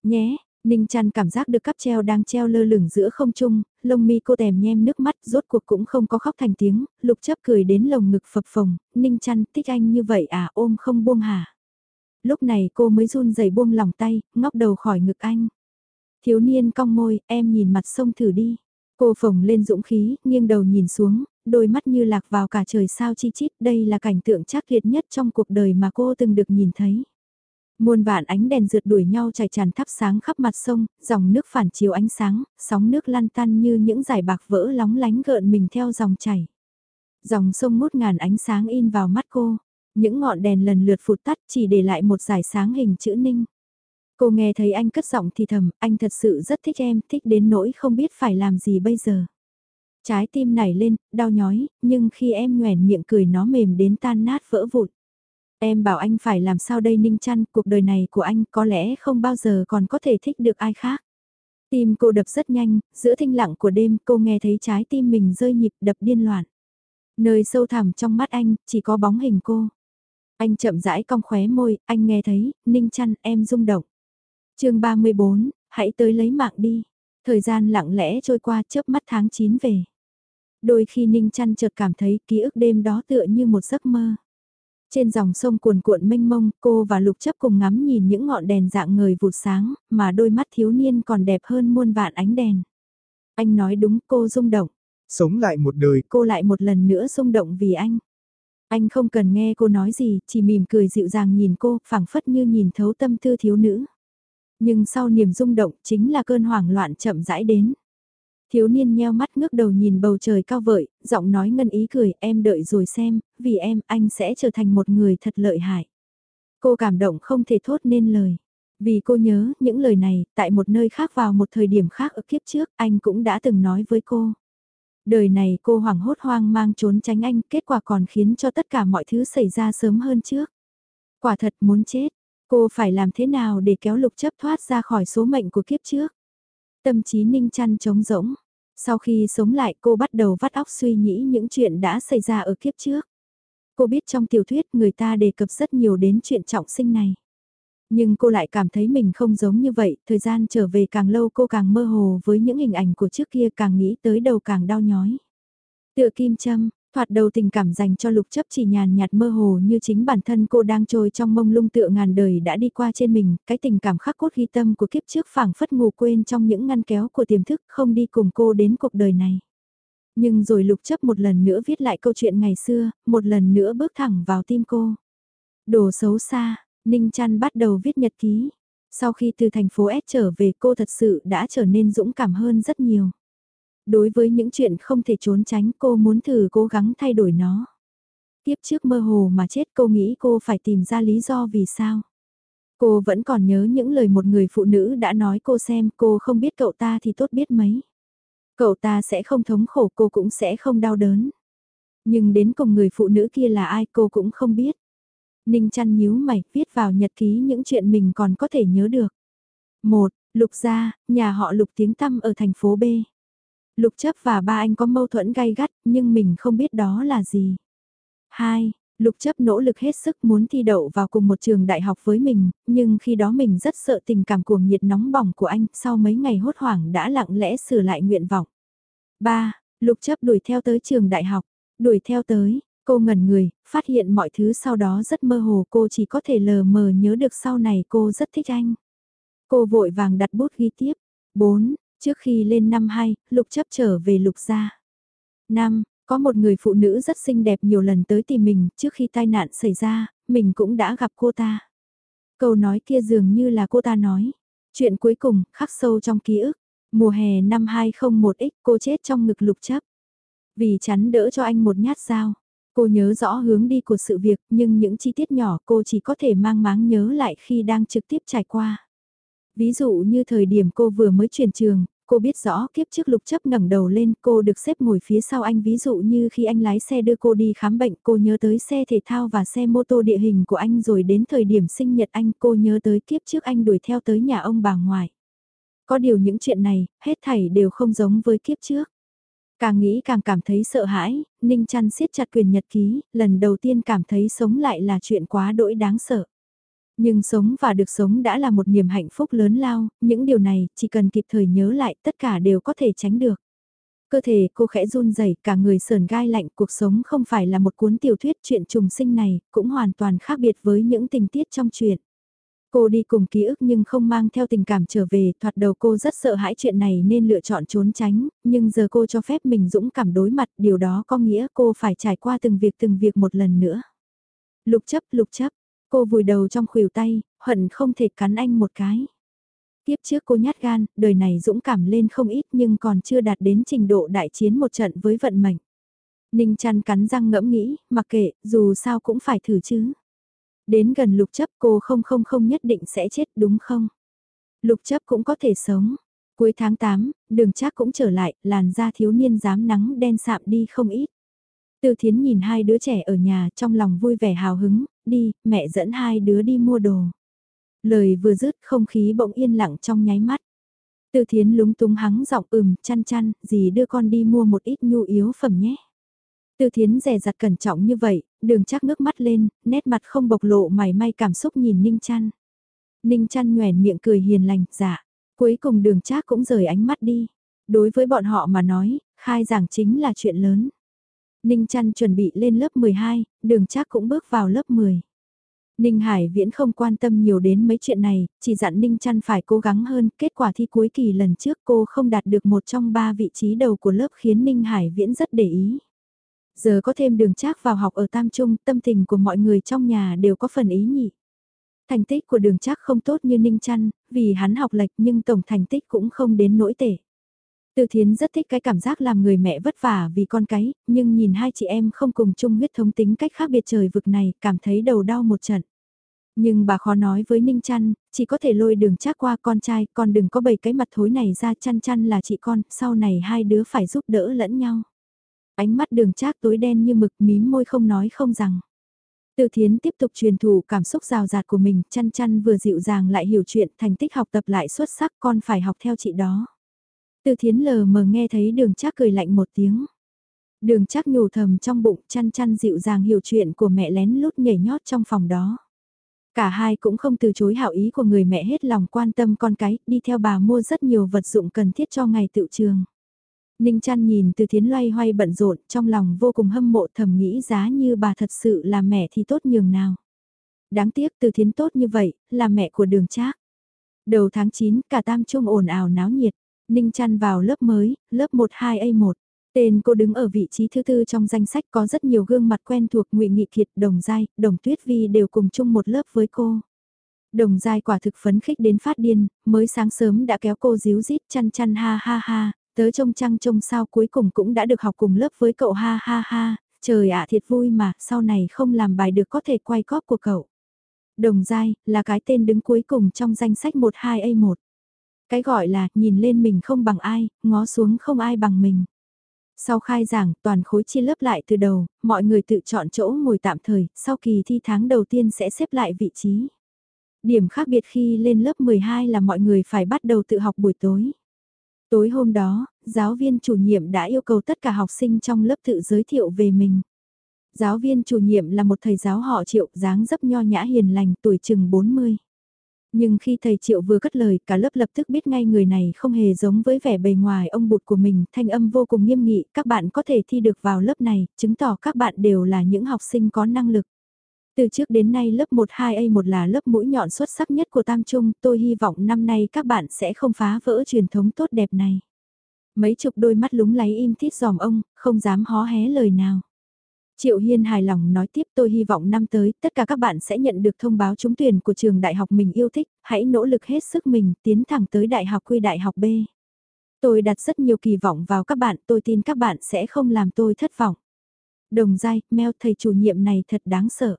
Nhé, Ninh chăn cảm giác được cắp treo đang treo lơ lửng giữa không trung, lông mi cô tèm nhem nước mắt rốt cuộc cũng không có khóc thành tiếng, lục chấp cười đến lồng ngực phập phồng, Ninh chăn thích anh như vậy à ôm không buông hả. Lúc này cô mới run rẩy buông lòng tay, ngóc đầu khỏi ngực anh. Thiếu niên cong môi, em nhìn mặt sông thử đi. Cô phồng lên dũng khí, nghiêng đầu nhìn xuống, đôi mắt như lạc vào cả trời sao chi chít, đây là cảnh tượng chắc liệt nhất trong cuộc đời mà cô từng được nhìn thấy. Muôn vạn ánh đèn rượt đuổi nhau chảy tràn thắp sáng khắp mặt sông, dòng nước phản chiếu ánh sáng, sóng nước lăn tăn như những giải bạc vỡ lóng lánh gợn mình theo dòng chảy. Dòng sông ngút ngàn ánh sáng in vào mắt cô, những ngọn đèn lần lượt phụt tắt chỉ để lại một giải sáng hình chữ ninh. Cô nghe thấy anh cất giọng thì thầm, anh thật sự rất thích em, thích đến nỗi không biết phải làm gì bây giờ. Trái tim nảy lên, đau nhói, nhưng khi em nhoèn miệng cười nó mềm đến tan nát vỡ vụn. Em bảo anh phải làm sao đây Ninh chăn, cuộc đời này của anh có lẽ không bao giờ còn có thể thích được ai khác. Tim cô đập rất nhanh, giữa thinh lặng của đêm cô nghe thấy trái tim mình rơi nhịp đập điên loạn. Nơi sâu thẳm trong mắt anh, chỉ có bóng hình cô. Anh chậm rãi cong khóe môi, anh nghe thấy, Ninh chăn em rung động. chương 34, hãy tới lấy mạng đi. Thời gian lặng lẽ trôi qua chớp mắt tháng 9 về. Đôi khi Ninh chăn chợt cảm thấy ký ức đêm đó tựa như một giấc mơ. Trên dòng sông cuồn cuộn mênh mông, cô và Lục chấp cùng ngắm nhìn những ngọn đèn dạng ngời vụt sáng, mà đôi mắt thiếu niên còn đẹp hơn muôn vạn ánh đèn. Anh nói đúng cô rung động. Sống lại một đời. Cô lại một lần nữa rung động vì anh. Anh không cần nghe cô nói gì, chỉ mỉm cười dịu dàng nhìn cô, phảng phất như nhìn thấu tâm tư thiếu nữ. Nhưng sau niềm rung động chính là cơn hoảng loạn chậm rãi đến. Thiếu niên nheo mắt ngước đầu nhìn bầu trời cao vợi, giọng nói ngân ý cười, em đợi rồi xem, vì em, anh sẽ trở thành một người thật lợi hại. Cô cảm động không thể thốt nên lời. Vì cô nhớ những lời này, tại một nơi khác vào một thời điểm khác ở kiếp trước, anh cũng đã từng nói với cô. Đời này cô hoảng hốt hoang mang trốn tránh anh, kết quả còn khiến cho tất cả mọi thứ xảy ra sớm hơn trước. Quả thật muốn chết, cô phải làm thế nào để kéo lục chấp thoát ra khỏi số mệnh của kiếp trước. Tâm trí ninh chăn trống rỗng. Sau khi sống lại cô bắt đầu vắt óc suy nghĩ những chuyện đã xảy ra ở kiếp trước. Cô biết trong tiểu thuyết người ta đề cập rất nhiều đến chuyện trọng sinh này. Nhưng cô lại cảm thấy mình không giống như vậy, thời gian trở về càng lâu cô càng mơ hồ với những hình ảnh của trước kia càng nghĩ tới đầu càng đau nhói. Tựa kim châm, thoạt đầu tình cảm dành cho lục chấp chỉ nhàn nhạt mơ hồ như chính bản thân cô đang trôi trong mông lung tựa ngàn đời đã đi qua trên mình, cái tình cảm khắc cốt ghi tâm của kiếp trước phảng phất ngủ quên trong những ngăn kéo của tiềm thức không đi cùng cô đến cuộc đời này. Nhưng rồi lục chấp một lần nữa viết lại câu chuyện ngày xưa, một lần nữa bước thẳng vào tim cô. Đồ xấu xa, Ninh Trăn bắt đầu viết nhật ký. Sau khi từ thành phố S trở về cô thật sự đã trở nên dũng cảm hơn rất nhiều. Đối với những chuyện không thể trốn tránh cô muốn thử cố gắng thay đổi nó. Tiếp trước mơ hồ mà chết cô nghĩ cô phải tìm ra lý do vì sao. Cô vẫn còn nhớ những lời một người phụ nữ đã nói cô xem cô không biết cậu ta thì tốt biết mấy. Cậu ta sẽ không thống khổ cô cũng sẽ không đau đớn. Nhưng đến cùng người phụ nữ kia là ai cô cũng không biết. Ninh chăn nhíu mày, viết vào nhật ký những chuyện mình còn có thể nhớ được. Một, Lục gia, nhà họ Lục tiếng tăm ở thành phố B. Lục chấp và ba anh có mâu thuẫn gay gắt, nhưng mình không biết đó là gì. 2. Lục chấp nỗ lực hết sức muốn thi đậu vào cùng một trường đại học với mình, nhưng khi đó mình rất sợ tình cảm cuồng nhiệt nóng bỏng của anh, sau mấy ngày hốt hoảng đã lặng lẽ sửa lại nguyện vọng. 3. Lục chấp đuổi theo tới trường đại học, đuổi theo tới, cô ngẩn người, phát hiện mọi thứ sau đó rất mơ hồ cô chỉ có thể lờ mờ nhớ được sau này cô rất thích anh. Cô vội vàng đặt bút ghi tiếp. 4. Trước khi lên năm 2, Lục chấp trở về Lục gia. năm Có một người phụ nữ rất xinh đẹp nhiều lần tới tìm mình, trước khi tai nạn xảy ra, mình cũng đã gặp cô ta. Câu nói kia dường như là cô ta nói. Chuyện cuối cùng, khắc sâu trong ký ức. Mùa hè năm 2001X cô chết trong ngực lục chấp. Vì chắn đỡ cho anh một nhát dao. Cô nhớ rõ hướng đi của sự việc nhưng những chi tiết nhỏ cô chỉ có thể mang máng nhớ lại khi đang trực tiếp trải qua. Ví dụ như thời điểm cô vừa mới chuyển trường, Cô biết rõ kiếp trước lục chấp ngẩng đầu lên cô được xếp ngồi phía sau anh ví dụ như khi anh lái xe đưa cô đi khám bệnh cô nhớ tới xe thể thao và xe mô tô địa hình của anh rồi đến thời điểm sinh nhật anh cô nhớ tới kiếp trước anh đuổi theo tới nhà ông bà ngoại. Có điều những chuyện này, hết thảy đều không giống với kiếp trước. Càng nghĩ càng cảm thấy sợ hãi, Ninh chăn siết chặt quyền nhật ký, lần đầu tiên cảm thấy sống lại là chuyện quá đỗi đáng sợ. Nhưng sống và được sống đã là một niềm hạnh phúc lớn lao, những điều này chỉ cần kịp thời nhớ lại tất cả đều có thể tránh được. Cơ thể cô khẽ run rẩy cả người sờn gai lạnh cuộc sống không phải là một cuốn tiểu thuyết chuyện trùng sinh này, cũng hoàn toàn khác biệt với những tình tiết trong chuyện. Cô đi cùng ký ức nhưng không mang theo tình cảm trở về, thoạt đầu cô rất sợ hãi chuyện này nên lựa chọn trốn tránh, nhưng giờ cô cho phép mình dũng cảm đối mặt, điều đó có nghĩa cô phải trải qua từng việc từng việc một lần nữa. Lục chấp, lục chấp, Cô vùi đầu trong khuỷu tay, hận không thể cắn anh một cái. Tiếp trước cô nhát gan, đời này dũng cảm lên không ít nhưng còn chưa đạt đến trình độ đại chiến một trận với vận mệnh. Ninh chăn cắn răng ngẫm nghĩ, mặc kệ, dù sao cũng phải thử chứ. Đến gần lục chấp cô không không không nhất định sẽ chết đúng không? Lục chấp cũng có thể sống. Cuối tháng 8, đường chắc cũng trở lại, làn da thiếu niên dám nắng đen sạm đi không ít. Từ thiến nhìn hai đứa trẻ ở nhà trong lòng vui vẻ hào hứng, đi, mẹ dẫn hai đứa đi mua đồ. Lời vừa dứt không khí bỗng yên lặng trong nháy mắt. Từ thiến lúng túng hắng giọng ừm chăn chăn, gì đưa con đi mua một ít nhu yếu phẩm nhé. Từ thiến rẻ rặt cẩn trọng như vậy, đường chắc ngước mắt lên, nét mặt không bộc lộ mảy may cảm xúc nhìn Ninh chăn. Ninh chăn nhoèn miệng cười hiền lành, dạ. Cuối cùng đường chắc cũng rời ánh mắt đi. Đối với bọn họ mà nói, khai giảng chính là chuyện lớn. Ninh Trăn chuẩn bị lên lớp 12, đường chắc cũng bước vào lớp 10. Ninh Hải Viễn không quan tâm nhiều đến mấy chuyện này, chỉ dặn Ninh Trăn phải cố gắng hơn, kết quả thi cuối kỳ lần trước cô không đạt được một trong ba vị trí đầu của lớp khiến Ninh Hải Viễn rất để ý. Giờ có thêm đường trác vào học ở Tam Trung, tâm tình của mọi người trong nhà đều có phần ý nhị. Thành tích của đường trác không tốt như Ninh Trăn, vì hắn học lệch nhưng tổng thành tích cũng không đến nỗi tệ. Từ Thiến rất thích cái cảm giác làm người mẹ vất vả vì con cái, nhưng nhìn hai chị em không cùng chung huyết thống tính cách khác biệt trời vực này, cảm thấy đầu đau một trận. Nhưng bà khó nói với Ninh Chăn, chỉ có thể lôi đường chắc qua con trai, con đừng có bày cái mặt thối này ra chăn chăn là chị con, sau này hai đứa phải giúp đỡ lẫn nhau. Ánh mắt đường trác tối đen như mực mím môi không nói không rằng. Từ thiến tiếp tục truyền thụ cảm xúc rào rạt của mình, chăn chăn vừa dịu dàng lại hiểu chuyện, thành tích học tập lại xuất sắc, con phải học theo chị đó. Từ thiến lờ mờ nghe thấy đường trác cười lạnh một tiếng. Đường chắc nhủ thầm trong bụng chăn chăn dịu dàng hiểu chuyện của mẹ lén lút nhảy nhót trong phòng đó. Cả hai cũng không từ chối hảo ý của người mẹ hết lòng quan tâm con cái, đi theo bà mua rất nhiều vật dụng cần thiết cho ngày tự trường. Ninh chăn nhìn từ thiến loay hoay bận rộn, trong lòng vô cùng hâm mộ thầm nghĩ giá như bà thật sự là mẹ thì tốt nhường nào. Đáng tiếc từ thiến tốt như vậy, là mẹ của đường trác. Đầu tháng 9, cả tam trung ồn ào náo nhiệt. Ninh Trăn vào lớp mới, lớp 12A1. Tên cô đứng ở vị trí thứ tư trong danh sách có rất nhiều gương mặt quen thuộc ngụy Nghị Kiệt, Đồng Giai, Đồng Tuyết Vi đều cùng chung một lớp với cô. Đồng Giai quả thực phấn khích đến phát điên, mới sáng sớm đã kéo cô díu dít chăn chăn ha ha ha, tớ trông trăng trông sao cuối cùng cũng đã được học cùng lớp với cậu ha ha ha, trời ạ thiệt vui mà, sau này không làm bài được có thể quay cóp của cậu. Đồng Giai, là cái tên đứng cuối cùng trong danh sách 12A1. Cái gọi là, nhìn lên mình không bằng ai, ngó xuống không ai bằng mình. Sau khai giảng, toàn khối chia lớp lại từ đầu, mọi người tự chọn chỗ ngồi tạm thời, sau kỳ thi tháng đầu tiên sẽ xếp lại vị trí. Điểm khác biệt khi lên lớp 12 là mọi người phải bắt đầu tự học buổi tối. Tối hôm đó, giáo viên chủ nhiệm đã yêu cầu tất cả học sinh trong lớp tự giới thiệu về mình. Giáo viên chủ nhiệm là một thầy giáo họ triệu dáng dấp nho nhã hiền lành tuổi chừng 40. Nhưng khi thầy Triệu vừa cất lời, cả lớp lập tức biết ngay người này không hề giống với vẻ bề ngoài ông bụt của mình, thanh âm vô cùng nghiêm nghị, các bạn có thể thi được vào lớp này, chứng tỏ các bạn đều là những học sinh có năng lực. Từ trước đến nay lớp 12A1 là lớp mũi nhọn xuất sắc nhất của Tam Trung, tôi hy vọng năm nay các bạn sẽ không phá vỡ truyền thống tốt đẹp này. Mấy chục đôi mắt lúng láy im thít giòm ông, không dám hó hé lời nào. Triệu Hiên hài lòng nói tiếp tôi hy vọng năm tới tất cả các bạn sẽ nhận được thông báo trúng tuyển của trường đại học mình yêu thích, hãy nỗ lực hết sức mình tiến thẳng tới đại học quy đại học B. Tôi đặt rất nhiều kỳ vọng vào các bạn, tôi tin các bạn sẽ không làm tôi thất vọng. Đồng dai, meo thầy chủ nhiệm này thật đáng sợ.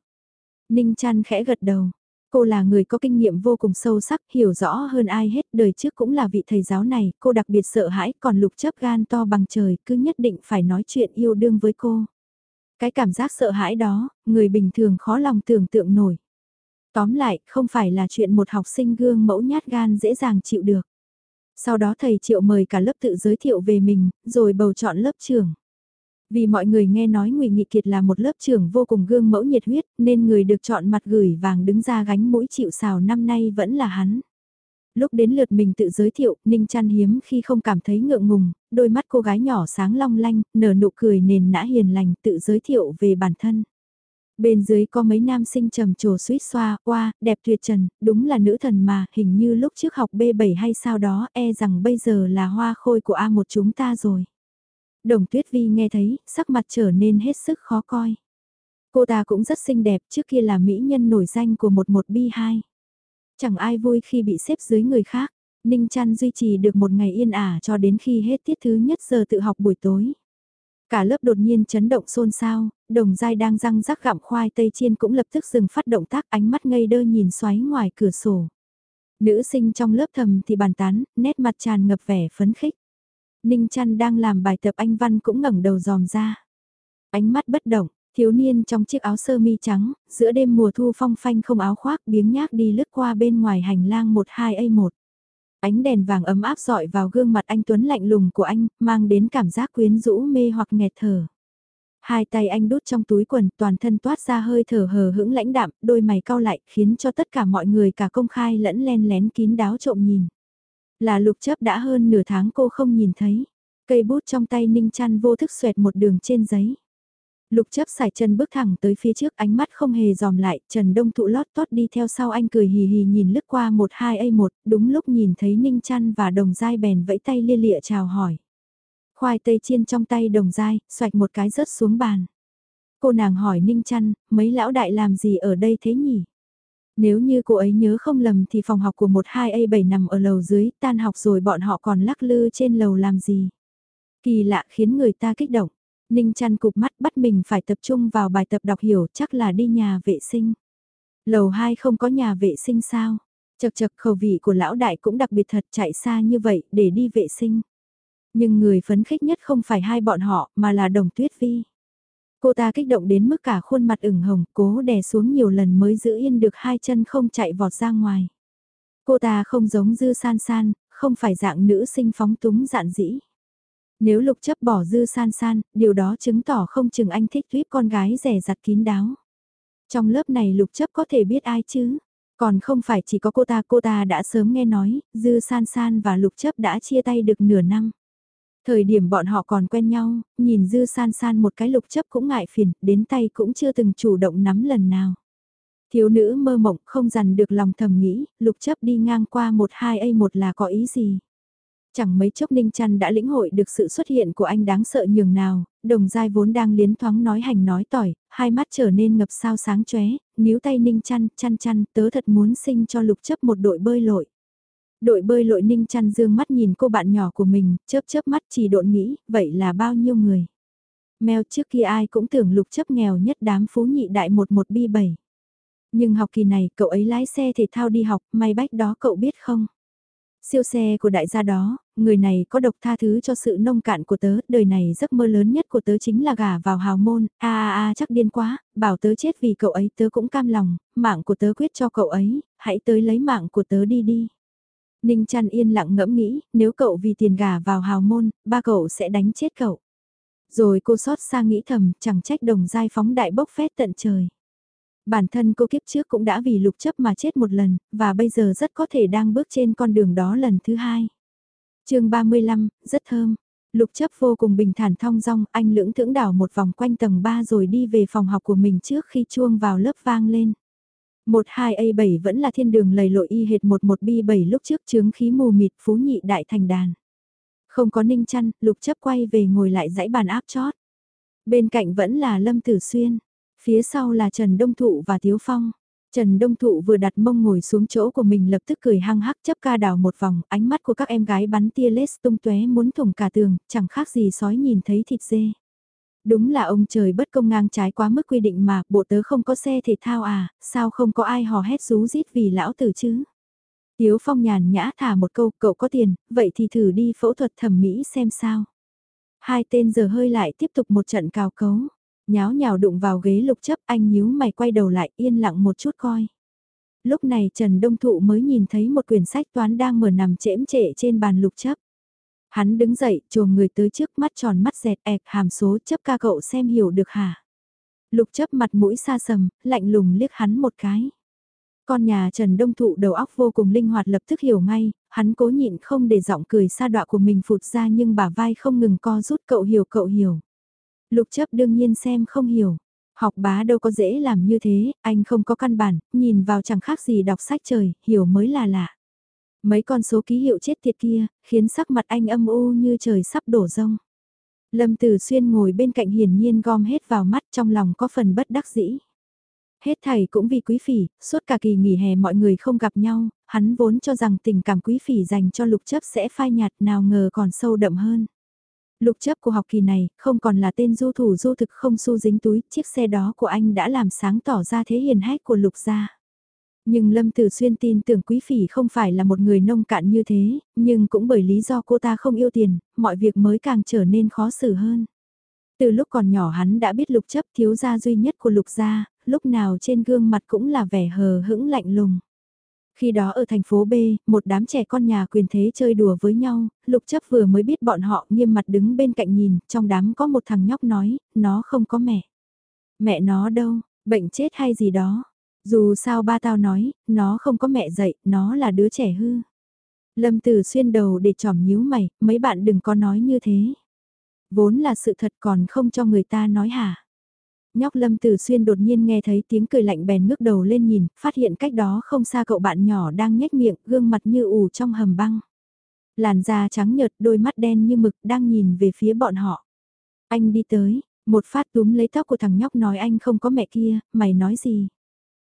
Ninh chăn khẽ gật đầu. Cô là người có kinh nghiệm vô cùng sâu sắc, hiểu rõ hơn ai hết, đời trước cũng là vị thầy giáo này, cô đặc biệt sợ hãi, còn lục chấp gan to bằng trời, cứ nhất định phải nói chuyện yêu đương với cô. Cái cảm giác sợ hãi đó, người bình thường khó lòng tưởng tượng nổi. Tóm lại, không phải là chuyện một học sinh gương mẫu nhát gan dễ dàng chịu được. Sau đó thầy Triệu mời cả lớp tự giới thiệu về mình, rồi bầu chọn lớp trưởng. Vì mọi người nghe nói Ngụy Nghị Kiệt là một lớp trưởng vô cùng gương mẫu nhiệt huyết, nên người được chọn mặt gửi vàng đứng ra gánh mũi chịu sào năm nay vẫn là hắn lúc đến lượt mình tự giới thiệu, Ninh chăn hiếm khi không cảm thấy ngượng ngùng, đôi mắt cô gái nhỏ sáng long lanh, nở nụ cười nền nã hiền lành tự giới thiệu về bản thân. Bên dưới có mấy nam sinh trầm trồ suýt xoa, oa, đẹp tuyệt trần, đúng là nữ thần mà, hình như lúc trước học B7 hay sao đó, e rằng bây giờ là hoa khôi của A1 chúng ta rồi. Đồng tuyết vi nghe thấy, sắc mặt trở nên hết sức khó coi. Cô ta cũng rất xinh đẹp, trước kia là mỹ nhân nổi danh của một một bi 2 Chẳng ai vui khi bị xếp dưới người khác. Ninh Trăn duy trì được một ngày yên ả cho đến khi hết tiết thứ nhất giờ tự học buổi tối. Cả lớp đột nhiên chấn động xôn xao, đồng dai đang răng rắc gặm khoai tây chiên cũng lập tức dừng phát động tác ánh mắt ngây đơ nhìn xoáy ngoài cửa sổ. Nữ sinh trong lớp thầm thì bàn tán, nét mặt tràn ngập vẻ phấn khích. Ninh Trăn đang làm bài tập anh Văn cũng ngẩng đầu dòm ra. Ánh mắt bất động, Thiếu niên trong chiếc áo sơ mi trắng, giữa đêm mùa thu phong phanh không áo khoác biếng nhác đi lướt qua bên ngoài hành lang 12A1. Ánh đèn vàng ấm áp dọi vào gương mặt anh Tuấn lạnh lùng của anh, mang đến cảm giác quyến rũ mê hoặc nghẹt thở. Hai tay anh đút trong túi quần toàn thân toát ra hơi thở hờ hững lãnh đạm, đôi mày cau lại khiến cho tất cả mọi người cả công khai lẫn len lén kín đáo trộm nhìn. Là lục chấp đã hơn nửa tháng cô không nhìn thấy. Cây bút trong tay ninh chăn vô thức xoẹt một đường trên giấy. Lục chấp xài chân bước thẳng tới phía trước ánh mắt không hề dòm lại, Trần Đông Thụ lót tót đi theo sau anh cười hì hì nhìn lướt qua một hai a một đúng lúc nhìn thấy Ninh Trăn và Đồng Giai bèn vẫy tay lia lịa chào hỏi. Khoai tây chiên trong tay Đồng Giai, xoạch một cái rớt xuống bàn. Cô nàng hỏi Ninh Trăn, mấy lão đại làm gì ở đây thế nhỉ? Nếu như cô ấy nhớ không lầm thì phòng học của một hai a 7 nằm ở lầu dưới, tan học rồi bọn họ còn lắc lư trên lầu làm gì? Kỳ lạ khiến người ta kích động. Ninh chăn cục mắt bắt mình phải tập trung vào bài tập đọc hiểu chắc là đi nhà vệ sinh. Lầu 2 không có nhà vệ sinh sao? Chật chật khẩu vị của lão đại cũng đặc biệt thật chạy xa như vậy để đi vệ sinh. Nhưng người phấn khích nhất không phải hai bọn họ mà là đồng tuyết vi. Cô ta kích động đến mức cả khuôn mặt ửng hồng cố đè xuống nhiều lần mới giữ yên được hai chân không chạy vọt ra ngoài. Cô ta không giống dư san san, không phải dạng nữ sinh phóng túng dạn dĩ. Nếu lục chấp bỏ dư san san, điều đó chứng tỏ không chừng anh thích thuyết con gái rẻ rặt kín đáo. Trong lớp này lục chấp có thể biết ai chứ? Còn không phải chỉ có cô ta, cô ta đã sớm nghe nói, dư san san và lục chấp đã chia tay được nửa năm. Thời điểm bọn họ còn quen nhau, nhìn dư san san một cái lục chấp cũng ngại phiền, đến tay cũng chưa từng chủ động nắm lần nào. Thiếu nữ mơ mộng không dằn được lòng thầm nghĩ, lục chấp đi ngang qua một hai a một là có ý gì. Chẳng mấy chốc Ninh Trăn đã lĩnh hội được sự xuất hiện của anh đáng sợ nhường nào, đồng dai vốn đang liến thoáng nói hành nói tỏi, hai mắt trở nên ngập sao sáng chóe, níu tay Ninh Trăn, chăn chăn, tớ thật muốn sinh cho lục chấp một đội bơi lội. Đội bơi lội Ninh Trăn dương mắt nhìn cô bạn nhỏ của mình, chớp chớp mắt chỉ độn nghĩ, vậy là bao nhiêu người. Mèo trước kia ai cũng tưởng lục chấp nghèo nhất đám phú nhị đại một một bi bảy. Nhưng học kỳ này cậu ấy lái xe thể thao đi học, may bách đó cậu biết không? Siêu xe của đại gia đó, người này có độc tha thứ cho sự nông cạn của tớ, đời này giấc mơ lớn nhất của tớ chính là gả vào hào môn, a a a chắc điên quá, bảo tớ chết vì cậu ấy tớ cũng cam lòng, mạng của tớ quyết cho cậu ấy, hãy tới lấy mạng của tớ đi đi. Ninh chăn yên lặng ngẫm nghĩ, nếu cậu vì tiền gả vào hào môn, ba cậu sẽ đánh chết cậu. Rồi cô xót xa nghĩ thầm, chẳng trách đồng giai phóng đại bốc phét tận trời. Bản thân cô kiếp trước cũng đã vì lục chấp mà chết một lần, và bây giờ rất có thể đang bước trên con đường đó lần thứ hai. chương 35, rất thơm. Lục chấp vô cùng bình thản thong dong, anh lưỡng thưởng đảo một vòng quanh tầng 3 rồi đi về phòng học của mình trước khi chuông vào lớp vang lên. 12A7 vẫn là thiên đường lầy lội y hệt 11B7 lúc trước chướng khí mù mịt phú nhị đại thành đàn. Không có ninh chăn, lục chấp quay về ngồi lại dãy bàn áp chót. Bên cạnh vẫn là Lâm Tử Xuyên. Phía sau là Trần Đông Thụ và Tiếu Phong. Trần Đông Thụ vừa đặt mông ngồi xuống chỗ của mình lập tức cười hăng hắc chấp ca đào một vòng, ánh mắt của các em gái bắn tia lết tung tóe muốn thủng cả tường, chẳng khác gì sói nhìn thấy thịt dê. Đúng là ông trời bất công ngang trái quá mức quy định mà, bộ tớ không có xe thể thao à, sao không có ai hò hét rú rít vì lão tử chứ? Tiếu Phong nhàn nhã thả một câu, cậu có tiền, vậy thì thử đi phẫu thuật thẩm mỹ xem sao. Hai tên giờ hơi lại tiếp tục một trận cào cấu. Nháo nhào đụng vào ghế lục chấp anh nhíu mày quay đầu lại yên lặng một chút coi. Lúc này Trần Đông Thụ mới nhìn thấy một quyển sách toán đang mở nằm chễm trệ trên bàn lục chấp. Hắn đứng dậy, chuồng người tới trước mắt tròn mắt dẹt ẹc hàm số chấp ca cậu xem hiểu được hả? Lục chấp mặt mũi xa sầm, lạnh lùng liếc hắn một cái. Con nhà Trần Đông Thụ đầu óc vô cùng linh hoạt lập tức hiểu ngay, hắn cố nhịn không để giọng cười xa đọa của mình phụt ra nhưng bả vai không ngừng co rút cậu hiểu cậu hiểu. Lục chấp đương nhiên xem không hiểu. Học bá đâu có dễ làm như thế, anh không có căn bản, nhìn vào chẳng khác gì đọc sách trời, hiểu mới là lạ. Mấy con số ký hiệu chết tiệt kia, khiến sắc mặt anh âm u như trời sắp đổ rông. Lâm Tử Xuyên ngồi bên cạnh hiển nhiên gom hết vào mắt trong lòng có phần bất đắc dĩ. Hết thầy cũng vì quý phỉ, suốt cả kỳ nghỉ hè mọi người không gặp nhau, hắn vốn cho rằng tình cảm quý phỉ dành cho lục chấp sẽ phai nhạt nào ngờ còn sâu đậm hơn. Lục chấp của học kỳ này không còn là tên du thủ du thực không su dính túi, chiếc xe đó của anh đã làm sáng tỏ ra thế hiền hách của lục gia. Nhưng Lâm Tử Xuyên tin tưởng Quý Phỉ không phải là một người nông cạn như thế, nhưng cũng bởi lý do cô ta không yêu tiền, mọi việc mới càng trở nên khó xử hơn. Từ lúc còn nhỏ hắn đã biết lục chấp thiếu gia duy nhất của lục gia, lúc nào trên gương mặt cũng là vẻ hờ hững lạnh lùng. Khi đó ở thành phố B, một đám trẻ con nhà quyền thế chơi đùa với nhau, lục chấp vừa mới biết bọn họ nghiêm mặt đứng bên cạnh nhìn, trong đám có một thằng nhóc nói, nó không có mẹ. Mẹ nó đâu, bệnh chết hay gì đó. Dù sao ba tao nói, nó không có mẹ dạy, nó là đứa trẻ hư. Lâm Tử xuyên đầu để trỏm nhíu mày, mấy bạn đừng có nói như thế. Vốn là sự thật còn không cho người ta nói hả. Nhóc Lâm Tử Xuyên đột nhiên nghe thấy tiếng cười lạnh bèn ngước đầu lên nhìn, phát hiện cách đó không xa cậu bạn nhỏ đang nhếch miệng, gương mặt như ủ trong hầm băng. Làn da trắng nhợt, đôi mắt đen như mực đang nhìn về phía bọn họ. Anh đi tới, một phát túm lấy tóc của thằng nhóc nói anh không có mẹ kia, mày nói gì?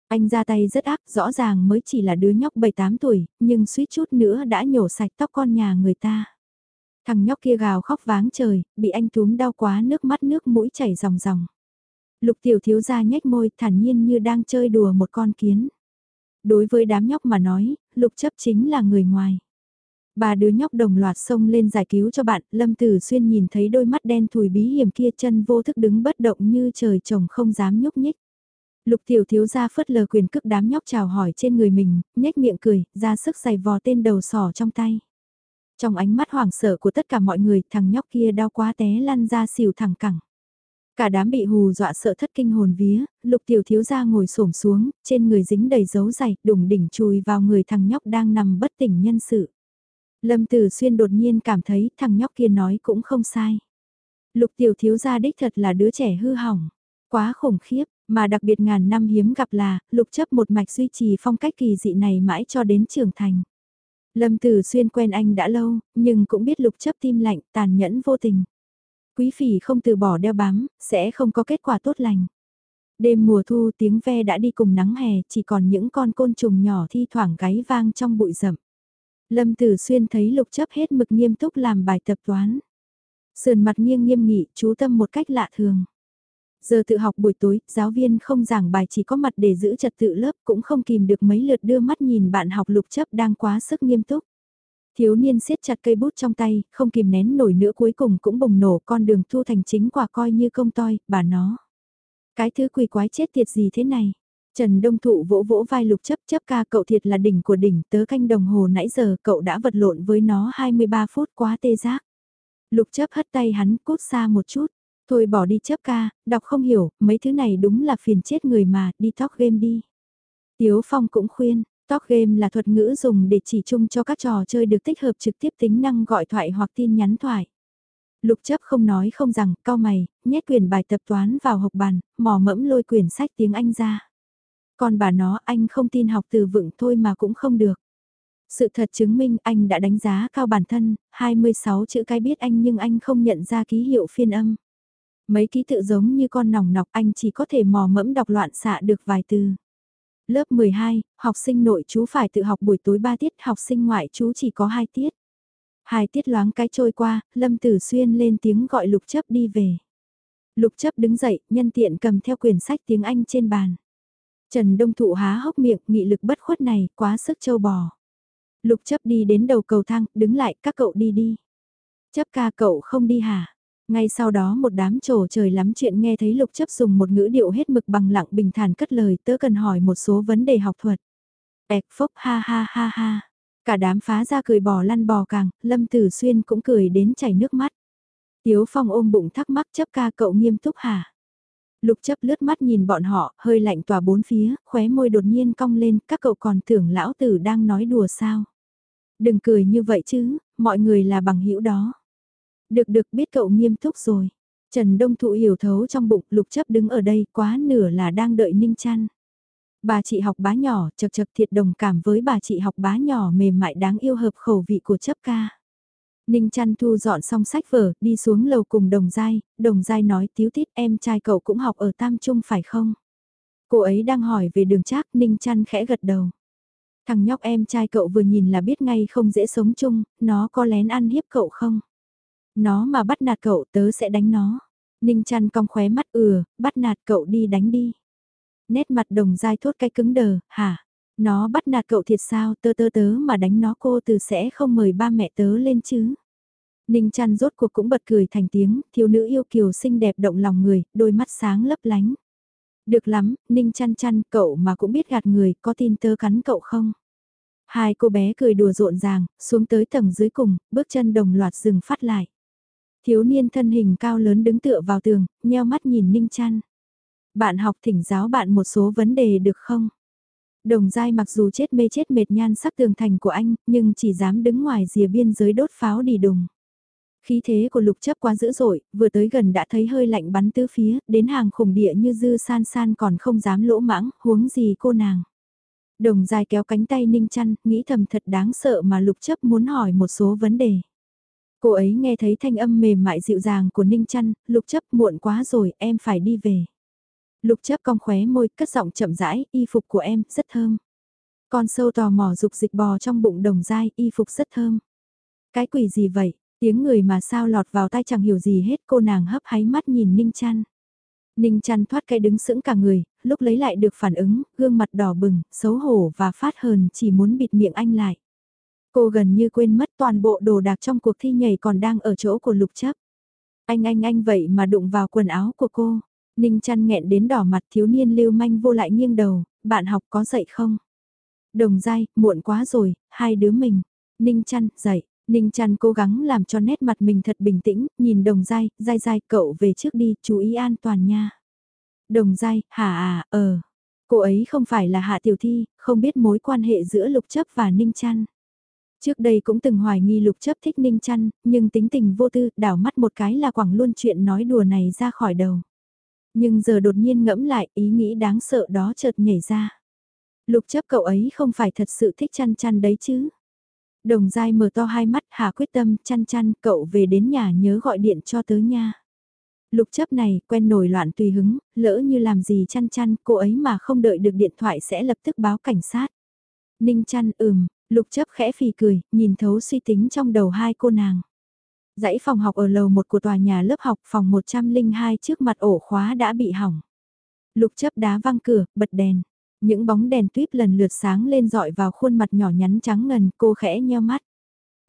Anh ra tay rất ác, rõ ràng mới chỉ là đứa nhóc 7-8 tuổi, nhưng suýt chút nữa đã nhổ sạch tóc con nhà người ta. Thằng nhóc kia gào khóc váng trời, bị anh túm đau quá nước mắt nước mũi chảy ròng ròng. Lục tiểu thiếu gia nhếch môi thản nhiên như đang chơi đùa một con kiến. Đối với đám nhóc mà nói, lục chấp chính là người ngoài. Bà đứa nhóc đồng loạt xông lên giải cứu cho bạn, Lâm Tử Xuyên nhìn thấy đôi mắt đen thùi bí hiểm kia chân vô thức đứng bất động như trời trồng không dám nhúc nhích. Lục tiểu thiếu gia phớt lờ quyền cước đám nhóc chào hỏi trên người mình, nhếch miệng cười, ra sức giày vò tên đầu sỏ trong tay. Trong ánh mắt hoảng sợ của tất cả mọi người, thằng nhóc kia đau quá té lăn ra xỉu thẳng cẳng. Cả đám bị hù dọa sợ thất kinh hồn vía, lục tiểu thiếu gia ngồi xổm xuống, trên người dính đầy dấu giày, đùng đỉnh chùi vào người thằng nhóc đang nằm bất tỉnh nhân sự. Lâm Tử Xuyên đột nhiên cảm thấy thằng nhóc kia nói cũng không sai. Lục tiểu thiếu gia đích thật là đứa trẻ hư hỏng, quá khủng khiếp, mà đặc biệt ngàn năm hiếm gặp là, lục chấp một mạch duy trì phong cách kỳ dị này mãi cho đến trưởng thành. Lâm Tử Xuyên quen anh đã lâu, nhưng cũng biết lục chấp tim lạnh, tàn nhẫn vô tình. Quý phỉ không từ bỏ đeo bám, sẽ không có kết quả tốt lành. Đêm mùa thu tiếng ve đã đi cùng nắng hè, chỉ còn những con côn trùng nhỏ thi thoảng gáy vang trong bụi rậm. Lâm Tử Xuyên thấy lục chấp hết mực nghiêm túc làm bài tập toán. Sườn mặt nghiêng nghiêm nghị, chú tâm một cách lạ thường. Giờ tự học buổi tối, giáo viên không giảng bài chỉ có mặt để giữ trật tự lớp cũng không kìm được mấy lượt đưa mắt nhìn bạn học lục chấp đang quá sức nghiêm túc. Thiếu niên siết chặt cây bút trong tay, không kìm nén nổi nữa cuối cùng cũng bùng nổ con đường thu thành chính quả coi như công toi, bà nó. Cái thứ quỷ quái chết tiệt gì thế này? Trần Đông Thụ vỗ vỗ vai lục chấp chấp ca cậu thiệt là đỉnh của đỉnh tớ canh đồng hồ nãy giờ cậu đã vật lộn với nó 23 phút quá tê giác. Lục chấp hất tay hắn cút xa một chút. Thôi bỏ đi chấp ca, đọc không hiểu, mấy thứ này đúng là phiền chết người mà, đi talk game đi. Tiếu Phong cũng khuyên, talk game là thuật ngữ dùng để chỉ chung cho các trò chơi được tích hợp trực tiếp tính năng gọi thoại hoặc tin nhắn thoại. Lục chấp không nói không rằng, cao mày, nhét quyển bài tập toán vào hộp bàn, mò mẫm lôi quyển sách tiếng Anh ra. Còn bà nó anh không tin học từ vựng thôi mà cũng không được. Sự thật chứng minh anh đã đánh giá cao bản thân, 26 chữ cái biết anh nhưng anh không nhận ra ký hiệu phiên âm. Mấy ký tự giống như con nòng nọc anh chỉ có thể mò mẫm đọc loạn xạ được vài từ. Lớp 12, học sinh nội chú phải tự học buổi tối 3 tiết, học sinh ngoại chú chỉ có 2 tiết. Hai tiết loáng cái trôi qua, Lâm Tử Xuyên lên tiếng gọi Lục Chấp đi về. Lục Chấp đứng dậy, nhân tiện cầm theo quyển sách tiếng Anh trên bàn. Trần Đông Thụ há hốc miệng, nghị lực bất khuất này, quá sức châu bò. Lục Chấp đi đến đầu cầu thang, đứng lại, các cậu đi đi. Chấp ca cậu không đi hả? Ngay sau đó một đám trổ trời lắm chuyện nghe thấy lục chấp dùng một ngữ điệu hết mực bằng lặng bình thản cất lời tớ cần hỏi một số vấn đề học thuật. Ẹc phốc ha ha ha ha. Cả đám phá ra cười bò lăn bò càng, Lâm Tử Xuyên cũng cười đến chảy nước mắt. Tiếu Phong ôm bụng thắc mắc chấp ca cậu nghiêm túc hả? Lục chấp lướt mắt nhìn bọn họ, hơi lạnh tỏa bốn phía, khóe môi đột nhiên cong lên, các cậu còn tưởng lão tử đang nói đùa sao? Đừng cười như vậy chứ, mọi người là bằng hữu đó. Được được biết cậu nghiêm túc rồi. Trần Đông Thụ hiểu thấu trong bụng lục chấp đứng ở đây quá nửa là đang đợi Ninh Chăn. Bà chị học bá nhỏ chật chật thiệt đồng cảm với bà chị học bá nhỏ mềm mại đáng yêu hợp khẩu vị của chấp ca. Ninh chăn thu dọn xong sách vở, đi xuống lầu cùng đồng giai, đồng giai nói tiếu tít em trai cậu cũng học ở Tam Trung phải không? Cô ấy đang hỏi về đường trác, Ninh chăn khẽ gật đầu. Thằng nhóc em trai cậu vừa nhìn là biết ngay không dễ sống chung, nó có lén ăn hiếp cậu không? Nó mà bắt nạt cậu tớ sẽ đánh nó. Ninh chăn cong khóe mắt ừa, bắt nạt cậu đi đánh đi. Nét mặt đồng dai thốt cái cứng đờ, hả? Nó bắt nạt cậu thiệt sao tớ tớ tớ mà đánh nó cô từ sẽ không mời ba mẹ tớ lên chứ. Ninh chăn rốt cuộc cũng bật cười thành tiếng, thiếu nữ yêu kiều xinh đẹp động lòng người, đôi mắt sáng lấp lánh. Được lắm, Ninh chăn chăn, cậu mà cũng biết gạt người, có tin tớ cắn cậu không? Hai cô bé cười đùa rộn ràng, xuống tới tầng dưới cùng, bước chân đồng loạt dừng phát lại. Thiếu niên thân hình cao lớn đứng tựa vào tường, nheo mắt nhìn Ninh Trăn. Bạn học thỉnh giáo bạn một số vấn đề được không? Đồng dai mặc dù chết mê chết mệt nhan sắc tường thành của anh, nhưng chỉ dám đứng ngoài rìa biên giới đốt pháo đi đùng. Khí thế của lục chấp quá dữ dội, vừa tới gần đã thấy hơi lạnh bắn tứ phía, đến hàng khủng địa như dư san san còn không dám lỗ mãng, huống gì cô nàng. Đồng dài kéo cánh tay ninh chăn, nghĩ thầm thật đáng sợ mà lục chấp muốn hỏi một số vấn đề. Cô ấy nghe thấy thanh âm mềm mại dịu dàng của ninh trăn lục chấp muộn quá rồi, em phải đi về. Lục chấp cong khóe môi, cất giọng chậm rãi, y phục của em, rất thơm. Con sâu tò mò dục dịch bò trong bụng đồng dai, y phục rất thơm. Cái quỷ gì vậy, tiếng người mà sao lọt vào tai chẳng hiểu gì hết cô nàng hấp háy mắt nhìn Ninh trăn Ninh trăn thoát cái đứng sững cả người, lúc lấy lại được phản ứng, gương mặt đỏ bừng, xấu hổ và phát hờn chỉ muốn bịt miệng anh lại. Cô gần như quên mất toàn bộ đồ đạc trong cuộc thi nhảy còn đang ở chỗ của lục chấp. Anh anh anh vậy mà đụng vào quần áo của cô. Ninh chăn nghẹn đến đỏ mặt thiếu niên lưu manh vô lại nghiêng đầu, bạn học có dậy không? Đồng dai, muộn quá rồi, hai đứa mình. Ninh chăn, dậy, Ninh chăn cố gắng làm cho nét mặt mình thật bình tĩnh, nhìn đồng dai, dai dai cậu về trước đi, chú ý an toàn nha. Đồng dai, hả à, ờ. Cô ấy không phải là hạ tiểu thi, không biết mối quan hệ giữa lục chấp và ninh chăn. Trước đây cũng từng hoài nghi lục chấp thích ninh chăn, nhưng tính tình vô tư, đảo mắt một cái là quẳng luôn chuyện nói đùa này ra khỏi đầu. Nhưng giờ đột nhiên ngẫm lại ý nghĩ đáng sợ đó chợt nhảy ra. Lục chấp cậu ấy không phải thật sự thích chăn chăn đấy chứ. Đồng dai mở to hai mắt hà quyết tâm chăn chăn cậu về đến nhà nhớ gọi điện cho tớ nha. Lục chấp này quen nổi loạn tùy hứng, lỡ như làm gì chăn chăn cô ấy mà không đợi được điện thoại sẽ lập tức báo cảnh sát. Ninh chăn ừm, lục chấp khẽ phì cười, nhìn thấu suy tính trong đầu hai cô nàng. Dãy phòng học ở lầu một của tòa nhà lớp học phòng 102 trước mặt ổ khóa đã bị hỏng. Lục chấp đá văng cửa, bật đèn. Những bóng đèn tuyếp lần lượt sáng lên dọi vào khuôn mặt nhỏ nhắn trắng ngần cô khẽ nheo mắt.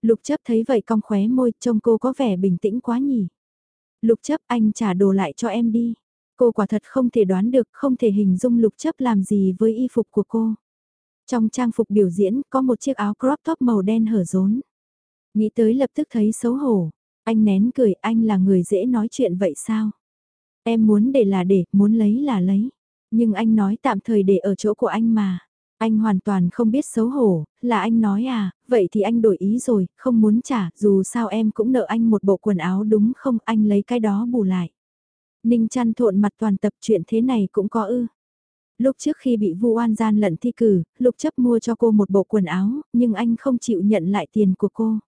Lục chấp thấy vậy cong khóe môi trông cô có vẻ bình tĩnh quá nhỉ. Lục chấp anh trả đồ lại cho em đi. Cô quả thật không thể đoán được, không thể hình dung lục chấp làm gì với y phục của cô. Trong trang phục biểu diễn có một chiếc áo crop top màu đen hở rốn. Nghĩ tới lập tức thấy xấu hổ. Anh nén cười anh là người dễ nói chuyện vậy sao? Em muốn để là để, muốn lấy là lấy. Nhưng anh nói tạm thời để ở chỗ của anh mà. Anh hoàn toàn không biết xấu hổ, là anh nói à, vậy thì anh đổi ý rồi, không muốn trả, dù sao em cũng nợ anh một bộ quần áo đúng không, anh lấy cái đó bù lại. Ninh chăn thộn mặt toàn tập chuyện thế này cũng có ư. Lúc trước khi bị vu oan gian lận thi cử, Lục chấp mua cho cô một bộ quần áo, nhưng anh không chịu nhận lại tiền của cô.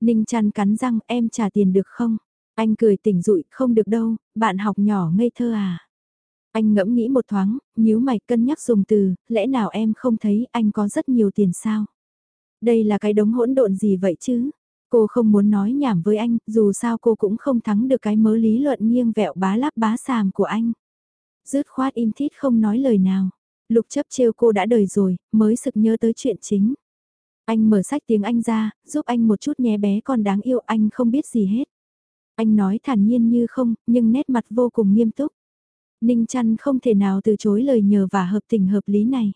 Ninh chăn cắn răng em trả tiền được không? Anh cười tỉnh rụi không được đâu, bạn học nhỏ ngây thơ à. Anh ngẫm nghĩ một thoáng, nhíu mày cân nhắc dùng từ, lẽ nào em không thấy anh có rất nhiều tiền sao? Đây là cái đống hỗn độn gì vậy chứ? Cô không muốn nói nhảm với anh, dù sao cô cũng không thắng được cái mớ lý luận nghiêng vẹo bá láp bá sàm của anh. Dứt khoát im thít không nói lời nào. Lục chấp trêu cô đã đời rồi, mới sực nhớ tới chuyện chính. Anh mở sách tiếng Anh ra, giúp anh một chút nhé bé con đáng yêu anh không biết gì hết. Anh nói thản nhiên như không, nhưng nét mặt vô cùng nghiêm túc. Ninh chăn không thể nào từ chối lời nhờ và hợp tình hợp lý này.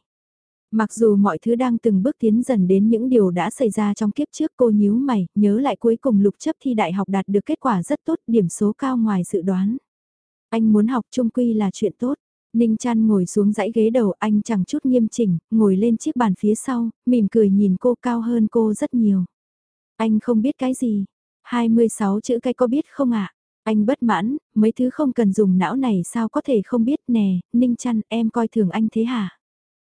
Mặc dù mọi thứ đang từng bước tiến dần đến những điều đã xảy ra trong kiếp trước cô nhíu mày, nhớ lại cuối cùng lục chấp thi đại học đạt được kết quả rất tốt, điểm số cao ngoài dự đoán. Anh muốn học trung quy là chuyện tốt. Ninh chăn ngồi xuống dãy ghế đầu anh chẳng chút nghiêm chỉnh, ngồi lên chiếc bàn phía sau, mỉm cười nhìn cô cao hơn cô rất nhiều. Anh không biết cái gì. 26 chữ cái có biết không ạ? Anh bất mãn, mấy thứ không cần dùng não này sao có thể không biết nè, Ninh chăn em coi thường anh thế hả?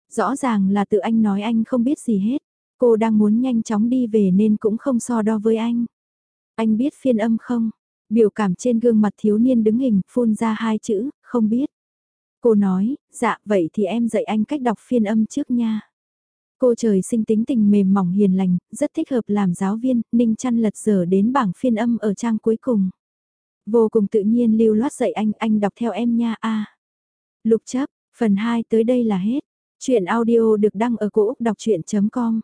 Rõ ràng là tự anh nói anh không biết gì hết. Cô đang muốn nhanh chóng đi về nên cũng không so đo với anh. Anh biết phiên âm không? Biểu cảm trên gương mặt thiếu niên đứng hình, phun ra hai chữ, không biết. Cô nói, dạ vậy thì em dạy anh cách đọc phiên âm trước nha. Cô trời sinh tính tình mềm mỏng hiền lành, rất thích hợp làm giáo viên, ninh chăn lật dở đến bảng phiên âm ở trang cuối cùng. Vô cùng tự nhiên lưu loát dạy anh, anh đọc theo em nha a. Lục chấp, phần 2 tới đây là hết. Chuyện audio được đăng ở cổ Úc đọc chuyện.com